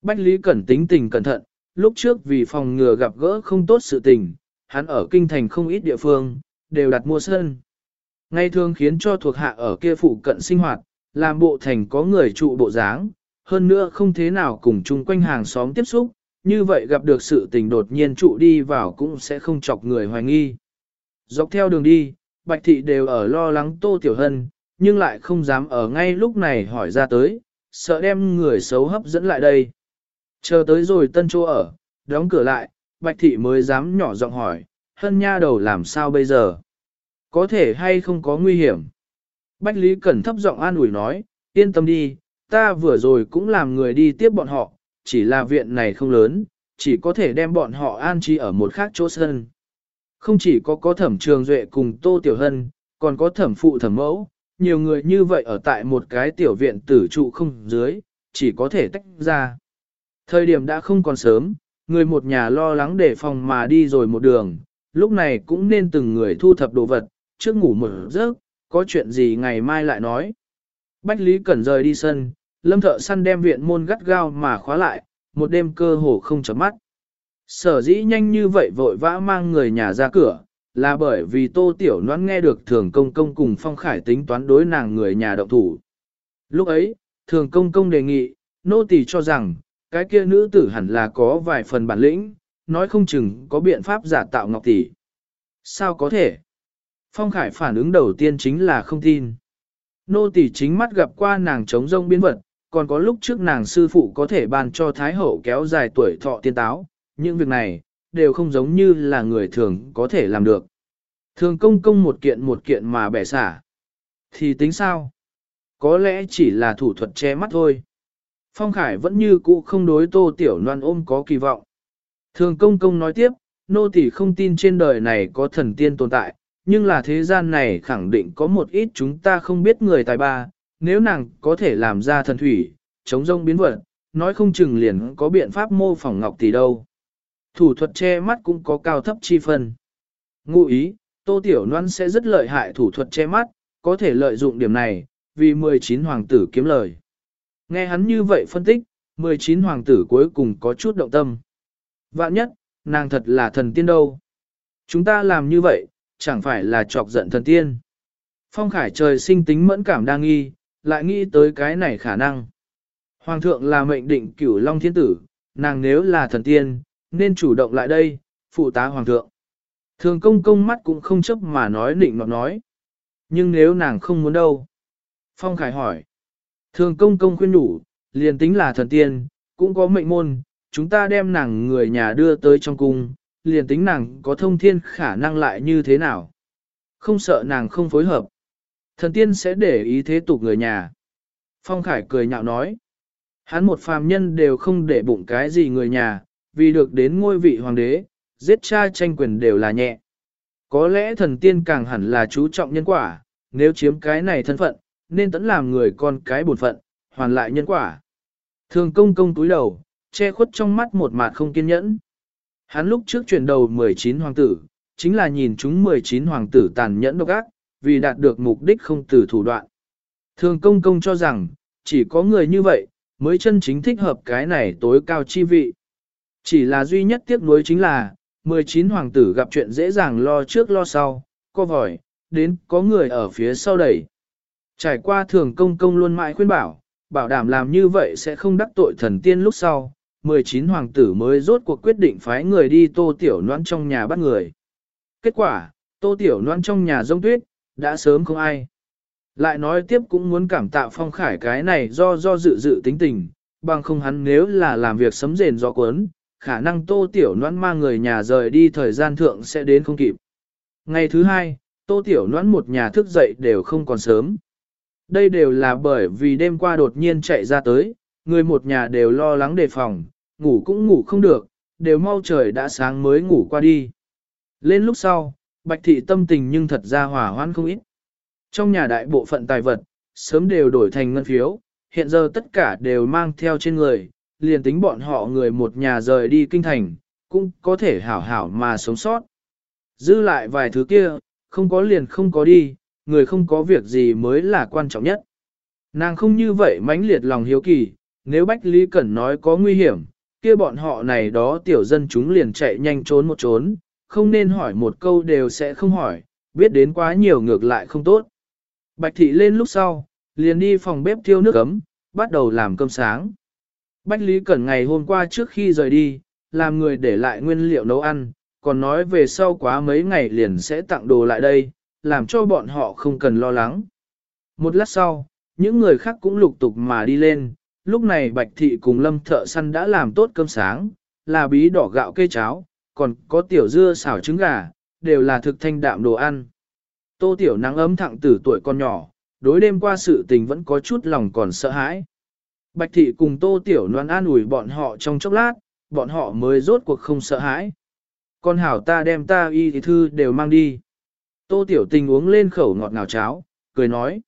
Bách Lý Cẩn tính tình cẩn thận, lúc trước vì phòng ngừa gặp gỡ không tốt sự tình, hắn ở kinh thành không ít địa phương, đều đặt mua sân. Ngay thường khiến cho thuộc hạ ở kia phụ cận sinh hoạt, làm bộ thành có người trụ bộ dáng, hơn nữa không thế nào cùng chung quanh hàng xóm tiếp xúc, như vậy gặp được sự tình đột nhiên trụ đi vào cũng sẽ không chọc người hoài nghi. Dọc theo đường đi, Bạch Thị đều ở lo lắng Tô Tiểu Hân, nhưng lại không dám ở ngay lúc này hỏi ra tới, sợ đem người xấu hấp dẫn lại đây. Chờ tới rồi tân chỗ ở, đóng cửa lại, Bạch Thị mới dám nhỏ giọng hỏi, hân nha đầu làm sao bây giờ? Có thể hay không có nguy hiểm? Bách Lý Cẩn thấp giọng an ủi nói, yên tâm đi, ta vừa rồi cũng làm người đi tiếp bọn họ, chỉ là viện này không lớn, chỉ có thể đem bọn họ an trí ở một khác chỗ sân. Không chỉ có có thẩm trường duệ cùng Tô Tiểu Hân, còn có thẩm phụ thẩm mẫu, nhiều người như vậy ở tại một cái tiểu viện tử trụ không dưới, chỉ có thể tách ra. Thời điểm đã không còn sớm, người một nhà lo lắng để phòng mà đi rồi một đường, lúc này cũng nên từng người thu thập đồ vật, trước ngủ một giấc, có chuyện gì ngày mai lại nói. Bách Lý Cẩn rời đi sân, lâm thợ săn đem viện môn gắt gao mà khóa lại, một đêm cơ hồ không chấm mắt. Sở dĩ nhanh như vậy vội vã mang người nhà ra cửa, là bởi vì tô tiểu noãn nghe được thường công công cùng phong khải tính toán đối nàng người nhà động thủ. Lúc ấy, thường công công đề nghị, nô tỳ cho rằng, cái kia nữ tử hẳn là có vài phần bản lĩnh, nói không chừng có biện pháp giả tạo ngọc tỷ. Sao có thể? Phong Khải phản ứng đầu tiên chính là không tin. Nô tỳ chính mắt gặp qua nàng chống rông biến vật, còn có lúc trước nàng sư phụ có thể ban cho Thái Hậu kéo dài tuổi thọ tiên táo, những việc này, đều không giống như là người thường có thể làm được. Thường công công một kiện một kiện mà bẻ xả. Thì tính sao? Có lẽ chỉ là thủ thuật che mắt thôi. Phong Khải vẫn như cũ không đối tô tiểu loan ôm có kỳ vọng. Thường công công nói tiếp, nô tỳ không tin trên đời này có thần tiên tồn tại, nhưng là thế gian này khẳng định có một ít chúng ta không biết người tài ba, nếu nàng có thể làm ra thần thủy, chống rông biến vật, nói không chừng liền có biện pháp mô phỏng ngọc tỷ đâu. Thủ thuật che mắt cũng có cao thấp chi phần. Ngụ ý, Tô Tiểu Loan sẽ rất lợi hại thủ thuật che mắt, có thể lợi dụng điểm này, vì 19 hoàng tử kiếm lời. Nghe hắn như vậy phân tích, 19 hoàng tử cuối cùng có chút động tâm. Vạn nhất, nàng thật là thần tiên đâu. Chúng ta làm như vậy, chẳng phải là chọc giận thần tiên. Phong Khải trời sinh tính mẫn cảm đang nghi, lại nghĩ tới cái này khả năng. Hoàng thượng là mệnh định cửu long thiên tử, nàng nếu là thần tiên, nên chủ động lại đây, phụ tá hoàng thượng. Thường công công mắt cũng không chấp mà nói định nọt nói. Nhưng nếu nàng không muốn đâu? Phong Khải hỏi. Thường công công khuyên đủ, liền tính là thần tiên, cũng có mệnh môn, chúng ta đem nàng người nhà đưa tới trong cung, liền tính nàng có thông thiên khả năng lại như thế nào. Không sợ nàng không phối hợp. Thần tiên sẽ để ý thế tục người nhà. Phong Khải cười nhạo nói. Hắn một phàm nhân đều không để bụng cái gì người nhà, vì được đến ngôi vị hoàng đế, giết cha tranh quyền đều là nhẹ. Có lẽ thần tiên càng hẳn là chú trọng nhân quả, nếu chiếm cái này thân phận, nên tẫn làm người con cái bổn phận, hoàn lại nhân quả. Thường công công túi đầu, che khuất trong mắt một mặt không kiên nhẫn. Hắn lúc trước chuyển đầu 19 hoàng tử, chính là nhìn chúng 19 hoàng tử tàn nhẫn độc ác, vì đạt được mục đích không từ thủ đoạn. Thường công công cho rằng, chỉ có người như vậy, mới chân chính thích hợp cái này tối cao chi vị. Chỉ là duy nhất tiếc nuối chính là, 19 hoàng tử gặp chuyện dễ dàng lo trước lo sau, co vòi, đến có người ở phía sau đẩy. Trải qua thường công công luôn mãi khuyên bảo, bảo đảm làm như vậy sẽ không đắc tội thần tiên lúc sau, 19 hoàng tử mới rốt cuộc quyết định phái người đi tô tiểu noan trong nhà bắt người. Kết quả, tô tiểu noan trong nhà rông tuyết, đã sớm không ai. Lại nói tiếp cũng muốn cảm tạ phong khải cái này do do dự dự tính tình, bằng không hắn nếu là làm việc sấm rền do cuốn, khả năng tô tiểu noãn mang người nhà rời đi thời gian thượng sẽ đến không kịp. Ngày thứ hai, tô tiểu noãn một nhà thức dậy đều không còn sớm. Đây đều là bởi vì đêm qua đột nhiên chạy ra tới, người một nhà đều lo lắng đề phòng, ngủ cũng ngủ không được, đều mau trời đã sáng mới ngủ qua đi. Lên lúc sau, bạch thị tâm tình nhưng thật ra hỏa hoan không ít. Trong nhà đại bộ phận tài vật, sớm đều đổi thành ngân phiếu, hiện giờ tất cả đều mang theo trên người, liền tính bọn họ người một nhà rời đi kinh thành, cũng có thể hảo hảo mà sống sót. Dư lại vài thứ kia, không có liền không có đi, người không có việc gì mới là quan trọng nhất. Nàng không như vậy mãnh liệt lòng hiếu kỳ, nếu Bách Lý Cẩn nói có nguy hiểm, kia bọn họ này đó tiểu dân chúng liền chạy nhanh trốn một trốn, không nên hỏi một câu đều sẽ không hỏi, biết đến quá nhiều ngược lại không tốt. Bạch thị lên lúc sau, liền đi phòng bếp thiêu nước ấm, bắt đầu làm cơm sáng. Bách Lý Cẩn ngày hôm qua trước khi rời đi, làm người để lại nguyên liệu nấu ăn, còn nói về sau quá mấy ngày liền sẽ tặng đồ lại đây, làm cho bọn họ không cần lo lắng. Một lát sau, những người khác cũng lục tục mà đi lên, lúc này Bạch Thị cùng Lâm Thợ Săn đã làm tốt cơm sáng, là bí đỏ gạo cây cháo, còn có tiểu dưa xào trứng gà, đều là thực thanh đạm đồ ăn. Tô Tiểu nắng ấm thẳng tử tuổi con nhỏ, đối đêm qua sự tình vẫn có chút lòng còn sợ hãi. Bạch Thị cùng Tô Tiểu noan an ủi bọn họ trong chốc lát, bọn họ mới rốt cuộc không sợ hãi. Con hảo ta đem ta y thì thư đều mang đi. Tô Tiểu Tình uống lên khẩu ngọt ngào cháo, cười nói.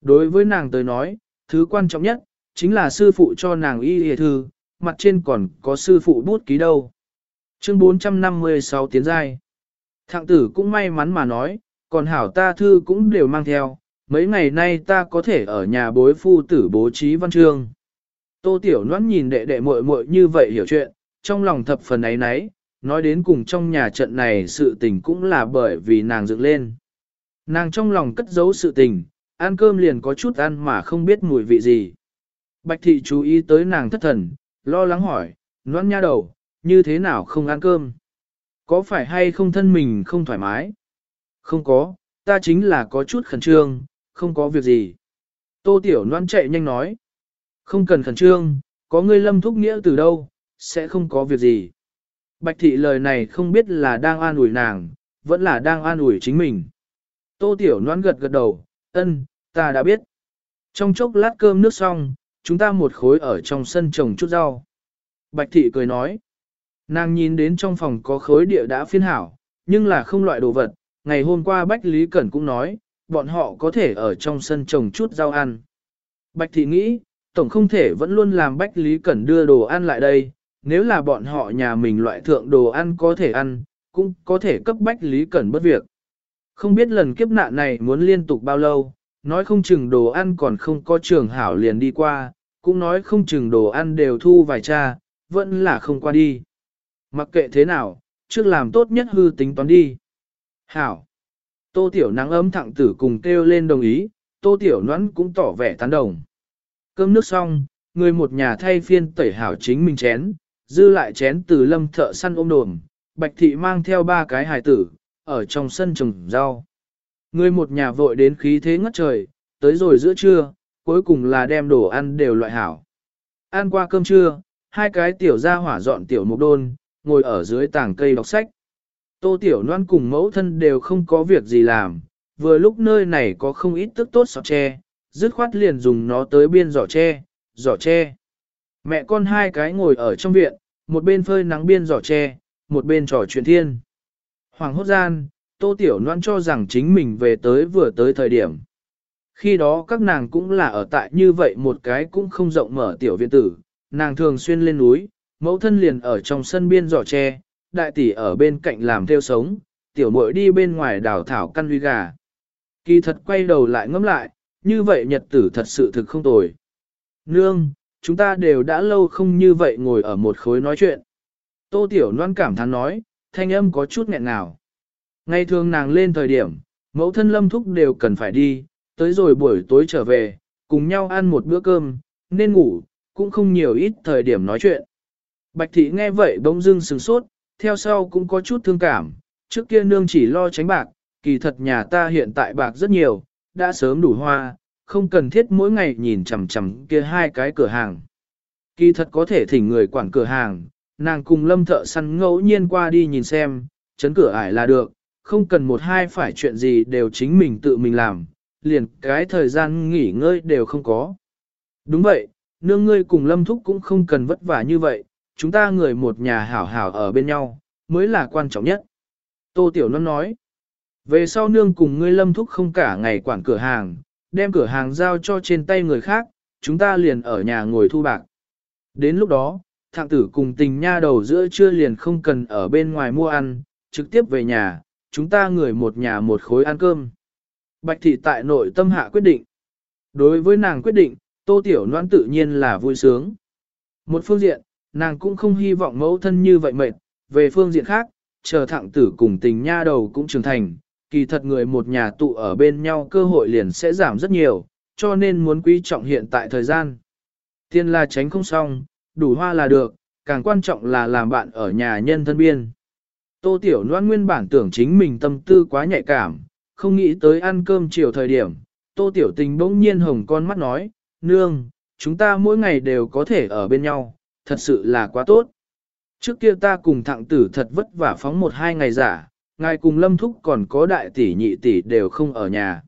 Đối với nàng tới nói, thứ quan trọng nhất, chính là sư phụ cho nàng y thì thư, mặt trên còn có sư phụ bút ký đâu. Chương 456 tiến giai. Thạng tử cũng may mắn mà nói, còn hảo ta thư cũng đều mang theo, mấy ngày nay ta có thể ở nhà bối phu tử bố trí văn chương. Tô Tiểu Loan nhìn đệ đệ muội muội như vậy hiểu chuyện, trong lòng thập phần ấy nấy, nói đến cùng trong nhà trận này sự tình cũng là bởi vì nàng dựng lên. Nàng trong lòng cất giấu sự tình, ăn cơm liền có chút ăn mà không biết mùi vị gì. Bạch thị chú ý tới nàng thất thần, lo lắng hỏi, noan nha đầu, như thế nào không ăn cơm? Có phải hay không thân mình không thoải mái? Không có, ta chính là có chút khẩn trương, không có việc gì. Tô Tiểu Loan chạy nhanh nói. Không cần khẩn trương, có ngươi lâm thúc nghĩa từ đâu, sẽ không có việc gì. Bạch thị lời này không biết là đang an ủi nàng, vẫn là đang an ủi chính mình. Tô Tiểu Loan gật gật đầu, ân, ta đã biết. Trong chốc lát cơm nước xong, chúng ta một khối ở trong sân trồng chút rau. Bạch thị cười nói. Nàng nhìn đến trong phòng có khối địa đã phiên hảo, nhưng là không loại đồ vật. Ngày hôm qua Bách Lý Cẩn cũng nói, bọn họ có thể ở trong sân trồng chút rau ăn. Bạch thị nghĩ, tổng không thể vẫn luôn làm Bách Lý Cẩn đưa đồ ăn lại đây, nếu là bọn họ nhà mình loại thượng đồ ăn có thể ăn, cũng có thể cấp Bách Lý Cẩn bất việc. Không biết lần kiếp nạn này muốn liên tục bao lâu, nói không chừng đồ ăn còn không có trường hảo liền đi qua, cũng nói không chừng đồ ăn đều thu vài cha, vẫn là không qua đi. Mặc kệ thế nào, trước làm tốt nhất hư tính toán đi. Hảo. Tô Tiểu nắng ấm thẳng tử cùng kêu lên đồng ý, Tô Tiểu nón cũng tỏ vẻ tán đồng. Cơm nước xong, người một nhà thay phiên tẩy hảo chính mình chén, dư lại chén từ lâm thợ săn ôm đồm, bạch thị mang theo ba cái hài tử, ở trong sân trồng rau. Người một nhà vội đến khí thế ngất trời, tới rồi giữa trưa, cuối cùng là đem đồ ăn đều loại hảo. Ăn qua cơm trưa, hai cái tiểu ra hỏa dọn tiểu mục đôn, ngồi ở dưới tảng cây đọc sách. Tô tiểu Loan cùng mẫu thân đều không có việc gì làm, vừa lúc nơi này có không ít tức tốt sọt tre, dứt khoát liền dùng nó tới biên giỏ tre, giỏ tre. Mẹ con hai cái ngồi ở trong viện, một bên phơi nắng biên giỏ tre, một bên trò chuyện thiên. Hoàng hốt gian, tô tiểu Loan cho rằng chính mình về tới vừa tới thời điểm. Khi đó các nàng cũng là ở tại như vậy một cái cũng không rộng mở tiểu viện tử, nàng thường xuyên lên núi, mẫu thân liền ở trong sân biên giỏ tre, đại tỷ ở bên cạnh làm theo sống, tiểu muội đi bên ngoài đào thảo căn huy gà. Kỳ thật quay đầu lại ngẫm lại, như vậy nhật tử thật sự thực không tồi. Nương, chúng ta đều đã lâu không như vậy ngồi ở một khối nói chuyện. Tô Tiểu Loan cảm thán nói, thanh âm có chút nghẹn nào. Ngày thường nàng lên thời điểm, mẫu thân lâm thúc đều cần phải đi, tới rồi buổi tối trở về, cùng nhau ăn một bữa cơm, nên ngủ, cũng không nhiều ít thời điểm nói chuyện. Bạch thị nghe vậy bỗng dưng sừng sốt, theo sau cũng có chút thương cảm, trước kia nương chỉ lo tránh bạc, kỳ thật nhà ta hiện tại bạc rất nhiều, đã sớm đủ hoa, không cần thiết mỗi ngày nhìn chằm chằm kia hai cái cửa hàng. Kỳ thật có thể thỉnh người quản cửa hàng, nàng cùng lâm thợ săn ngẫu nhiên qua đi nhìn xem, chấn cửa ải là được, không cần một hai phải chuyện gì đều chính mình tự mình làm, liền cái thời gian nghỉ ngơi đều không có. Đúng vậy, nương ngươi cùng lâm thúc cũng không cần vất vả như vậy, chúng ta người một nhà hảo hảo ở bên nhau, mới là quan trọng nhất. Tô Tiểu Loan nói, về sau nương cùng ngươi lâm thúc không cả ngày quản cửa hàng, đem cửa hàng giao cho trên tay người khác, chúng ta liền ở nhà ngồi thu bạc. Đến lúc đó, thạng tử cùng tình nha đầu giữa trưa liền không cần ở bên ngoài mua ăn, trực tiếp về nhà, chúng ta người một nhà một khối ăn cơm. Bạch thị tại nội tâm hạ quyết định. Đối với nàng quyết định, tô tiểu noan tự nhiên là vui sướng. Một phương diện, nàng cũng không hy vọng mẫu thân như vậy mệt, về phương diện khác, chờ thẳng tử cùng tình nha đầu cũng trưởng thành, kỳ thật người một nhà tụ ở bên nhau cơ hội liền sẽ giảm rất nhiều, cho nên muốn quý trọng hiện tại thời gian. Tiên là tránh không xong, đủ hoa là được, càng quan trọng là làm bạn ở nhà nhân thân biên. Tô Tiểu Loan nguyên bản tưởng chính mình tâm tư quá nhạy cảm, không nghĩ tới ăn cơm chiều thời điểm. Tô Tiểu Tình bỗng nhiên hồng con mắt nói, nương, chúng ta mỗi ngày đều có thể ở bên nhau, thật sự là quá tốt. Trước kia ta cùng thạng tử thật vất vả phóng một hai ngày giả, ngài cùng lâm thúc còn có đại tỷ nhị tỷ đều không ở nhà.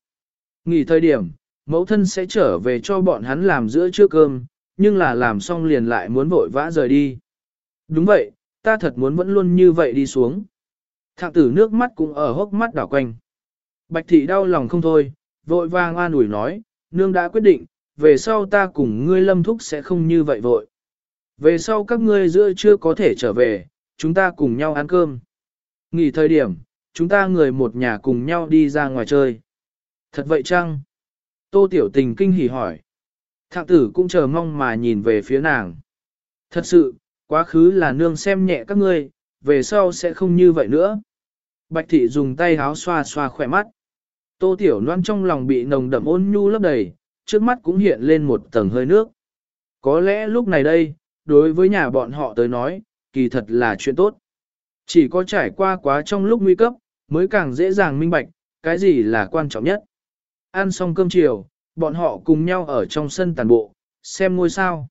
Nghỉ thời điểm, mẫu thân sẽ trở về cho bọn hắn làm giữa trưa cơm, nhưng là làm xong liền lại muốn vội vã rời đi. Đúng vậy, ta thật muốn vẫn luôn như vậy đi xuống. Thạng tử nước mắt cũng ở hốc mắt đảo quanh. Bạch thị đau lòng không thôi, vội vàng an ủi nói, nương đã quyết định, về sau ta cùng ngươi lâm thúc sẽ không như vậy vội. Về sau các ngươi giữa chưa có thể trở về, chúng ta cùng nhau ăn cơm. Nghỉ thời điểm, chúng ta người một nhà cùng nhau đi ra ngoài chơi. Thật vậy chăng? Tô Tiểu Tình kinh hỉ hỏi. Thạng tử cũng chờ mong mà nhìn về phía nàng. Thật sự, quá khứ là nương xem nhẹ các ngươi, về sau sẽ không như vậy nữa. Bạch thị dùng tay háo xoa xoa khỏe mắt. Tô Tiểu Loan trong lòng bị nồng đậm ôn nhu lấp đầy, trước mắt cũng hiện lên một tầng hơi nước. Có lẽ lúc này đây, đối với nhà bọn họ tới nói, kỳ thật là chuyện tốt. Chỉ có trải qua quá trong lúc nguy cấp, mới càng dễ dàng minh bạch, cái gì là quan trọng nhất. Ăn xong cơm chiều, bọn họ cùng nhau ở trong sân tàn bộ, xem ngôi sao.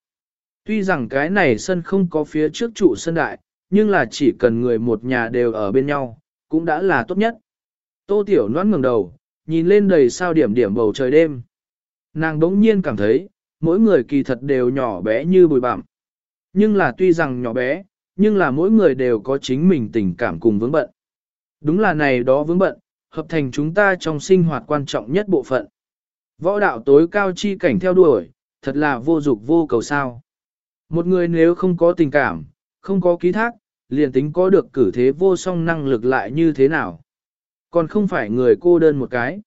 Tuy rằng cái này sân không có phía trước trụ sân đại, nhưng là chỉ cần người một nhà đều ở bên nhau, cũng đã là tốt nhất. Tô Tiểu Loan ngẩng đầu, nhìn lên đầy sao điểm điểm bầu trời đêm. Nàng đống nhiên cảm thấy, mỗi người kỳ thật đều nhỏ bé như bụi bặm. Nhưng là tuy rằng nhỏ bé, nhưng là mỗi người đều có chính mình tình cảm cùng vướng bận. Đúng là này đó vướng bận, hợp thành chúng ta trong sinh hoạt quan trọng nhất bộ phận. Võ đạo tối cao chi cảnh theo đuổi, thật là vô dục vô cầu sao. Một người nếu không có tình cảm, không có ký thác, liền tính có được cử thế vô song năng lực lại như thế nào. Còn không phải người cô đơn một cái.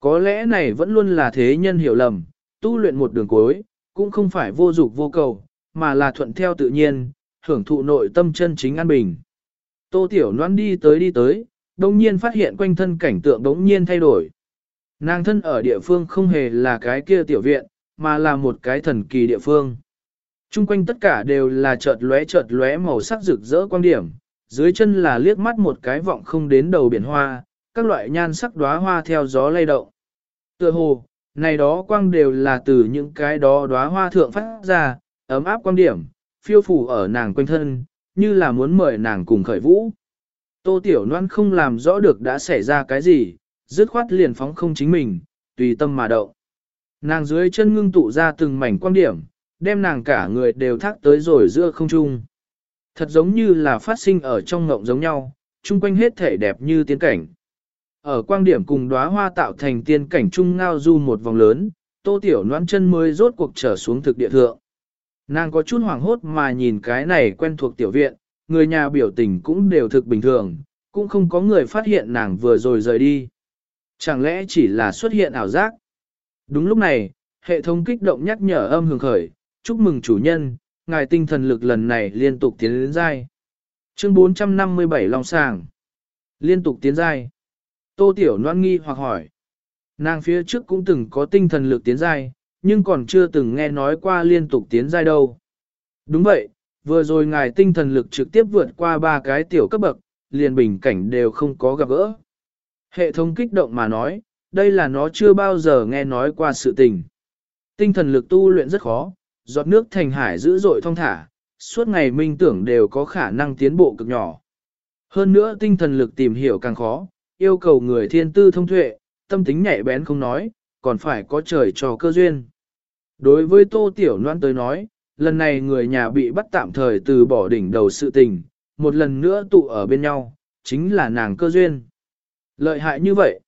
Có lẽ này vẫn luôn là thế nhân hiểu lầm, tu luyện một đường cuối, cũng không phải vô dục vô cầu, mà là thuận theo tự nhiên, hưởng thụ nội tâm chân chính an bình. Tô Tiểu Loan đi tới đi tới, đồng nhiên phát hiện quanh thân cảnh tượng đống nhiên thay đổi. Nàng thân ở địa phương không hề là cái kia tiểu viện, mà là một cái thần kỳ địa phương. Trung quanh tất cả đều là chợt lóe chợt lóe màu sắc rực rỡ quan điểm, dưới chân là liếc mắt một cái vọng không đến đầu biển hoa, các loại nhan sắc đóa hoa theo gió lay động. Tựa hồ, này đó quang đều là từ những cái đó đóa hoa thượng phát ra, ấm áp quan điểm, phiêu phủ ở nàng quanh thân, như là muốn mời nàng cùng khởi vũ. Tô Tiểu Loan không làm rõ được đã xảy ra cái gì, dứt khoát liền phóng không chính mình, tùy tâm mà động. Nàng dưới chân ngưng tụ ra từng mảnh quan điểm, đem nàng cả người đều thác tới rồi giữa không trung. Thật giống như là phát sinh ở trong ngộng giống nhau, chung quanh hết thể đẹp như tiên cảnh. Ở quang điểm cùng đóa hoa tạo thành tiên cảnh trung ngao du một vòng lớn, tô tiểu noan chân mới rốt cuộc trở xuống thực địa thượng. Nàng có chút hoảng hốt mà nhìn cái này quen thuộc tiểu viện, người nhà biểu tình cũng đều thực bình thường, cũng không có người phát hiện nàng vừa rồi rời đi. Chẳng lẽ chỉ là xuất hiện ảo giác? Đúng lúc này, hệ thống kích động nhắc nhở âm hưởng khởi, chúc mừng chủ nhân, ngài tinh thần lực lần này liên tục tiến đến dai. Chương 457 Long Sàng Liên tục tiến dai. Tô Tiểu Loan nghi hoặc hỏi. Nàng phía trước cũng từng có tinh thần lực tiến dai, nhưng còn chưa từng nghe nói qua liên tục tiến giai đâu. Đúng vậy, vừa rồi ngài tinh thần lực trực tiếp vượt qua ba cái tiểu cấp bậc, liền bình cảnh đều không có gặp gỡ. Hệ thống kích động mà nói, đây là nó chưa bao giờ nghe nói qua sự tình. Tinh thần lực tu luyện rất khó, giọt nước thành hải dữ dội thong thả, suốt ngày minh tưởng đều có khả năng tiến bộ cực nhỏ. Hơn nữa tinh thần lực tìm hiểu càng khó, yêu cầu người thiên tư thông tuệ, tâm tính nhạy bén không nói, còn phải có trời cho cơ duyên. Đối với Tô Tiểu Loan tới nói, lần này người nhà bị bắt tạm thời từ bỏ đỉnh đầu sự tình, một lần nữa tụ ở bên nhau, chính là nàng cơ duyên. Lợi hại như vậy,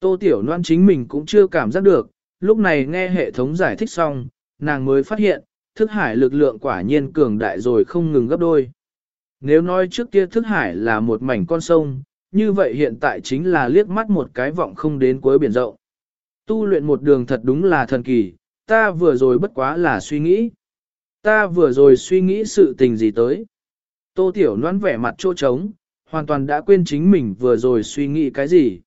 Tô Tiểu Loan chính mình cũng chưa cảm giác được, lúc này nghe hệ thống giải thích xong, nàng mới phát hiện, thức hải lực lượng quả nhiên cường đại rồi không ngừng gấp đôi. Nếu nói trước kia thức hải là một mảnh con sông, như vậy hiện tại chính là liếc mắt một cái vọng không đến cuối biển rộng. Tu luyện một đường thật đúng là thần kỳ, ta vừa rồi bất quá là suy nghĩ. Ta vừa rồi suy nghĩ sự tình gì tới. Tô Tiểu Loan vẻ mặt chỗ trống, hoàn toàn đã quên chính mình vừa rồi suy nghĩ cái gì.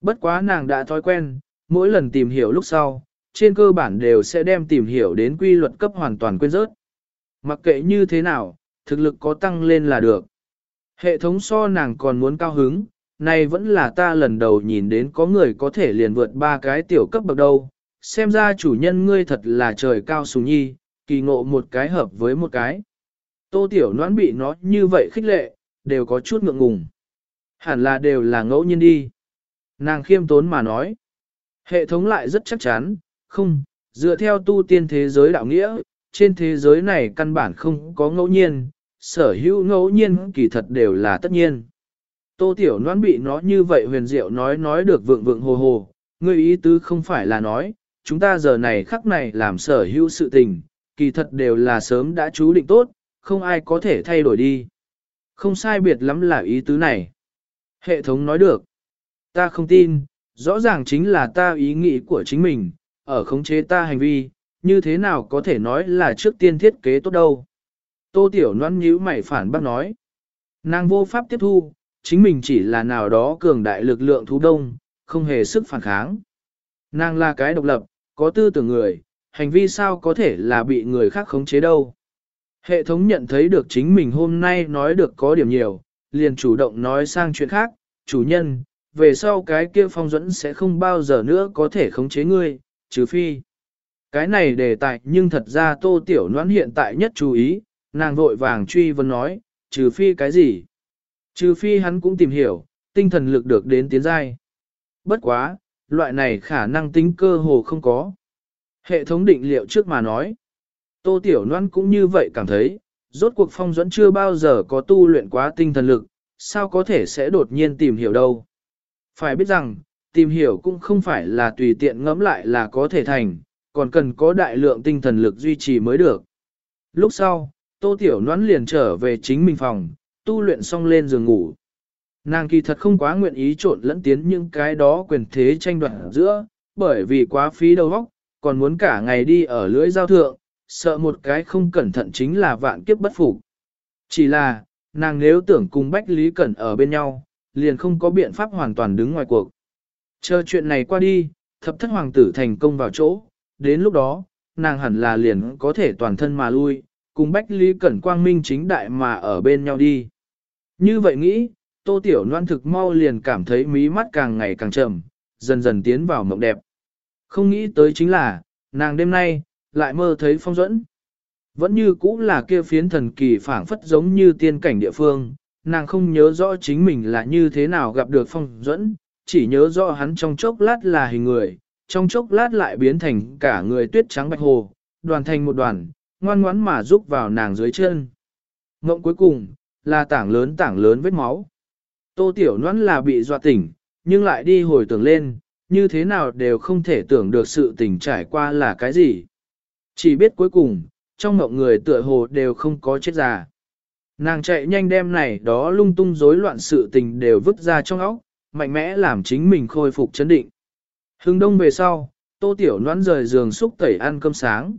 Bất quá nàng đã thói quen, mỗi lần tìm hiểu lúc sau, trên cơ bản đều sẽ đem tìm hiểu đến quy luật cấp hoàn toàn quên rớt. Mặc kệ như thế nào, thực lực có tăng lên là được. Hệ thống so nàng còn muốn cao hứng, này vẫn là ta lần đầu nhìn đến có người có thể liền vượt ba cái tiểu cấp bậc đâu, xem ra chủ nhân ngươi thật là trời cao sùng nhi, kỳ ngộ một cái hợp với một cái. Tô tiểu noãn bị nó như vậy khích lệ, đều có chút ngượng ngùng. Hẳn là đều là ngẫu nhiên đi. Nàng khiêm tốn mà nói. Hệ thống lại rất chắc chắn, không, dựa theo tu tiên thế giới đạo nghĩa, trên thế giới này căn bản không có ngẫu nhiên, sở hữu ngẫu nhiên kỳ thật đều là tất nhiên. Tô Tiểu Loan bị nó như vậy huyền diệu nói nói được vượng vượng hồ hồ, ngươi ý tứ không phải là nói, chúng ta giờ này khắc này làm sở hữu sự tình, kỳ thật đều là sớm đã chú định tốt, không ai có thể thay đổi đi. Không sai biệt lắm là ý tứ này. Hệ thống nói được. Ta không tin, rõ ràng chính là ta ý nghĩ của chính mình, ở khống chế ta hành vi, như thế nào có thể nói là trước tiên thiết kế tốt đâu. Tô Tiểu Loan nhíu mày phản bác nói. Nàng vô pháp tiếp thu, chính mình chỉ là nào đó cường đại lực lượng thú đông, không hề sức phản kháng. Nàng là cái độc lập, có tư tưởng người, hành vi sao có thể là bị người khác khống chế đâu. Hệ thống nhận thấy được chính mình hôm nay nói được có điểm nhiều, liền chủ động nói sang chuyện khác, chủ nhân, về sau cái kia phong dẫn sẽ không bao giờ nữa có thể khống chế ngươi, trừ phi. Cái này đề tài nhưng thật ra tô tiểu noãn hiện tại nhất chú ý, nàng vội vàng truy vấn nói, trừ phi cái gì? Trừ phi hắn cũng tìm hiểu, tinh thần lực được đến tiến giai. Bất quá, loại này khả năng tính cơ hồ không có. Hệ thống định liệu trước mà nói. Tô Tiểu Loan cũng như vậy cảm thấy, rốt cuộc phong dẫn chưa bao giờ có tu luyện quá tinh thần lực, sao có thể sẽ đột nhiên tìm hiểu đâu. Phải biết rằng, tìm hiểu cũng không phải là tùy tiện ngẫm lại là có thể thành, còn cần có đại lượng tinh thần lực duy trì mới được. Lúc sau, Tô Tiểu Loan liền trở về chính mình phòng, tu luyện xong lên giường ngủ. Nàng kỳ thật không quá nguyện ý trộn lẫn tiến những cái đó quyền thế tranh đoạt giữa, bởi vì quá phí đầu óc, còn muốn cả ngày đi ở lưỡi giao thượng, sợ một cái không cẩn thận chính là vạn kiếp bất phục. Chỉ là, nàng nếu tưởng cùng Bách Lý Cẩn ở bên nhau, liền không có biện pháp hoàn toàn đứng ngoài cuộc. Chờ chuyện này qua đi, thập thất hoàng tử thành công vào chỗ, đến lúc đó, nàng hẳn là liền có thể toàn thân mà lui, cùng Bách Lý Cẩn quang minh chính đại mà ở bên nhau đi. Như vậy nghĩ, tô tiểu Loan thực mau liền cảm thấy mí mắt càng ngày càng trầm, dần dần tiến vào mộng đẹp. Không nghĩ tới chính là, nàng đêm nay, lại mơ thấy phong dẫn. Vẫn như cũ là kia phiến thần kỳ phảng phất giống như tiên cảnh địa phương, nàng không nhớ rõ chính mình là như thế nào gặp được phong dẫn, chỉ nhớ rõ hắn trong chốc lát là hình người, trong chốc lát lại biến thành cả người tuyết trắng bạch hồ, đoàn thành một đoàn, ngoan ngoãn mà rúc vào nàng dưới chân. Ngộng cuối cùng, là tảng lớn tảng lớn vết máu. Tô Tiểu Noãn là bị dọa tỉnh, nhưng lại đi hồi tưởng lên, như thế nào đều không thể tưởng được sự tình trải qua là cái gì. Chỉ biết cuối cùng, trong mộng người tựa hồ đều không có chết già. Nàng chạy nhanh đem này đó lung tung rối loạn sự tình đều vứt ra trong óc, mạnh mẽ làm chính mình khôi phục chấn định. Hưng đông về sau, tô tiểu noãn rời giường xúc tẩy ăn cơm sáng.